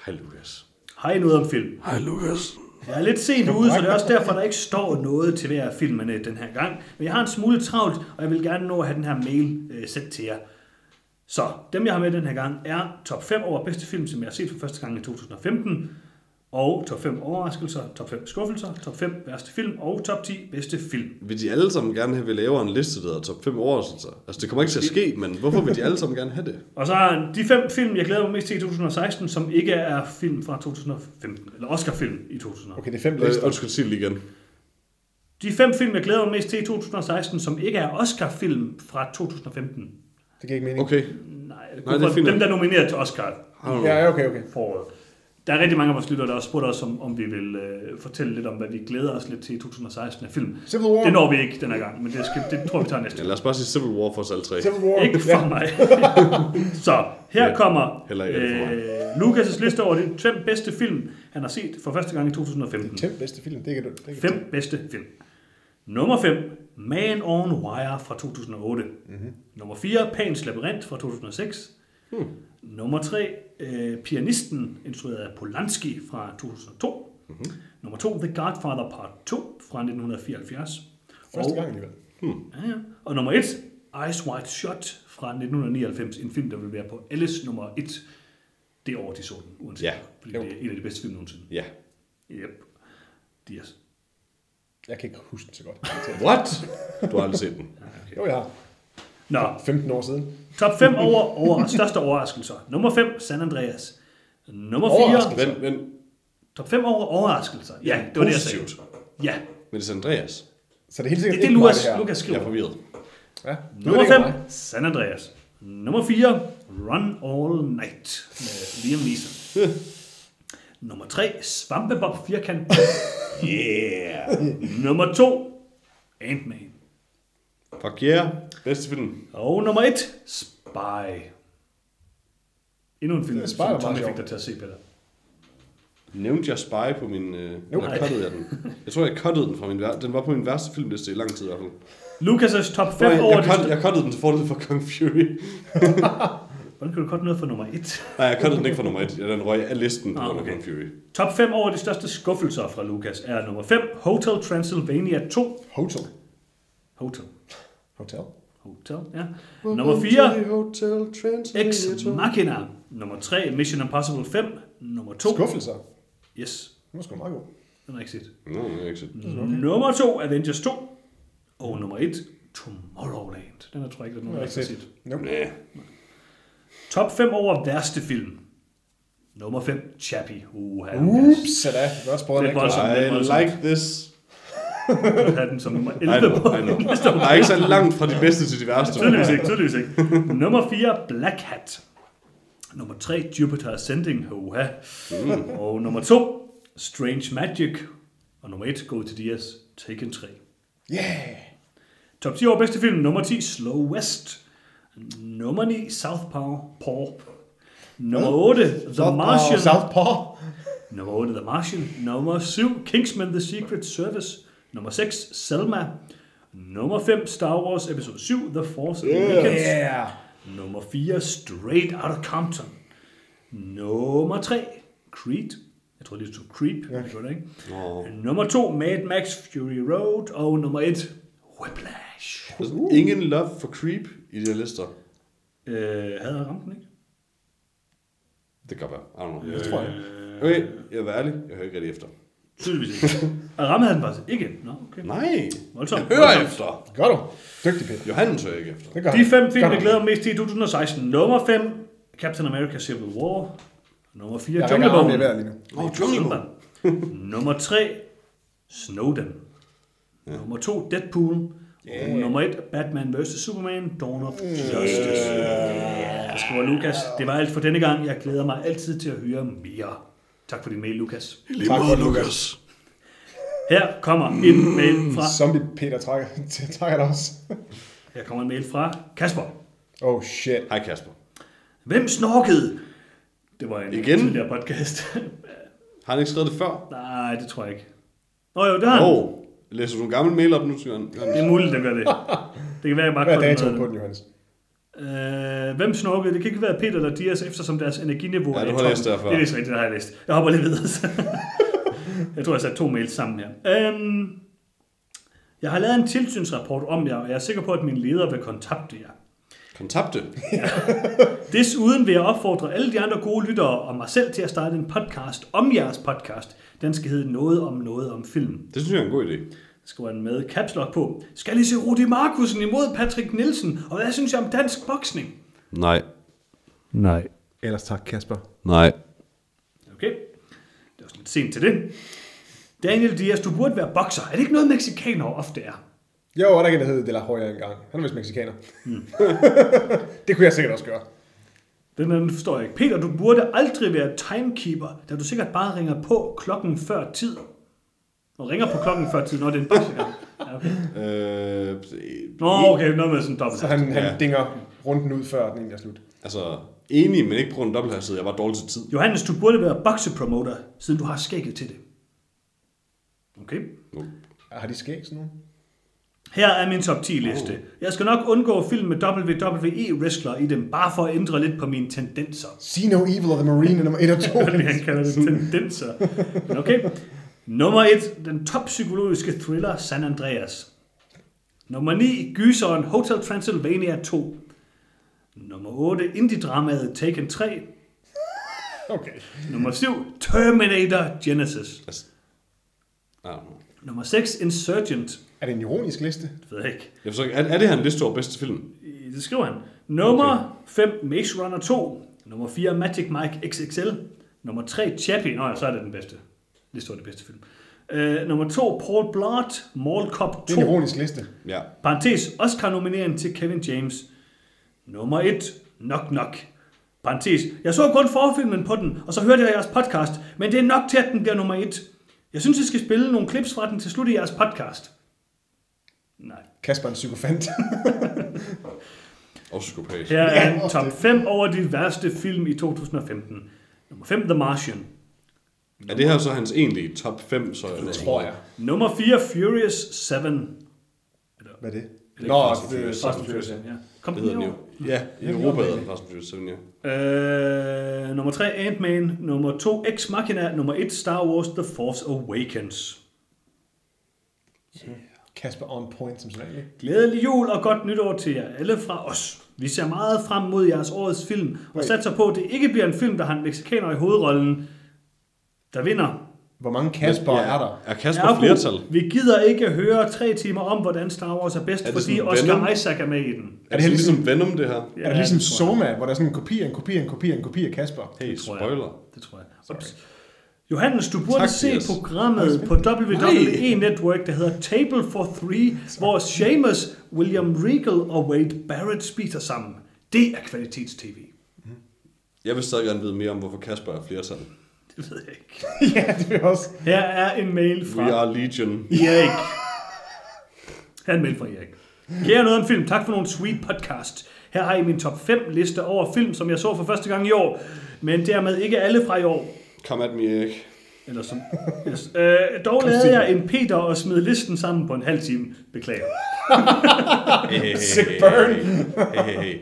Hej, Lukas. Har I noget om film? Hej, Lukas. Jeg er lidt sent ude, så det er også derfor, der ikke står noget til hver af filmene den her gang. Men jeg har en smule travlt, og jeg vil gerne nå at have den her mail øh, sendt til jer. Så dem, jeg har med den her gang, er top 5 over bedste film, som jeg har set for første gang i 2015. Og top 5 overraskelser, top 5 skuffelser, top 5 værste film og top 10 bedste film. Vil de alle sammen gerne have, at vi laver en liste, der hedder top 5 overraskelser? Altså, det kommer ikke til at ske, men hvorfor vil de alle sammen gerne have det? Og så har jeg de fem film, jeg glæder mig mest til i 2016, som ikke er film fra 2015, eller Oscar-film i 2015. Okay, det er fem Øh, lister. undskyld, sig det lige igen. De fem film, jeg glæder mig mest til i 2016, som ikke er Oscar-film fra 2015. Det giver ikke mening. Okay. Nej, det Nej, er det er fint dem, der er nomineret til Oscar Ja, okay, okay. foråret. Der er rigtig mange af vores lyttere, der også spurgte os, om, om vi vil øh, fortælle lidt om, hvad vi glæder os lidt til i 2016 af film. Civil War. Det når vi ikke den her gang, men det, skal, det tror jeg, vi tager næste Ja, lad os bare sige Civil War for os alle tre. Civil War. Ikke for mig. Så her Ja, kommer øh, Lukas' liste over de fem bedste film, han har set for første gang i 2015. Fem bedste film, det kan du. Det kan Fem bedste film. Nummer 5, Man on Wire fra 2008. Mm-hmm. Nummer 4, Pans Labyrinth fra 2006. Hmm. Nummer 3, øh, Pianisten, instrueret af Polanski fra 2002. Mm-hmm. Nummer 2, The Godfather Part 2 fra 1974. Første og, gang alligevel. Ja, ja. Og nummer 1, Ice White Shot fra 1999. En film, der vil være på alles nummer 1 det år, de så den. Uanset, Ja. Fordi det er en af de bedste film nogensinde. Ja. Yep. Dias. Jeg kan ikke huske den så godt. What? Du har aldrig set den. Jo, jeg har. Nå, 15 år siden. Top 5 over, over største overraskelser. Nummer 5, San Andreas. Nummer 4, Overraskelser. Men, men, top 5 over overraskelser. Ja, det var det, jeg sagde. Positivt. Ja, men det er Andreas. Så det er helt det sikkert er det, ikke mig, Lukas, det her. Lukas Jeg skriver. er forvirret. Ja. Nummer er det 5, ikke mig. San Andreas. Nummer 4, Run All Night med Liam Neeson. Nummer 3, Svampebob Firkant. Yeah. Nummer 2, Ant-Man. Fuck yeah. Bedste film. Og nummer 1, Spy. Endnu en film, Det er Spy, som Tommy fik dig til at se, Peter. Nævnte jeg Spy på min... Øh, Nope. eller cuttede jeg den? Jeg tror, jeg cuttede den fra min... Den var på min værste filmliste i lang tid i hvert fald. Lucas' top 5 Jeg, over jeg, cut, jeg cuttede den til fordel for Kong Fury. Hvordan kan du godt noget for nummer 1? Nej, jeg cuttede den ikke for nummer 1. Den røg af listen på Ah, okay. Kong Fury. Top 5 over de største skuffelser fra Lucas er nummer 5, Hotel Transylvania 2. Hotel. Hotel. Hotel. Hotel, ja. Nummer 4, Hotel Ex Machina. Nummer 3, Mission Impossible 5. Nummer 2, Skuffelser. yes, Den var sgu meget god. den har jeg ikke set. Nå, jeg har ikke set. Nummer 2, Avengers 2. Og nummer 1, Tomorrowland. Den har tror jeg ikke, der er Den nogen, har der har set. Nope. Næh. Top 5 over værste film. Nummer 5, Chappie. Uh, Ups, så da. Jeg også prøvet Det den er ikke. voldsomt. I like this. Jeg have den som nummer I 11 know, på I know. er ikke så langt fra de bedste til de værste. Tydeligvis ikke, tydeligvis ikke. Nummer 4, Black Hat. Nummer 3, Jupiter Ascending. Hoha. Mm. Og nummer 2, Strange Magic. Og nummer 1, Go to Diaz, Taken 3. Yeah. Top 10 over bedste film. Nummer 10, Slow West. Nummer 9, Southpaw. Paw. Nummer 8, The Southpaw. Martian. Southpaw. Nummer 8, The Martian. Nummer 7, Kingsman The Secret Service. Nummer 6, Selma. Nummer 5, Star Wars Episode 7, The Force Awakens. Yeah. Nummer 4, Straight Outta Compton. Nummer 3, Creed. Jeg tror det stod Creep. Ja. Det ikke? Nå. Nummer 2, Mad Max Fury Road. Og nummer 1, Whiplash. Der er Ingen love for creep i de her lister. Øh, havde jeg ramt den, ikke? Det kan godt være. I don't know. Det tror jeg. Okay, jeg være ærlig. Jeg hører ikke rigtig efter. Tydeligvis ikke. Og ramme havde den faktisk ikke. Nå, okay. Nej. Voldsomt. Jeg hører voldsomt. efter. Gør du. Dygtig, Peter. Johannes hører ikke efter. Det gør De han. fem film, jeg han. glæder mig mest til i 2016. Nummer 5, Captain America Civil War. Nummer 4, Jeg armen i Junglebogen. vejret lige nu. Åh, Junglebook. Nummer 3, Snowden. Ja. Nummer 2, Deadpool. Yeah. Nummer 1, Batman vs. Superman, Dawn of Justice. Jeg skriver Lukas, det var alt for denne gang. Jeg glæder mig altid til at høre mere. Tak for din mail, Lukas. Lige Tak for Lukas. Her kommer en mail fra, Zombie Peter trækker, trækker dig også. her kommer en mail fra Kasper. Oh shit. Hej Kasper. Hvem snorkede? Det var en Igen? tidligere podcast. Har han ikke skrevet det før? Nej, det tror jeg ikke. Nå jo, det har han. Åh, oh, læser du en gammel mail op nu, Jørgen? Det er muligt, det gør det. Det kan være, jeg bare Hvad er datoen på den, Johannes? Øh, hvem snorkede? Det kan ikke være Peter eller Dias, eftersom deres energiniveau Ja, er i toppen. læst det er vist rigtigt, det har jeg læst. Jeg hopper lige videre. jeg tror, jeg satte to mails sammen her. Øhm, jeg har lavet en tilsynsrapport om jer, og jeg er sikker på, at min leder vil kontakte jer. Kontakte. Desuden vil jeg opfordre alle de andre gode lyttere og mig selv til at starte en podcast om jeres podcast. Den skal hedde Noget om noget om film. Det synes jeg er en god idé. Skriver han med caps lock på. Skal I se Rudi Markusen imod Patrick Nielsen? Og hvad synes jeg om dansk boksning? Nej. Nej. Ellers tak, Kasper. Nej. Okay. Det er også lidt sent til det. Daniel Diaz, du burde være bokser. Er det ikke noget, mexikanere ofte er? Jo, og der er en, der hedder De La Hoya engang. Han er vist mexikaner. det kunne jeg sikkert også gøre. Den anden forstår jeg ikke. Peter, du burde aldrig være timekeeper, da du sikkert bare ringer på klokken før tid. Og ringer på klokken før tid, når det er en boksekamp. Ja, okay. Øh, Nå, okay, noget med sådan dobbelt. Så han, han Ja. dinger runden ud, før den egentlig er slut. altså, enig, men ikke på grund af dobbelthastighed. Jeg var dårlig til tid. Johannes, du burde være boksepromoter, siden du har skægget til det. Okay. Nu. Har de skæg sådan nogle? Her er min top 10 liste. Jeg skal nok undgå film med WWE-wrestler i dem, bare for at ændre lidt på mine tendenser. See No Evil of the Marine nummer 1 og 2. Hvad han kalder det tendenser. Men okay. Nummer 1. Den toppsykologiske thriller San Andreas. Nummer 9. Gyseren Hotel Transylvania 2. Nummer 8. Indie-dramaet Taken 3. Okay. Nummer 7. Terminator Genesis. Nummer 6. Insurgent. Er det en ironisk liste? Det ved jeg ikke. Jeg forstår ikke, er, er det her en liste over bedste film? Det skriver han. Nummer 5, Maze Runner 2. Nummer 4, Magic Mike XXL. Nummer 3, Chappie. Nå ja, så er det den bedste. Det står det bedste film. Uh, nummer 2, Paul Blart, Mall Cop Det er en 2. ironisk liste. Ja. Parentes, Oscar-nominering til Kevin James. Nummer 1, Knock Knock. Parentes, jeg så kun forfilmen på den, og så hørte jeg jeres podcast, men det er nok til, at den bliver nummer 1. Jeg synes, I skal spille nogle clips fra den til slut i jeres podcast. Nej. Kasper er en psykofant. Og psykopat. Her er Ja, en top det. 5 over de værste film i 2015. Nummer 5, The Martian. Er det her så hans egentlige top 5? Så Det tror jeg. Nummer 4, Furious 7. Hvad er det? Nå, Fast and det er Furious. Ja. Kom Det den hedder den jo. Ja, i Europa hedder den Fast and Furious 7, ja. Øh, nummer 3, Ant-Man. Nummer 2, Ex Machina. Nummer 1, Star Wars The Force Awakens. Kasper on point, som sådan ikke? Glædelig jul og godt nytår til jer alle fra os. Vi ser meget frem mod jeres årets film, og satser på, at det ikke bliver en film, der har en mexikaner i hovedrollen, der vinder. Hvor mange Kasper Ja. er der? Er Kasper Ergo, flertal? Vi gider ikke høre tre timer om, hvordan Star Wars er bedst, Er det fordi Oscar Venom? Isaac er med i den. Er det ligesom Venom, det her? er det ligesom det jeg. Soma, hvor der er sådan en kopi, en kopi, en kopi, en kopi af Kasper? Hey, jeg. spoiler. Det tror jeg. Ups. Johannes, du burde Tak, se Dias. programmet på WWE Network, der hedder Table for Three, hvor Seamus, William Regal og Wade Barrett spiser sammen. Det er kvalitets-tv. Jeg vil stadig gerne vide mere om, hvorfor Kasper er flertal. Det ved jeg ikke. ja, det er også. Her er en mail fra We are Legion. Erik. Her er en mail fra Erik. Kære noget om film, tak for nogle sweet podcast. Her har I min top 5 liste over film, som jeg så for første gang i år. Men dermed ikke alle fra i år. Come at me, Erik. Eller som, yes. øh, dog lavede jeg en Peter og smed listen sammen på en halv time. Beklager. Hey, hey, hey, Sick burn. Hey, hey, hey.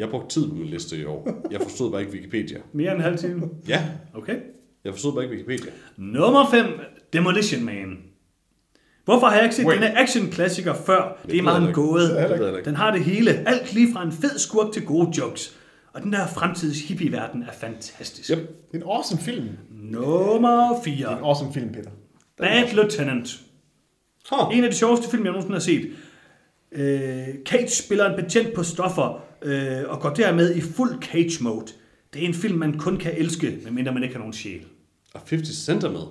Jeg har brugt tid på min liste i år. Jeg forstod bare ikke Wikipedia. Mere end en halv time. Ja, Okay. jeg forstod bare ikke Wikipedia. Nummer 5. Demolition Man. Hvorfor har jeg ikke set Wait. denne action-klassiker før? Det er ved jeg meget ikke. gåde. Det. Den har det hele. Alt lige fra en fed skurk til gode jokes. Og den der fremtids hippie-verden er fantastisk. Yep. Det er en awesome film. Det Nummer er 4. en awesome film, Peter. Bad Lieutenant. Huh. En af de sjoveste film, jeg nogensinde har set. Øh, Cage spiller en betjent på stoffer, øh, og går dermed i fuld cage mode. Det er en film, man kun kan elske, medmindre man ikke har nogen sjæl. Og 50 Cent er med.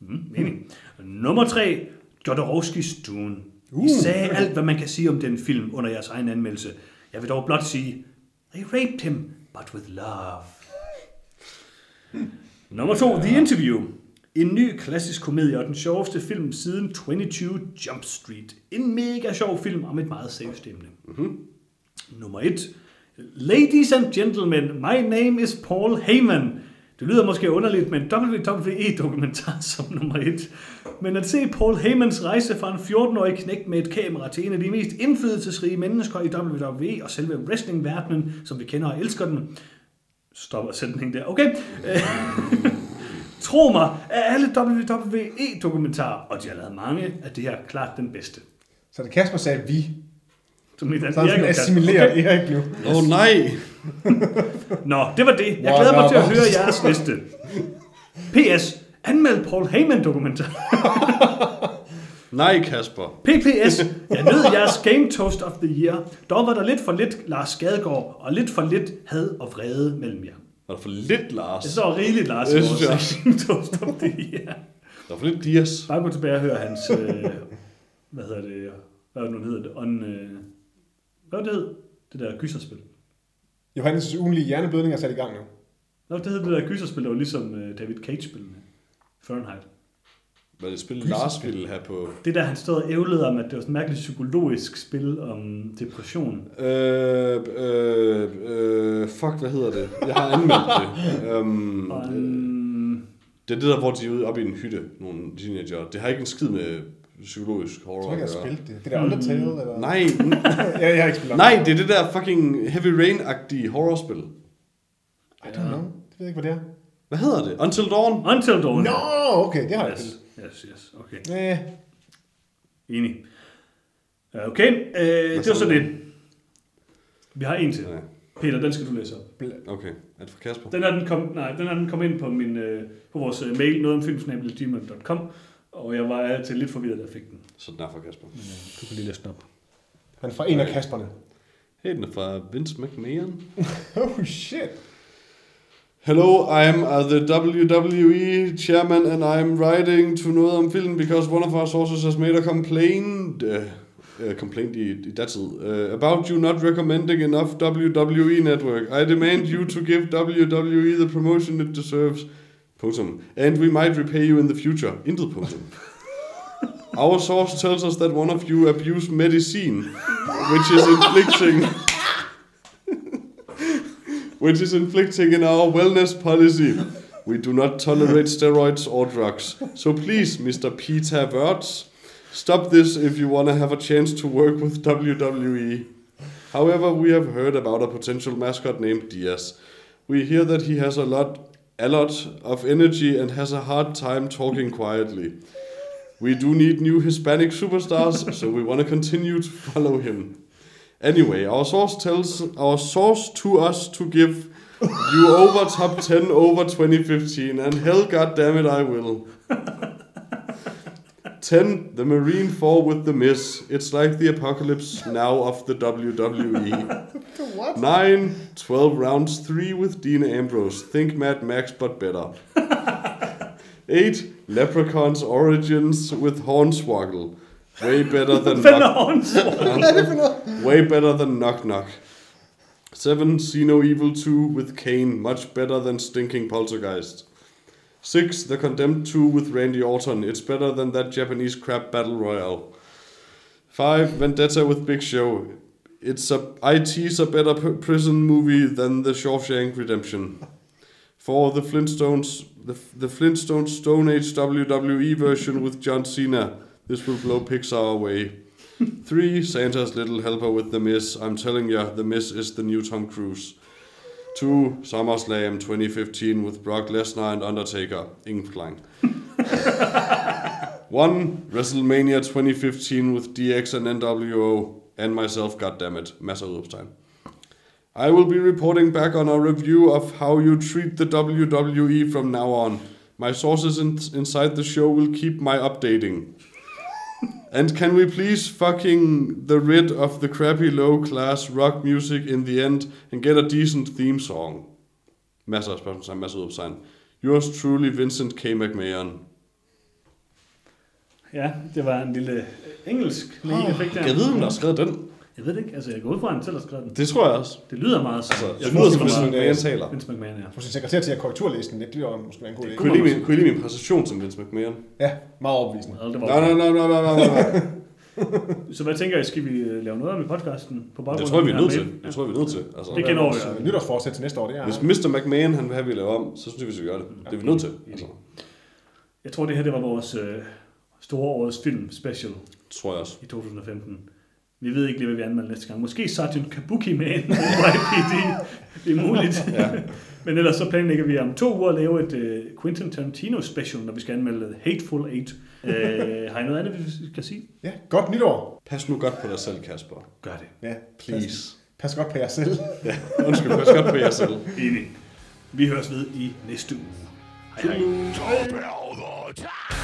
Mm, mening. Nummer 3. Jodorowskis Dune. I sagde alt, hvad man kan sige om den film under jeres egen anmeldelse. Jeg vil dog blot sige, they raped him, but with love. Nummer to, The Interview. En ny klassisk komedie og den sjoveste film siden 22 Jump Street. En mega sjov film om et meget seriøst emne. Mm-hmm. Nummer 1. Ladies and gentlemen, my name is Paul Heyman. Det lyder måske underligt med en WWE-dokumentar som nummer 1. Men at se Paul Heymans rejse fra en 14-årig knægt med et kamera til en af de mest indflydelsesrige mennesker i WWE og selve wrestlingverdenen, som vi kender og elsker den. Stopper sætningen der. Okay. Tro mig, af alle WWE-dokumentarer, og de har lavet mange, er det her klart den bedste. Så det Kasper sagde vi. Som i den Så han assimilerer okay. Erik nu. Åh oh, nej! Nå, det var det. Jeg glæder mig til at høre jeres liste. P.S. Anmeld Paul Heyman dokumentar. Nej, Kasper. PPS. Jeg nød jeres Game Toast of the Year. Dog var der lidt for lidt Lars Skadegaard og lidt for lidt had og vrede mellem jer. Var der for lidt, Lars? Det står rigeligt, Lars, i vores Game Toast of the Year. Der var for lidt Dias. Bare gå tilbage og høre hans... Øh, hvad hedder det? Hvad er det nu hedder det? On, øh, hvad var det hed? Det der gyserspil. Johannes' ugenlige hjerneblødning er sat i gang nu. Nå, det hed det der gyserspil, der var ligesom øh, David Cage-spillene. Fahrenheit. Var det et spil, Lars ville have på... Det der, han stod og ævlede om, at det var sådan et mærkeligt psykologisk spil om depression. Øh, øh, øh, fuck, hvad hedder det? Jeg har anmeldt det. Um, Og en, det er det der, hvor de er ude op i en hytte, nogle teenager. Det har ikke en skid med psykologisk Jeg horror tror ikke, jeg har spillet det. Det der Undertale, eller? Nej, ja, jeg har ikke spillet nej, det er det der fucking Heavy Rain-agtige horrorspil. I don't know. Det ved jeg ikke, hvad det er. Hvad hedder det? Until Dawn? Until Dawn. Nå, okay, det har jeg Yes, spillet. yes, yes. Okay. Næh, Enig. Ja, Okay, øh, det var så det. Vi har en til. Nej. Peter, den skal du læse op. Okay, er det fra Kasper? Den er den kom, nej, den er den kom ind på, min, øh, på vores øh, mail, noget om filmsnabel.gmail.com, og jeg var altid lidt forvirret, da jeg fik den. Så den er fra Kasper. Men øh, du kan lige læse den op. han er fra en af Kasperne. Hey, den er fra Vince McMahon. Oh shit. Hello, I'm uh, the WWE chairman and I'm writing to noget om film because one of our sources has made a complaint, uh, uh, complaint i, i datid, uh, about you not recommending enough WWE network. I demand you to give WWE the promotion it deserves. Punktum. And we might repay you in the future. Intet punktum. Our source tells us that one of you abused medicine, which is inflicting which is inflicting in our wellness policy. We do not tolerate steroids or drugs. So please, Mr. Peter Wirtz, stop this if you want to have a chance to work with WWE. However, we have heard about a potential mascot named Diaz. We hear that he has a lot, a lot of energy and has a hard time talking quietly. We do need new Hispanic superstars, so we want to continue to follow him. Anyway, our source tells our source to us to give you over top 10 over 2015, and hell god damn it, I will. 10. The Marine 4 with the Miss. It's like the apocalypse now of the WWE. What? 9. 12 rounds 3 with Dean Ambrose. Think Mad Max, but better. 8. Leprechaun's Origins with Hornswoggle. Way better than Knock- håndsvår? Way better than Knock Knock. 7. See No Evil 2 with Kane. Much better than Stinking Poltergeist. 6. The Condemned 2 with Randy Orton. It's better than that Japanese crap battle royale. 5. Vendetta with Big Show. It's a IT's a better prison movie than The Shawshank Redemption. 4. The Flintstones the, the Flintstones Stone Age WWE version with John Cena. This will blow Pixar away. 3. Santa's Little Helper with The Miss. I'm telling ya, The Miss is the new Tom Cruise. 2. SummerSlam 2015 with Brock Lesnar and Undertaker. Forklaring. 1. WrestleMania 2015 with DX and NWO. And myself, goddammit. Masser af udopstegn. I will be reporting back on our review of how you treat the WWE from now on. My sources in- inside the show will keep my updating. And can we please fucking the rid of the crappy low class rock music in the end and get a decent theme song? Masser af spørgsmålstegn, masser af udopstegn. Yours truly, Vincent K. McMahon. Ja, det var en lille engelsk mail, jeg fik der. Jeg ved, om der har skrevet den. Jeg ved det ikke. Altså, jeg går ud fra, at han selv har skrevet den. Det tror jeg også. Det lyder meget Altså, sådan. det tror, lyder som, Vince McMahon taler. Vince McMahon, ja. Få sin sekretær til at korrekturlæse den lidt. Det var måske en god idé. Kunne I lide min, præstation som Vince McMahon? Ja, meget overbevisende. Nej, nej, nej, nej, nej, nej. Så hvad tænker I, skal vi øh, lave noget om i podcasten? På baggrund Det tror jeg, vi er nødt til. Det tror jeg, vi er nødt til. Altså, Det kan over. Så nytårsforsæt til næste år, det er... Hvis Mr. McMahon han vil have, at vi laver om, så synes jeg, vi skal gøre det. Det er vi nødt til. Altså, Jeg tror, det her det var vores øh, store årets film special tror jeg også. i 2015. Vi ved ikke lige, hvad vi anmelder næste gang. Måske Sergeant Kabuki Man YPD. Det er muligt. Ja. Men ellers så planlægger vi om to uger at lave et øh, Quentin Tarantino special, når vi skal anmelde Hateful Eight. Øh, har I noget andet, vi skal sige? Ja, godt nytår. Pas nu godt på dig selv, Kasper. Gør det. Ja, Please. Pas, pas godt på jer selv. Ja, undskyld, pas godt på jer selv. Enig. Vi høres ved i næste uge. Hej hej.